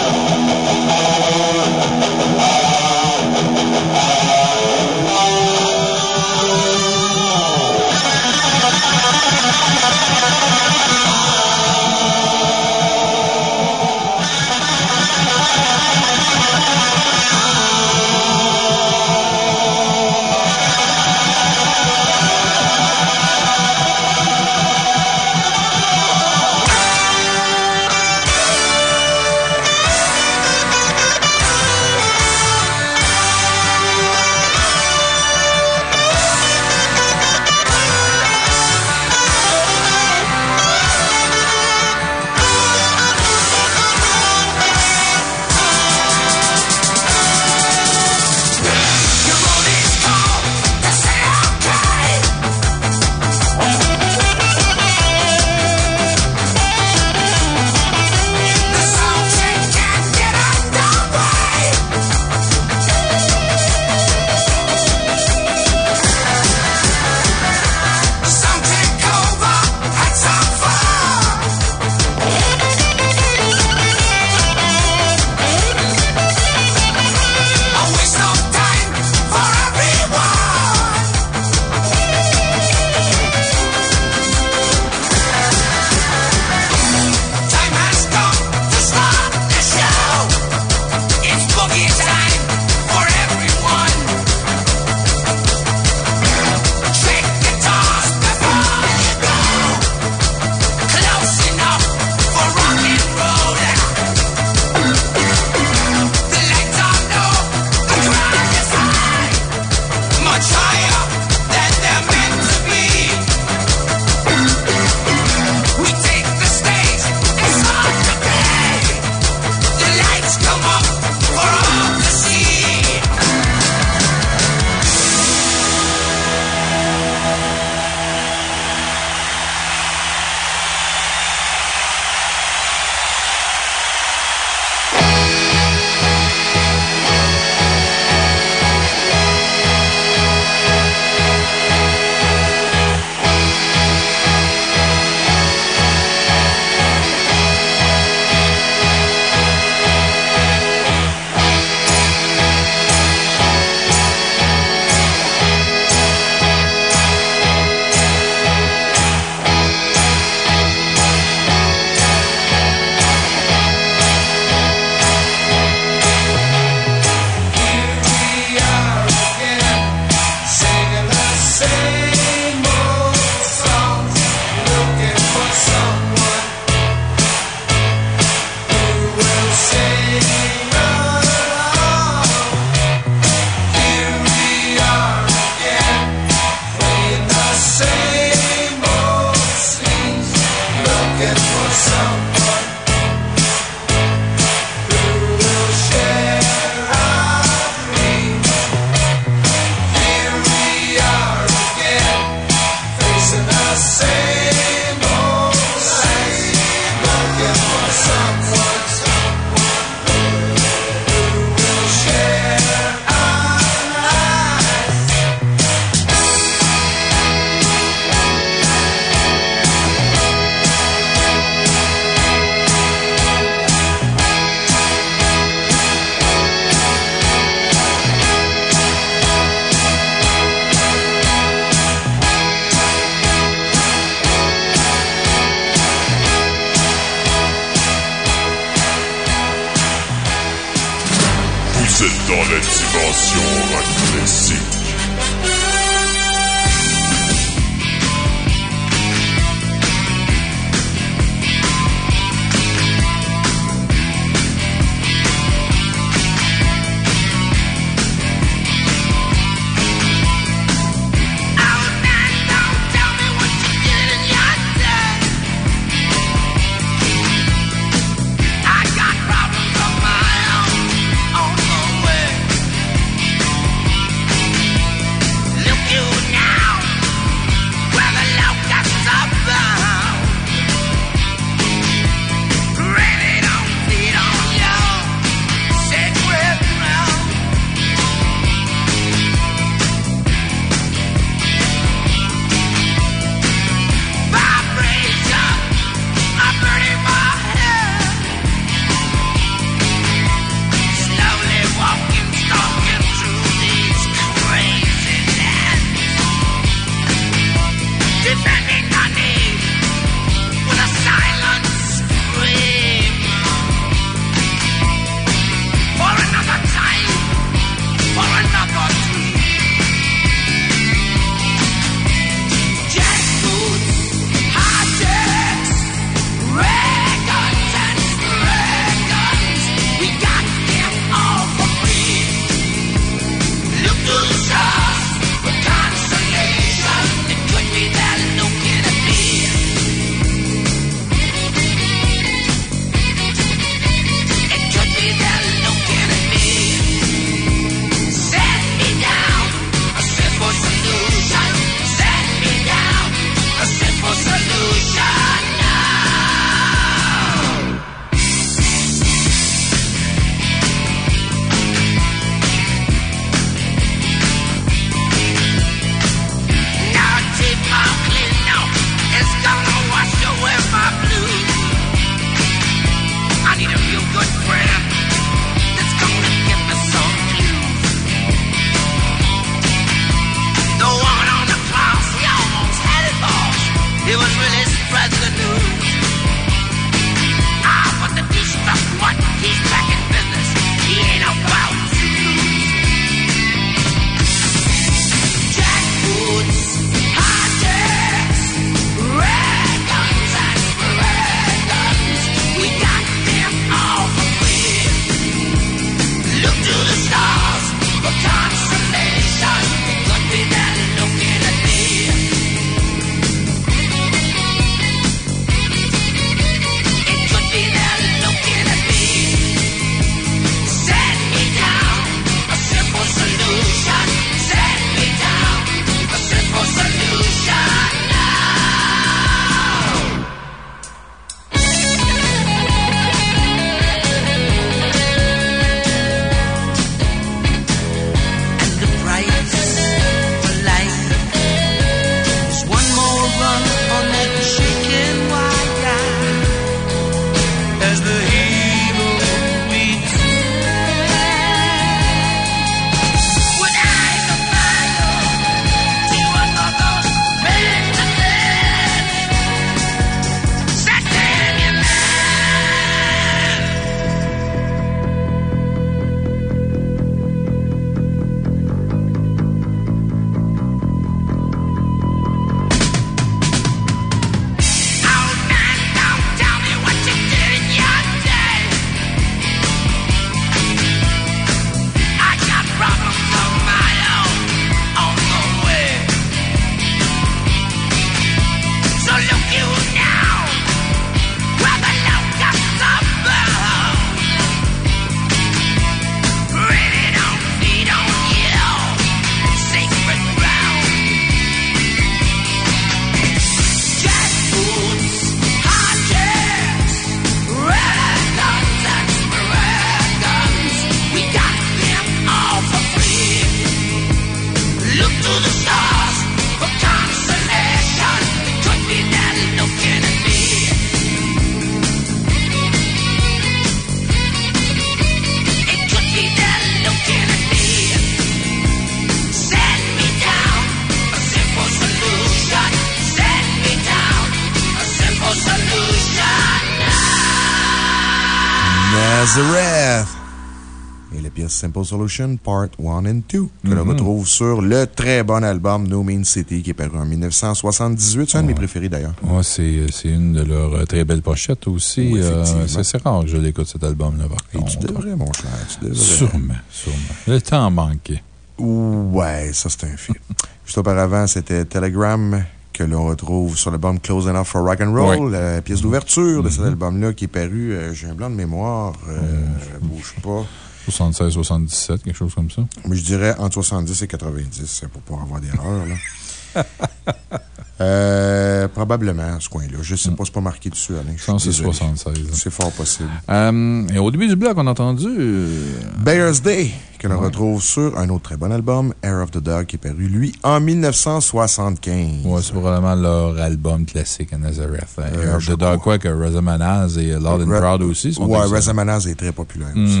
Speaker 27: Simple Solution,
Speaker 9: Part 1 and 2, que l'on
Speaker 2: Mhm.
Speaker 9: retrouve sur le très bon album No Mean City, qui est paru en 1978. C'est un de mes préférés d'ailleurs.
Speaker 2: Ouais, c'est une de leurs euh, très belles pochettes aussi.
Speaker 9: Oui,
Speaker 2: Euh, c'est rare que je l'écoute cet album-là, par
Speaker 9: Et tu devrais, mon cher, tu devrais.
Speaker 2: Sûrement, sûrement. Le temps manquait.
Speaker 9: Ouais, ça c'est un fait. Juste auparavant, c'était Telegram que l'on retrouve sur l'album Close Enough for Rock and Roll, la pièce d'ouverture de cet
Speaker 2: Mhm.
Speaker 9: album-là qui est paru, euh, j'ai un blanc de mémoire, euh, je bouge pas.
Speaker 2: 76, 77, quelque chose comme ça.
Speaker 9: Mais je dirais entre 70 et 90, c'est pour pas avoir d'erreur, là. Euh, probablement, ce coin-là. Je sais pas, c'est pas marqué dessus, Alain. Je
Speaker 2: Je pense que c'est
Speaker 9: suis désolé.
Speaker 2: 76.
Speaker 9: C'est fort possible.
Speaker 2: Euh, et au début du bloc, on a entendu. euh,
Speaker 9: Bear's Day, que l'on
Speaker 2: Ouais.
Speaker 9: retrouve sur un autre très bon album, Air of the Dog, qui est paru, lui, en 1975.
Speaker 2: Ouais, c'est probablement leur album classique à Nazareth. hein.
Speaker 9: Euh,
Speaker 2: Air of the Dog, quoi, que Razamanaz et Loud and Proud aussi. sont
Speaker 9: Ouais. Razamanaz est très populaire aussi.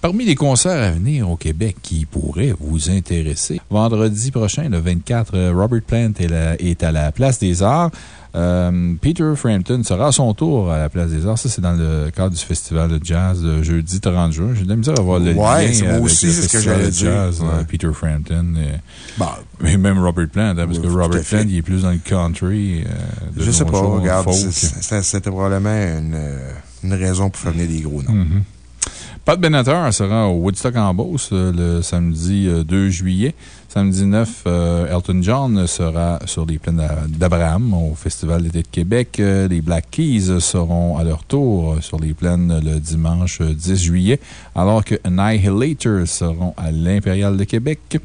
Speaker 2: Parmi les concerts à venir au Québec qui pourraient vous intéresser, vendredi prochain, le 24, euh, Robert Plant est, la- est à la Place des Arts. Euh, Peter Frampton sera à son tour à la Place des Arts. Ça, c'est dans le cadre du festival de jazz de jeudi 30 juin. J'ai de la misère à voir le
Speaker 9: Ouais,
Speaker 2: lien avec
Speaker 9: aussi,
Speaker 2: le
Speaker 9: c'est ce que
Speaker 2: festival
Speaker 9: j'allais
Speaker 2: de
Speaker 9: dire.
Speaker 2: jazz,
Speaker 9: Ouais.
Speaker 2: euh, Peter Frampton. et-
Speaker 9: Bah,
Speaker 2: mais même Robert Plant, hein, parce que Robert. Plant, il est plus dans le country. euh, de
Speaker 9: Je sais pas, regarde, c'était probablement une, une raison pour faire venir des gros noms.
Speaker 2: Mhm. Pat Benatar sera au Woodstock en Beauce euh, le samedi euh, 2 juillet. Samedi 9, euh, Elton John sera sur les plaines d'A- d'Abraham au Festival d'été de Québec. Euh, Les Black Keys seront à leur tour euh, sur les plaines le dimanche euh, 10 juillet, alors que Annihilator seront à l'Impérial de Québec.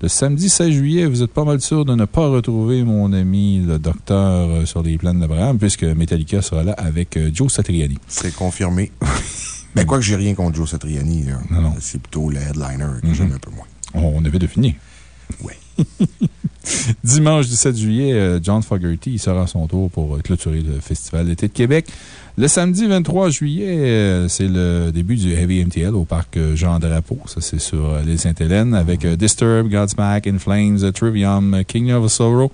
Speaker 2: Le samedi 16 juillet, vous êtes pas mal sûr de ne pas retrouver mon ami le docteur euh, sur les plaines d'Abraham, puisque Metallica sera là avec euh, Joe Satriani.
Speaker 9: C'est confirmé. Mais quoi que j'ai rien contre Joe Satriani, là. c'est plutôt le headliner que
Speaker 2: Mhm.
Speaker 9: j'aime un peu moins.
Speaker 2: On avait défini.
Speaker 9: Oui.
Speaker 2: Dimanche 17 juillet, euh, John Fogerty sera à son tour pour euh, clôturer le Festival d'été de Québec. Le samedi 23 juillet, euh, c'est le début du Heavy MTL au parc euh, Jean Drapeau. Ça, c'est sur euh, l'île Sainte-Hélène avec euh, Disturb, Godsmack, In Flames, euh, Trivium, euh, King of Sorrow.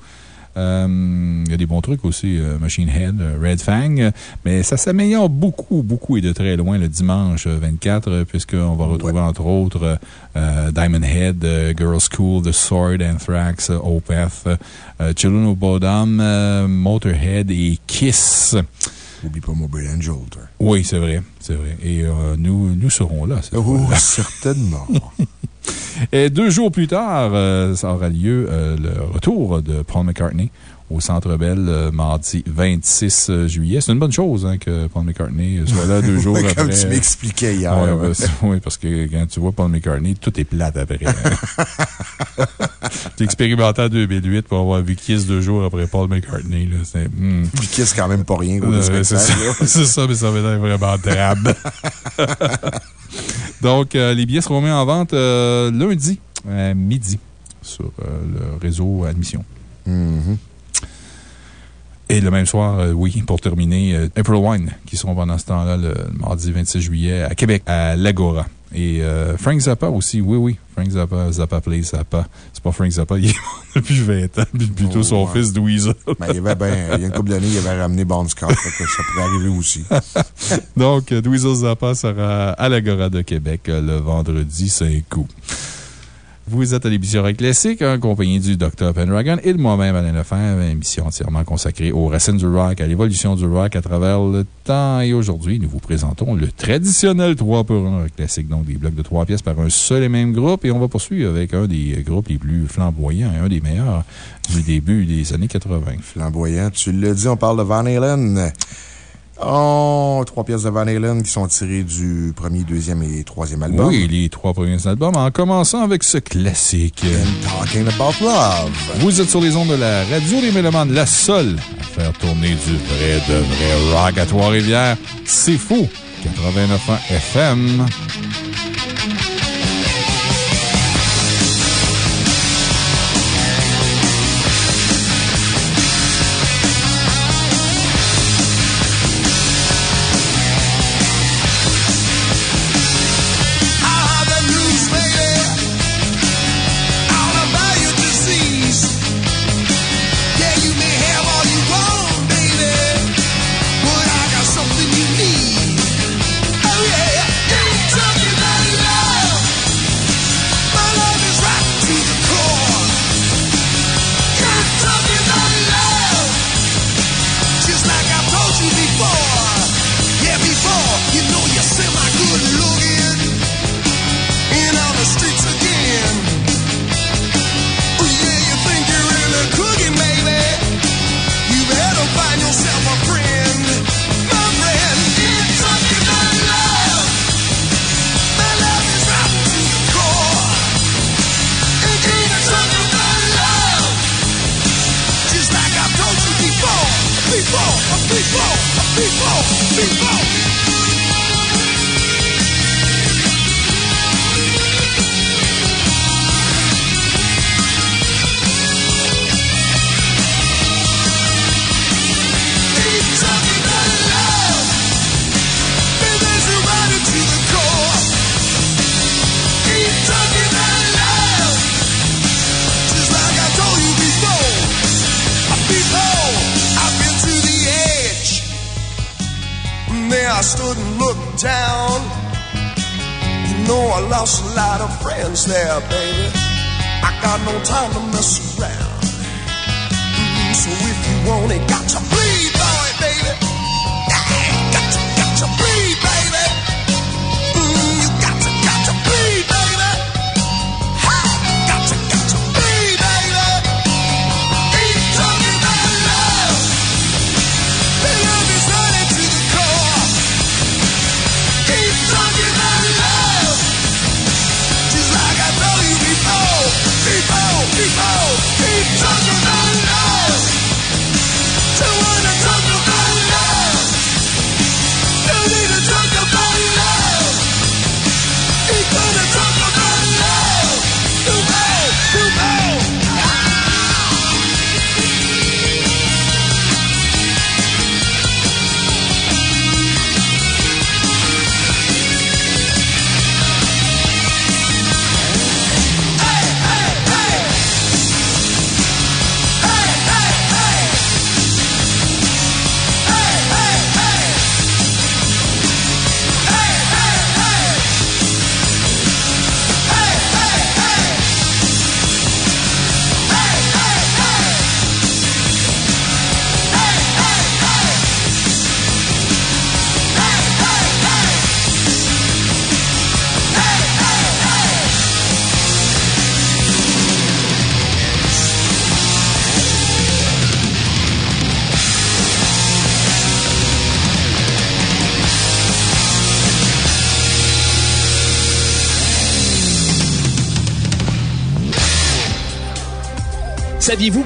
Speaker 2: Euh, il y a des bons trucs aussi, euh, Machine Head, euh, Red Fang, euh, mais ça s'améliore beaucoup, beaucoup et de très loin le dimanche euh, 24, euh, puisqu'on va retrouver entre autres euh, euh, Diamond Head, euh, Girl School, The Sword, Anthrax, euh, Opeth, euh, euh, Children of Bodom, euh, Motorhead et Kiss.
Speaker 9: Oublie pas Mobile Angel, toi.
Speaker 2: Oui, c'est vrai, c'est vrai. Et euh, nous, nous serons là. cette
Speaker 9: Oh,
Speaker 2: fois-là.
Speaker 9: certainement.
Speaker 2: Et deux jours plus tard, euh, ça aura lieu euh, le retour de Paul McCartney au Centre Bell euh, mardi 26 juillet. C'est une bonne chose hein, que Paul McCartney soit là deux jours après.
Speaker 9: Comme tu m'expliquais hier.
Speaker 2: Ouais,
Speaker 9: ouais.
Speaker 2: ben, c'est- oui, parce que quand tu vois Paul McCartney, tout est plate après. hein. J'ai expérimenté en 2008 pour avoir vu Kiss deux jours après Paul McCartney. là. Hmm.
Speaker 9: Puis Kiss, quand même pas rien.
Speaker 2: c'est ça, mais ça va être vraiment drabe. Donc, euh, les billets seront mis en vente euh, lundi à midi sur euh, le réseau Admission.
Speaker 9: Mhm.
Speaker 2: Et le même soir, euh, oui, pour terminer, euh, April Wine, qui seront pendant ce temps-là le mardi 26 juillet à Québec, à l'Agora. Et euh, Frank Zappa aussi, oui, oui. Frank Zappa, Zappa Play Zappa. C'est pas Frank Zappa, il est mort depuis 20 ans, puis plutôt
Speaker 9: Oh,
Speaker 2: son
Speaker 9: ouais.
Speaker 2: fils Dweezil.
Speaker 9: Ben, il y avait ben, il y a une couple d'années, il avait ramené Bon Scott. que ça pourrait arriver aussi.
Speaker 2: Donc, Dweezil Zappa sera à l'Agora de Québec le vendredi 5 août. Vous êtes à l'émission Rock Classique, en compagnie du Dr. Pendragon et de moi-même, Alain Lefebvre, émission entièrement consacrée aux racines du rock, à l'évolution du rock à travers le temps. Et aujourd'hui, nous vous présentons le traditionnel 3 pour 1 Rock Classique, donc des blocs de 3 pièces par un seul et même groupe. Et on va poursuivre avec un des groupes les plus flamboyants et un des meilleurs du début des années 80.
Speaker 9: Flamboyant, tu l'as dit, on parle de Van Halen. Oh, trois pièces de Van Halen qui sont tirées du premier, deuxième et troisième album.
Speaker 2: Oui, les trois premiers albums, en commençant avec ce classique.
Speaker 9: Talking About Love.
Speaker 2: Vous êtes sur les ondes de la radio des Mélomanes, la seule à faire tourner du vrai de vrai rock à Trois-Rivières. C'est fou! 89.1 FM.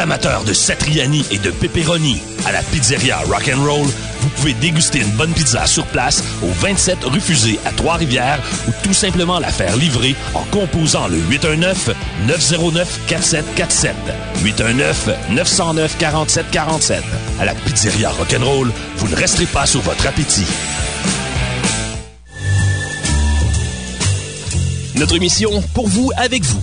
Speaker 23: Amateurs de Satriani et de pepperoni, à la pizzeria Rock'n'Roll, vous pouvez déguster une bonne pizza sur place au 27 rue Fusée à Trois-Rivières ou tout simplement la faire livrer en composant le 819-909-4747. 819-909-4747. À la pizzeria Rock'n'Roll, vous ne resterez pas sur votre appétit.
Speaker 12: Notre mission, pour vous, avec vous.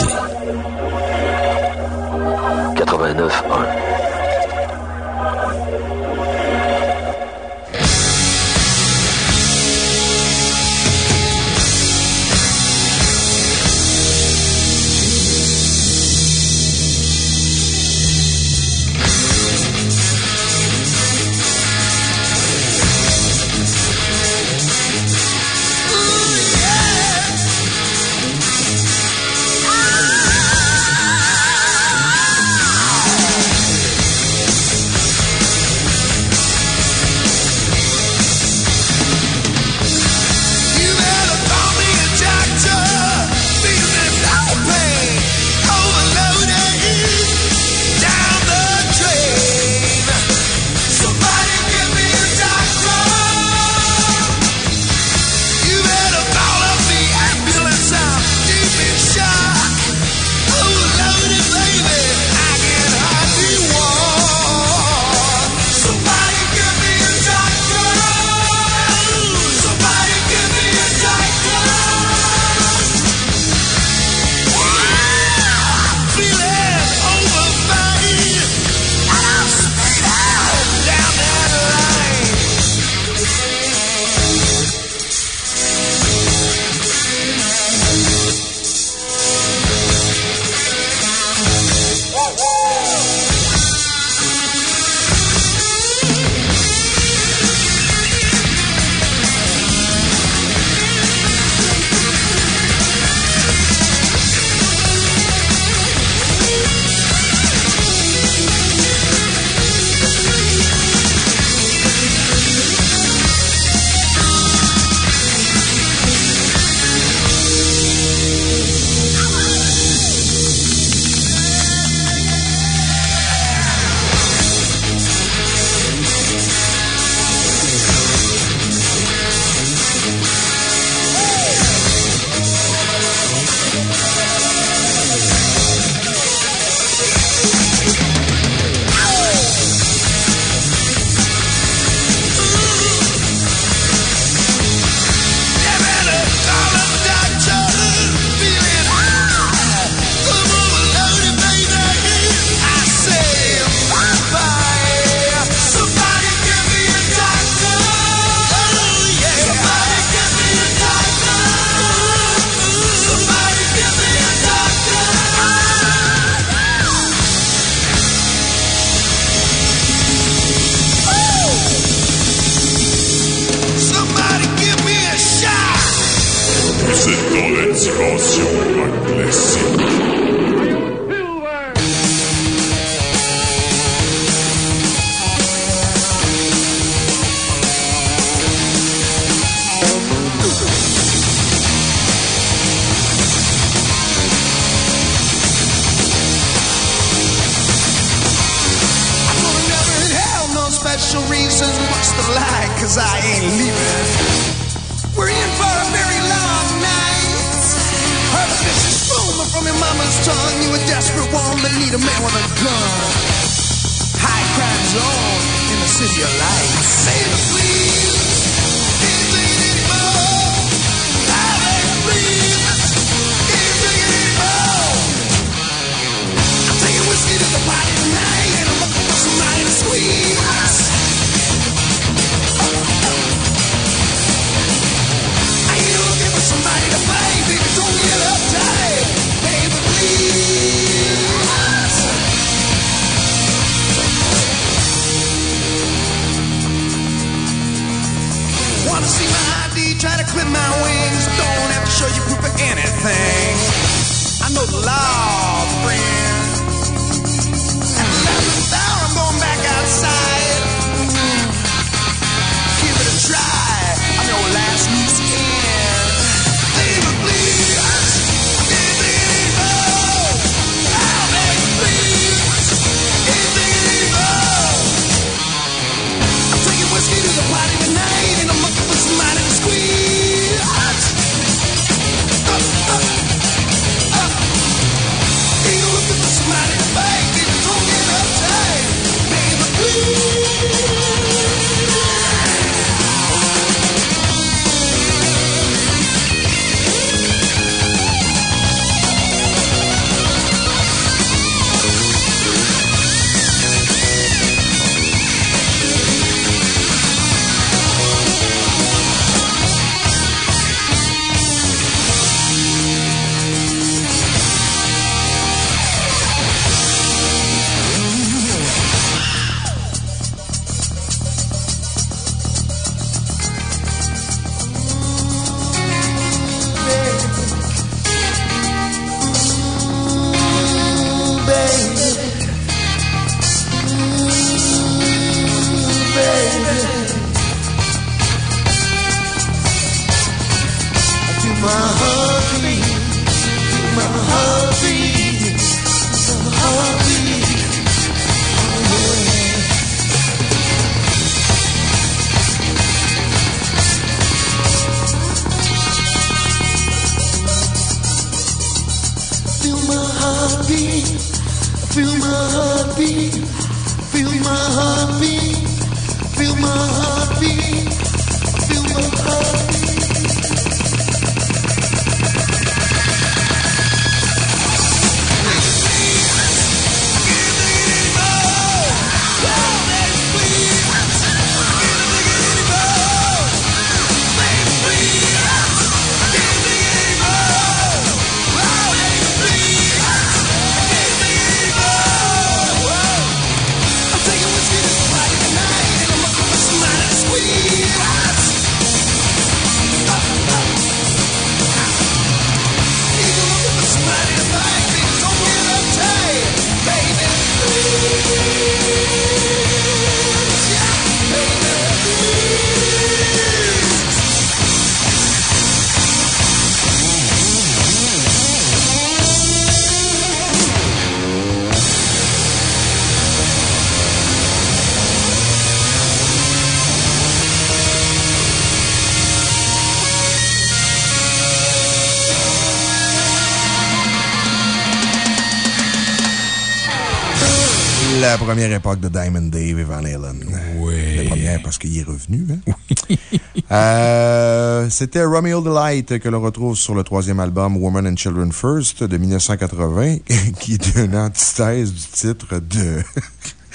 Speaker 9: époque de Diamond Dave et Van Halen. Oui. La première parce qu'il est revenu. Hein. Oui. Euh, c'était Romeo Delight que l'on retrouve sur le troisième album Women and Children First de 1980, qui est une antithèse du titre de,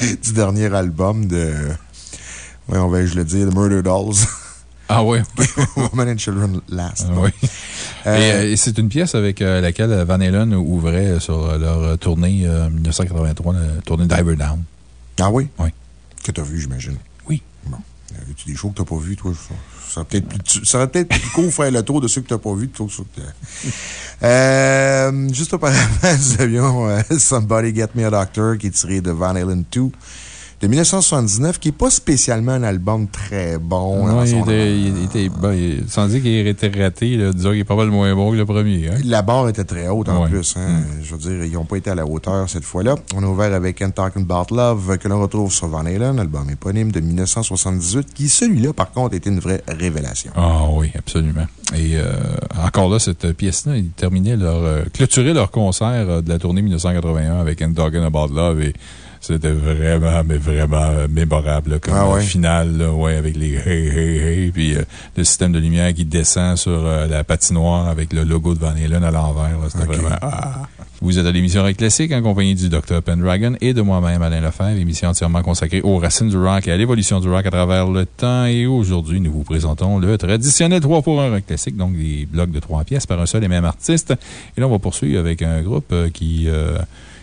Speaker 9: du dernier album de, ouais, on va je le dire, The Murder Dolls.
Speaker 2: Ah oui.
Speaker 9: Women and Children Last.
Speaker 2: Ah oui. Euh, euh, et, c'est une pièce avec laquelle Van Halen ouvrait sur leur tournée 1983, la tournée Diver Down.
Speaker 9: Ah oui?
Speaker 2: Oui.
Speaker 9: Que t'as vu, j'imagine.
Speaker 2: Oui.
Speaker 9: Bon. Euh, as-tu des shows que t'as pas vu, toi? Ça serait peut-être plus, ça peut-être plus cool faire le tour de ceux que t'as pas vu plutôt que. Euh, juste auparavant, nous avions euh, Somebody Get Me a Doctor qui est tiré de Van Halen 2 de 1979, qui n'est pas spécialement un album très bon.
Speaker 2: Non,
Speaker 9: dans
Speaker 2: il était, il était- ben, il- sans dire qu'il était raté, là, disons qu'il est pas mal moins bon que le premier. hein.
Speaker 9: La barre était très haute en
Speaker 2: Ouais.
Speaker 9: plus. hein. Je veux dire, ils n'ont pas été à la hauteur cette fois-là. On a ouvert avec Can't Talking About Love, que l'on retrouve sur Van Halen, album éponyme de 1978, qui, celui-là, par contre, était une vraie révélation.
Speaker 2: Ah oui, absolument. Et euh, encore là, cette pièce-là, ils terminaient leur, euh, clôturaient leur concert euh, de la tournée 1981 avec And Talking About Love et c'était vraiment, mais vraiment euh, mémorable, là, comme
Speaker 9: Ah ouais?
Speaker 2: finale, là, ouais, avec les hey, hey, hey, puis euh, le système de lumière qui descend sur euh, la patinoire avec le logo de Van Halen à l'envers. C'était vraiment, ah. Vous êtes à l'émission Rock Classique en compagnie du Dr. Pendragon et de moi-même, Alain Lefebvre, émission entièrement consacrée aux racines du rock et à l'évolution du rock à travers le temps. Et aujourd'hui, nous vous présentons le traditionnel 3 pour 1 rock classique, donc des blocs de 3 pièces par un seul et même artiste. Et là, on va poursuivre avec un groupe qui,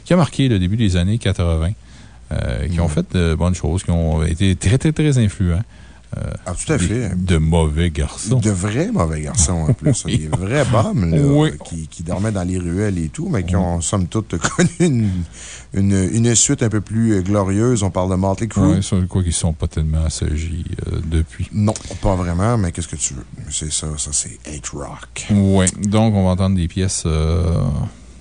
Speaker 2: qui a marqué le début des années 80, euh, qui ont fait de bonnes choses, qui ont été très, très, très influents. Euh,
Speaker 9: Ah, tout à
Speaker 2: des-
Speaker 9: fait.
Speaker 2: De mauvais garçons.
Speaker 9: De vrais mauvais garçons, en plus. Des vrais bums, là,
Speaker 2: Oui.
Speaker 9: qui, qui dormaient dans les ruelles et tout, mais qui ont, somme toute, connu une, une, une suite un peu plus euh, glorieuse. On parle de Motley Crue.
Speaker 2: Sur quoi qu'ils ne sont pas tellement assagis euh, depuis.
Speaker 9: Non, pas vraiment, mais qu'est-ce que tu veux? C'est ça, ça c'est H-Rock.
Speaker 2: Oui, donc on va entendre des pièces. euh,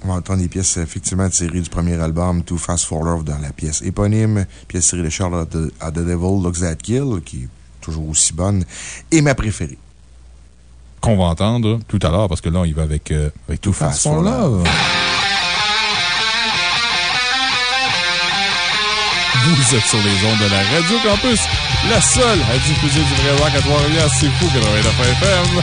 Speaker 9: On va entendre des pièces effectivement tirées du premier album, Too Fast for Love, dans la pièce éponyme, pièce tirée de Charlotte at the Devil, Looks That Kill, qui est toujours aussi bonne, et ma préférée.
Speaker 2: qu'on va entendre tout à l'heure, parce que là, on y va avec, euh, avec Too Fast for Love. Vous êtes sur les ondes de la Radio Campus, la seule à diffuser du vrai rock à Trois-Rivières. C'est fou, 89 FM.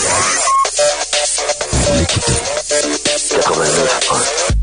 Speaker 11: l'écouter. 89.1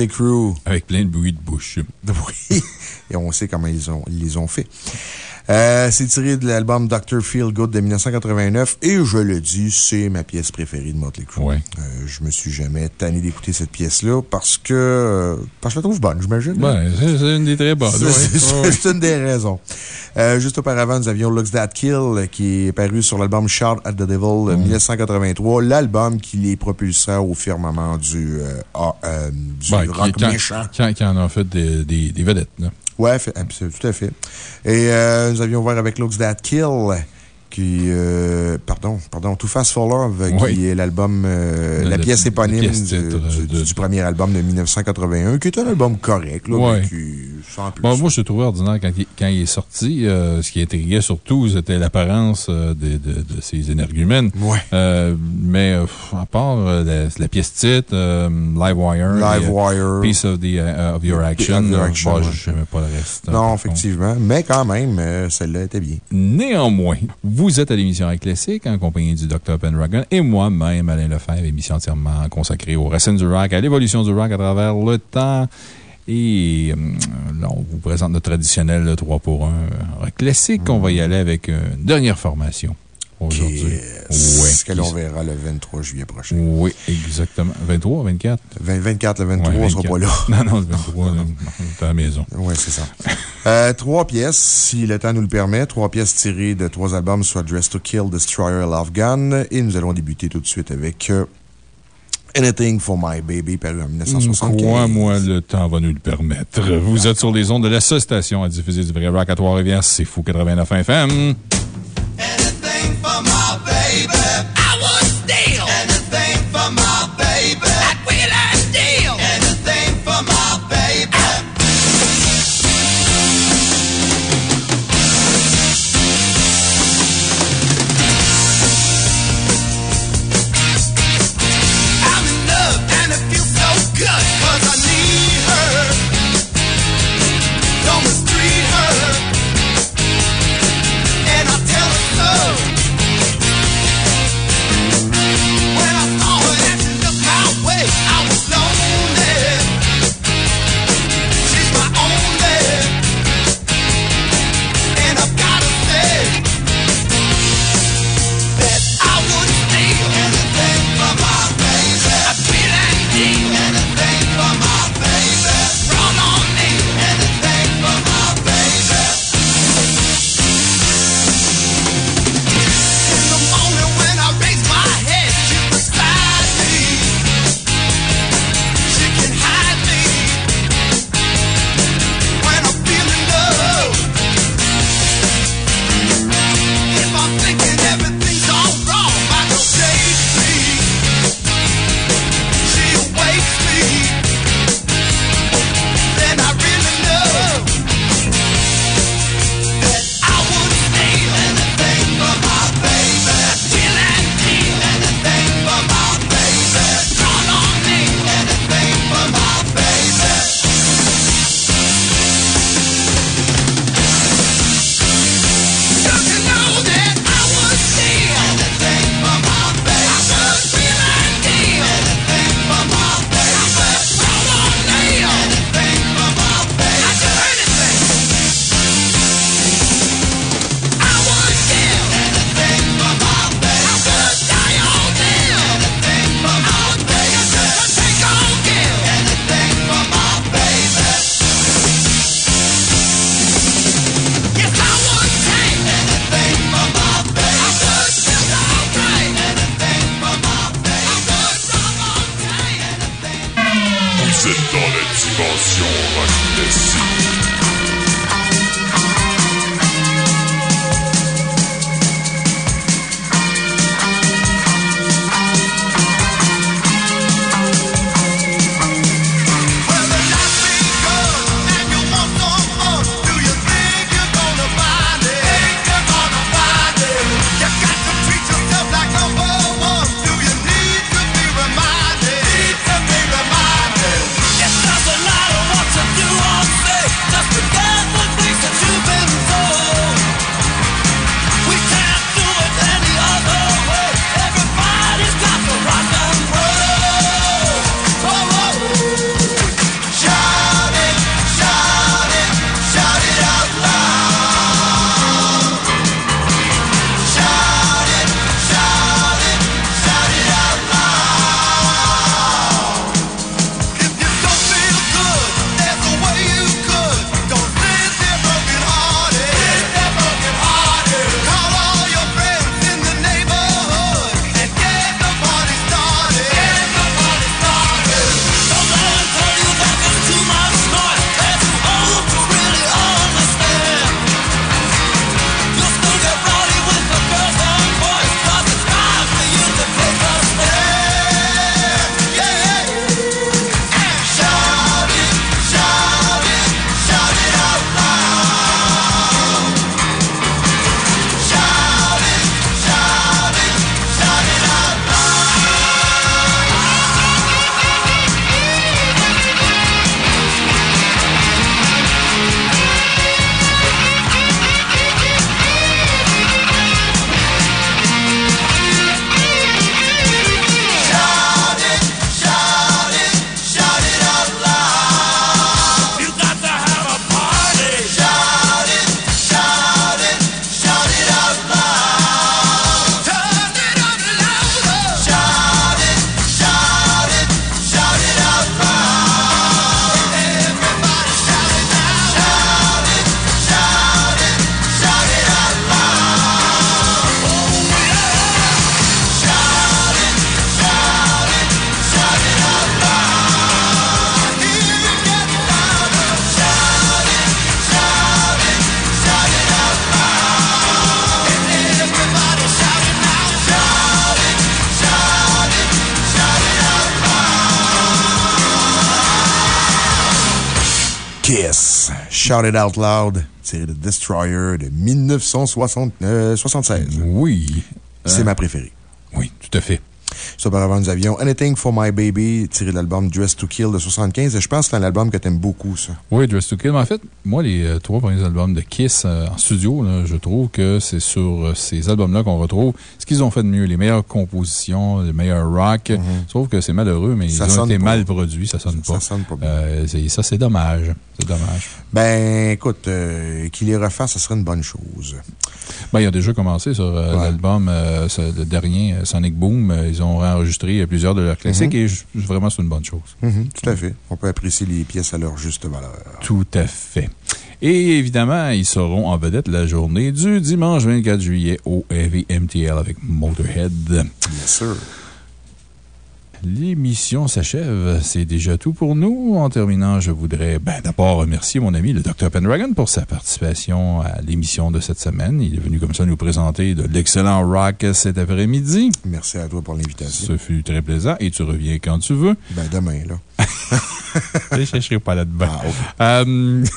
Speaker 9: Motley Crue.
Speaker 2: Avec plein de bruit de bouche.
Speaker 9: Oui. Et on sait comment ils, ont, ils les ont fait. Euh, c'est tiré de l'album Dr. Feel Good de 1989 et je le dis, c'est ma pièce préférée de Motley Crue.
Speaker 2: Ouais.
Speaker 9: Euh, je me suis jamais tanné d'écouter cette pièce-là parce que, euh, parce que je la trouve bonne, j'imagine.
Speaker 2: Ouais, c'est une des très bonnes. Ouais.
Speaker 9: c'est une des raisons. Euh, juste auparavant, nous avions Looks That Kill euh, qui est paru sur l'album Shout at the Devil euh, 1983, l'album qui les propulsa au firmament du, euh, ah, euh, du
Speaker 2: Ouais,
Speaker 9: rock
Speaker 2: qui,
Speaker 9: méchant.
Speaker 2: qui- qui en a fait des, des, des vedettes, là.
Speaker 9: Ouais, fait- tout à fait. Et euh, nous avions ouvert avec Looks That Kill, qui. euh, pardon, pardon, Too Fast for Love,
Speaker 2: Oui.
Speaker 9: qui est l'album. euh, la pièce éponyme
Speaker 2: pièce
Speaker 9: du,
Speaker 2: titre,
Speaker 9: du-
Speaker 2: de-
Speaker 9: du premier album de 1981, qui est un album correct, là,
Speaker 2: Ouais.
Speaker 9: mais qui. Sans plus.
Speaker 2: Bon, moi, je le trouvais ordinaire quand il, quand il est sorti. Euh, ce qui intriguait surtout, c'était l'apparence euh, de, de, de ses énergumènes. Euh, mais, euh, à part euh, la, la pièce titre, euh, Livewire.
Speaker 9: Live
Speaker 2: et, euh,
Speaker 9: Wire.
Speaker 2: Piece of, the, uh, of Your Action. Euh, bon,
Speaker 9: ouais.
Speaker 2: je n'aimais pas le reste. hein,
Speaker 9: Non, effectivement. Mais quand même, euh, celle-là était bien.
Speaker 2: Néanmoins, vous êtes à l'émission Rock Classique en compagnie du Dr. Pendragon et moi-même, Alain Lefebvre, émission entièrement consacrée aux racines du rock, à l'évolution du rock à travers le temps. Et hum, là, on vous présente notre traditionnel 3 pour 1 rock classique. On va y aller avec une dernière formation aujourd'hui.
Speaker 9: Ce que l'on verra le 23 juillet prochain?
Speaker 2: Oui, exactement. 23, 24?
Speaker 9: 24, le 23,
Speaker 2: Ouais,
Speaker 9: on sera
Speaker 2: 24.
Speaker 9: pas là.
Speaker 2: Non, non, le 23, là, on est à la maison.
Speaker 9: Oui, c'est ça. Euh, trois pièces, si le temps nous le permet. Trois pièces tirées de trois albums, soit Dress to Kill, Destroyer, Love Gun. Et nous allons débuter tout de suite avec euh, Anything for My Baby, paru en 1975.
Speaker 2: Crois-moi, le temps va nous le permettre. Vous êtes sur les ondes de la seule station à diffuser du vrai rock à Trois-Rivières. C'est Fou 89 FM.
Speaker 27: For my baby. I would steal It
Speaker 9: Out Loud, tiré de Destroyer de 1976.
Speaker 2: Oui.
Speaker 9: C'est
Speaker 2: Euh,
Speaker 9: ma préférée. Ça, auparavant, nous avions Anything for My Baby, tiré de l'album Dress to Kill de 75. Et je pense que c'est un album que t'aimes beaucoup, ça.
Speaker 2: Oui, Dress to Kill. Mais en fait, moi, les euh, trois premiers albums de Kiss euh, en studio, là, je trouve que c'est sur euh, ces albums-là qu'on retrouve ce qu'ils ont fait de mieux, les meilleures compositions, les meilleurs rock. Je trouve que c'est malheureux, mais
Speaker 9: Mhm. Ça
Speaker 2: ils ont été
Speaker 9: pas.
Speaker 2: mal produits, ça sonne pas.
Speaker 9: Ça sonne pas bien.
Speaker 2: Ça, c'est dommage. C'est dommage.
Speaker 9: Ben, écoute, euh, qu'il les refasse, ça serait une bonne chose.
Speaker 2: Ben, il a déjà commencé sur euh,
Speaker 9: Ouais.
Speaker 2: l'album, euh, le dernier, euh, Sonic Boom. Ils ont enregistré plusieurs de leurs classiques
Speaker 9: Mhm.
Speaker 2: et vraiment, c'est une bonne chose.
Speaker 9: Mhm, tout à fait. On peut apprécier les pièces à leur juste valeur.
Speaker 2: Tout à fait. Et évidemment, ils seront en vedette la journée du dimanche 24 juillet au Heavy MTL avec Motorhead.
Speaker 9: Bien sûr.
Speaker 2: L'émission s'achève. C'est déjà tout pour nous. En terminant, je voudrais ben, d'abord remercier mon ami le Dr. Pendragon pour sa participation à l'émission de cette semaine. Il est venu comme ça nous présenter de l'excellent rock cet après-midi.
Speaker 9: Merci à toi pour l'invitation.
Speaker 2: Ce fut très plaisant et tu reviens quand tu veux.
Speaker 9: Ben, demain, là.
Speaker 2: Je ne chercherai pas là-dedans. Euh,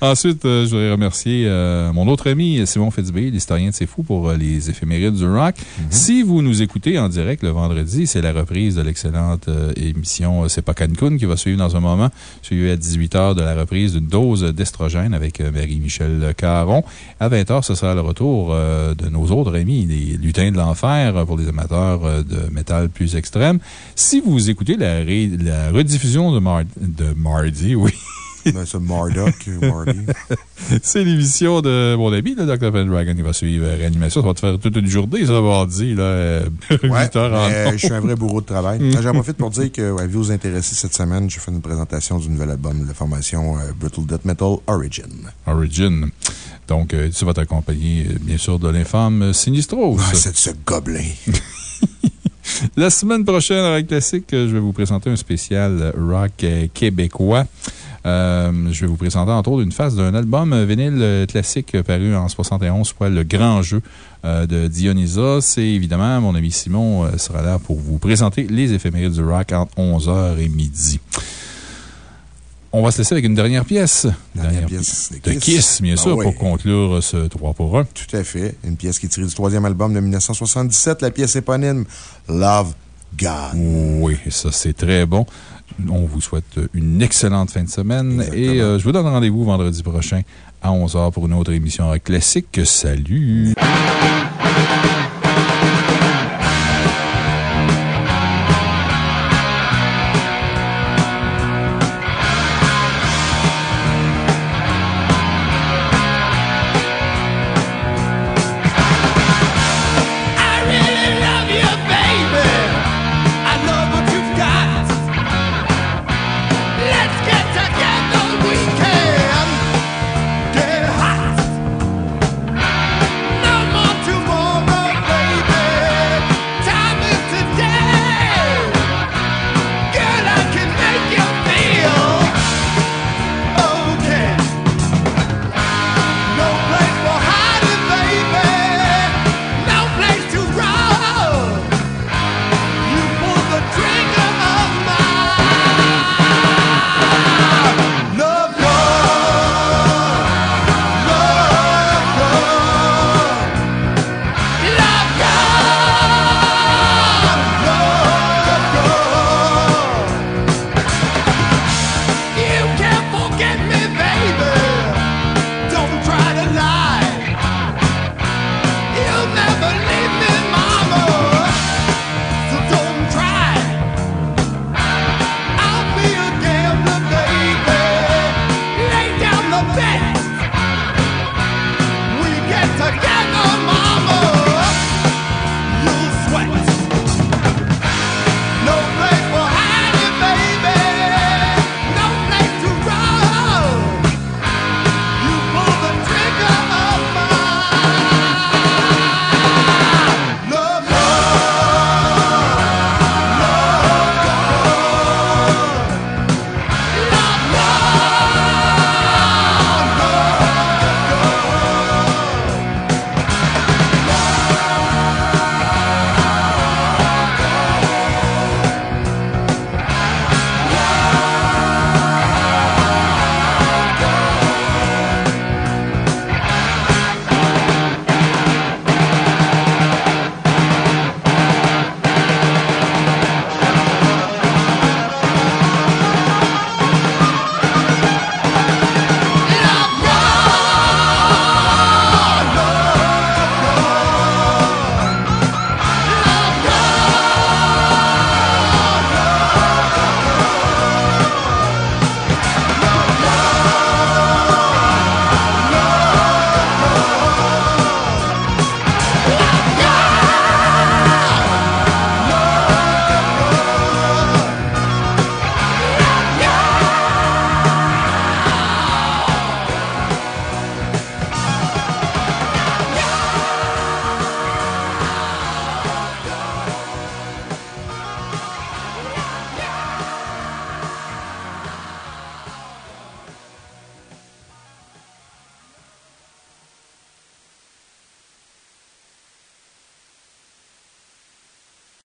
Speaker 2: Ensuite, euh, je voudrais remercier euh, mon autre ami Simon Fitzbé, l'historien de C'est Fou, pour les éphémérides du rock. Si vous nous écoutez en direct le vendredi, c'est la reprise de l'excellente émission C'est pas Cancun qui va suivre dans un moment, suivi à 18h de la reprise d'une dose d'estrogène avec Marie-Michel Caron. À 20h, ce sera le retour de nos autres amis, les lutins de l'enfer, pour les amateurs de métal plus extrême. Si vous écoutez la, ré- la rediffusion de, mar- de mardi, oui.
Speaker 9: Ben, c'est Marduk, Marty.
Speaker 2: C'est l'émission de mon ami, le Dr. Pendragon, qui va suivre euh, réanimation. Ça va te faire toute une journée, ça, mardi, là. euh,
Speaker 9: Ouais,
Speaker 2: 8 heures en
Speaker 9: mais
Speaker 2: ondes.
Speaker 9: je suis un vrai bourreau de travail.
Speaker 2: Mm.
Speaker 9: J'en profite pour dire que, vu vous intéresser cette semaine, je fais une présentation du nouvel album de la formation euh, Brutal Death Metal Origin.
Speaker 2: Origin. Donc, euh, ça va t'accompagner, euh, bien sûr, de l'infâme euh, Sinistros.
Speaker 9: Ah, c'est ce gobelin.
Speaker 2: La semaine prochaine, Rock Classique, euh, je vais vous présenter un spécial euh, rock euh, québécois. Je vais vous présenter entre autres une face d'un album vinyle classique paru en 71, soit Le Grand Jeu de Dionysos. Et évidemment, mon ami Simon sera là pour vous présenter les éphémérides du rock entre 11h et midi. On va se laisser avec une dernière pièce.
Speaker 9: Dernière pièce
Speaker 2: de Kiss, bien
Speaker 9: Ah
Speaker 2: sûr,
Speaker 9: oui.
Speaker 2: pour conclure ce 3 pour 1.
Speaker 9: Tout à fait. Une pièce qui est tirée du troisième album de 1977, la pièce éponyme Love God.
Speaker 2: Oui, ça, c'est très bon. On vous souhaite une excellente fin de semaine et euh, je vous donne rendez-vous vendredi prochain à 11h pour une autre émission classique. Salut!